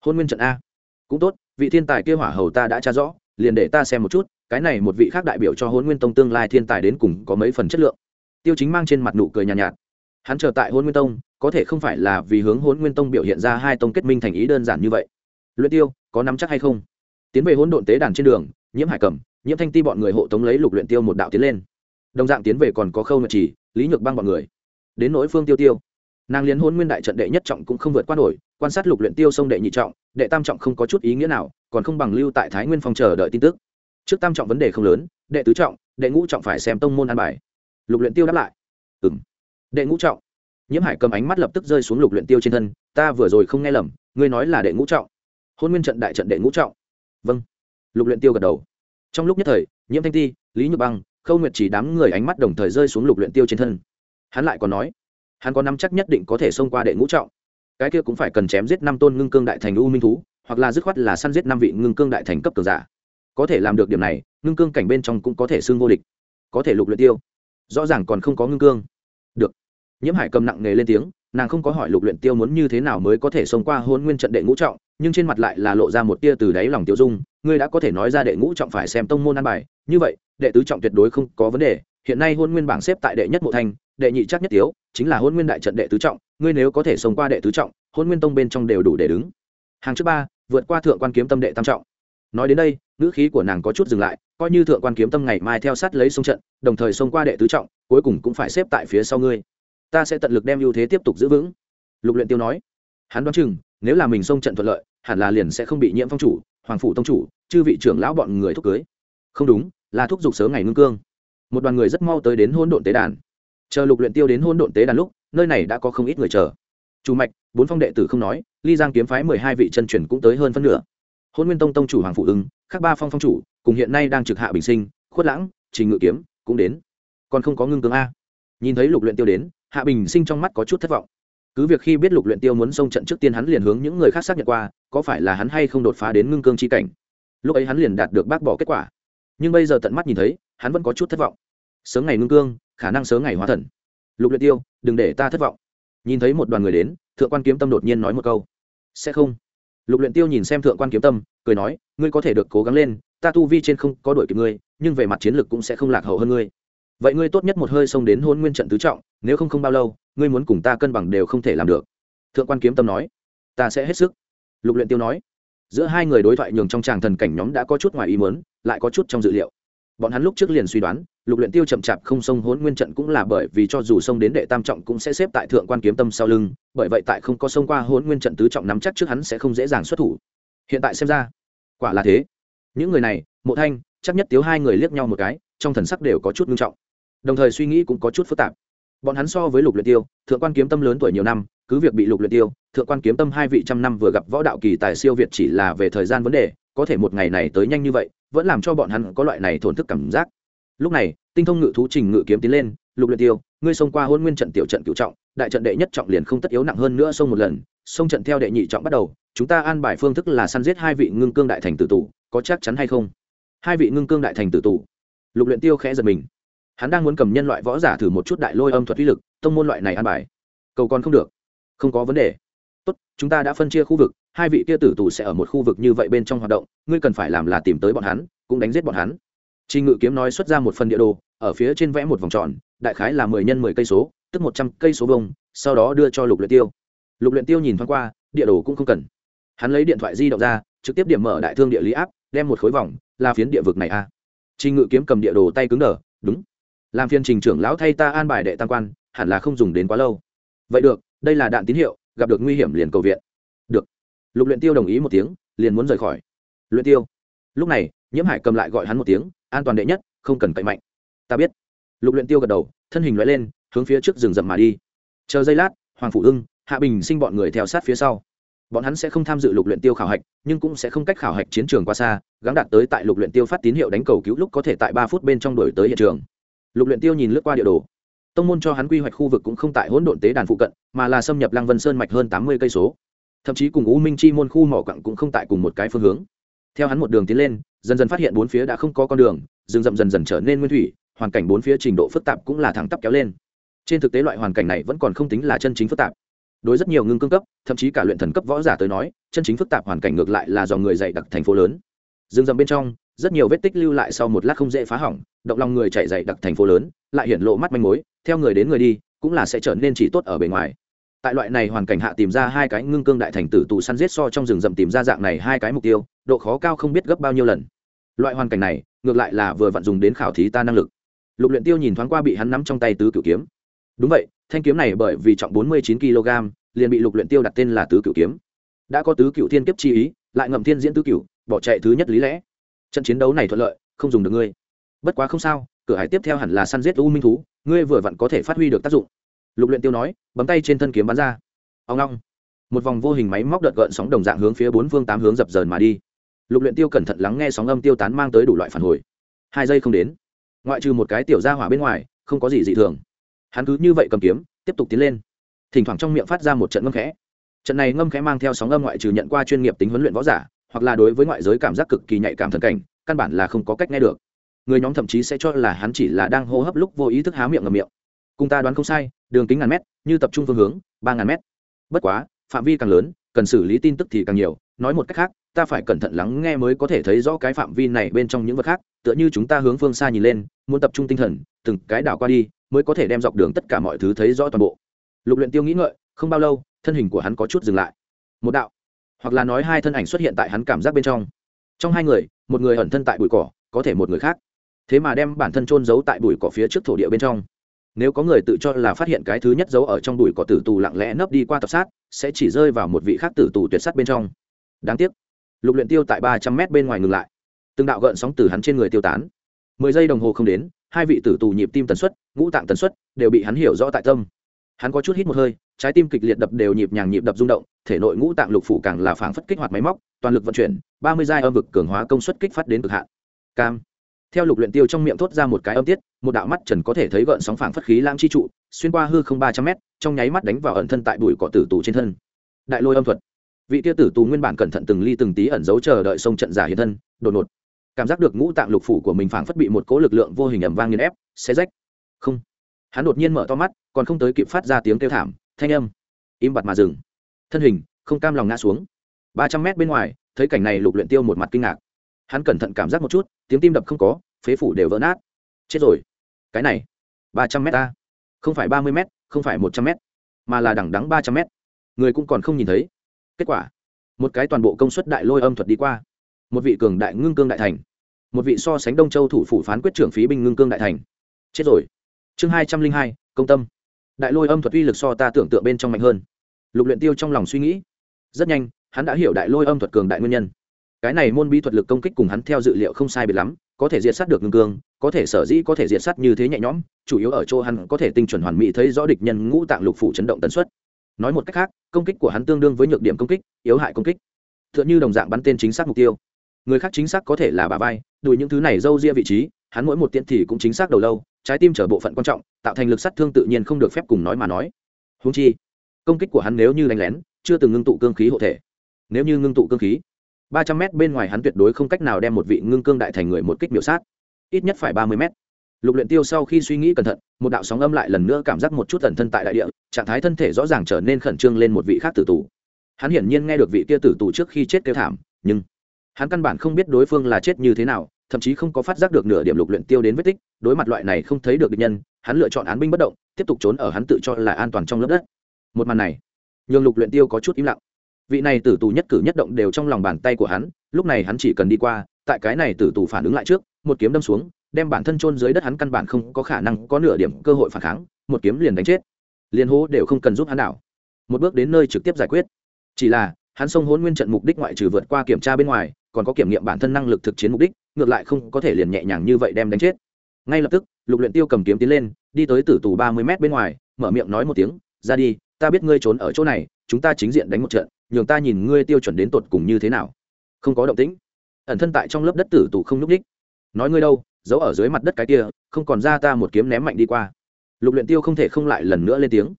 Hôn nguyên trận a. Cũng tốt, vị thiên tài kia hỏa hầu ta đã tra rõ, liền để ta xem một chút cái này một vị khác đại biểu cho hôn nguyên tông tương lai thiên tài đến cùng có mấy phần chất lượng. Tiêu chính mang trên mặt nụ cười nhàn nhạt, nhạt. Hắn chờ tại hôn nguyên tông có thể không phải là vì hướng hôn nguyên tông biểu hiện ra hai tông kết minh thành ý đơn giản như vậy. Luyện tiêu có nắm chắc hay không? Tiến về hỗn độn tế đàn trên đường nhiễm hải cẩm nhiễm thanh ti bọn người hộ tống lấy lục luyện tiêu một đạo tiến lên. Đồng dạng tiến về còn có khâu nhật chỉ lý nhược băng bọn người. Đến nỗi phương tiêu tiêu nàng liên hôn nguyên đại trận đệ nhất trọng cũng không vượt qua nổi quan sát lục luyện tiêu sông đệ nhị trọng đệ tam trọng không có chút ý nghĩa nào còn không bằng lưu tại thái nguyên phòng chờ đợi tin tức trước tam trọng vấn đề không lớn, đệ tứ trọng, đệ ngũ trọng phải xem tông môn an bài. Lục luyện tiêu đáp lại. Ừm. Đệ ngũ trọng. Nhiễm hải cầm ánh mắt lập tức rơi xuống lục luyện tiêu trên thân, ta vừa rồi không nghe lầm, ngươi nói là đệ ngũ trọng. Hôn nguyên trận đại trận đệ ngũ trọng. Vâng. Lục luyện tiêu gật đầu. Trong lúc nhất thời, nhiễm thanh ti, lý nhược băng, khâu nguyệt chỉ đám người ánh mắt đồng thời rơi xuống lục luyện tiêu trên thân. Hắn lại còn nói, hắn có nắm chắc nhất định có thể xông qua đệ ngũ trọng. Cái kia cũng phải cần chém giết năm tôn ngưng cương đại thành u minh thú, hoặc là dứt khoát là săn giết năm vị ngưng cương đại thành cấp cường giả có thể làm được điểm này, ngưng cương cảnh bên trong cũng có thể xưng vô địch, có thể lục luyện tiêu. Rõ ràng còn không có ngưng cương. Được. Nhiễm hải cầm nặng nề lên tiếng, nàng không có hỏi lục luyện tiêu muốn như thế nào mới có thể xông qua hôn nguyên trận đệ ngũ trọng, nhưng trên mặt lại là lộ ra một tia từ đáy lòng tiêu dung, ngươi đã có thể nói ra đệ ngũ trọng phải xem tông môn an bài. Như vậy, đệ tứ trọng tuyệt đối không có vấn đề. Hiện nay hôn nguyên bảng xếp tại đệ nhất mộ thanh đệ nhị chắc nhất tiếu, chính là hôn nguyên đại trận đệ tứ trọng, ngươi nếu có thể xông qua đệ tứ trọng hôn nguyên tông bên trong đều đủ để đứng. Hàng trước ba, vượt qua thượng quan kiếm tâm đệ tam trọng nói đến đây, ngữ khí của nàng có chút dừng lại, coi như thượng quan kiếm tâm ngày mai theo sát lấy sông trận, đồng thời xông qua đệ tứ trọng, cuối cùng cũng phải xếp tại phía sau ngươi. Ta sẽ tận lực đem ưu thế tiếp tục giữ vững. Lục luyện tiêu nói. Hắn đoán chừng, nếu là mình xông trận thuận lợi, hẳn là liền sẽ không bị nhiễm phong chủ, hoàng phủ tông chủ, chư vị trưởng lão bọn người thúc cưới. Không đúng, là thúc giục sớm ngày ngưng cương. Một đoàn người rất mau tới đến hôn độn tế đàn. Chờ lục luyện tiêu đến hôn độn tế đàn lúc, nơi này đã có không ít người chờ. Chủ mạch, bốn phong đệ tử không nói, ly giang kiếm phái mười hai vị chân truyền cũng tới hơn phân nửa hôn nguyên tông tông chủ hoàng phụ ưng các ba phong phong chủ, cùng hiện nay đang trực hạ bình sinh, khuất lãng, trình ngự kiếm, cũng đến. Còn không có ngưng cương a. Nhìn thấy lục luyện tiêu đến, hạ bình sinh trong mắt có chút thất vọng. Cứ việc khi biết lục luyện tiêu muốn xông trận trước tiên hắn liền hướng những người khác xác nhận qua, có phải là hắn hay không đột phá đến ngưng cương chi cảnh. Lúc ấy hắn liền đạt được bác bỏ kết quả. Nhưng bây giờ tận mắt nhìn thấy, hắn vẫn có chút thất vọng. Sớm ngày ngưng cương, khả năng sớm ngày hóa thần. Lục luyện tiêu, đừng để ta thất vọng. Nhìn thấy một đoàn người đến, thượng quan kiếm tâm đột nhiên nói một câu. Sẽ không lục luyện tiêu nhìn xem thượng quan kiếm tâm, cười nói, ngươi có thể được cố gắng lên, ta tu vi trên không có đuổi kịp ngươi, nhưng về mặt chiến lược cũng sẽ không lạc hậu hơn ngươi. Vậy ngươi tốt nhất một hơi xông đến hôn nguyên trận tứ trọng, nếu không không bao lâu, ngươi muốn cùng ta cân bằng đều không thể làm được. Thượng quan kiếm tâm nói, ta sẽ hết sức. Lục luyện tiêu nói. Giữa hai người đối thoại nhường trong tràng thần cảnh nhóm đã có chút ngoài ý muốn, lại có chút trong dự liệu bọn hắn lúc trước liền suy đoán, lục luyện tiêu chậm chạp không xông hỗn nguyên trận cũng là bởi vì cho dù xông đến đệ tam trọng cũng sẽ xếp tại thượng quan kiếm tâm sau lưng, bởi vậy tại không có xông qua hỗn nguyên trận tứ trọng nắm chắc trước hắn sẽ không dễ dàng xuất thủ. Hiện tại xem ra, quả là thế. Những người này, mộ thanh, chắc nhất tiếu hai người liếc nhau một cái, trong thần sắc đều có chút nghiêm trọng. Đồng thời suy nghĩ cũng có chút phức tạp. Bọn hắn so với lục luyện tiêu, thượng quan kiếm tâm lớn tuổi nhiều năm, cứ việc bị lục luyện tiêu, thượng quan kiếm tâm hai vị trăm năm vừa gặp võ đạo kỳ tài siêu việt chỉ là về thời gian vấn đề, có thể một ngày này tới nhanh như vậy vẫn làm cho bọn hắn có loại này thổn thức cảm giác. Lúc này, tinh thông ngự thú trình ngự kiếm tiến lên, lục luyện tiêu, ngươi xông qua hôn nguyên trận tiểu trận cửu trọng, đại trận đệ nhất trọng liền không tất yếu nặng hơn nữa xông một lần, xông trận theo đệ nhị trọng bắt đầu, chúng ta an bài phương thức là săn giết hai vị ngưng cương đại thành tử tù, có chắc chắn hay không? Hai vị ngưng cương đại thành tử tù. Lục luyện tiêu khẽ giật mình. Hắn đang muốn cầm nhân loại võ giả thử một chút đại lôi âm thuật uy lực, tông môn loại này an bài. Cầu còn không được, không có vấn đề tốt chúng ta đã phân chia khu vực hai vị kia tử tù sẽ ở một khu vực như vậy bên trong hoạt động ngươi cần phải làm là tìm tới bọn hắn cũng đánh giết bọn hắn Trình Ngự Kiếm nói xuất ra một phần địa đồ, ở phía trên vẽ một vòng tròn, đại khái là mười nhân mười cây số, tức một trăm cây số vuông, sau đó đưa cho Lục Luyện Tiêu. Lục Luyện Tiêu nhìn thoáng qua, địa đồ cũng không cần. Hắn lấy điện thoại di động ra, trực tiếp điểm mở đại thương địa lý áp, đem một khối vòng, là phiến địa vực này a. À. Trình Ngự Kiếm cầm địa đồ tay cứng đờ, đúng. Làm phiên trình trưởng lão thay ta an bài đệ tam quan, hẳn là không dùng đến quá lâu. Vậy được, đây là đạn tín hiệu, gặp được nguy hiểm liền cầu viện. Được. Lục Luyện Tiêu đồng ý một tiếng, liền muốn rời khỏi. Luyện Tiêu. Lúc này, Nhiễm Hải cầm lại gọi hắn một tiếng, an toàn đệ nhất không cần cậy mạnh ta biết lục luyện tiêu gật đầu thân hình lói lên hướng phía trước rừng rậm mà đi chờ giây lát hoàng phủ ưng hạ bình sinh bọn người theo sát phía sau bọn hắn sẽ không tham dự lục luyện tiêu khảo hạch nhưng cũng sẽ không cách khảo hạch chiến trường quá xa gắng đạt tới tại lục luyện tiêu phát tín hiệu đánh cầu cứu lúc có thể tại ba phút bên trong đuổi tới hiện trường lục luyện tiêu nhìn lướt qua địa đồ tông môn cho hắn quy hoạch khu vực cũng không tại hỗn độn tế đàn phụ cận, mà là xâm nhập lăng vân sơn mạch hơn tám mươi cây số. Thậm chí cùng u minh chi môn khu mỏ quặng cũng không tại cùng một cái phương hướng. Theo hắn một đường tiến lên, dần dần phát hiện bốn phía đã không có con đường, rừng rậm dần dần trở nên nguyên thủy, hoàn cảnh bốn phía trình độ phức tạp cũng là thẳng tắp kéo lên. Trên thực tế loại hoàn cảnh này vẫn còn không tính là chân chính phức tạp. Đối rất nhiều ngưng cương cấp, thậm chí cả luyện thần cấp võ giả tới nói, chân chính phức tạp hoàn cảnh ngược lại là do người dạy đặc thành phố lớn. Rừng rậm bên trong, rất nhiều vết tích lưu lại sau một lát không dễ phá hỏng, động lòng người chạy dậy đặc thành phố lớn, lại hiện lộ mắt manh mối theo người đến người đi, cũng là sẽ trở nên chỉ tốt ở bề ngoài. Tại loại này hoàn cảnh hạ tìm ra hai cái ngưng cương đại thành tử tù săn giết so trong rừng rậm tìm ra dạng này hai cái mục tiêu, độ khó cao không biết gấp bao nhiêu lần. Loại hoàn cảnh này, ngược lại là vừa vặn dùng đến khảo thí ta năng lực. Lục luyện tiêu nhìn thoáng qua bị hắn nắm trong tay tứ cửu kiếm. Đúng vậy, thanh kiếm này bởi vì trọng bốn mươi chín kg, liền bị lục luyện tiêu đặt tên là tứ cửu kiếm. Đã có tứ cửu thiên kiếp chi ý, lại ngậm thiên diễn tứ cửu, bỏ chạy thứ nhất lý lẽ. Trận chiến đấu này thuận lợi, không dùng được ngươi. Bất quá không sao cửa hải tiếp theo hẳn là săn giết u minh thú, ngươi vừa vặn có thể phát huy được tác dụng. Lục luyện tiêu nói, bấm tay trên thân kiếm bắn ra. Ông long. Một vòng vô hình máy móc đợt gợn sóng đồng dạng hướng phía bốn phương tám hướng dập dờn mà đi. Lục luyện tiêu cẩn thận lắng nghe sóng âm tiêu tán mang tới đủ loại phản hồi. Hai giây không đến. Ngoại trừ một cái tiểu gia hỏa bên ngoài, không có gì dị thường. Hắn cứ như vậy cầm kiếm, tiếp tục tiến lên. Thỉnh thoảng trong miệng phát ra một trận ngâm khẽ. Trận này ngâm khẽ mang theo sóng âm ngoại trừ nhận qua chuyên nghiệp tính huấn luyện võ giả, hoặc là đối với ngoại giới cảm giác cực kỳ nhạy cảm thần cảnh, căn bản là không có cách nghe được người nhóm thậm chí sẽ cho là hắn chỉ là đang hô hấp lúc vô ý thức há miệng ngầm miệng. Cùng ta đoán không sai, đường kính ngàn mét, như tập trung phương hướng, ba ngàn mét. Bất quá, phạm vi càng lớn, cần xử lý tin tức thì càng nhiều. Nói một cách khác, ta phải cẩn thận lắng nghe mới có thể thấy rõ cái phạm vi này bên trong những vật khác, tựa như chúng ta hướng phương xa nhìn lên, muốn tập trung tinh thần, từng cái đảo qua đi, mới có thể đem dọc đường tất cả mọi thứ thấy rõ toàn bộ. Lục luyện tiêu nghĩ ngợi, không bao lâu, thân hình của hắn có chút dừng lại. Một đạo, hoặc là nói hai thân ảnh xuất hiện tại hắn cảm giác bên trong. Trong hai người, một người ẩn thân tại bụi cỏ, có thể một người khác thế mà đem bản thân trôn giấu tại bụi cỏ phía trước thổ địa bên trong. Nếu có người tự cho là phát hiện cái thứ nhất giấu ở trong bụi cỏ tử tù lặng lẽ nấp đi qua tập sát, sẽ chỉ rơi vào một vị khác tử tù tuyệt sát bên trong. Đáng tiếc, lục luyện tiêu tại ba trăm mét bên ngoài ngừng lại. Từng đạo gợn sóng từ hắn trên người tiêu tán. Mười giây đồng hồ không đến, hai vị tử tù nhịp tim tần suất, ngũ tạng tần suất đều bị hắn hiểu rõ tại tâm. Hắn có chút hít một hơi, trái tim kịch liệt đập đều nhịp nhàng nhịp đập rung động, thể nội ngũ tạng lục phủ càng là phảng phất kích hoạt máy móc, toàn lực vận chuyển, ba mươi giai âm vực cường hóa công suất kích phát đến cực hạn. Cam theo lục luyện tiêu trong miệng thốt ra một cái âm tiết, một đạo mắt trần có thể thấy gợn sóng phảng phất khí lãng chi trụ, xuyên qua hư không ba trăm mét, trong nháy mắt đánh vào ẩn thân tại bụi cỏ tử tù trên thân. Đại lôi âm thuật. Vị tia tử tù nguyên bản cẩn thận từng ly từng tí ẩn giấu chờ đợi sông trận giả hiện thân, đột ngột. Cảm giác được ngũ tạng lục phủ của mình phảng phất bị một cỗ lực lượng vô hình ầm vang nghiền ép, xé rách. Không. Hắn đột nhiên mở to mắt, còn không tới kịp phát ra tiếng kêu thảm, thanh âm. Im bặt mà dừng. Thân hình không cam lòng ngã xuống. Ba trăm mét bên ngoài, thấy cảnh này lục luyện tiêu một mặt kinh ngạc hắn cẩn thận cảm giác một chút, tiếng tim đập không có, phế phủ đều vỡ nát. Chết rồi. Cái này, ba trăm mét ta. Không phải ba mươi mét, không phải một trăm mét, mà là đẳng đắng ba trăm mét. Người cũng còn không nhìn thấy. Kết quả, một cái toàn bộ công suất đại lôi âm thuật đi qua. Một vị cường đại ngưng cương đại thành. Một vị so sánh đông châu thủ phủ phán quyết trưởng phí binh ngưng cương đại thành. Chết rồi. Chương hai trăm linh hai, công tâm. Đại lôi âm thuật uy lực so ta tưởng tượng bên trong mạnh hơn. Lục luyện tiêu trong lòng suy nghĩ. Rất nhanh, hắn đã hiểu đại lôi âm thuật cường đại nguyên nhân cái này môn bí thuật lực công kích cùng hắn theo dự liệu không sai biệt lắm, có thể diệt sát được ngưng cương, có thể sở dĩ có thể diệt sát như thế nhẹ nhõm, chủ yếu ở chỗ hắn có thể tinh chuẩn hoàn mỹ thấy rõ địch nhân ngũ tạng lục phủ chấn động tần suất. Nói một cách khác, công kích của hắn tương đương với nhược điểm công kích, yếu hại công kích. T h ư ợ n h ư đồng dạng bắn tên chính xác mục tiêu. Người khác chính xác có thể là bà vai, đùi những thứ này d â u ria vị trí, hắn mỗi một tiện thì cũng chính xác đầu lâu, trái tim chở bộ phận quan trọng, tạo thành lực sát thương tự nhiên không được phép cùng nói mà nói. Húng chi, công kích của hắn nếu như đánh lén, chưa từng ngưng tụ cương khí hộ thể. Nếu như ngưng tụ cương khí ba trăm mét bên ngoài hắn tuyệt đối không cách nào đem một vị ngưng cương đại thành người một kích biểu sát. Ít nhất phải ba mươi mét. Lục luyện tiêu sau khi suy nghĩ cẩn thận, một đạo sóng âm lại lần nữa cảm giác một chút tần thân tại đại địa, trạng thái thân thể rõ ràng trở nên khẩn trương lên một vị khác tử tù. Hắn hiển nhiên nghe được vị kia tử tù trước khi chết kêu thảm, nhưng hắn căn bản không biết đối phương là chết như thế nào, thậm chí không có phát giác được nửa điểm lục luyện tiêu đến vết tích, đối mặt loại này không thấy được địch nhân, hắn lựa chọn án binh bất động, tiếp tục trốn ở hắn tự cho là an toàn trong lớp đất. Một màn này, nhường lục luyện tiêu có chút im lặng vị này tử tù nhất cử nhất động đều trong lòng bàn tay của hắn, lúc này hắn chỉ cần đi qua, tại cái này tử tù phản ứng lại trước, một kiếm đâm xuống, đem bản thân chôn dưới đất hắn căn bản không có khả năng có nửa điểm cơ hội phản kháng, một kiếm liền đánh chết. Liền hố đều không cần giúp hắn đảo một bước đến nơi trực tiếp giải quyết. Chỉ là, hắn xông hôn nguyên trận mục đích ngoại trừ vượt qua kiểm tra bên ngoài, còn có kiểm nghiệm bản thân năng lực thực chiến mục đích, ngược lại không có thể liền nhẹ nhàng như vậy đem đánh chết. Ngay lập tức, lục luyện tiêu cầm kiếm tiến lên, đi tới tử tù ba mươi mét bên ngoài, mở miệng nói một tiếng, ra đi, ta biết ngươi trốn ở chỗ này, chúng ta chính diện đánh một trận nhường ta nhìn ngươi tiêu chuẩn đến tột cùng như thế nào. Không có động tĩnh. Ẩn thân tại trong lớp đất tử tù không nhúc ních nói ngươi đâu, giấu ở dưới mặt đất cái kia, không còn ra ta một kiếm ném mạnh đi qua. Lục luyện tiêu không thể không lại lần nữa lên tiếng.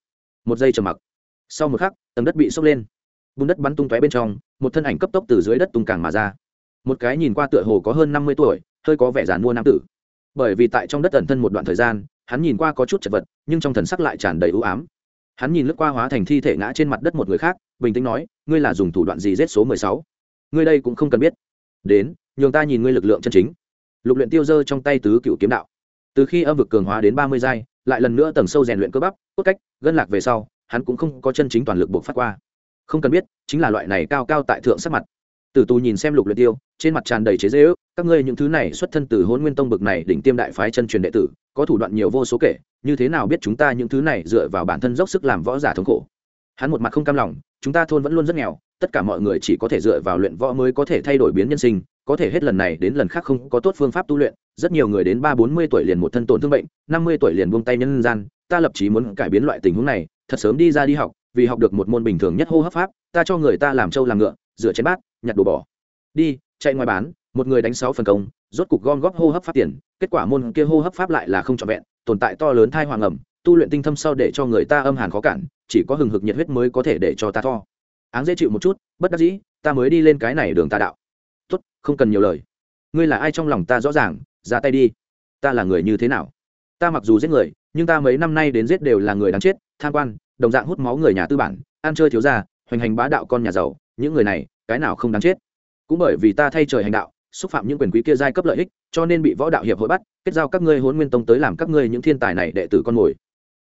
Một giây trầm mặc. Sau một khắc, tầng đất bị sốc lên. Bùn đất bắn tung tóe bên trong, một thân ảnh cấp tốc từ dưới đất tung càng mà ra. Một cái nhìn qua tựa hồ có hơn năm mươi tuổi, hơi có vẻ giản mua nam tử. Bởi vì tại trong đất ẩn thân một đoạn thời gian, hắn nhìn qua có chút chật vật, nhưng trong thần sắc lại tràn đầy ưu ám. Hắn nhìn lướt qua hóa thành thi thể ngã trên mặt đất một người khác bình tĩnh nói, ngươi là dùng thủ đoạn gì giết số mười sáu? Ngươi đây cũng không cần biết. Đến, nhường ta nhìn ngươi lực lượng chân chính. Lục luyện tiêu dơ trong tay tứ cựu kiếm đạo. Từ khi âm vực cường hóa đến ba mươi giai, lại lần nữa tầng sâu rèn luyện cơ bắp, cốt cách, gân lạc về sau, hắn cũng không có chân chính toàn lực buộc phát qua. Không cần biết, chính là loại này cao cao tại thượng sắc mặt. Tử tù nhìn xem lục luyện tiêu, trên mặt tràn đầy chế dễ ước các ngươi những thứ này xuất thân từ hôn nguyên tông bực này đỉnh tiêm đại phái chân truyền đệ tử, có thủ đoạn nhiều vô số kể, như thế nào biết chúng ta những thứ này dựa vào bản thân dốc sức làm võ giả thống khổ? Hắn một mặt không cam lòng chúng ta thôn vẫn luôn rất nghèo, tất cả mọi người chỉ có thể dựa vào luyện võ mới có thể thay đổi biến nhân sinh, có thể hết lần này đến lần khác không có tốt phương pháp tu luyện, rất nhiều người đến ba bốn mươi tuổi liền một thân tổn thương bệnh, năm mươi tuổi liền buông tay nhân gian, ta lập chí muốn cải biến loại tình huống này, thật sớm đi ra đi học, vì học được một môn bình thường nhất hô hấp pháp, ta cho người ta làm trâu làm ngựa, rửa chén bát, nhặt đồ bỏ đi, chạy ngoài bán, một người đánh sáu phần công, rốt cục gom góp hô hấp pháp tiền, kết quả môn kia hô hấp pháp lại là không trọn vẹn, tồn tại to lớn thai hoàng ẩm tu luyện tinh thâm sau để cho người ta âm hàn khó cản, chỉ có hừng hực nhiệt huyết mới có thể để cho ta tho. Áng dễ chịu một chút, bất đắc dĩ, ta mới đi lên cái này đường tà đạo. Tốt, không cần nhiều lời. Ngươi là ai trong lòng ta rõ ràng, ra tay đi. Ta là người như thế nào? Ta mặc dù giết người, nhưng ta mấy năm nay đến giết đều là người đáng chết, tham quan, đồng dạng hút máu người nhà tư bản, ăn chơi thiếu gia, hoành hành bá đạo con nhà giàu, những người này, cái nào không đáng chết? Cũng bởi vì ta thay trời hành đạo, xúc phạm những quyền quý kia giai cấp lợi ích, cho nên bị võ đạo hiệp hội bắt, kết giao các ngươi hôn nguyên tông tới làm các ngươi những thiên tài này đệ tử con mồi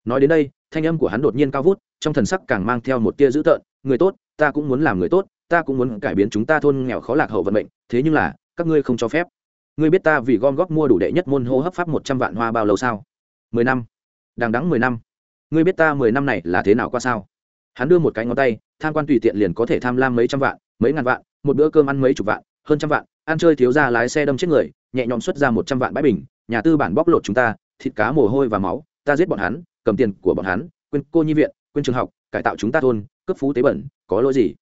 nói đến đây, thanh âm của hắn đột nhiên cao vút, trong thần sắc càng mang theo một tia dữ tợn, người tốt, ta cũng muốn làm người tốt, ta cũng muốn cải biến chúng ta thôn nghèo khó lạc hậu vận mệnh, thế nhưng là, các ngươi không cho phép. Ngươi biết ta vì gom góp mua đủ đệ nhất môn hô hấp pháp một trăm vạn hoa bao lâu sao? Mười năm. Đằng đắng mười năm. Ngươi biết ta mười năm này là thế nào qua sao? Hắn đưa một cái ngón tay, tham quan tùy tiện liền có thể tham lam mấy trăm vạn, mấy ngàn vạn, một bữa cơm ăn mấy chục vạn, hơn trăm vạn, ăn chơi thiếu ra lái xe đâm chết người, nhẹ nhõm xuất ra một trăm vạn bãi bình, nhà tư bản bóc lột chúng ta, thịt cá mồ hôi và máu, ta giết bọn hắn cầm tiền của bọn hắn, quên cô nhi viện, quên trường học, cải tạo chúng ta thôn cấp phú tế bẩn, có lỗi gì?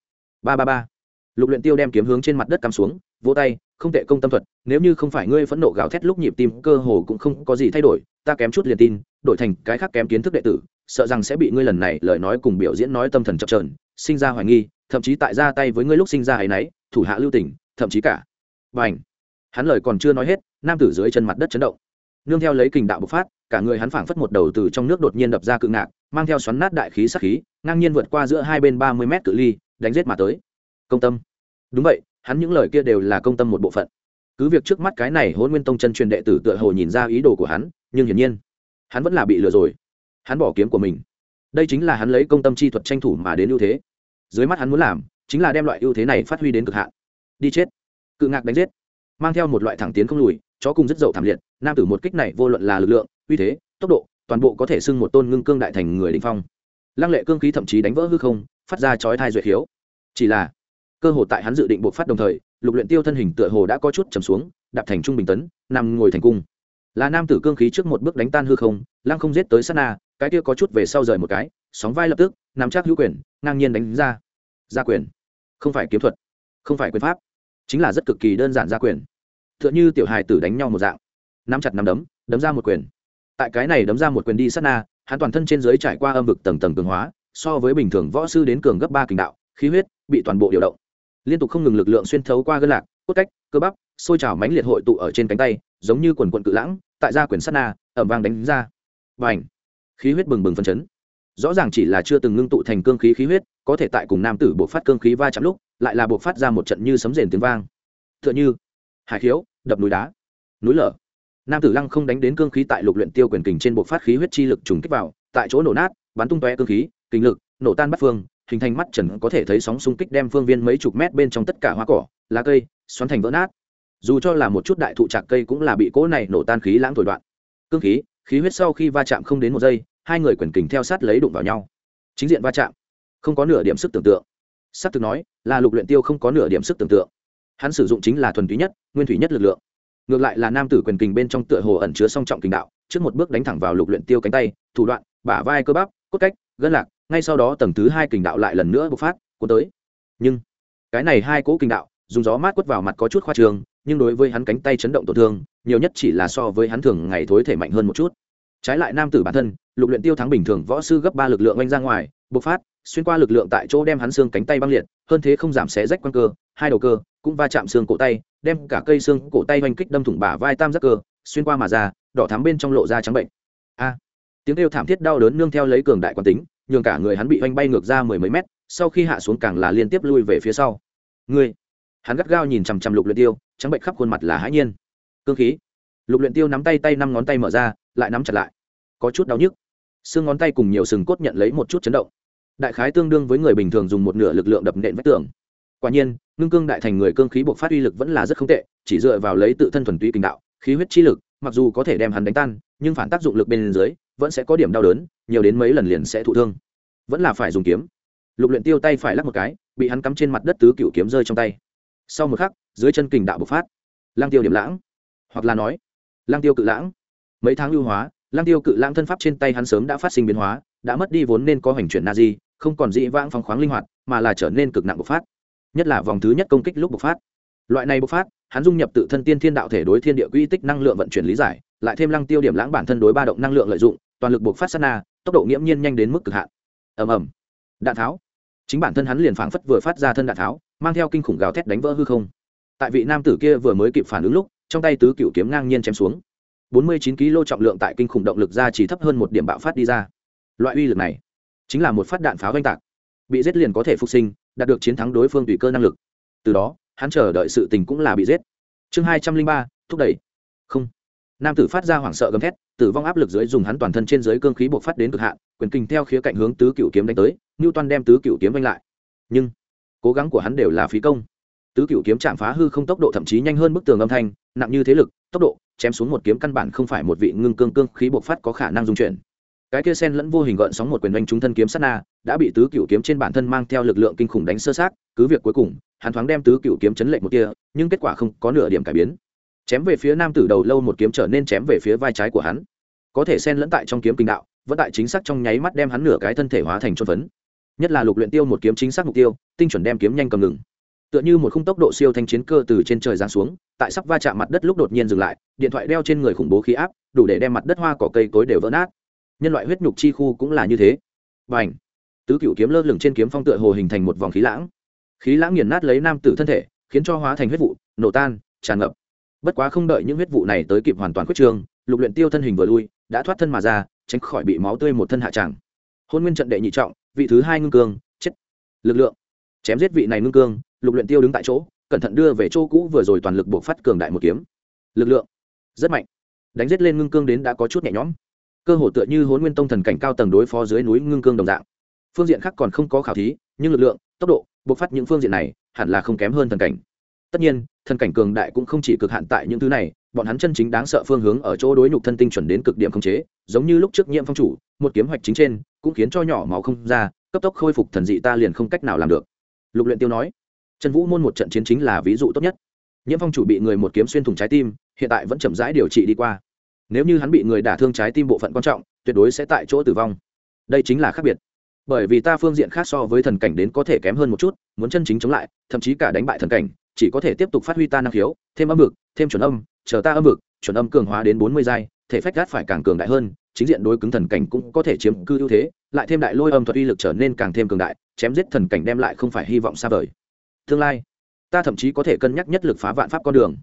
Ba ba ba. Lục luyện tiêu đem kiếm hướng trên mặt đất cắm xuống, vỗ tay, không tệ công tâm thuật, nếu như không phải ngươi phẫn nộ gào thét lúc nhịp tim, cơ hồ cũng không có gì thay đổi, ta kém chút liền tin, đổi thành cái khác kém kiến thức đệ tử, sợ rằng sẽ bị ngươi lần này lời nói cùng biểu diễn nói tâm thần chập chờn, sinh ra hoài nghi, thậm chí tại ra tay với ngươi lúc sinh ra ấy nấy thủ hạ lưu tình, thậm chí cả. Bành. Hắn lời còn chưa nói hết, nam tử dưới chân mặt đất chấn động. Nương theo lấy kình đạo bộc phát cả người hắn phảng phất một đầu từ trong nước đột nhiên đập ra cự ngạc, mang theo xoắn nát đại khí sắc khí, ngang nhiên vượt qua giữa hai bên ba mươi mét cự ly, đánh giết mà tới. Công tâm. Đúng vậy, hắn những lời kia đều là công tâm một bộ phận. Cứ việc trước mắt cái này hôn nguyên tông chân truyền đệ tử tựa hồ nhìn ra ý đồ của hắn, nhưng hiển nhiên, hắn vẫn là bị lừa rồi. Hắn bỏ kiếm của mình. Đây chính là hắn lấy công tâm chi thuật tranh thủ mà đến ưu thế. Dưới mắt hắn muốn làm, chính là đem loại ưu thế này phát huy đến cực hạn. Đi chết. Cự ngạc đánh giết. Mang theo một loại thẳng tiến không lùi, chó cùng rất dậu thảm liệt, nam tử một kích này vô luận là lực lượng uy thế, tốc độ, toàn bộ có thể xưng một tôn ngưng cương đại thành người đình phong. Lăng lệ cương khí thậm chí đánh vỡ hư không, phát ra chói thai duệ khiếu. Chỉ là, cơ hội tại hắn dự định buộc phát đồng thời, lục luyện tiêu thân hình tựa hồ đã có chút trầm xuống, đạp thành trung bình tấn, nằm ngồi thành cung. Là nam tử cương khí trước một bước đánh tan hư không, lăng không giết tới sát na, cái kia có chút về sau rời một cái, sóng vai lập tức, nắm chắc hữu quyền, ngang nhiên đánh ra. Gia quyền. Không phải kiếm thuật, không phải quyền pháp, chính là rất cực kỳ đơn giản gia quyền. Tựa như tiểu hài tử đánh nhau một dạng. Nắm chặt nắm đấm đấm ra một quyền tại cái này đấm ra một quyền đi sát na, hắn toàn thân trên dưới trải qua âm vực tầng tầng cường hóa, so với bình thường võ sư đến cường gấp ba kình đạo, khí huyết bị toàn bộ điều động. Liên tục không ngừng lực lượng xuyên thấu qua gân lạc, cốt cách, cơ bắp sôi trào mánh liệt hội tụ ở trên cánh tay, giống như quần quận cự lãng, tại gia quyền sát na, ẩm vang đánh ra. Và ảnh khí huyết bừng bừng phân chấn. Rõ ràng chỉ là chưa từng ngưng tụ thành cương khí khí huyết, có thể tại cùng nam tử buộc phát cương khí va chạm lúc, lại là buộc phát ra một trận như sấm rền tiếng vang. T h ư ợ n h ư hải khiếu, đập núi đá. Núi lở nam tử lăng không đánh đến cương khí tại lục luyện tiêu quyền kình trên bộ phát khí huyết chi lực trùng kích vào, tại chỗ nổ nát, bắn tung tóe cương khí, kình lực, nổ tan bắt phương, hình thành mắt trần có thể thấy sóng xung kích đem phương viên mấy chục mét bên trong tất cả hoa cỏ, lá cây, xoắn thành vỡ nát. Dù cho là một chút đại thụ trạc cây cũng là bị cỗ này nổ tan khí lãng thổi đoạn. Cương khí khí huyết sau khi va chạm không đến một giây, hai người quyền kình theo sát lấy đụng vào nhau. Chính diện va chạm, không có nửa điểm sức tưởng tượng. S ắ thực nói, là lục luyện tiêu không có nửa điểm sức tưởng tượng. Hắn sử dụng chính là thuần túy nhất, nguyên thủy nhất lực lượng ngược lại là nam tử quyền kình bên trong tựa hồ ẩn chứa song trọng kình đạo, trước một bước đánh thẳng vào lục luyện tiêu cánh tay, thủ đoạn, bả vai cơ bắp, cốt cách, gân lạc, ngay sau đó tầng thứ hai kình đạo lại lần nữa bộc phát, cuốn tới. Nhưng, cái này hai cỗ kình đạo, dùng gió mát quất vào mặt có chút khoa trường, nhưng đối với hắn cánh tay chấn động tổn thương, nhiều nhất chỉ là so với hắn thường ngày thối thể mạnh hơn một chút. Trái lại nam tử bản thân, lục luyện tiêu thắng bình thường võ sư gấp ba lực lượng oanh ra ngoài, bộc phát, xuyên qua lực lượng tại chỗ đem hắn xương cánh tay băng liệt, hơn thế không giảm xé rách quan cơ, hai đầu cơ, cũng va chạm xương cổ tay đem cả cây xương cổ tay oanh kích đâm thủng bả vai tam giác cơ, xuyên qua mà ra, đỏ thắm bên trong lộ ra trắng bệnh. A! Tiếng kêu thảm thiết đau đớn nương theo lấy cường đại quán tính, nhường cả người hắn bị oanh bay ngược ra mười mấy mét, sau khi hạ xuống càng là liên tiếp lui về phía sau. Ngươi! Hắn gắt gao nhìn chằm chằm lục luyện tiêu, trắng bệnh khắp khuôn mặt là hãi nhiên. Cương khí! Lục luyện tiêu nắm tay tay năm ngón tay mở ra, lại nắm chặt lại. Có chút đau nhức. Xương ngón tay cùng nhiều sừng cốt nhận lấy một chút chấn động. Đại khái tương đương với người bình thường dùng một nửa lực lượng đập nện vách tường quả nhiên, ngưng cương đại thành người cương khí buộc phát uy lực vẫn là rất không tệ, chỉ dựa vào lấy tự thân thuần túy kinh đạo, khí huyết chi lực, mặc dù có thể đem hắn đánh tan, nhưng phản tác dụng lực bên dưới, vẫn sẽ có điểm đau đớn, nhiều đến mấy lần liền sẽ thụ thương. Vẫn là phải dùng kiếm. Lục luyện tiêu tay phải lắc một cái, bị hắn cắm trên mặt đất tứ cựu kiếm rơi trong tay. Sau một khắc, dưới chân kình đạo bộc phát. Lang tiêu điểm lãng. Hoặc là nói lang tiêu cự lãng. Mấy tháng lưu hóa lang tiêu cự lãng thân pháp trên tay hắn sớm đã phát sinh biến hóa, đã mất đi vốn nên có hành chuyển na di, không còn dị vãng phóng khoáng linh hoạt, mà là trở nên cực nặng bộc phát nhất là vòng thứ nhất công kích lúc bộc phát. Loại này bộc phát, hắn dung nhập tự thân tiên thiên đạo thể đối thiên địa quy tích năng lượng vận chuyển lý giải, lại thêm lăng tiêu điểm lãng bản thân đối ba động năng lượng lợi dụng, toàn lực bộc phát sát na, tốc độ nghiễm nhiên nhanh đến mức cực hạn. Ầm ầm. Đạn tháo. Chính bản thân hắn liền phảng phất vừa phát ra thân đạn tháo, mang theo kinh khủng gào thét đánh vỡ hư không. Tại vị nam tử kia vừa mới kịp phản ứng lúc, trong tay tứ cựu kiếm ngang nhiên chém xuống. Bốn mươi chín kg trọng lượng tại kinh khủng động lực ra chỉ thấp hơn một điểm bạo phát đi ra. Loại uy lực này, chính là một phát đạn pháo oanh tạc. Bị giết liền có thể phục sinh đạt được chiến thắng đối phương tùy cơ năng lực. Từ đó, hắn chờ đợi sự tình cũng là bị giết. Chương hai trăm linh ba, thúc đẩy. Không. Nam tử phát ra hoảng sợ gầm thét, tử vong áp lực dưới dùng hắn toàn thân trên dưới cương khí buộc phát đến cực hạn, quyền kinh theo khía cạnh hướng tứ cựu kiếm đánh tới ngưu toan đem tứ cựu kiếm đánh lại. Nhưng, cố gắng của hắn đều là phí công. Tứ cựu kiếm chạm phá hư không tốc độ thậm chí nhanh hơn bức tường âm thanh, nặng như thế lực, tốc độ chém xuống một kiếm căn bản không phải một vị ngưng cương cương khí buộc phát có khả năng dung chuyển cái kia sen lẫn vô hình gợn sóng một quyền đánh trúng thân kiếm sát na, đã bị tứ cựu kiếm trên bản thân mang theo lực lượng kinh khủng đánh sơ sát, cứ việc cuối cùng, hắn thoáng đem tứ cựu kiếm chấn lệnh một kia, nhưng kết quả không có nửa điểm cải biến. Chém về phía nam tử đầu lâu một kiếm trở nên chém về phía vai trái của hắn. Có thể sen lẫn tại trong kiếm kinh đạo, vẫn tại chính xác trong nháy mắt đem hắn nửa cái thân thể hóa thành trôn phấn. Nhất là lục luyện tiêu một kiếm chính xác mục tiêu, tinh chuẩn đem kiếm nhanh cầm ngừng. Tựa như một khung tốc độ siêu thanh chiến cơ từ trên trời giáng xuống, tại sắp va chạm mặt đất lúc đột nhiên dừng lại, điện thoại đeo trên người khủng bố khí áp, đủ để đem mặt đất hoa cỏ cây cối đều vỡ nát nhân loại huyết nhục chi khu cũng là như thế. Và ảnh tứ cựu kiếm lơ lửng trên kiếm phong tựa hồ hình thành một vòng khí lãng. Khí lãng nghiền nát lấy nam tử thân thể, khiến cho hóa thành huyết vụ, nổ tan, tràn ngập. Bất quá không đợi những huyết vụ này tới kịp hoàn toàn quyết trường lục luyện tiêu thân hình vừa lui, đã thoát thân mà ra, tránh khỏi bị máu tươi một thân hạ tràng. Hôn nguyên trận đệ nhị trọng, vị thứ hai ngưng cương, chết. Lực lượng. Chém giết vị này ngưng cương, lục luyện tiêu đứng tại chỗ, cẩn thận đưa về chỗ cũ vừa rồi toàn lực buộc phát cường đại một kiếm. Lực lượng. Rất mạnh. Đánh giết lên ngưng cương đến đã có chút nhẹ nhõm cơ hồ tựa như hôn nguyên tông thần cảnh cao tầng đối phó dưới núi ngưng cương đồng dạng. Phương diện khác còn không có khảo thí, nhưng lực lượng, tốc độ, bộc phát những phương diện này, hẳn là không kém hơn thần cảnh. Tất nhiên, thần cảnh cường đại cũng không chỉ cực hạn tại những thứ này, bọn hắn chân chính đáng sợ phương hướng ở chỗ đối nhục thân tinh chuẩn đến cực điểm không chế, giống như lúc trước nhiễm phong chủ, một kiếm hoạch chính trên, cũng khiến cho nhỏ máu không ra, cấp tốc khôi phục thần dị ta liền không cách nào làm được. Lục luyện tiêu nói, trần vũ môn một trận chiến chính là ví dụ tốt nhất. Nhiễm phong chủ bị người một kiếm xuyên thủng trái tim, hiện tại vẫn chậm rãi điều trị đi qua nếu như hắn bị người đả thương trái tim bộ phận quan trọng, tuyệt đối sẽ tại chỗ tử vong. Đây chính là khác biệt. Bởi vì ta phương diện khác so với thần cảnh đến có thể kém hơn một chút, muốn chân chính chống lại, thậm chí cả đánh bại thần cảnh, chỉ có thể tiếp tục phát huy ta năng khiếu, thêm âm vực, thêm chuẩn âm, chờ ta âm vực, chuẩn âm cường hóa đến bốn mươi giai, thể phách gắt phải càng cường đại hơn, chính diện đối cứng thần cảnh cũng có thể chiếm cư ưu thế, lại thêm đại lôi âm thuật uy lực trở nên càng thêm cường đại, chém giết thần cảnh đem lại không phải hy vọng xa vời. Tương lai, ta thậm chí có thể cân nhắc nhất lực phá vạn pháp con đường.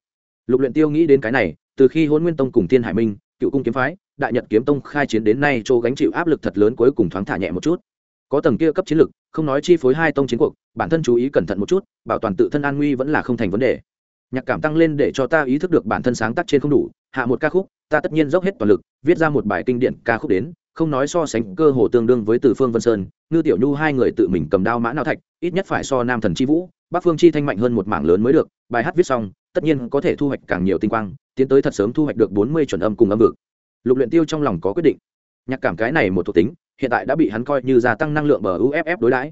Lục luyện tiêu nghĩ đến cái này từ khi hôn nguyên tông cùng thiên hải minh, cựu cung kiếm phái, đại nhật kiếm tông khai chiến đến nay châu gánh chịu áp lực thật lớn cuối cùng thoáng thả nhẹ một chút. Có tầng kia cấp chiến lực, không nói chi phối hai tông chiến cuộc, bản thân chú ý cẩn thận một chút, bảo toàn tự thân an nguy vẫn là không thành vấn đề. Nhạc cảm tăng lên để cho ta ý thức được bản thân sáng tác trên không đủ, hạ một ca khúc, ta tất nhiên dốc hết toàn lực, viết ra một bài kinh điển ca khúc đến, không nói so sánh cơ hồ tương đương với từ phương vân sơn, ngư tiểu nhu hai người tự mình cầm đao mã nào thạch, ít nhất phải so nam thần chi vũ, bắc phương chi thanh mạnh hơn một mảng lớn mới được, bài hát viết xong tất nhiên có thể thu hoạch càng nhiều tinh quang, tiến tới thật sớm thu hoạch được bốn mươi chuẩn âm cùng âm vực. Lục luyện tiêu trong lòng có quyết định. Nhạc cảm cái này một thuộc tính, hiện tại đã bị hắn coi như gia tăng năng lượng bờ uff đối đãi.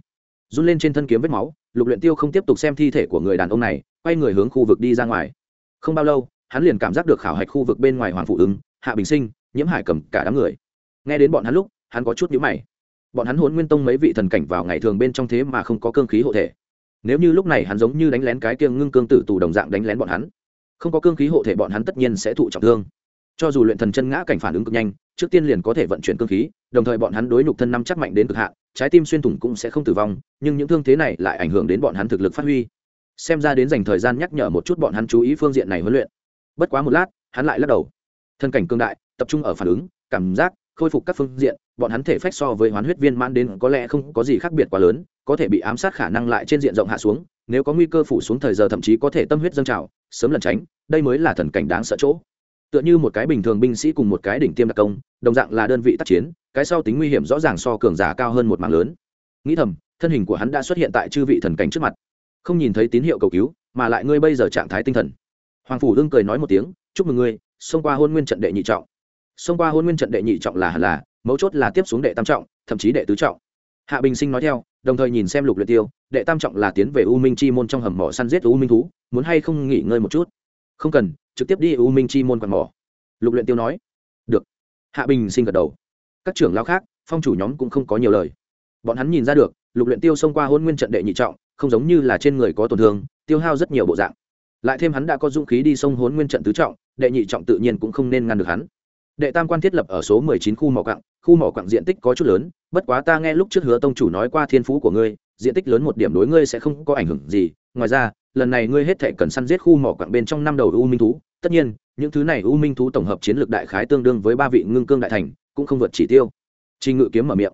Run lên trên thân kiếm vết máu, lục luyện tiêu không tiếp tục xem thi thể của người đàn ông này, quay người hướng khu vực đi ra ngoài. Không bao lâu, hắn liền cảm giác được khảo hạch khu vực bên ngoài hoàng phụ ứng hạ bình sinh, nhiễm hải cầm cả đám người. Nghe đến bọn hắn lúc, hắn có chút nhíu mày. Bọn hắn hôn nguyên tông mấy vị thần cảnh vào ngày thường bên trong thế mà không có cương khí hộ thể nếu như lúc này hắn giống như đánh lén cái kiêng ngưng cương tử tù đồng dạng đánh lén bọn hắn, không có cương khí hộ thể bọn hắn tất nhiên sẽ thụ trọng thương. Cho dù luyện thần chân ngã cảnh phản ứng cực nhanh, trước tiên liền có thể vận chuyển cương khí, đồng thời bọn hắn đối nhục thân năm chắc mạnh đến cực hạn, trái tim xuyên thủng cũng sẽ không tử vong, nhưng những thương thế này lại ảnh hưởng đến bọn hắn thực lực phát huy. Xem ra đến dành thời gian nhắc nhở một chút bọn hắn chú ý phương diện này huấn luyện. Bất quá một lát, hắn lại lắc đầu. Thân cảnh cương đại, tập trung ở phản ứng, cảm giác, khôi phục các phương diện bọn hắn thể phách so với hoán huyết viên mãn đến có lẽ không có gì khác biệt quá lớn, có thể bị ám sát khả năng lại trên diện rộng hạ xuống, nếu có nguy cơ phủ xuống thời giờ thậm chí có thể tâm huyết dâng trào, sớm lần tránh, đây mới là thần cảnh đáng sợ chỗ. Tựa như một cái bình thường binh sĩ cùng một cái đỉnh tiêm đặc công, đồng dạng là đơn vị tác chiến, cái sau tính nguy hiểm rõ ràng so cường giả cao hơn một mạng lớn. Nghĩ thầm, thân hình của hắn đã xuất hiện tại chư vị thần cảnh trước mặt. Không nhìn thấy tín hiệu cầu cứu, mà lại ngươi bây giờ trạng thái tinh thần. Hoàng phủ đương cười nói một tiếng, chúc mừng ngươi, xông qua hôn nguyên trận đệ nhị trọng. Xông qua hôn nguyên trận đệ nhị trọng là hẳn là mấu chốt là tiếp xuống đệ tam trọng, thậm chí đệ tứ trọng. Hạ bình sinh nói theo, đồng thời nhìn xem lục luyện tiêu, đệ tam trọng là tiến về u minh chi môn trong hầm mỏ săn giết u minh thú, muốn hay không nghỉ ngơi một chút? Không cần, trực tiếp đi u minh chi môn quạt mỏ. Lục luyện tiêu nói. Được. Hạ bình sinh gật đầu. Các trưởng lão khác, phong chủ nhóm cũng không có nhiều lời. Bọn hắn nhìn ra được, lục luyện tiêu xông qua hôn nguyên trận đệ nhị trọng, không giống như là trên người có tổn thương, tiêu hao rất nhiều bộ dạng. Lại thêm hắn đã có dũng khí đi xông hôn nguyên trận tứ trọng, đệ nhị trọng tự nhiên cũng không nên ngăn được hắn đệ tam quan thiết lập ở số mười chín khu mỏ quặng, khu mỏ quặng diện tích có chút lớn, bất quá ta nghe lúc trước hứa tông chủ nói qua thiên phú của ngươi, diện tích lớn một điểm đối ngươi sẽ không có ảnh hưởng gì. Ngoài ra, lần này ngươi hết thể cần săn giết khu mỏ quặng bên trong năm đầu u minh thú. Tất nhiên, những thứ này u minh thú tổng hợp chiến lược đại khái tương đương với ba vị ngưng cương đại thành, cũng không vượt chỉ tiêu. Trình ngự kiếm mở miệng.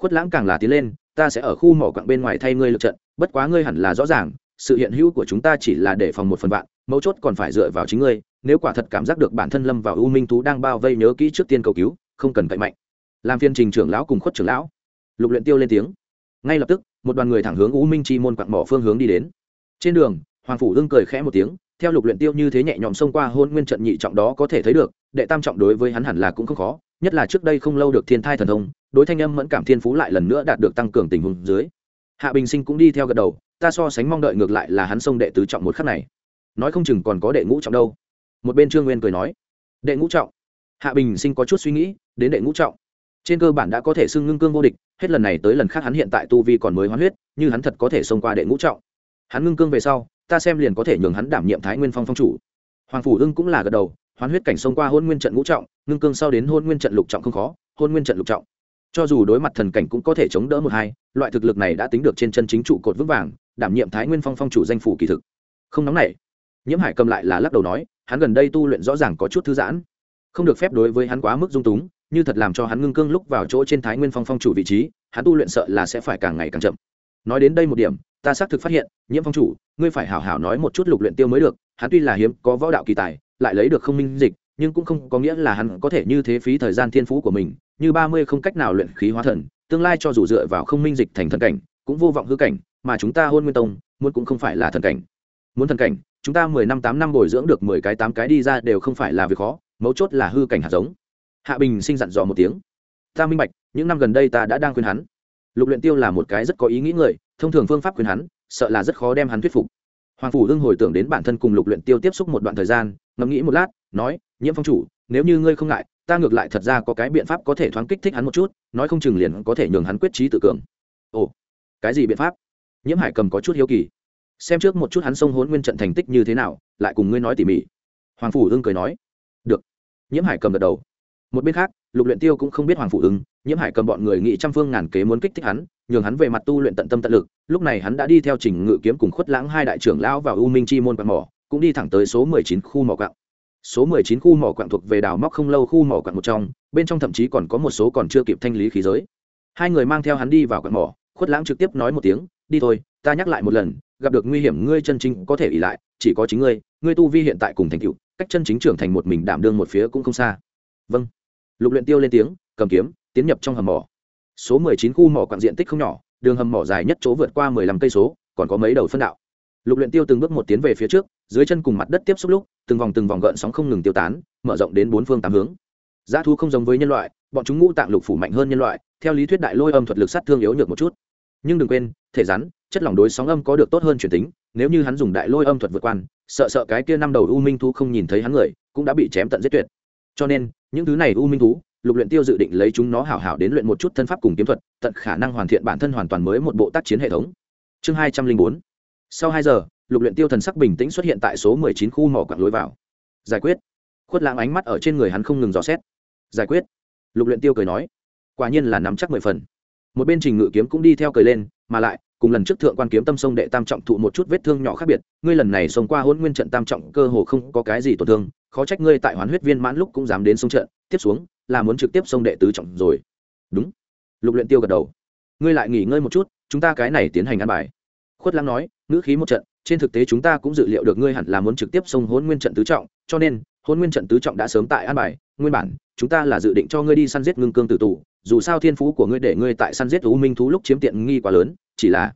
Khuất lãng càng là tiến lên, ta sẽ ở khu mỏ quặng bên ngoài thay ngươi lượt trận, bất quá ngươi hẳn là rõ ràng, sự hiện hữu của chúng ta chỉ là để phòng một phần vạn, mấu chốt còn phải dựa vào chính ngươi nếu quả thật cảm giác được bản thân lâm vào u minh thú đang bao vây nhớ kỹ trước tiên cầu cứu, không cần cậy mạnh. Làm phiên trình trưởng lão cùng khuất trưởng lão. Lục luyện tiêu lên tiếng. Ngay lập tức, một đoàn người thẳng hướng u minh chi môn quặng mỏ phương hướng đi đến. Trên đường, hoàng phủ đương cười khẽ một tiếng, theo lục luyện tiêu như thế nhẹ nhõm xông qua hôn nguyên trận nhị trọng đó có thể thấy được, đệ tam trọng đối với hắn hẳn là cũng không khó, nhất là trước đây không lâu được thiên thai thần thông, đối thanh âm mẫn cảm thiên phú lại lần nữa đạt được tăng cường tình huống dưới. Hạ bình sinh cũng đi theo gật đầu, ta so sánh mong đợi ngược lại là hắn xông đệ tứ trọng một khắc này. Nói không chừng còn có đệ ngũ trọng đâu một bên trương nguyên cười nói, đệ ngũ trọng. Hạ bình sinh có chút suy nghĩ, đến đệ ngũ trọng, trên cơ bản đã có thể xưng ngưng cương vô địch, hết lần này tới lần khác hắn hiện tại tu vi còn mới hoán huyết, như hắn thật có thể xông qua đệ ngũ trọng. Hắn ngưng cương về sau, ta xem liền có thể nhường hắn đảm nhiệm thái nguyên phong phong chủ. Hoàng phủ hưng cũng là gật đầu, hoán huyết cảnh xông qua hôn nguyên trận ngũ trọng, ngưng cương sau đến hôn nguyên trận lục trọng không khó, hôn nguyên trận lục trọng. Cho dù đối mặt thần cảnh cũng có thể chống đỡ một hai, loại thực lực này đã tính được trên chân chính trụ cột vững vàng, đảm nhiệm thái nguyên phong phong chủ danh phủ kỳ thực. Không nóng này nhiễm hải cầm lại là lắc đầu nói hắn gần đây tu luyện rõ ràng có chút thư giãn. Không được phép đối với hắn quá mức dung túng, như thật làm cho hắn ngưng cương lúc vào chỗ trên thái nguyên phong phong chủ vị trí, hắn tu luyện sợ là sẽ phải càng ngày càng chậm. Nói đến đây một điểm, ta xác thực phát hiện, nhiễm phong chủ, ngươi phải hảo hảo nói một chút lục luyện tiêu mới được, hắn tuy là hiếm, có võ đạo kỳ tài, lại lấy được không minh dịch, nhưng cũng không có nghĩa là hắn có thể như thế phí thời gian thiên phú của mình, như ba mươi không cách nào luyện khí hóa thần, tương lai cho dù dựa vào không minh dịch thành thần cảnh, cũng vô vọng hư cảnh, mà chúng ta hôn nguyên tông, muốn cũng không phải là thần cảnh. Muốn thần cảnh chúng ta mười năm tám năm bồi dưỡng được mười cái tám cái đi ra đều không phải là việc khó, mấu chốt là hư cảnh hạt giống. Hạ bình sinh dặn dò một tiếng. Ta minh bạch, những năm gần đây ta đã đang khuyên hắn. Lục luyện tiêu là một cái rất có ý nghĩ người, thông thường phương pháp khuyên hắn, sợ là rất khó đem hắn thuyết phục. Hoàng phủ ưng hồi tưởng đến bản thân cùng lục luyện tiêu tiếp xúc một đoạn thời gian, ngẫm nghĩ một lát, nói, nhiễm phong chủ, nếu như ngươi không ngại, ta ngược lại thật ra có cái biện pháp có thể thoáng kích thích hắn một chút, nói không chừng liền có thể nhường hắn quyết trí tự cường. Ồ, cái gì biện pháp? Nhiễm hải cầm có chút hiếu kỳ xem trước một chút hắn sông hốn nguyên trận thành tích như thế nào, lại cùng ngươi nói tỉ mỉ. Hoàng phủ ưng cười nói. Được. Nhiễm hải cầm gật đầu. Một bên khác, lục luyện tiêu cũng không biết hoàng phủ ưng, nhiễm hải cầm bọn người nghị trăm phương ngàn kế muốn kích thích hắn, nhường hắn về mặt tu luyện tận tâm tận lực, lúc này hắn đã đi theo trình ngự kiếm cùng khuất lãng hai đại trưởng lão vào u minh chi môn quạng mỏ, cũng đi thẳng tới số mười chín khu mỏ quạng số mười chín khu mỏ quạng thuộc về đào móc không lâu khu mỏ quạng một trong, bên trong thậm chí còn có một số còn chưa kịp thanh lý khí giới. Hai người mang theo hắn đi vào quạng mỏ, khuất lãng trực tiếp nói một tiếng, đi thôi, ta nhắc lại một lần gặp được nguy hiểm, ngươi chân chính có thể ỉ lại, chỉ có chính ngươi ngươi tu vi hiện tại cùng thành tựu, cách chân chính trưởng thành một mình đảm đương một phía cũng không xa. Vâng. Lục luyện tiêu lên tiếng, cầm kiếm, tiến nhập trong hầm mỏ. Số mười chín khu mỏ quặng diện tích không nhỏ, đường hầm mỏ dài nhất chỗ vượt qua mười lăm cây số, còn có mấy đầu phân đạo. Lục luyện tiêu từng bước một tiến về phía trước, dưới chân cùng mặt đất tiếp xúc lúc, từng vòng từng vòng gợn sóng không ngừng tiêu tán, mở rộng đến bốn phương tám hướng. Giá thú không giống với nhân loại, bọn chúng ngũ tạng lục phủ mạnh hơn nhân loại, theo lý thuyết đại lôi âm thuật lực sát thương yếu nhược một chút. Nhưng đừng quên, thể rắn chất lỏng đối sóng âm có được tốt hơn truyền tính, nếu như hắn dùng đại lôi âm thuật vượt quan, sợ sợ cái kia năm đầu u minh thú không nhìn thấy hắn người, cũng đã bị chém tận giết tuyệt. Cho nên, những thứ này u minh thú, lục luyện tiêu dự định lấy chúng nó hảo hảo đến luyện một chút thân pháp cùng kiếm thuật, tận khả năng hoàn thiện bản thân hoàn toàn mới một bộ tác chiến hệ thống. Chương hai trăm linh bốn. Sau hai giờ, lục luyện tiêu thần sắc bình tĩnh xuất hiện tại số mười chín khu mỏ quặng lối vào. Giải quyết. Khuất lãng ánh mắt ở trên người hắn không ngừng dò xét. Giải quyết. Lục luyện tiêu cười nói, quả nhiên là nắm chắc mười phần. Một bên trình ngự kiếm cũng đi theo cười lên, mà lại cùng lần trước thượng quan kiếm tâm sông đệ tam trọng thụ một chút vết thương nhỏ khác biệt, ngươi lần này sống qua hôn nguyên trận tam trọng cơ hồ không có cái gì tổn thương, khó trách ngươi tại hoán huyết viên mãn lúc cũng dám đến sông trận, tiếp xuống là muốn trực tiếp sông đệ tứ trọng rồi. Đúng. Lục luyện tiêu gật đầu. Ngươi lại nghỉ ngơi một chút, chúng ta cái này tiến hành ăn bài. Khuất lăng nói, ngữ khí một trận, trên thực tế chúng ta cũng dự liệu được ngươi hẳn là muốn trực tiếp sông hôn nguyên trận tứ trọng, cho nên hôn nguyên trận tứ trọng đã sớm tại an bài, nguyên bản, chúng ta là dự định cho ngươi đi săn giết ngưng cương tử tù dù sao thiên phú của ngươi để ngươi tại săn giết u minh thú lúc chiếm tiện nghi quá lớn, chỉ là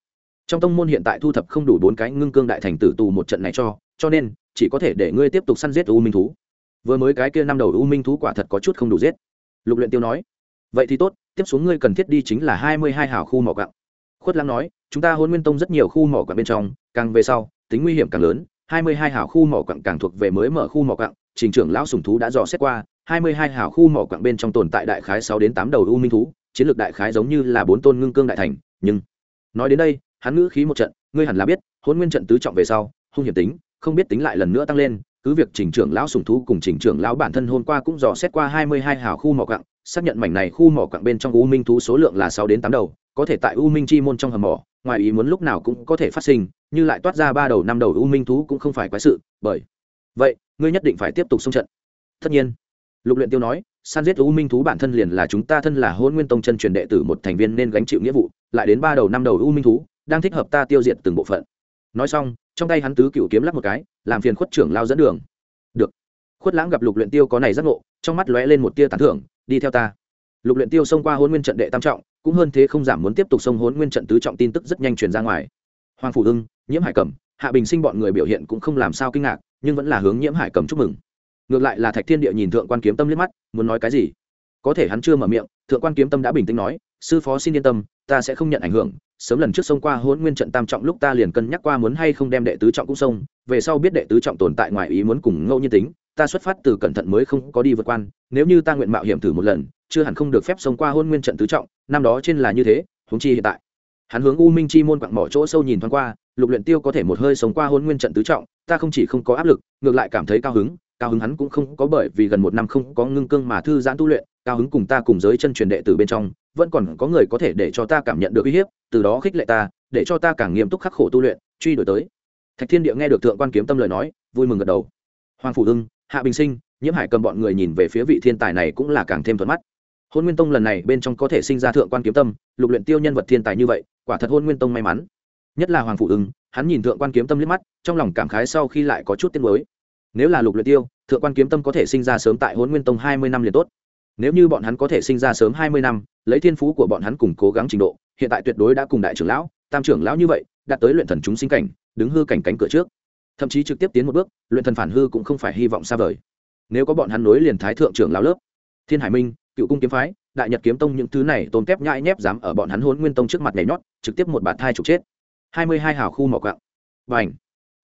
trong tông môn hiện tại thu thập không đủ bốn cái ngưng cương đại thành tử tù một trận này cho cho nên chỉ có thể để ngươi tiếp tục săn giết u minh thú. Vừa mới cái kia năm đầu u minh thú quả thật có chút không đủ giết. Lục luyện tiêu nói, vậy thì tốt, tiếp xuống ngươi cần thiết đi chính là hai mươi hai hào khu mỏ quặng. Khuất lãng nói, chúng ta hôn nguyên tông rất nhiều khu mỏ quặng bên trong, càng về sau, tính nguy hiểm càng lớn, hai mươi hai hào khu mỏ quặng càng thuộc về mới mở khu mỏ quặng, trình trưởng lão sùng thú đã dò xét qua hai mươi hai hào khu mỏ quặng bên trong tồn tại đại khái sáu đến tám đầu u minh thú, chiến lược đại khái giống như là bốn tôn ngưng cương đại thành, nhưng nói đến đây, hắn ngữ khí một trận, ngươi hẳn là biết, hôn nguyên trận tứ trọng về sau, hung hiểm tính, không biết tính lại lần nữa tăng lên, cứ việc trình trưởng lão sùng thú cùng trình trưởng lão bản thân hôm qua cũng dò xét qua hai mươi hai hào khu mỏ quặng, xác nhận mảnh này khu mỏ quặng bên trong u minh thú số lượng là sáu đến tám đầu, có thể tại u minh chi môn trong hầm mỏ, ngoài ý muốn lúc nào cũng có thể phát sinh, như lại toát ra ba đầu năm đầu u minh thú cũng không phải quái sự, bởi vậy, ngươi nhất định phải tiếp tục xung trận. Tất nhiên lục luyện tiêu nói, san giết u minh thú bản thân liền là chúng ta thân là hôn nguyên tông chân truyền đệ tử một thành viên nên gánh chịu nghĩa vụ, lại đến ba đầu năm đầu u minh thú, đang thích hợp ta tiêu diệt từng bộ phận. Nói xong, trong tay hắn tứ cựu kiếm lắc một cái, làm phiền khuất trưởng lao dẫn đường. Được. Khuất lãng gặp lục luyện tiêu có này rất ngộ, trong mắt lóe lên một tia tán thưởng, đi theo ta. Lục luyện tiêu xông qua hôn nguyên trận đệ tam trọng, cũng hơn thế không giảm muốn tiếp tục xông hôn nguyên trận tứ trọng tin tức rất nhanh truyền ra ngoài. Hoàng phủ hưng, nhiễm hải cẩm, hạ bình sinh bọn người biểu hiện cũng không làm sao kinh ngạc, nhưng vẫn là hướng nhiễm hải cẩm chúc mừng ngược lại là thạch thiên địa nhìn thượng quan kiếm tâm liếc mắt, muốn nói cái gì? Có thể hắn chưa mở miệng, thượng quan kiếm tâm đã bình tĩnh nói, sư phó xin yên tâm, ta sẽ không nhận ảnh hưởng, sớm lần trước xông qua hôn nguyên trận tam trọng lúc ta liền cân nhắc qua muốn hay không đem đệ tứ trọng cũng xông, về sau biết đệ tứ trọng tồn tại ngoài ý muốn cùng ngẫu nhiên tính, ta xuất phát từ cẩn thận mới không có đi vượt quan, nếu như ta nguyện mạo hiểm thử một lần, chưa hẳn không được phép xông qua hôn nguyên trận tứ trọng, năm đó trên là như thế, huống chi hiện tại. Hắn hướng u minh chi môn quặng mỏ chỗ sâu nhìn thoáng qua, lục luyện tiêu có thể một hơi sống qua hôn nguyên trận tứ trọng, ta không chỉ không có áp lực, ngược lại cảm thấy cao hứng cao hứng hắn cũng không có bởi vì gần một năm không có ngưng cương mà thư giãn tu luyện, cao hứng cùng ta cùng giới chân truyền đệ từ bên trong, vẫn còn có người có thể để cho ta cảm nhận được uy hiếp, từ đó khích lệ ta, để cho ta càng nghiêm túc khắc khổ tu luyện, truy đuổi tới. Thạch thiên địa nghe được thượng quan kiếm tâm lời nói, vui mừng gật đầu. Hoàng phủ hưng, hạ bình sinh, nhiễm hải cầm bọn người nhìn về phía vị thiên tài này cũng là càng thêm thuận mắt. Hôn nguyên tông lần này bên trong có thể sinh ra thượng quan kiếm tâm, lục luyện tiêu nhân vật thiên tài như vậy, quả thật hôn nguyên tông may mắn. Nhất là hoàng Phủ ưng hắn nhìn thượng quan kiếm tâm liếc mắt, trong lòng cảm khái sau khi lại có chút tiếc nuối nếu là lục luyện tiêu, thượng quan kiếm tâm có thể sinh ra sớm tại huấn nguyên tông hai mươi năm liền tốt. Nếu như bọn hắn có thể sinh ra sớm hai mươi năm, lấy thiên phú của bọn hắn cùng cố gắng trình độ, hiện tại tuyệt đối đã cùng đại trưởng lão, tam trưởng lão như vậy, đạt tới luyện thần chúng sinh cảnh, đứng hư cảnh cánh cửa trước. Thậm chí trực tiếp tiến một bước, luyện thần phản hư cũng không phải hy vọng xa vời. Nếu có bọn hắn nối liền thái thượng trưởng lão lớp, thiên hải minh, cựu cung kiếm phái, đại nhật kiếm tông những thứ này tôn kép nhãi nhép dám ở bọn hắn hôn nguyên tông trước mặt nhảy nhót, trực tiếp một bạt thai trục chết. Hai mươi hai hào khu mỏ quạng và ảnh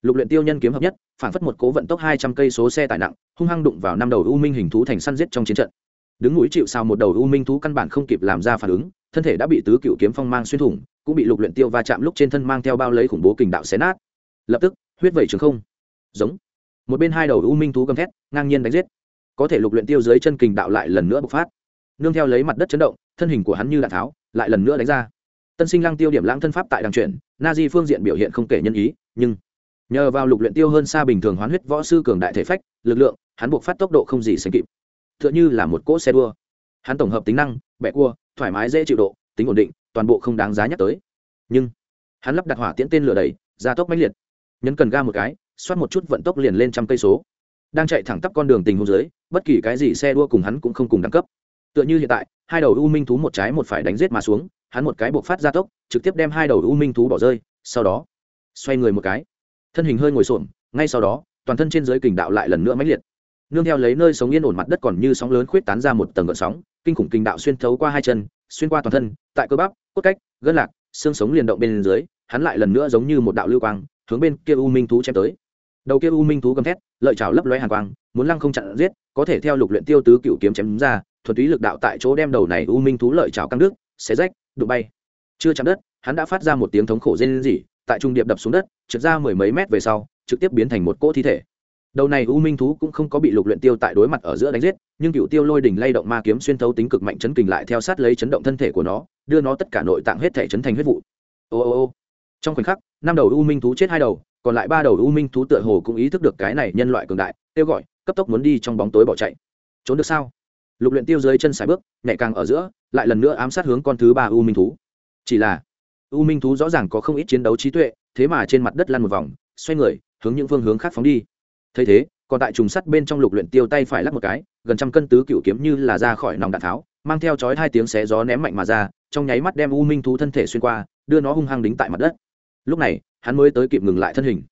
lục luyện tiêu nhân kiếm hợp nhất, phản phất một cố vận tốc hai trăm cây số xe tải nặng, hung hăng đụng vào năm đầu u minh hình thú thành săn giết trong chiến trận. Đứng núi chịu sao một đầu u minh thú căn bản không kịp làm ra phản ứng, thân thể đã bị tứ cựu kiếm phong mang xuyên thủng, cũng bị lục luyện tiêu va chạm lúc trên thân mang theo bao lấy khủng bố kình đạo xé nát. Lập tức, huyết vẩy trường không. Giống. Một bên hai đầu u minh thú gầm thét, ngang nhiên đánh giết. Có thể lục luyện tiêu dưới chân kình đạo lại lần nữa bộc phát. Nương theo lấy mặt đất chấn động, thân hình của hắn như đạn tháo, lại lần nữa đánh ra. Tân sinh lăng tiêu điểm lãng thân pháp tại đằng chuyển, na di phương diện biểu hiện không kể nhân ý, nhưng nhờ vào lục luyện tiêu hơn xa bình thường hoán huyết võ sư cường đại thể phách, lực lượng, hắn buộc phát tốc độ không gì sánh kịp. Tựa như là một cỗ xe đua. Hắn tổng hợp tính năng, bẻ cua, thoải mái dễ chịu độ, tính ổn định, toàn bộ không đáng giá nhắc tới. Nhưng, hắn lắp đặt hỏa tiễn tên lửa đẩy, gia tốc mãnh liệt. Nhấn cần ga một cái, xoát một chút vận tốc liền lên trăm cây số. Đang chạy thẳng tắp con đường tình huống dưới, bất kỳ cái gì xe đua cùng hắn cũng không cùng đẳng cấp. Tựa như hiện tại, hai đầu u minh thú một trái một phải đánh giết mà xuống, hắn một cái buộc phát gia tốc, trực tiếp đem hai đầu u minh thú bỏ rơi, sau đó, xoay người một cái thân hình hơi ngồi xổm ngay sau đó toàn thân trên giới kình đạo lại lần nữa mãnh liệt. Nương theo lấy nơi sống yên ổn mặt đất còn như sóng lớn khuyết tán ra một tầng gợn sóng kinh khủng kình đạo xuyên thấu qua hai chân xuyên qua toàn thân tại cơ bắp cốt cách gân lạc xương sống liền động bên dưới hắn lại lần nữa giống như một đạo lưu quang hướng bên kia u minh thú chém tới. Đầu kia u minh thú gầm thét lợi chảo lấp lóe hàn quang muốn lăng không chặn giết có thể theo lục luyện tiêu tứ cựu kiếm chém ra thuần túy lực đạo tại chỗ đem đầu này u minh thú lợi chảo căng đứt, xé rách đụng bay. Chưa chạm đất hắn đã phát ra một tiếng thống khổ rên rỉ tại trung điệp đập xuống đất, trượt ra mười mấy mét về sau, trực tiếp biến thành một cỗ thi thể. Đầu này u minh thú cũng không có bị lục luyện tiêu tại đối mặt ở giữa đánh giết, nhưng cựu tiêu lôi đỉnh lay động ma kiếm xuyên thấu tính cực mạnh chấn kình lại theo sát lấy chấn động thân thể của nó, đưa nó tất cả nội tạng hết thể chấn thành huyết vụ. Ô ô ô. Trong khoảnh khắc, năm đầu u minh thú chết hai đầu, còn lại ba đầu u minh thú tựa hồ cũng ý thức được cái này nhân loại cường đại, kêu gọi, cấp tốc muốn đi trong bóng tối bỏ chạy. Trốn được sao? Lục luyện tiêu dưới chân sải bước nhẹ càng ở giữa, lại lần nữa ám sát hướng con thứ ba u minh thú. Chỉ là u minh thú rõ ràng có không ít chiến đấu trí tuệ, thế mà trên mặt đất lăn một vòng, xoay người, hướng những phương hướng khác phóng đi. Thấy thế, còn tại trùng sắt bên trong lục luyện tiêu tay phải lắc một cái, gần trăm cân tứ cựu kiếm như là ra khỏi nòng đạn tháo, mang theo chói hai tiếng xé gió ném mạnh mà ra, trong nháy mắt đem u minh thú thân thể xuyên qua, đưa nó hung hăng đính tại mặt đất. Lúc này, hắn mới tới kịp ngừng lại thân hình.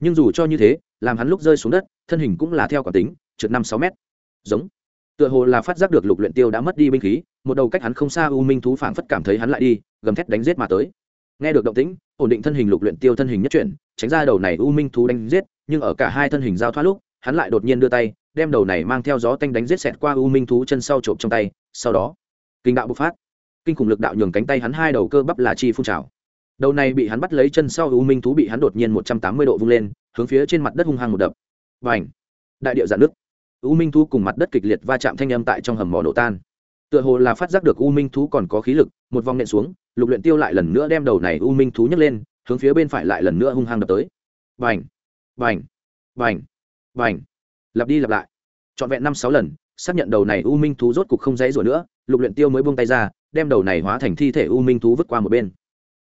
Nhưng dù cho như thế, làm hắn lúc rơi xuống đất, thân hình cũng là theo quả tính, trượt năm sáu mét. Giống. Tựa hồ là phát giác được lục luyện tiêu đã mất đi binh khí, một đầu cách hắn không xa u minh thú phảng phất cảm thấy hắn lại đi, gầm thét đánh giết mà tới nghe được động tĩnh, ổn định thân hình lục luyện tiêu thân hình nhất chuyển, tránh ra đầu này u minh thú đánh giết, nhưng ở cả hai thân hình giao thoát lúc, hắn lại đột nhiên đưa tay, đem đầu này mang theo gió tanh đánh giết xẹt qua u minh thú chân sau trộm trong tay, sau đó, kinh đạo bộc phát. Kinh khủng lực đạo nhường cánh tay hắn hai đầu cơ bắp là chi phun trào. Đầu này bị hắn bắt lấy chân sau u minh thú bị hắn đột nhiên một trăm tám mươi độ vung lên, hướng phía trên mặt đất hung hăng một đập. Và ảnh đại điệu giãn nước u minh thú cùng mặt đất kịch liệt va chạm thanh âm tại trong hầm mỏ nổ tan. Tựa hồ là phát giác được u minh thú còn có khí lực, một vòng nện xuống lục luyện tiêu lại lần nữa đem đầu này u minh thú nhấc lên hướng phía bên phải lại lần nữa hung hăng đập tới. Bành, bành, bành, bành, lặp đi lặp lại. Trọn vẹn năm sáu lần xác nhận đầu này u minh thú rốt cục không dãy rủa nữa lục luyện tiêu mới buông tay ra đem đầu này hóa thành thi thể u minh thú vứt qua một bên.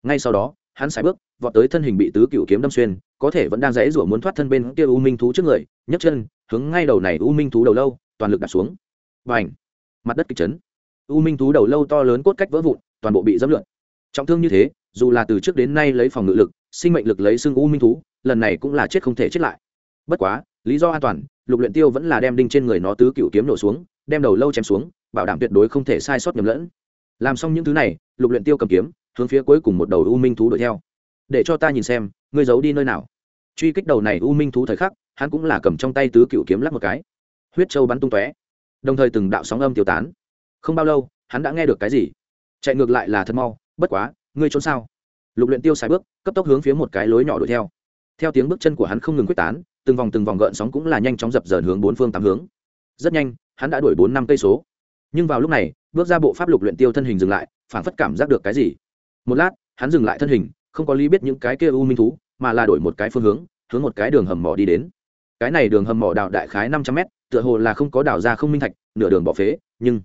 Ngay sau đó hắn sải bước vọt tới thân hình bị tứ cựu kiếm đâm xuyên có thể vẫn đang dãy rủa muốn thoát thân bên kia u minh thú trước người nhấc chân hướng ngay đầu này u minh thú đầu lâu toàn lực đặt xuống. Bành, mặt đất kịch chấn. U minh thú đầu lâu to lớn cốt cách vỡ vụn toàn bộ bị dẫm lượn trọng thương như thế, dù là từ trước đến nay lấy phòng ngự lực, sinh mệnh lực lấy xương u minh thú, lần này cũng là chết không thể chết lại. Bất quá, lý do an toàn, lục luyện tiêu vẫn là đem đinh trên người nó tứ cựu kiếm nổ xuống, đem đầu lâu chém xuống, bảo đảm tuyệt đối không thể sai sót nhầm lẫn. Làm xong những thứ này, lục luyện tiêu cầm kiếm, hướng phía cuối cùng một đầu u minh thú đuổi theo. Để cho ta nhìn xem, ngươi giấu đi nơi nào. Truy kích đầu này u minh thú thời khắc, hắn cũng là cầm trong tay tứ cựu kiếm lắc một cái. Huyết châu bắn tung tóe. Đồng thời từng đạo sóng âm tiêu tán. Không bao lâu, hắn đã nghe được cái gì? Chạy ngược lại là thật mau bất quá, ngươi trốn sao? Lục luyện tiêu xài bước, cấp tốc hướng phía một cái lối nhỏ đuổi theo. Theo tiếng bước chân của hắn không ngừng quyết tán, từng vòng từng vòng gợn sóng cũng là nhanh chóng dập dờn hướng bốn phương tám hướng. Rất nhanh, hắn đã đuổi bốn năm cây số. Nhưng vào lúc này, bước ra bộ pháp lục luyện tiêu thân hình dừng lại, phản phất cảm giác được cái gì. Một lát, hắn dừng lại thân hình, không có lý biết những cái kia u minh thú, mà là đổi một cái phương hướng hướng một cái đường hầm mỏ đi đến. Cái này đường hầm mỏ đào đại khái năm trăm mét, tựa hồ là không có đào ra không minh thạch, nửa đường bỏ phế, nhưng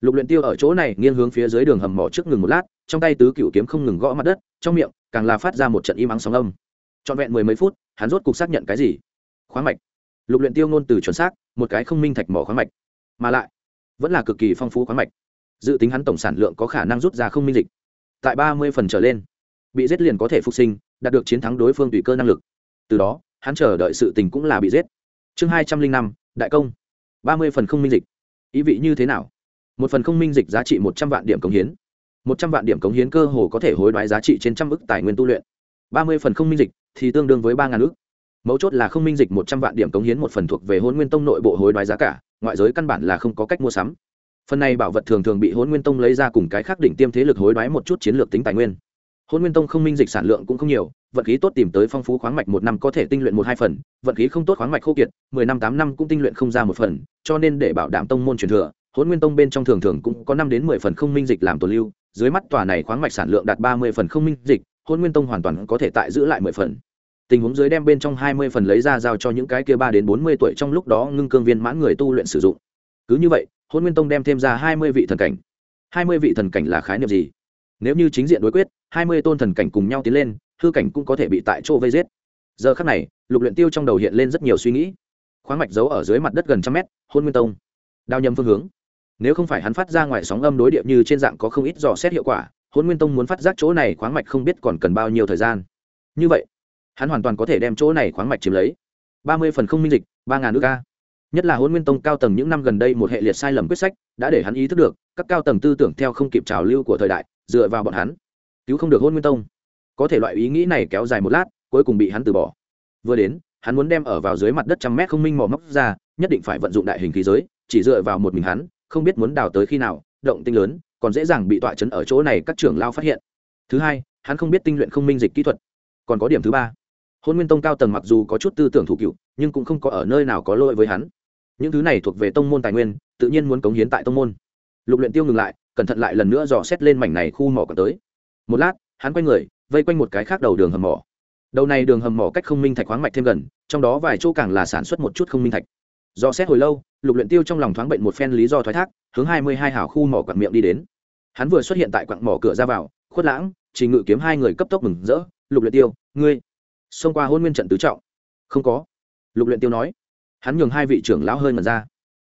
lục luyện tiêu ở chỗ này nghiêng hướng phía dưới đường hầm mỏ trước ngừng một lát trong tay tứ cựu kiếm không ngừng gõ mặt đất, trong miệng càng là phát ra một trận im ắng sóng âm. Trọn vẹn mười mấy phút, hắn rốt cục xác nhận cái gì? Khoáng mạch. Lục luyện tiêu ngôn từ chuẩn xác, một cái không minh thạch mỏ khoáng mạch. Mà lại, vẫn là cực kỳ phong phú khoáng mạch. Dự tính hắn tổng sản lượng có khả năng rút ra không minh dịch. Tại ba mươi phần trở lên, bị giết liền có thể phục sinh, đạt được chiến thắng đối phương tùy cơ năng lực. Từ đó, hắn chờ đợi sự tình cũng là bị giết. Chương hai trăm linh năm, đại công. Ba mươi phần không minh dịch. Ý vị như thế nào? Một phần không minh dịch giá trị một trăm vạn điểm cống hiến một trăm vạn điểm cống hiến cơ hồ có thể hối đoái giá trị trên trăm ức tài nguyên tu luyện. Ba mươi phần không minh dịch thì tương đương với ba ngàn ức. Mấu chốt là không minh dịch một trăm vạn điểm cống hiến một phần thuộc về hôn nguyên tông nội bộ hối đoái giá cả, ngoại giới căn bản là không có cách mua sắm. Phần này bảo vật thường thường bị hôn nguyên tông lấy ra cùng cái khác đỉnh tiêm thế lực hối đoái một chút chiến lược tính tài nguyên. Hôn nguyên tông không minh dịch sản lượng cũng không nhiều, vận khí tốt tìm tới phong phú khoáng mạch một năm có thể tinh luyện một hai phần, vận khí không tốt khoáng mạch khô kiệt, mười năm tám năm cũng tinh luyện không ra một phần, cho nên để bảo đảm tông môn truyền thừa hôn nguyên tông bên trong thường thường cũng có năm đến mười phần không minh dịch làm tồn lưu, dưới mắt tòa này khoáng mạch sản lượng đạt ba mươi phần không minh dịch hôn nguyên tông hoàn toàn có thể tại giữ lại mười phần. Tình huống dưới đem bên trong hai mươi phần lấy ra giao cho những cái kia ba đến bốn mươi tuổi trong lúc đó ngưng cương viên mãn người tu luyện sử dụng. Cứ như vậy hôn nguyên tông đem thêm ra hai mươi vị thần cảnh. Hai mươi vị thần cảnh là khái niệm gì? Nếu như chính diện đối quyết, hai mươi tôn thần cảnh cùng nhau tiến lên, hư cảnh cũng có thể bị tại chỗ vây giết. Giờ khắc này, lục luyện tiêu trong đầu hiện lên rất nhiều suy nghĩ. Khoáng mạch giấu ở dưới mặt đất gần trăm mét hôn nguyên tông. Đao nhầm phương hướng nếu không phải hắn phát ra ngoài sóng âm đối địa như trên dạng có không ít dò xét hiệu quả hôn nguyên tông muốn phát giác chỗ này khoáng mạch không biết còn cần bao nhiêu thời gian. Như vậy, hắn hoàn toàn có thể đem chỗ này khoáng mạch chiếm lấy. Ba mươi phần không minh dịch, ba ngàn nước ca nhất là hôn nguyên tông cao tầng những năm gần đây một hệ liệt sai lầm quyết sách, đã để hắn ý thức được, các cao tầng tư tưởng theo không kịp trào lưu của thời đại, dựa vào bọn hắn, cứu không được hôn nguyên tông. Có thể loại ý nghĩ này kéo dài một lát, cuối cùng bị hắn từ bỏ. Vừa đến, hắn muốn đem ở vào dưới mặt đất trăm mét không minh mò móc ra, nhất định phải vận dụng đại hình khí giới, chỉ dựa vào một mình hắn không biết muốn đào tới khi nào, động tinh lớn, còn dễ dàng bị tọa chấn ở chỗ này, các trưởng lao phát hiện. Thứ hai, hắn không biết tinh luyện không minh dịch kỹ thuật. Còn có điểm thứ ba, hôn nguyên tông cao tầng mặc dù có chút tư tưởng thủ cựu, nhưng cũng không có ở nơi nào có lỗi với hắn. Những thứ này thuộc về tông môn tài nguyên, tự nhiên muốn cống hiến tại tông môn. Lục luyện tiêu ngừng lại, cẩn thận lại lần nữa dò xét lên mảnh này khu mỏ còn tới. Một lát, hắn quay người, vây quanh một cái khác đầu đường hầm mỏ. Đầu này đường hầm mỏ cách không minh thạch khoáng mạch thêm gần, trong đó vài chỗ càng là sản xuất một chút không minh thạch do xét hồi lâu, lục luyện tiêu trong lòng thoáng bệnh một phen lý do thoái thác, hướng hai mươi hai hào khu mỏ quặng miệng đi đến. Hắn vừa xuất hiện tại quặng mỏ cửa ra vào, khuất lãng trình ngự kiếm hai người cấp tốc mừng rỡ, lục luyện tiêu, ngươi xông qua hôn nguyên trận tứ trọng. Không có. Lục luyện tiêu nói. Hắn nhường hai vị trưởng lão hơi mật ra.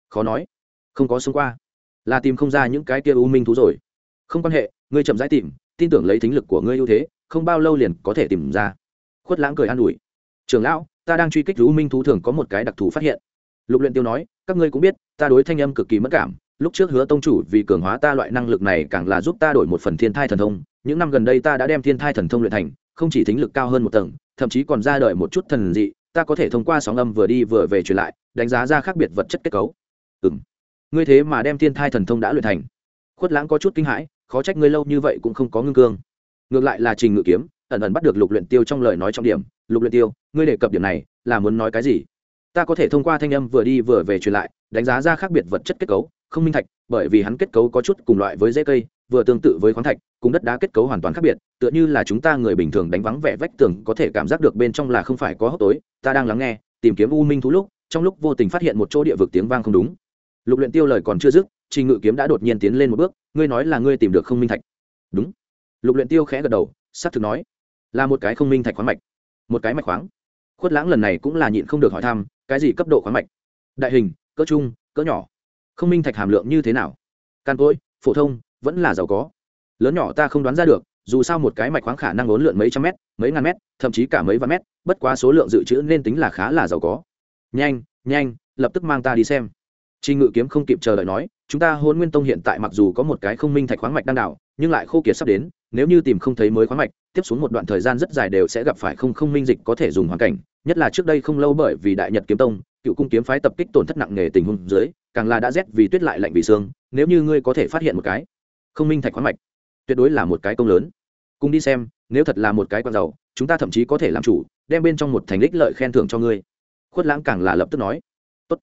Khó nói. Không có xông qua. Là tìm không ra những cái kia u minh thú rồi. Không quan hệ, ngươi chậm rãi tìm, tin tưởng lấy thính lực của ngươi ưu thế, không bao lâu liền có thể tìm ra. Khuất lãng cười an ủi. Trưởng lão, ta đang truy kích u minh thú thường có một cái đặc thù phát hiện lục luyện tiêu nói, các ngươi cũng biết, ta đối thanh âm cực kỳ mất cảm. Lúc trước hứa tông chủ vì cường hóa ta loại năng lực này càng là giúp ta đổi một phần thiên thai thần thông. Những năm gần đây ta đã đem thiên thai thần thông luyện thành, không chỉ thính lực cao hơn một tầng, thậm chí còn ra đời một chút thần dị. Ta có thể thông qua sóng âm vừa đi vừa về truyền lại, đánh giá ra khác biệt vật chất kết cấu. Ừ ngươi thế mà đem thiên thai thần thông đã luyện thành. Khuất lãng có chút kinh hãi, khó trách ngươi lâu như vậy cũng không có ngưng cương. Ngược lại là trình ngự kiếm, ẩn ẩn bắt được lục luyện tiêu trong lời nói trọng điểm. Lục luyện tiêu, ngươi đề cập điểm này là muốn nói cái gì? Ta có thể thông qua thanh âm vừa đi vừa về truyền lại, đánh giá ra khác biệt vật chất kết cấu, không minh thạch, bởi vì hắn kết cấu có chút cùng loại với dễ cây, vừa tương tự với khoáng thạch, cùng đất đá kết cấu hoàn toàn khác biệt, tựa như là chúng ta người bình thường đánh vắng vẻ vách tường có thể cảm giác được bên trong là không phải có hốc tối, ta đang lắng nghe, tìm kiếm u minh thú lúc, trong lúc vô tình phát hiện một chỗ địa vực tiếng vang không đúng. Lục luyện tiêu lời còn chưa dứt, trình ngự kiếm đã đột nhiên tiến lên một bước, ngươi nói là ngươi tìm được không minh thạch. Đúng. Lục luyện tiêu khẽ gật đầu sát thực nói, là một cái không minh thạch khoáng mạch. Một cái mạch khoáng khuất lãng lần này cũng là nhịn không được hỏi thăm cái gì cấp độ khoáng mạch? Đại hình cỡ trung cỡ nhỏ. Không minh thạch hàm lượng như thế nào? Can cỗi phổ thông vẫn là giàu có. Lớn nhỏ ta không đoán ra được dù sao một cái mạch khoáng khả năng ốn lượn mấy trăm mét mấy ngàn mét thậm chí cả mấy vạn mét bất quá số lượng dự trữ nên tính là khá là giàu có. Nhanh nhanh lập tức mang ta đi xem. Trình Ngự Kiếm không kịp chờ đợi nói, chúng ta hôn Nguyên Tông hiện tại mặc dù có một cái không minh thạch khoáng mạch đang đào, nhưng lại khô kiệt sắp đến, nếu như tìm không thấy mới khoáng mạch, tiếp xuống một đoạn thời gian rất dài đều sẽ gặp phải không không minh dịch có thể dùng hoàn cảnh, nhất là trước đây không lâu bởi vì Đại Nhật Kiếm Tông, cựu cung kiếm phái tập kích tổn thất nặng nề tình huống dưới, càng là đã rét vì tuyết lại lạnh vì sương, nếu như ngươi có thể phát hiện một cái không minh thạch khoáng mạch, tuyệt đối là một cái công lớn. Cùng đi xem, nếu thật là một cái quan giàu, chúng ta thậm chí có thể làm chủ, đem bên trong một thành đích lợi khen thưởng cho ngươi. Khuất Lãng càng là lập tức nói, "Tốt."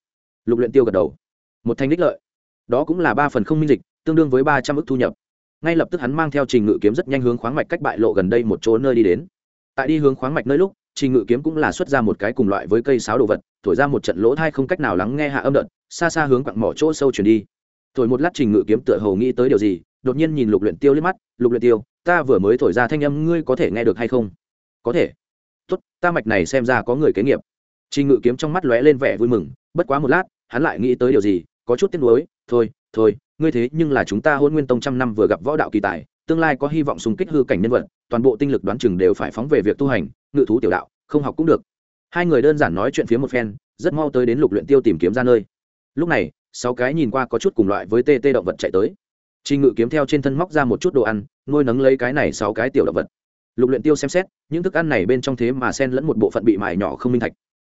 Lục Luyện Tiêu gật đầu một thành đích lợi đó cũng là ba phần không minh dịch tương đương với ba trăm ức thu nhập ngay lập tức hắn mang theo trình ngự kiếm rất nhanh hướng khoáng mạch cách bại lộ gần đây một chỗ nơi đi đến. Tại đi hướng khoáng mạch nơi lúc, trình ngự kiếm cũng là xuất ra một cái cùng loại với cây sáo đồ vật, thổi ra một trận lỗ thai không cách nào lắng nghe hạ âm đợt, xa xa hướng quặng mỏ chỗ sâu chuyển đi. Thổi một lát trình ngự kiếm tựa hồ nghĩ tới điều gì, đột nhiên nhìn lục luyện tiêu liếc mắt, lục luyện tiêu, ta vừa mới thổi ra thanh âm ngươi có thể nghe được hay không? Có thể. Tốt, ta mạch này xem ra có người kế nghiệp. Trình ngự kiếm trong mắt lóe lên vẻ vui mừng, bất quá một lát, hắn lại nghĩ tới điều gì, có chút tiếc nuối, thôi thôi ngươi thế nhưng là chúng ta hôn nguyên tông trăm năm vừa gặp võ đạo kỳ tài, tương lai có hy vọng xung kích hư cảnh nhân vật, toàn bộ tinh lực đoán chừng đều phải phóng về việc tu hành, ngự thú tiểu đạo, không học cũng được. Hai người đơn giản nói chuyện phía một phen, rất mau tới đến lục luyện tiêu tìm kiếm ra nơi. Lúc này, sáu cái nhìn qua có chút cùng loại với tê tê động vật chạy tới. Trình ngự kiếm theo trên thân móc ra một chút đồ ăn, nuôi nấng lấy cái này sáu cái tiểu động vật. Lục luyện tiêu xem xét, những thức ăn này bên trong thế mà xen lẫn một bộ phận bị mài nhỏ không minh thạch.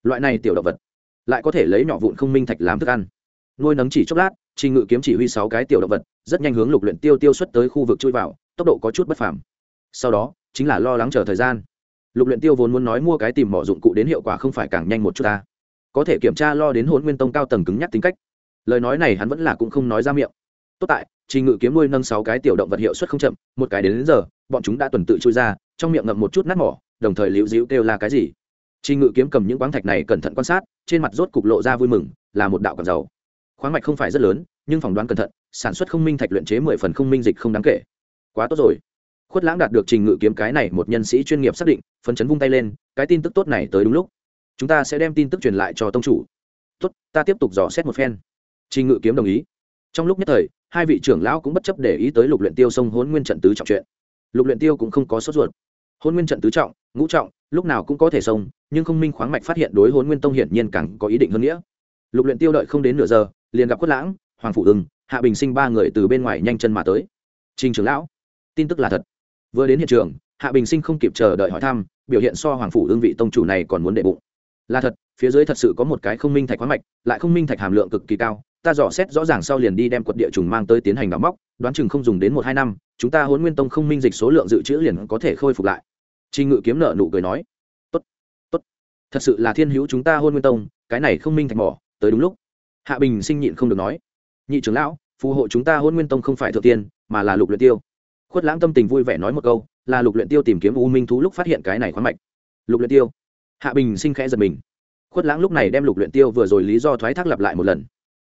Loại này tiểu động vật, lại có thể lấy nhỏ vụn không minh thạch làm thức ăn nuôi nấng chỉ chốc lát trình ngự kiếm chỉ huy sáu cái tiểu động vật rất nhanh hướng lục luyện tiêu tiêu xuất tới khu vực chui vào tốc độ có chút bất phàm. Sau đó chính là lo lắng chờ thời gian. Lục luyện tiêu vốn muốn nói mua cái tìm mỏ dụng cụ đến hiệu quả không phải càng nhanh một chút ta. Có thể kiểm tra lo đến hồn nguyên tông cao tầng cứng nhắc tính cách. Lời nói này hắn vẫn là cũng không nói ra miệng. Tốt tại trình ngự kiếm nuôi nâng sáu cái tiểu động vật hiệu suất không chậm một cái đến, đến giờ bọn chúng đã tuần tự chui ra trong miệng ngậm một chút nát mỏ đồng thời liễu diễu kêu là cái gì? Trình ngự kiếm cầm những quáng thạch này cẩn thận quan sát trên mặt rốt cục lộ ra vui mừng là một đạo cẩn dầu khoáng mạch không phải rất lớn, nhưng phỏng đoán cẩn thận, sản xuất không minh thạch luyện chế mười phần không minh dịch không đáng kể. Quá tốt rồi. Khuất lãng đạt được trình ngự kiếm cái này một nhân sĩ chuyên nghiệp xác định, phấn chấn vung tay lên, cái tin tức tốt này tới đúng lúc. Chúng ta sẽ đem tin tức truyền lại cho tông chủ. Tốt, ta tiếp tục dò xét một phen. Trình ngự kiếm đồng ý. Trong lúc nhất thời, hai vị trưởng lão cũng bất chấp để ý tới lục luyện tiêu sông hôn nguyên trận tứ trọng chuyện. Lục luyện tiêu cũng không có sốt ruột. Hôn nguyên trận tứ trọng, ngũ trọng, lúc nào cũng có thể sông, nhưng không minh khoáng mạch phát hiện đối hôn nguyên tông hiển nhiên càng có ý định hơn nghĩa. lục luyện tiêu đợi không đến nửa giờ liền gặp quất lãng hoàng phủ ưng hạ bình sinh ba người từ bên ngoài nhanh chân mà tới trình trưởng lão tin tức là thật vừa đến hiện trường hạ bình sinh không kịp chờ đợi hỏi thăm biểu hiện so hoàng phủ ưng vị tông chủ này còn muốn đệ bụng là thật phía dưới thật sự có một cái không minh thạch khoáng mạch lại không minh thạch hàm lượng cực kỳ cao ta dò xét rõ ràng sau liền đi đem quật địa trùng mang tới tiến hành đóng móc đoán chừng không dùng đến một hai năm chúng ta huấn nguyên tông không minh dịch số lượng dự trữ liền có thể khôi phục lại Trình Ngự kiếm nợ nụ cười nói, "Tốt, tốt. Thật sự là thiên hữu chúng ta Hôn Nguyên Tông, cái này không minh thạch mỏ, tới đúng lúc." Hạ Bình Sinh nhịn không được nói, "Nhị trưởng lão, phù hộ chúng ta Hôn Nguyên Tông không phải thượng tiên, mà là Lục Luyện Tiêu." Khuất Lãng tâm tình vui vẻ nói một câu, là Lục Luyện Tiêu tìm kiếm U Minh thú lúc phát hiện cái này khoáng mạch. Lục Luyện Tiêu. Hạ Bình Sinh khẽ giật mình. Khuất Lãng lúc này đem Lục Luyện Tiêu vừa rồi lý do thoái thác lặp lại một lần.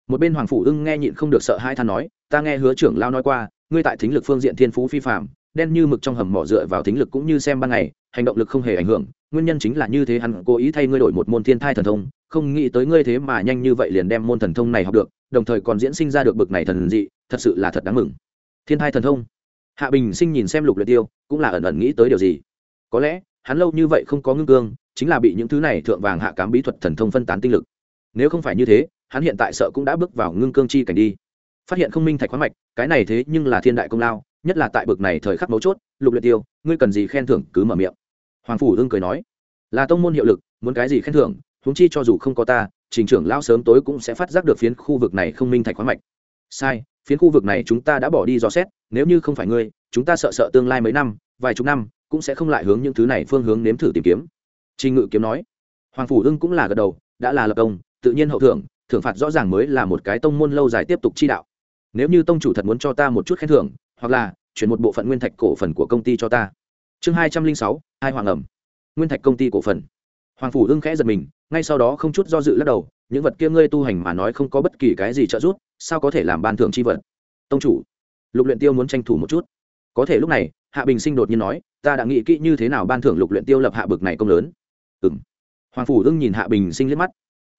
Một bên Hoàng phủ Ưng nghe nhịn không được sợ hai than nói, "Ta nghe Hứa trưởng lão nói qua, ngươi tại thính lực phương diện thiên phú phi phàm, đen như mực trong hầm mỏ dựa vào thính lực cũng như xem ban ngày hành động lực không hề ảnh hưởng nguyên nhân chính là như thế hắn cố ý thay ngươi đổi một môn thiên thai thần thông, không nghĩ tới ngươi thế mà nhanh như vậy liền đem môn thần thông này học được, đồng thời còn diễn sinh ra được bực này thần dị, thật sự là thật đáng mừng. Thiên thai thần thông? Hạ bình sinh nhìn xem lục luyện tiêu, cũng là ẩn ẩn nghĩ tới điều gì. Có lẽ, hắn lâu như vậy không có ngưng cương, chính là bị những thứ này thượng vàng hạ cám bí thuật thần thông phân tán tinh lực. Nếu không phải như thế, hắn hiện tại sợ cũng đã bước vào ngưng cương chi cảnh đi. Phát hiện không minh thạch khoáng mạch, cái này thế nhưng là thiên đại công lao, nhất là tại bực này thời khắc mấu chốt, lục luyện tiêu, ngươi cần gì khen thưởng cứ mở miệng hoàng phủ ưng cười nói, là tông môn hiệu lực, muốn cái gì khen thưởng, huống chi cho dù không có ta, trình trưởng lao sớm tối cũng sẽ phát giác được phiến khu vực này không minh thạch khoáng mạch. Sai, phiến khu vực này chúng ta đã bỏ đi dò xét, nếu như không phải ngươi, chúng ta sợ sợ tương lai mấy năm, vài chục năm, cũng sẽ không lại hướng những thứ này phương hướng nếm thử tìm kiếm. Trình ngự kiếm nói. Hoàng phủ ưng cũng là gật đầu, đã là lập công, tự nhiên hậu thưởng thưởng phạt rõ ràng mới là một cái tông môn lâu dài tiếp tục chi đạo. Nếu như tông chủ thật muốn cho ta một chút khen thưởng, hoặc là chuyển một bộ phận nguyên thạch cổ phần của công ty cho ta chương hai trăm linh sáu, hai hoàng ẩm. Nguyên thạch công ty cổ phần. Hoàng phủ hưng khẽ giật mình, ngay sau đó không chút do dự lắc đầu, những vật kia ngươi tu hành mà nói không có bất kỳ cái gì trợ giúp, sao có thể làm ban thưởng c h i vật? Tông chủ, lục luyện tiêu muốn tranh thủ một chút. Có thể lúc này, hạ bình sinh đột nhiên nói, ta đã nghĩ kỹ như thế nào ban thưởng lục luyện tiêu lập hạ bực này công lớn. Ừ m hoàng phủ hưng nhìn hạ bình sinh liếc mắt.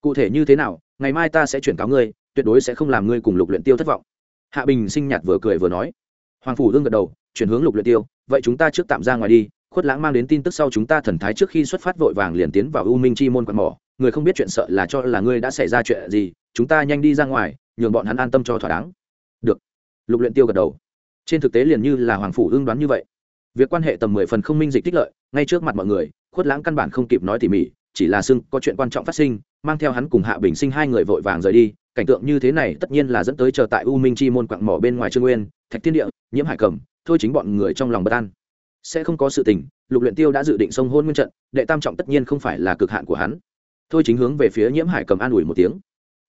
Cụ thể như thế nào, ngày mai ta sẽ chuyển cáo ngươi, tuyệt đối sẽ không làm ngươi cùng lục luyện tiêu thất vọng. Hạ bình sinh nhạt vừa cười vừa nói. Hoàng phủ đương gật đầu, chuyển hướng lục luyện tiêu vậy chúng ta trước tạm ra ngoài đi, khuất lãng mang đến tin tức sau chúng ta thần thái trước khi xuất phát vội vàng liền tiến vào u minh chi môn quạt mỏ. Người không biết chuyện sợ là cho là ngươi đã xảy ra chuyện gì, chúng ta nhanh đi ra ngoài, nhường bọn hắn an tâm cho thỏa đáng. Được. Lục luyện tiêu gật đầu. Trên thực tế liền như là hoàng phủ ương đoán như vậy. Việc quan hệ tầm mười phần không minh dịch tích lợi, ngay trước mặt mọi người, khuất lãng căn bản không kịp nói tỉ mỉ, chỉ là xưng có chuyện quan trọng phát sinh, mang theo hắn cùng hạ bình sinh hai người vội vàng rời đi, cảnh tượng như thế này tất nhiên là dẫn tới chờ tại u minh chi môn quặng mỏ bên ngoài trương nguyên, thạch thiên địa, nhiễm hải cầm thôi chính bọn người trong lòng bất an. Sẽ không có sự tình, lục luyện tiêu đã dự định xông hôn nguyên trận, đệ tam trọng tất nhiên không phải là cực hạn của hắn. Thôi chính hướng về phía nhiễm hải cầm an ủi một tiếng.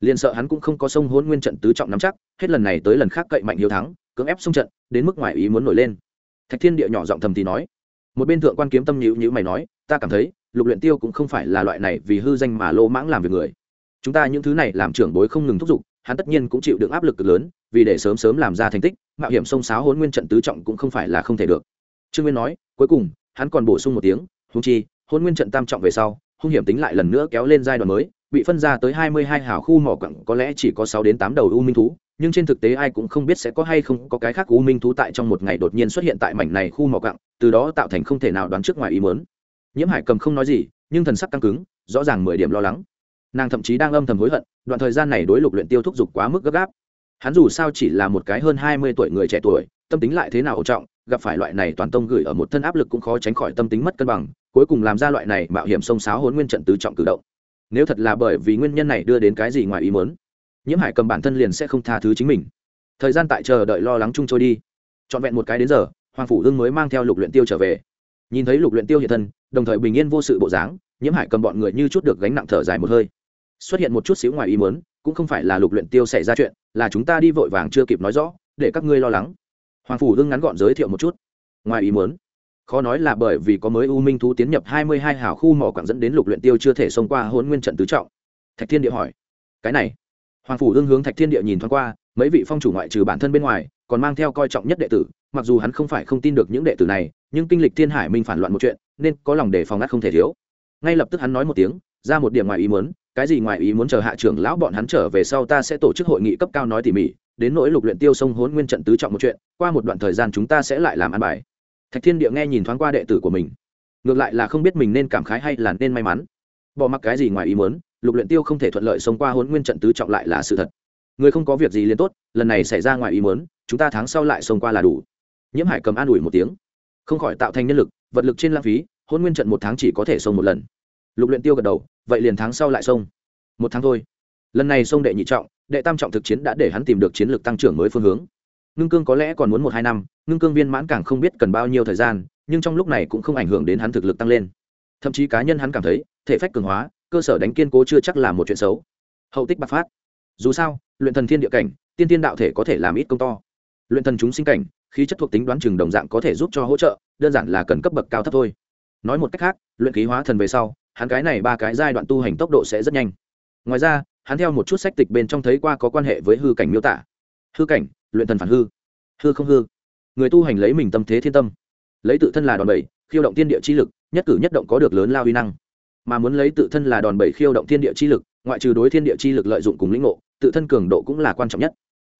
Liền sợ hắn cũng không có sông hôn nguyên trận tứ trọng nắm chắc, hết lần này tới lần khác cậy mạnh hiếu thắng, cưỡng ép xông trận, đến mức ngoài ý muốn nổi lên. Thạch thiên địa nhỏ giọng thầm thì nói. Một bên thượng quan kiếm tâm nhữ nhữ mày nói, ta cảm thấy, lục luyện tiêu cũng không phải là loại này vì hư danh mà lô mãng làm việc người. Chúng ta những thứ này làm trưởng bối không ngừng thúc giục, hắn tất nhiên cũng chịu được áp lực cực lớn, vì để sớm sớm làm ra thành tích mạo hiểm sông sáo hôn nguyên trận tứ trọng cũng không phải là không thể được. Trương nguyên nói, cuối cùng, hắn còn bổ sung một tiếng húng chi hôn nguyên trận tam trọng về sau, hung hiểm tính lại lần nữa kéo lên giai đoạn mới, bị phân ra tới hai mươi hai hào khu mỏ quặng, có lẽ chỉ có sáu đến tám đầu u minh thú, nhưng trên thực tế ai cũng không biết sẽ có hay không có cái khác u minh thú tại trong một ngày đột nhiên xuất hiện tại mảnh này khu mỏ quặng, từ đó tạo thành không thể nào đoán trước ngoài ý mớn nhiễm hải cầm không nói gì, nhưng thần sắc căng cứng, rõ ràng mười điểm lo lắng. Nàng thậm chí đang âm thầm hối hận, đoạn thời gian này đối lục luyện tiêu thúc giục quá mức gấp gáp hắn dù sao chỉ là một cái hơn hai mươi tuổi người trẻ tuổi, tâm tính lại thế nào ổn trọng, gặp phải loại này toàn tông gửi ở một thân áp lực cũng khó tránh khỏi tâm tính mất cân bằng, cuối cùng làm ra loại này mạo hiểm xông xáo hôn nguyên trận tứ trọng cử động. Nếu thật là bởi vì nguyên nhân này đưa đến cái gì ngoài ý muốn, nhiễm hải cầm bản thân liền sẽ không tha thứ chính mình. Thời gian tại chờ đợi lo lắng chung trôi đi. Trọn vẹn một cái đến giờ, hoàng phủ hưng mới mang theo lục luyện tiêu trở về. Nhìn thấy lục luyện tiêu hiện thân, đồng thời bình yên vô sự bộ dáng, nhiễm hải cầm bọn người như chút được gánh nặng thở dài một hơi. Xuất hiện một chút xíu ngoài ý muốn cũng không phải là lục luyện tiêu xảy ra chuyện, là chúng ta đi vội vàng chưa kịp nói rõ, để các ngươi lo lắng. Hoàng phủ đương ngắn gọn giới thiệu một chút. Ngoài ý muốn, khó nói là bởi vì có mới u minh thú tiến nhập hai mươi hai hào khu mỏ quảng dẫn đến lục luyện tiêu chưa thể xông qua hỗn nguyên trận tứ trọng. Thạch thiên địa hỏi, cái này? Hoàng phủ đương hướng thạch thiên địa nhìn thoáng qua, mấy vị phong chủ ngoại trừ bản thân bên ngoài, còn mang theo coi trọng nhất đệ tử, mặc dù hắn không phải không tin được những đệ tử này, nhưng kinh lịch thiên hải minh phản loạn một chuyện, nên có lòng đề phòng ngắt không thể thiếu. Ngay lập tức hắn nói một tiếng, ra một điểm ngoài ý muốn cái gì ngoài ý muốn chờ hạ trưởng lão bọn hắn trở về sau ta sẽ tổ chức hội nghị cấp cao nói tỉ mỉ, đến nỗi lục luyện tiêu sông hỗn nguyên trận tứ trọng một chuyện, qua một đoạn thời gian chúng ta sẽ lại làm ăn bài. Thạch thiên địa nghe nhìn thoáng qua đệ tử của mình, ngược lại là không biết mình nên cảm khái hay là nên may mắn. Bỏ mặc cái gì ngoài ý muốn, lục luyện tiêu không thể thuận lợi xông qua hỗn nguyên trận tứ trọng lại là sự thật. Người không có việc gì liền tốt, lần này xảy ra ngoài ý muốn, chúng ta tháng sau lại xông qua là đủ. Nhiễm hải cầm an ủi một tiếng. Không khỏi tạo thành nhân lực, vật lực trên lãng phí hôn nguyên trận một tháng chỉ có thể xông một lần lục luyện tiêu gật đầu, vậy liền tháng sau lại xông. Một tháng thôi. Lần này xông đệ nhị trọng, đệ tam trọng thực chiến đã để hắn tìm được chiến lược tăng trưởng mới phương hướng. Ngưng cương có lẽ còn muốn một hai năm, ngưng cương viên mãn càng không biết cần bao nhiêu thời gian, nhưng trong lúc này cũng không ảnh hưởng đến hắn thực lực tăng lên. Thậm chí cá nhân hắn cảm thấy, thể phách cường hóa, cơ sở đánh kiên cố chưa chắc là một chuyện xấu. Hậu tích bạc phát. Dù sao, luyện thần thiên địa cảnh, tiên tiên đạo thể có thể làm ít công to. Luyện thần chúng sinh cảnh, khí chất thuộc tính đoán chừng đồng dạng có thể giúp cho hỗ trợ, đơn giản là cần cấp bậc cao thấp thôi. Nói một cách khác, luyện khí hóa thần về sau hắn cái này ba cái giai đoạn tu hành tốc độ sẽ rất nhanh. Ngoài ra, hắn theo một chút sách tịch bên trong thấy qua có quan hệ với hư cảnh miêu tả. Hư cảnh, luyện thần phản hư. Hư không hư. Người tu hành lấy mình tâm thế thiên tâm. Lấy tự thân là đòn bẩy, khiêu động thiên địa chi lực, nhất cử nhất động có được lớn lao uy năng. Mà muốn lấy tự thân là đòn bẩy khiêu động thiên địa chi lực, ngoại trừ đối thiên địa chi lực lợi dụng cùng lĩnh ngộ, tự thân cường độ cũng là quan trọng nhất.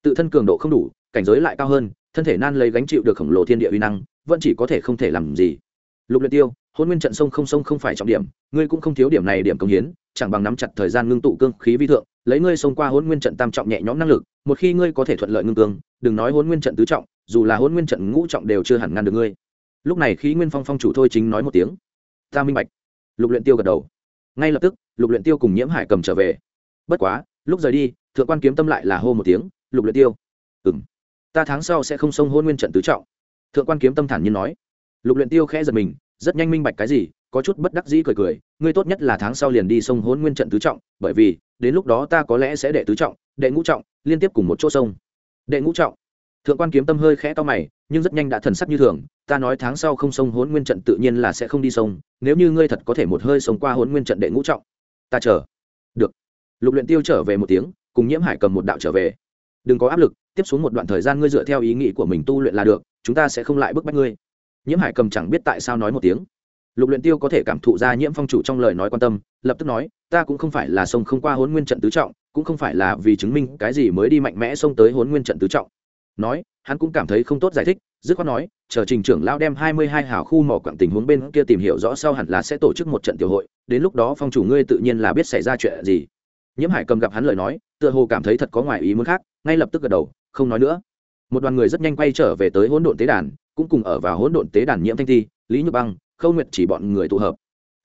Tự thân cường độ không đủ, cảnh giới lại cao hơn, thân thể nan lấy gánh chịu được khổng lồ thiên địa uy năng, vẫn chỉ có thể không thể làm gì. Lục luyện tiêu hôn nguyên trận sông không sông không phải trọng điểm, ngươi cũng không thiếu điểm này điểm công hiến, chẳng bằng nắm chặt thời gian ngưng tụ cương khí vi thượng, lấy ngươi xông qua hôn nguyên trận tam trọng nhẹ nhõm năng lực, một khi ngươi có thể thuận lợi ngưng cương, đừng nói hôn nguyên trận tứ trọng, dù là hôn nguyên trận ngũ trọng đều chưa hẳn ngăn được ngươi. Lúc này khí nguyên phong phong chủ thôi chính nói một tiếng. Ta minh bạch. Lục luyện tiêu gật đầu. Ngay lập tức, lục luyện tiêu cùng nhiễm hải cầm trở về. Bất quá, lúc rời đi, thượng quan kiếm tâm lại là hô một tiếng, lục luyện tiêu. Ừm, ta tháng sau sẽ không xông hôn nguyên trận tứ trọng. Thượng quan kiếm tâm thản nhiên nói. Lục luyện tiêu khẽ giật mình rất nhanh minh bạch cái gì, có chút bất đắc dĩ cười cười, ngươi tốt nhất là tháng sau liền đi sông hôn nguyên trận tứ trọng, bởi vì, đến lúc đó ta có lẽ sẽ đệ tứ trọng, đệ ngũ trọng, liên tiếp cùng một chỗ sông. Đệ ngũ trọng? Thượng quan kiếm tâm hơi khẽ to mày, nhưng rất nhanh đã thần sắc như thường, ta nói tháng sau không sông hôn nguyên trận tự nhiên là sẽ không đi sông, nếu như ngươi thật có thể một hơi sống qua hôn nguyên trận đệ ngũ trọng, ta chờ. Được. Lục luyện tiêu trở về một tiếng, cùng nhiễm hải cầm một đạo trở về. Đừng có áp lực, tiếp xuống một đoạn thời gian ngươi dựa theo ý nghĩ của mình tu luyện là được, chúng ta sẽ không lại bức bách ngươi nhiễm hải cầm chẳng biết tại sao nói một tiếng. Lục luyện tiêu có thể cảm thụ ra nhiễm phong chủ trong lời nói quan tâm, lập tức nói, ta cũng không phải là sông không qua hốn nguyên trận tứ trọng, cũng không phải là vì chứng minh cái gì mới đi mạnh mẽ xông tới hốn nguyên trận tứ trọng. Nói, hắn cũng cảm thấy không tốt giải thích, dứt khoát nói, chờ trình trưởng lão đem hai mươi hai hảo khu mỏ quặng tình huống bên kia tìm hiểu rõ sau hẳn là sẽ tổ chức một trận tiểu hội, đến lúc đó phong chủ ngươi tự nhiên là biết xảy ra chuyện gì. Nhiễm hải cầm gặp hắn lời nói, tựa hồ cảm thấy thật có ngoài ý muốn khác, ngay lập tức gật đầu, không nói nữa. Một đoàn người rất nhanh quay trở về tới hỗn độn tế đàn cũng cùng ở vào hỗn độn tế đàn nhiễm thanh ti, lý nhược băng, khâu nguyệt chỉ bọn người tụ hợp.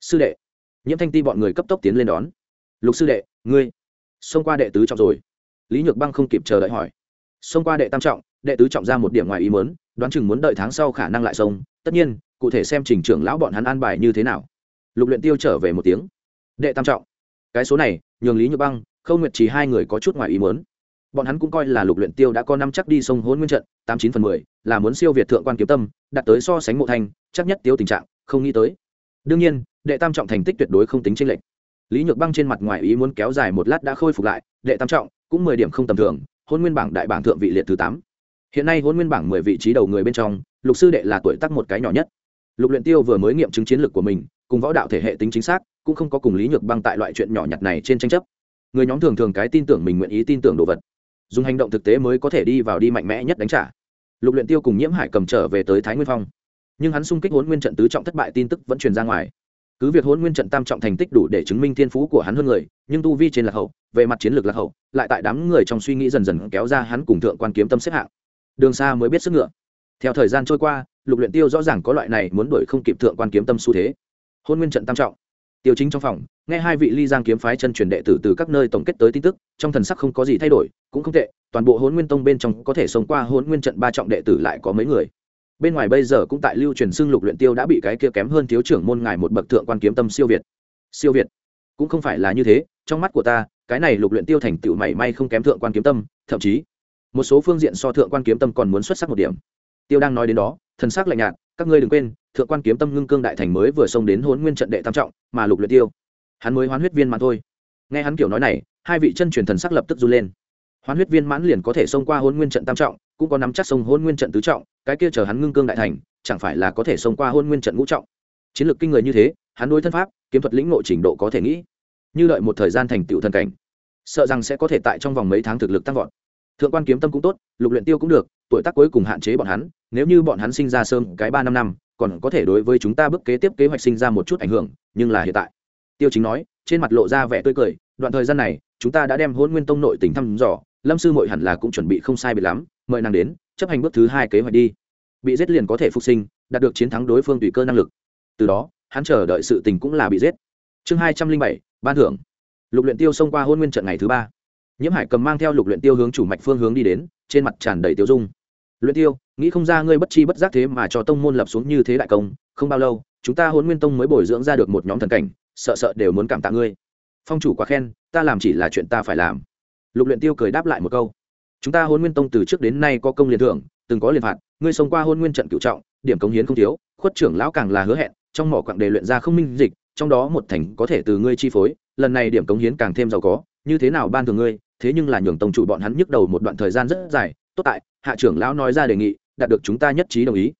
Sư đệ. Nhiễm thanh ti bọn người cấp tốc tiến lên đón. Lục sư đệ, ngươi. Xông qua đệ tứ trọng rồi. Lý nhược băng không kịp chờ đợi hỏi. Xông qua đệ tam trọng, đệ tứ trọng ra một điểm ngoài ý mớn đoán chừng muốn đợi tháng sau khả năng lại sông tất nhiên, cụ thể xem trình trưởng lão bọn hắn an bài như thế nào. Lục luyện tiêu trở về một tiếng. Đệ tam trọng. Cái số này, nhường lý nhược băng, khâu nguyệt chỉ hai người có chút ngoài ý mớn bọn hắn cũng coi là lục luyện tiêu đã có năm chắc đi sông hỗn nguyên trận, tám chín phần mười là muốn siêu việt thượng quan kiếm tâm, đạt tới so sánh mộ thanh, chắc nhất tiêu tình trạng, không nghĩ tới. Đương nhiên, đệ tam trọng thành tích tuyệt đối không tính tranh lệch. Lý nhược băng trên mặt ngoài ý muốn kéo dài một lát đã khôi phục lại, đệ tam trọng cũng mười điểm không tầm thường, hôn nguyên bảng đại bảng thượng vị liệt thứ tám. Hiện nay hôn nguyên bảng mười vị trí đầu người bên trong, lục sư đệ là tuổi tác một cái nhỏ nhất. Lục luyện tiêu vừa mới nghiệm chứng chiến lược của mình, cùng võ đạo thể hệ tính chính xác, cũng không có cùng lý nhược băng tại loại chuyện nhỏ nhặt này trên tranh chấp. Người nhóm thường thường cái tin tưởng mình nguyện ý tin tưởng đồ vật. Dùng hành động thực tế mới có thể đi vào đi mạnh mẽ nhất đánh trả lục luyện tiêu cùng nhiễm hải cầm trở về tới thái nguyên phong nhưng hắn xung kích huấn nguyên trận tứ trọng thất bại tin tức vẫn truyền ra ngoài cứ việc huấn nguyên trận tam trọng thành tích đủ để chứng minh thiên phú của hắn hơn người nhưng tu vi trên lạc hậu về mặt chiến lược lạc hậu lại tại đám người trong suy nghĩ dần dần kéo ra hắn cùng thượng quan kiếm tâm xếp hạng đường xa mới biết sức ngựa theo thời gian trôi qua lục luyện tiêu rõ ràng có loại này muốn đuổi không kịp thượng quan kiếm tâm xu thế hôn nguyên trận tam trọng tiêu chính trong phòng, nghe hai vị ly giang kiếm phái chân truyền đệ tử từ các nơi tổng kết tới tin tức, trong thần sắc không có gì thay đổi, cũng không tệ, toàn bộ hôn nguyên tông bên trong có thể sống qua hôn nguyên trận ba trọng đệ tử lại có mấy người. Bên ngoài bây giờ cũng tại lưu truyền xưng lục luyện tiêu đã bị cái kia kém hơn thiếu trưởng môn ngài một bậc thượng quan kiếm tâm siêu việt. Siêu việt? Cũng không phải là như thế, trong mắt của ta, cái này lục luyện tiêu thành tựu mảy may không kém thượng quan kiếm tâm, thậm chí, một số phương diện so thượng quan kiếm tâm còn muốn xuất sắc một điểm. Tiêu đang nói đến đó, thần sắc lạnh nhạt, các ngươi đừng quên thượng quan kiếm tâm ngưng cương đại thành mới vừa xông đến hôn nguyên trận đệ tam trọng, mà lục luyện tiêu. Hắn mới hoán huyết viên mà thôi. Nghe hắn kiểu nói này, hai vị chân truyền thần sắc lập tức du lên. Hoán huyết viên mãn liền có thể xông qua hôn nguyên trận tam trọng, cũng có nắm chắc sông hôn nguyên trận tứ trọng, cái kia chờ hắn ngưng cương đại thành, chẳng phải là có thể xông qua hôn nguyên trận ngũ trọng. Chiến lược kinh người như thế, hắn đối thân pháp, kiếm thuật lĩnh ngộ trình độ có thể nghĩ. Như đợi một thời gian thành tựu thần cảnh, sợ rằng sẽ có thể tại trong vòng mấy tháng thực lực tăng vọt. Thượng quan kiếm tâm cũng tốt, lục luyện tiêu cũng được, tuổi tác cuối cùng hạn chế bọn hắn, nếu như bọn hắn sinh ra sớm cái ba năm năm còn có thể đối với chúng ta bước kế tiếp kế hoạch sinh ra một chút ảnh hưởng, nhưng là hiện tại. Tiêu chính nói, trên mặt lộ ra vẻ tươi cười, đoạn thời gian này, chúng ta đã đem hôn nguyên tông nội tỉnh thăm dò, lâm sư mội hẳn là cũng chuẩn bị không sai biệt lắm, mời nàng đến, chấp hành bước thứ hai kế hoạch đi. Bị giết liền có thể phục sinh, đạt được chiến thắng đối phương tùy cơ năng lực. Từ đó, hắn chờ đợi sự tình cũng là bị giết. Chương hai trăm linh bảy, ban thưởng. Lục luyện tiêu xông qua hôn nguyên trận ngày thứ ba. Nhiễm hải cầm mang theo lục luyện tiêu hướng chủ mạch phương hướng đi đến, trên mặt tràn đầy tiêu dung luyện tiêu, nghĩ không ra ngươi bất chi bất giác thế mà cho tông môn lập xuống như thế đại công, không bao lâu, chúng ta hôn nguyên tông mới bồi dưỡng ra được một nhóm thần cảnh, sợ sợ đều muốn cảm tạ ngươi. Phong chủ quá khen, ta làm chỉ là chuyện ta phải làm. Lục luyện tiêu cười đáp lại một câu. Chúng ta hôn nguyên tông từ trước đến nay có công liền thưởng, từng có liền phạt, ngươi sống qua hôn nguyên trận cựu trọng, điểm cống hiến không thiếu, khuất trưởng lão càng là hứa hẹn, trong mỏ quặng đề luyện ra không minh dịch, trong đó một thành có thể từ ngươi chi phối, lần này điểm cống hiến càng thêm giàu có, như thế nào ban thường ngươi, thế nhưng là nhường tông chủ bọn hắn nhức đầu một đoạn thời gian rất dài tốt tại, hạ trưởng lão nói ra đề nghị, đạt được chúng ta nhất trí đồng ý.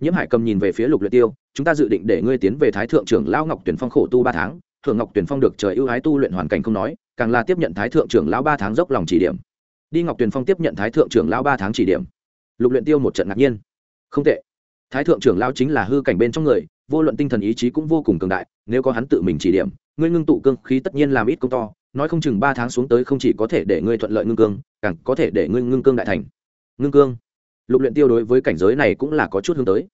Nhiễm hải cầm nhìn về phía lục luyện tiêu, chúng ta dự định để ngươi tiến về thái thượng trưởng lão ngọc tuyển phong khổ tu ba tháng. Thượng ngọc tuyển phong được trời ưu ái tu luyện hoàn cảnh không nói, càng là tiếp nhận thái thượng trưởng lão ba tháng dốc lòng chỉ điểm. Đi ngọc tuyển phong tiếp nhận thái thượng trưởng lão ba tháng chỉ điểm. Lục luyện tiêu một trận ngạc nhiên. Không tệ. Thái thượng trưởng lão chính là hư cảnh bên trong người, vô luận tinh thần ý chí cũng vô cùng cường đại, nếu có hắn tự mình chỉ điểm, ngươi ngưng tụ cương khí tất nhiên làm ít công to, nói không chừng ba tháng xuống tới không chỉ có thể để ngươi thuận lợi ngưng cương, càng có thể để ngươi ngưng cương đại thành ngưng cương. Lục luyện tiêu đối với cảnh giới này cũng là có chút hướng tới.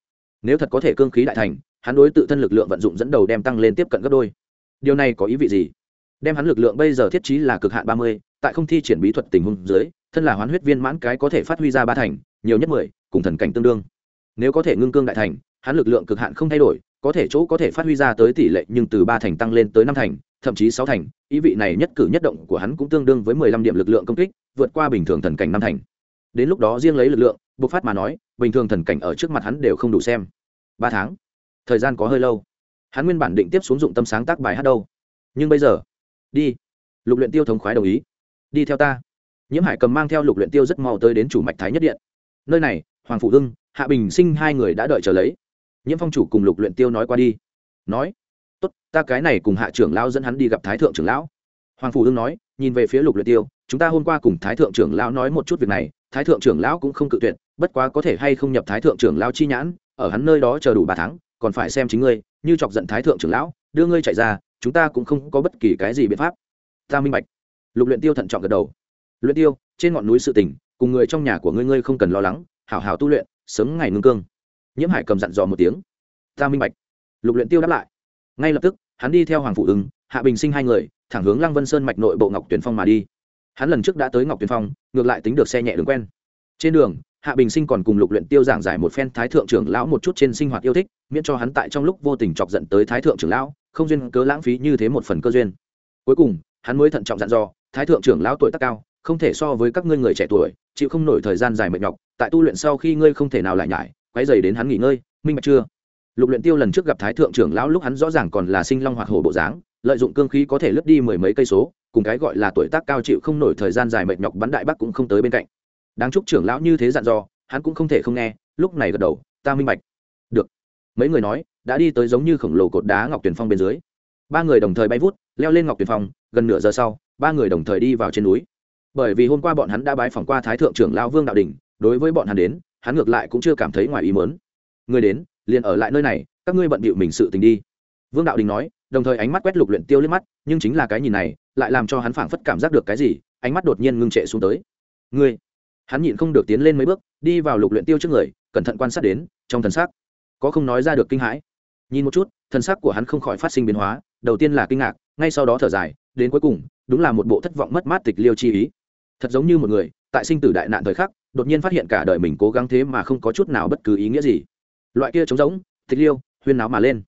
Nếu thật có thể cương khí đại thành, hắn đối tự thân lực lượng vận dụng dẫn đầu đem tăng lên tiếp cận gấp đôi. Điều này có ý vị gì? Đem hắn lực lượng bây giờ thiết trí là cực hạn ba mươi, tại không thi triển bí thuật tình huống dưới, thân là hoán huyết viên mãn cái có thể phát huy ra ba thành, nhiều nhất mười, cùng thần cảnh tương đương. Nếu có thể ngưng cương đại thành, hắn lực lượng cực hạn không thay đổi, có thể chỗ có thể phát huy ra tới tỷ lệ nhưng từ ba thành tăng lên tới năm thành, thậm chí sáu thành, ý vị này nhất cử nhất động của hắn cũng tương đương với mười lăm điểm lực lượng công kích, vượt qua bình thường thần cảnh năm thành đến lúc đó riêng lấy lực lượng, bộc phát mà nói, bình thường thần cảnh ở trước mặt hắn đều không đủ xem. Ba tháng, thời gian có hơi lâu. Hắn nguyên bản định tiếp xuống dụng tâm sáng tác bài hát đâu. Nhưng bây giờ, đi. Lục luyện tiêu thống khoái đồng ý. Đi theo ta. Nhiễm hải cầm mang theo lục luyện tiêu rất mau tới đến chủ mạch thái nhất điện. Nơi này, hoàng phủ hưng, hạ bình sinh hai người đã đợi chờ lấy. Nhiễm phong chủ cùng lục luyện tiêu nói qua đi. Nói, tốt, ta cái này cùng hạ trưởng lão dẫn hắn đi gặp thái thượng trưởng lão. Hoàng phủ hưng nói nhìn về phía lục luyện tiêu chúng ta hôm qua cùng thái thượng trưởng lão nói một chút việc này thái thượng trưởng lão cũng không cự tuyệt bất quá có thể hay không nhập thái thượng trưởng lão chi nhãn ở hắn nơi đó chờ đủ ba tháng còn phải xem chính ngươi như chọc giận thái thượng trưởng lão đưa ngươi chạy ra chúng ta cũng không có bất kỳ cái gì biện pháp. Ta minh bạch. Lục luyện tiêu thận trọng gật đầu. Luyện tiêu trên ngọn núi sự tình cùng người trong nhà của ngươi ngươi không cần lo lắng hảo hảo tu luyện sớm ngày ngưng cương. Nhiễm hải cầm dặn dò một tiếng. Ta minh bạch. Lục luyện tiêu đáp lại. Ngay lập tức hắn đi theo hoàng phụ ứng, hạ bình sinh hai người thẳng hướng lăng vân sơn mạch nội bộ ngọc tuyển phong mà đi. Hắn lần trước đã tới ngọc tuyển phong, ngược lại tính được xe nhẹ đường quen. Trên đường, hạ bình sinh còn cùng lục luyện tiêu giảng giải một phen thái thượng trưởng lão một chút trên sinh hoạt yêu thích, miễn cho hắn tại trong lúc vô tình chọc giận tới thái thượng trưởng lão, không duyên cớ lãng phí như thế một phần cơ duyên. Cuối cùng, hắn mới thận trọng dặn dò, thái thượng trưởng lão tuổi tác cao, không thể so với các ngươi người trẻ tuổi, chịu không nổi thời gian dài mệt nhọc, tại tu luyện sau khi ngươi không thể nào lại nhải, quấy dày đến hắn nghỉ ngơi, minh bạch chưa? Lục luyện tiêu lần trước gặp thái thượng trưởng lão lúc hắn rõ ràng còn là sinh long hoạt hổ bộ dáng lợi dụng cương khí có thể lướt đi mười mấy cây số, cùng cái gọi là tuổi tác cao chịu không nổi thời gian dài mệt nhọc bắn đại bắc cũng không tới bên cạnh. Đáng chúc trưởng lão như thế dặn dò, hắn cũng không thể không nghe, lúc này gật đầu, ta minh bạch. Được. Mấy người nói, đã đi tới giống như khổng lồ cột đá ngọc tuyển phong bên dưới. Ba người đồng thời bay vút, leo lên ngọc tuyển phong, gần nửa giờ sau, ba người đồng thời đi vào trên núi. Bởi vì hôm qua bọn hắn đã bái phỏng qua thái thượng trưởng lão vương đạo đình, đối với bọn hắn đến, hắn ngược lại cũng chưa cảm thấy ngoài ý mớn người đến, liền ở lại nơi này, các ngươi bận bịu mình sự tình đi. Vương đạo đình nói đồng thời ánh mắt quét lục luyện tiêu liếc mắt, nhưng chính là cái nhìn này, lại làm cho hắn phảng phất cảm giác được cái gì, ánh mắt đột nhiên ngưng trệ xuống tới. Ngươi, hắn nhịn không được tiến lên mấy bước, đi vào lục luyện tiêu trước người, cẩn thận quan sát đến, trong thần sắc, có không nói ra được kinh hãi. Nhìn một chút, thần sắc của hắn không khỏi phát sinh biến hóa, đầu tiên là kinh ngạc, ngay sau đó thở dài, đến cuối cùng, đúng là một bộ thất vọng mất mát tịch liêu chi ý. Thật giống như một người, tại sinh tử đại nạn thời khắc, đột nhiên phát hiện cả đời mình cố gắng thế mà không có chút nào bất cứ ý nghĩa gì. Loại kia trống rỗng, tịch liêu, huyên náo mà lên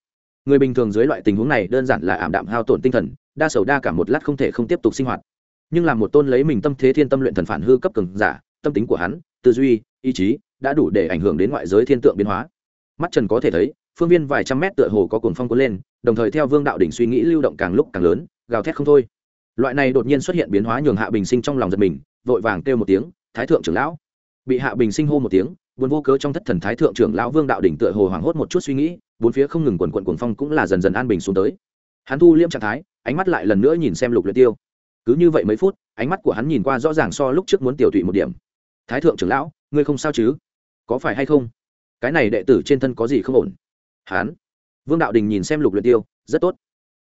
người bình thường dưới loại tình huống này đơn giản là ảm đạm hao tổn tinh thần, đa sầu đa cả một lát không thể không tiếp tục sinh hoạt. Nhưng làm một tôn lấy mình tâm thế thiên tâm luyện thần phản hư cấp cường giả, tâm tính của hắn, tư duy, ý chí đã đủ để ảnh hưởng đến ngoại giới thiên tượng biến hóa. Mắt trần có thể thấy, phương viên vài trăm mét tựa hồ có cuồng phong cuốn lên, đồng thời theo vương đạo đỉnh suy nghĩ lưu động càng lúc càng lớn, gào thét không thôi. Loại này đột nhiên xuất hiện biến hóa nhường hạ bình sinh trong lòng giật mình, vội vàng kêu một tiếng, thái thượng trưởng lão bị hạ bình sinh hô một tiếng, buồn vô cớ trong thất thần thái thượng trưởng lão vương đạo đỉnh tựa hồ hoảng hốt một chút suy nghĩ, bốn phía không ngừng quần quận cuồng phong cũng là dần dần an bình xuống tới. Hắn thu liêm trạng thái, ánh mắt lại lần nữa nhìn xem lục luyện tiêu. Cứ như vậy mấy phút, ánh mắt của hắn nhìn qua rõ ràng so lúc trước muốn tiểu tụy một điểm. Thái thượng trưởng lão, ngươi không sao chứ? Có phải hay không? Cái này đệ tử trên thân có gì không ổn? Hắn. Vương đạo đình nhìn xem lục luyện tiêu, rất tốt.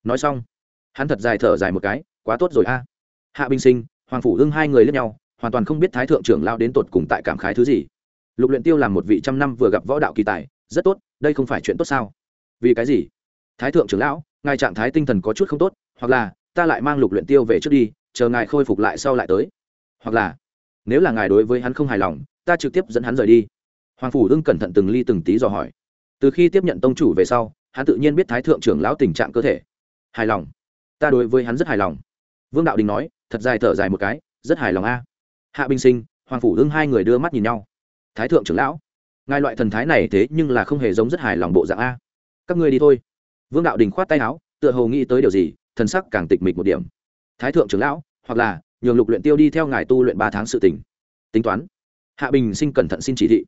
Nói xong, hắn thật dài thở dài một cái, quá tốt rồi a. Hạ bình sinh, hoàng phủ hưng hai người lẫn nhau hoàn toàn không biết thái thượng trưởng lao đến tột cùng tại cảm khái thứ gì. Lục luyện tiêu làm một vị trăm năm vừa gặp võ đạo kỳ tài, rất tốt, đây không phải chuyện tốt sao? Vì cái gì? Thái thượng trưởng lão, ngài trạng thái tinh thần có chút không tốt, hoặc là, ta lại mang lục luyện tiêu về trước đi, chờ ngài khôi phục lại sau lại tới. Hoặc là, nếu là ngài đối với hắn không hài lòng, ta trực tiếp dẫn hắn rời đi. Hoàng phủ ưng cẩn thận từng ly từng tí dò hỏi. Từ khi tiếp nhận tông chủ về sau, hắn tự nhiên biết thái thượng trưởng lão tình trạng cơ thể. Hài lòng. Ta đối với hắn rất hài lòng. Vương đạo đình nói, thật dài thở dài một cái, rất hài lòng a hạ binh sinh, hoàng phủ hưng hai người đưa mắt nhìn nhau. Thái thượng trưởng lão, ngài loại thần thái này thế nhưng là không hề giống rất hài lòng bộ dạng a. Các ngươi đi thôi. Vương đạo đình khoát tay áo, tựa hồ nghĩ tới điều gì, thần sắc càng tịch mịch một điểm. Thái thượng trưởng lão, hoặc là nhường lục luyện tiêu đi theo ngài tu luyện ba tháng sự tình. Tính toán. Hạ bình sinh cẩn thận xin chỉ thị.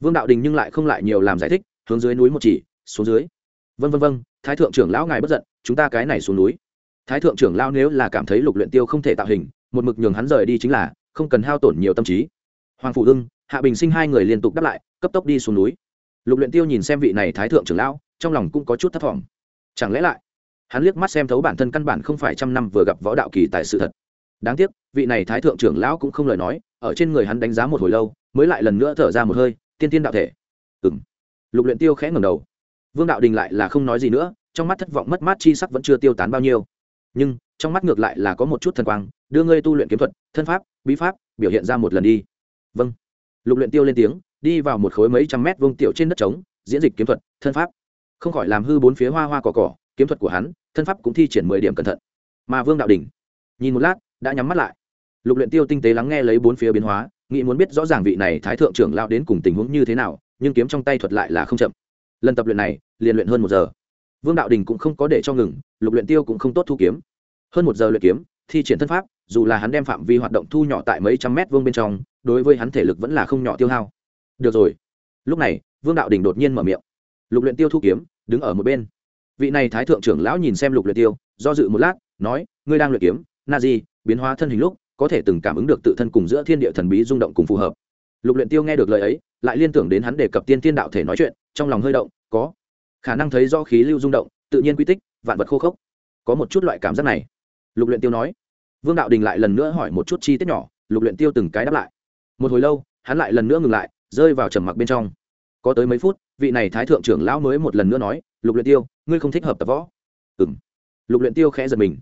Vương đạo đình nhưng lại không lại nhiều làm giải thích, hướng dưới núi một chỉ, xuống dưới. Vân vân vân thái thượng trưởng lão ngài bất giận, chúng ta cái này xuống núi. Thái thượng trưởng lão nếu là cảm thấy lục luyện tiêu không thể tạo hình, một mực nhường hắn rời đi chính là không cần hao tổn nhiều tâm trí. Hoàng phủ hưng, hạ bình sinh hai người liên tục đáp lại, cấp tốc đi xuống núi. Lục luyện tiêu nhìn xem vị này thái thượng trưởng lão, trong lòng cũng có chút thất vọng. Chẳng lẽ lại, hắn liếc mắt xem thấu bản thân căn bản không phải trăm năm vừa gặp võ đạo kỳ tại sự thật. Đáng tiếc, vị này thái thượng trưởng lão cũng không lời nói, ở trên người hắn đánh giá một hồi lâu, mới lại lần nữa thở ra một hơi, tiên tiên đạo thể. Ừm. Lục luyện tiêu khẽ ngẩng đầu. Vương đạo đình lại là không nói gì nữa, trong mắt thất vọng mất mát chi sắc vẫn chưa tiêu tán bao nhiêu. Nhưng trong mắt ngược lại là có một chút thần quang đưa ngươi tu luyện kiếm thuật thân pháp bí pháp biểu hiện ra một lần đi. Vâng. Lục luyện tiêu lên tiếng đi vào một khối mấy trăm mét vuông tiểu trên đất trống diễn dịch kiếm thuật thân pháp. Không khỏi làm hư bốn phía hoa hoa cỏ cỏ kiếm thuật của hắn thân pháp cũng thi triển mười điểm cẩn thận. Mà vương đạo đỉnh, nhìn một lát đã nhắm mắt lại. Lục luyện tiêu tinh tế lắng nghe lấy bốn phía biến hóa nghĩ muốn biết rõ ràng vị này thái thượng trưởng lao đến cùng tình huống như thế nào nhưng kiếm trong tay thuật lại là không chậm. Lần tập luyện này liền luyện hơn một giờ. Vương đạo đình cũng không có để cho ngừng lục luyện tiêu cũng không tốt thu kiếm hơn một giờ luyện kiếm, thi triển thân pháp, dù là hắn đem phạm vi hoạt động thu nhỏ tại mấy trăm mét vuông bên trong, đối với hắn thể lực vẫn là không nhỏ tiêu hao. Được rồi. Lúc này, vương đạo đình đột nhiên mở miệng. Lục luyện tiêu thu kiếm, đứng ở một bên. Vị này thái thượng trưởng lão nhìn xem lục luyện tiêu, do dự một lát, nói, ngươi đang luyện kiếm, na di, biến hóa thân hình lúc, có thể từng cảm ứng được tự thân cùng giữa thiên địa thần bí rung động cùng phù hợp. Lục luyện tiêu nghe được lời ấy, lại liên tưởng đến hắn đề cập tiên tiên đạo thể nói chuyện, trong lòng hơi động, có khả năng thấy do khí lưu rung động, tự nhiên quy tích, vạn vật khô khốc. Có một chút loại cảm giác này lục luyện tiêu nói. Vương đạo đình lại lần nữa hỏi một chút chi tiết nhỏ, lục luyện tiêu từng cái đáp lại. Một hồi lâu, hắn lại lần nữa ngừng lại, rơi vào trầm mặc bên trong. Có tới mấy phút, vị này thái thượng trưởng lão mới một lần nữa nói, lục luyện tiêu, ngươi không thích hợp tập võ. Ừm. Lục luyện tiêu khẽ giật mình.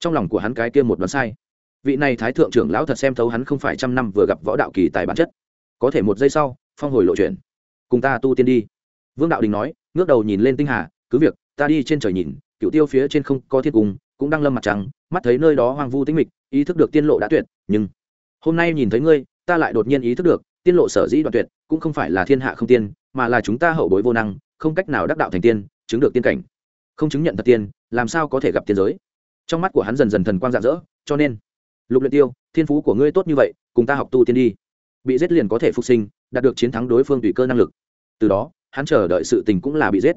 Trong lòng của hắn cái kia một đoán sai. Vị này thái thượng trưởng lão thật xem thấu hắn không phải trăm năm vừa gặp võ đạo kỳ tài bản chất. Có thể một giây sau, phong hồi lộ chuyển cùng ta tu tiên đi. Vương đạo đình nói, ngước đầu nhìn lên tinh hà, cứ việc, ta đi trên trời nhìn cựu tiêu phía trên không có thiên cung, cũng đang lâm mặt trăng mắt thấy nơi đó hoang vu tĩnh mịch, ý thức được tiên lộ đã tuyệt, nhưng hôm nay nhìn thấy ngươi, ta lại đột nhiên ý thức được, tiên lộ sở dĩ đoạn tuyệt, cũng không phải là thiên hạ không tiên, mà là chúng ta hậu bối vô năng, không cách nào đắc đạo thành tiên, chứng được tiên cảnh. Không chứng nhận thật tiên, làm sao có thể gặp tiên giới? Trong mắt của hắn dần dần thần quang rạng rỡ, cho nên, lục luyện tiêu, thiên phú của ngươi tốt như vậy, cùng ta học tu tiên đi. Bị giết liền có thể phục sinh, đạt được chiến thắng đối phương tùy cơ năng lực. Từ đó, hắn chờ đợi sự tình cũng là bị giết.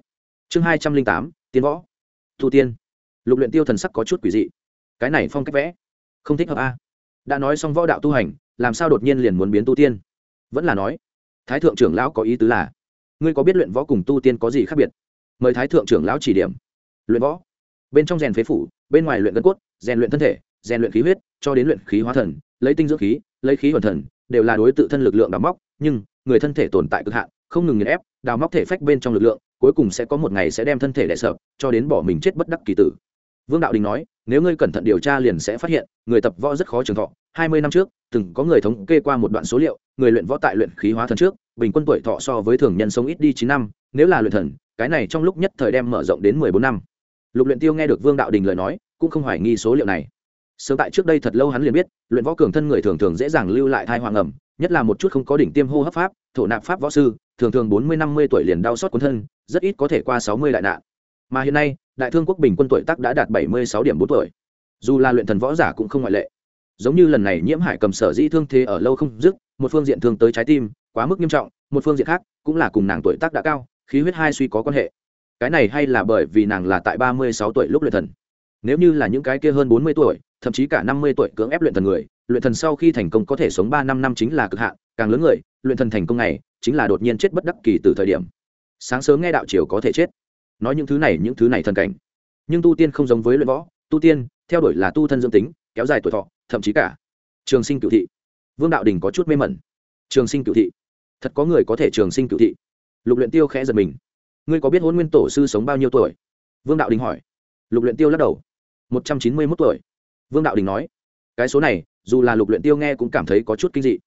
Chương hai trăm linh tám, tiên võ. Tu tiên. Lục luyện tiêu thần sắc có chút quỷ dị cái này phong cách vẽ không thích hợp a. Đã nói xong võ đạo tu hành, làm sao đột nhiên liền muốn biến tu tiên? Vẫn là nói, thái thượng trưởng lão có ý tứ là, ngươi có biết luyện võ cùng tu tiên có gì khác biệt? Mời thái thượng trưởng lão chỉ điểm. Luyện võ, bên trong rèn phế phủ, bên ngoài luyện gân cốt, rèn luyện thân thể, rèn luyện khí huyết, cho đến luyện khí hóa thần, lấy tinh dưỡng khí, lấy khí hoàn thần, đều là đối tự thân lực lượng đào móc, nhưng người thân thể tồn tại cực hạn, không ngừng nghiền ép, đào móc thể phách bên trong lực lượng, cuối cùng sẽ có một ngày sẽ đem thân thể đẻ sợ cho đến bỏ mình chết bất đắc kỳ tử. Vương đạo đình nói nếu ngươi cẩn thận điều tra liền sẽ phát hiện, người tập võ rất khó trường thọ. Hai mươi năm trước, từng có người thống kê qua một đoạn số liệu, người luyện võ tại luyện khí hóa thần trước, bình quân tuổi thọ so với thường nhân sống ít đi chín năm, nếu là luyện thần, cái này trong lúc nhất thời đem mở rộng đến mười bốn năm. Lục luyện tiêu nghe được vương đạo đình lời nói, cũng không hoài nghi số liệu này. Sớm tại trước đây thật lâu hắn liền biết, luyện võ cường thân người thường thường dễ dàng lưu lại thai hoàng ẩm, nhất là một chút không có đỉnh tiêm hô hấp pháp, thổ nạp pháp võ sư, thường thường bốn mươi năm mươi tuổi liền đau xót cuốn thân, rất ít có thể qua sáu mươi đại nạn mà hiện nay, đại thương quốc bình quân tuổi tác đã đạt bảy mươi sáu điểm bốn tuổi. Dù là luyện thần võ giả cũng không ngoại lệ. Giống như lần này nhiễm hải cầm sở dĩ thương thế ở lâu không dứt, một phương diện thương tới trái tim, quá mức nghiêm trọng, một phương diện khác, cũng là cùng nàng tuổi tác đã cao, khí huyết hai suy có quan hệ. Cái này hay là bởi vì nàng là tại ba mươi sáu tuổi lúc luyện thần. Nếu như là những cái kia hơn bốn mươi tuổi, thậm chí cả năm mươi tuổi cưỡng ép luyện thần người, luyện thần sau khi thành công có thể sống ba năm năm chính là cực hạn, càng lớn người, luyện thần thành công này, chính là đột nhiên chết bất đắc kỳ từ thời điểm. Sáng sớm nghe đạo triều có thể chết nói những thứ này những thứ này thần cảnh. Nhưng tu tiên không giống với luyện võ, tu tiên, theo đuổi là tu thân dương tính, kéo dài tuổi thọ, thậm chí cả trường sinh cựu thị. Vương đạo đình có chút mê mẩn. Trường sinh cựu thị. Thật có người có thể trường sinh cựu thị. Lục luyện tiêu khẽ giật mình. Ngươi có biết hôn nguyên tổ sư sống bao nhiêu tuổi? Vương đạo đình hỏi. Lục luyện tiêu lắc đầu. Một trăm chín mươi mốt tuổi. Vương đạo đình nói. Cái số này, dù là lục luyện tiêu nghe cũng cảm thấy có chút kinh dị.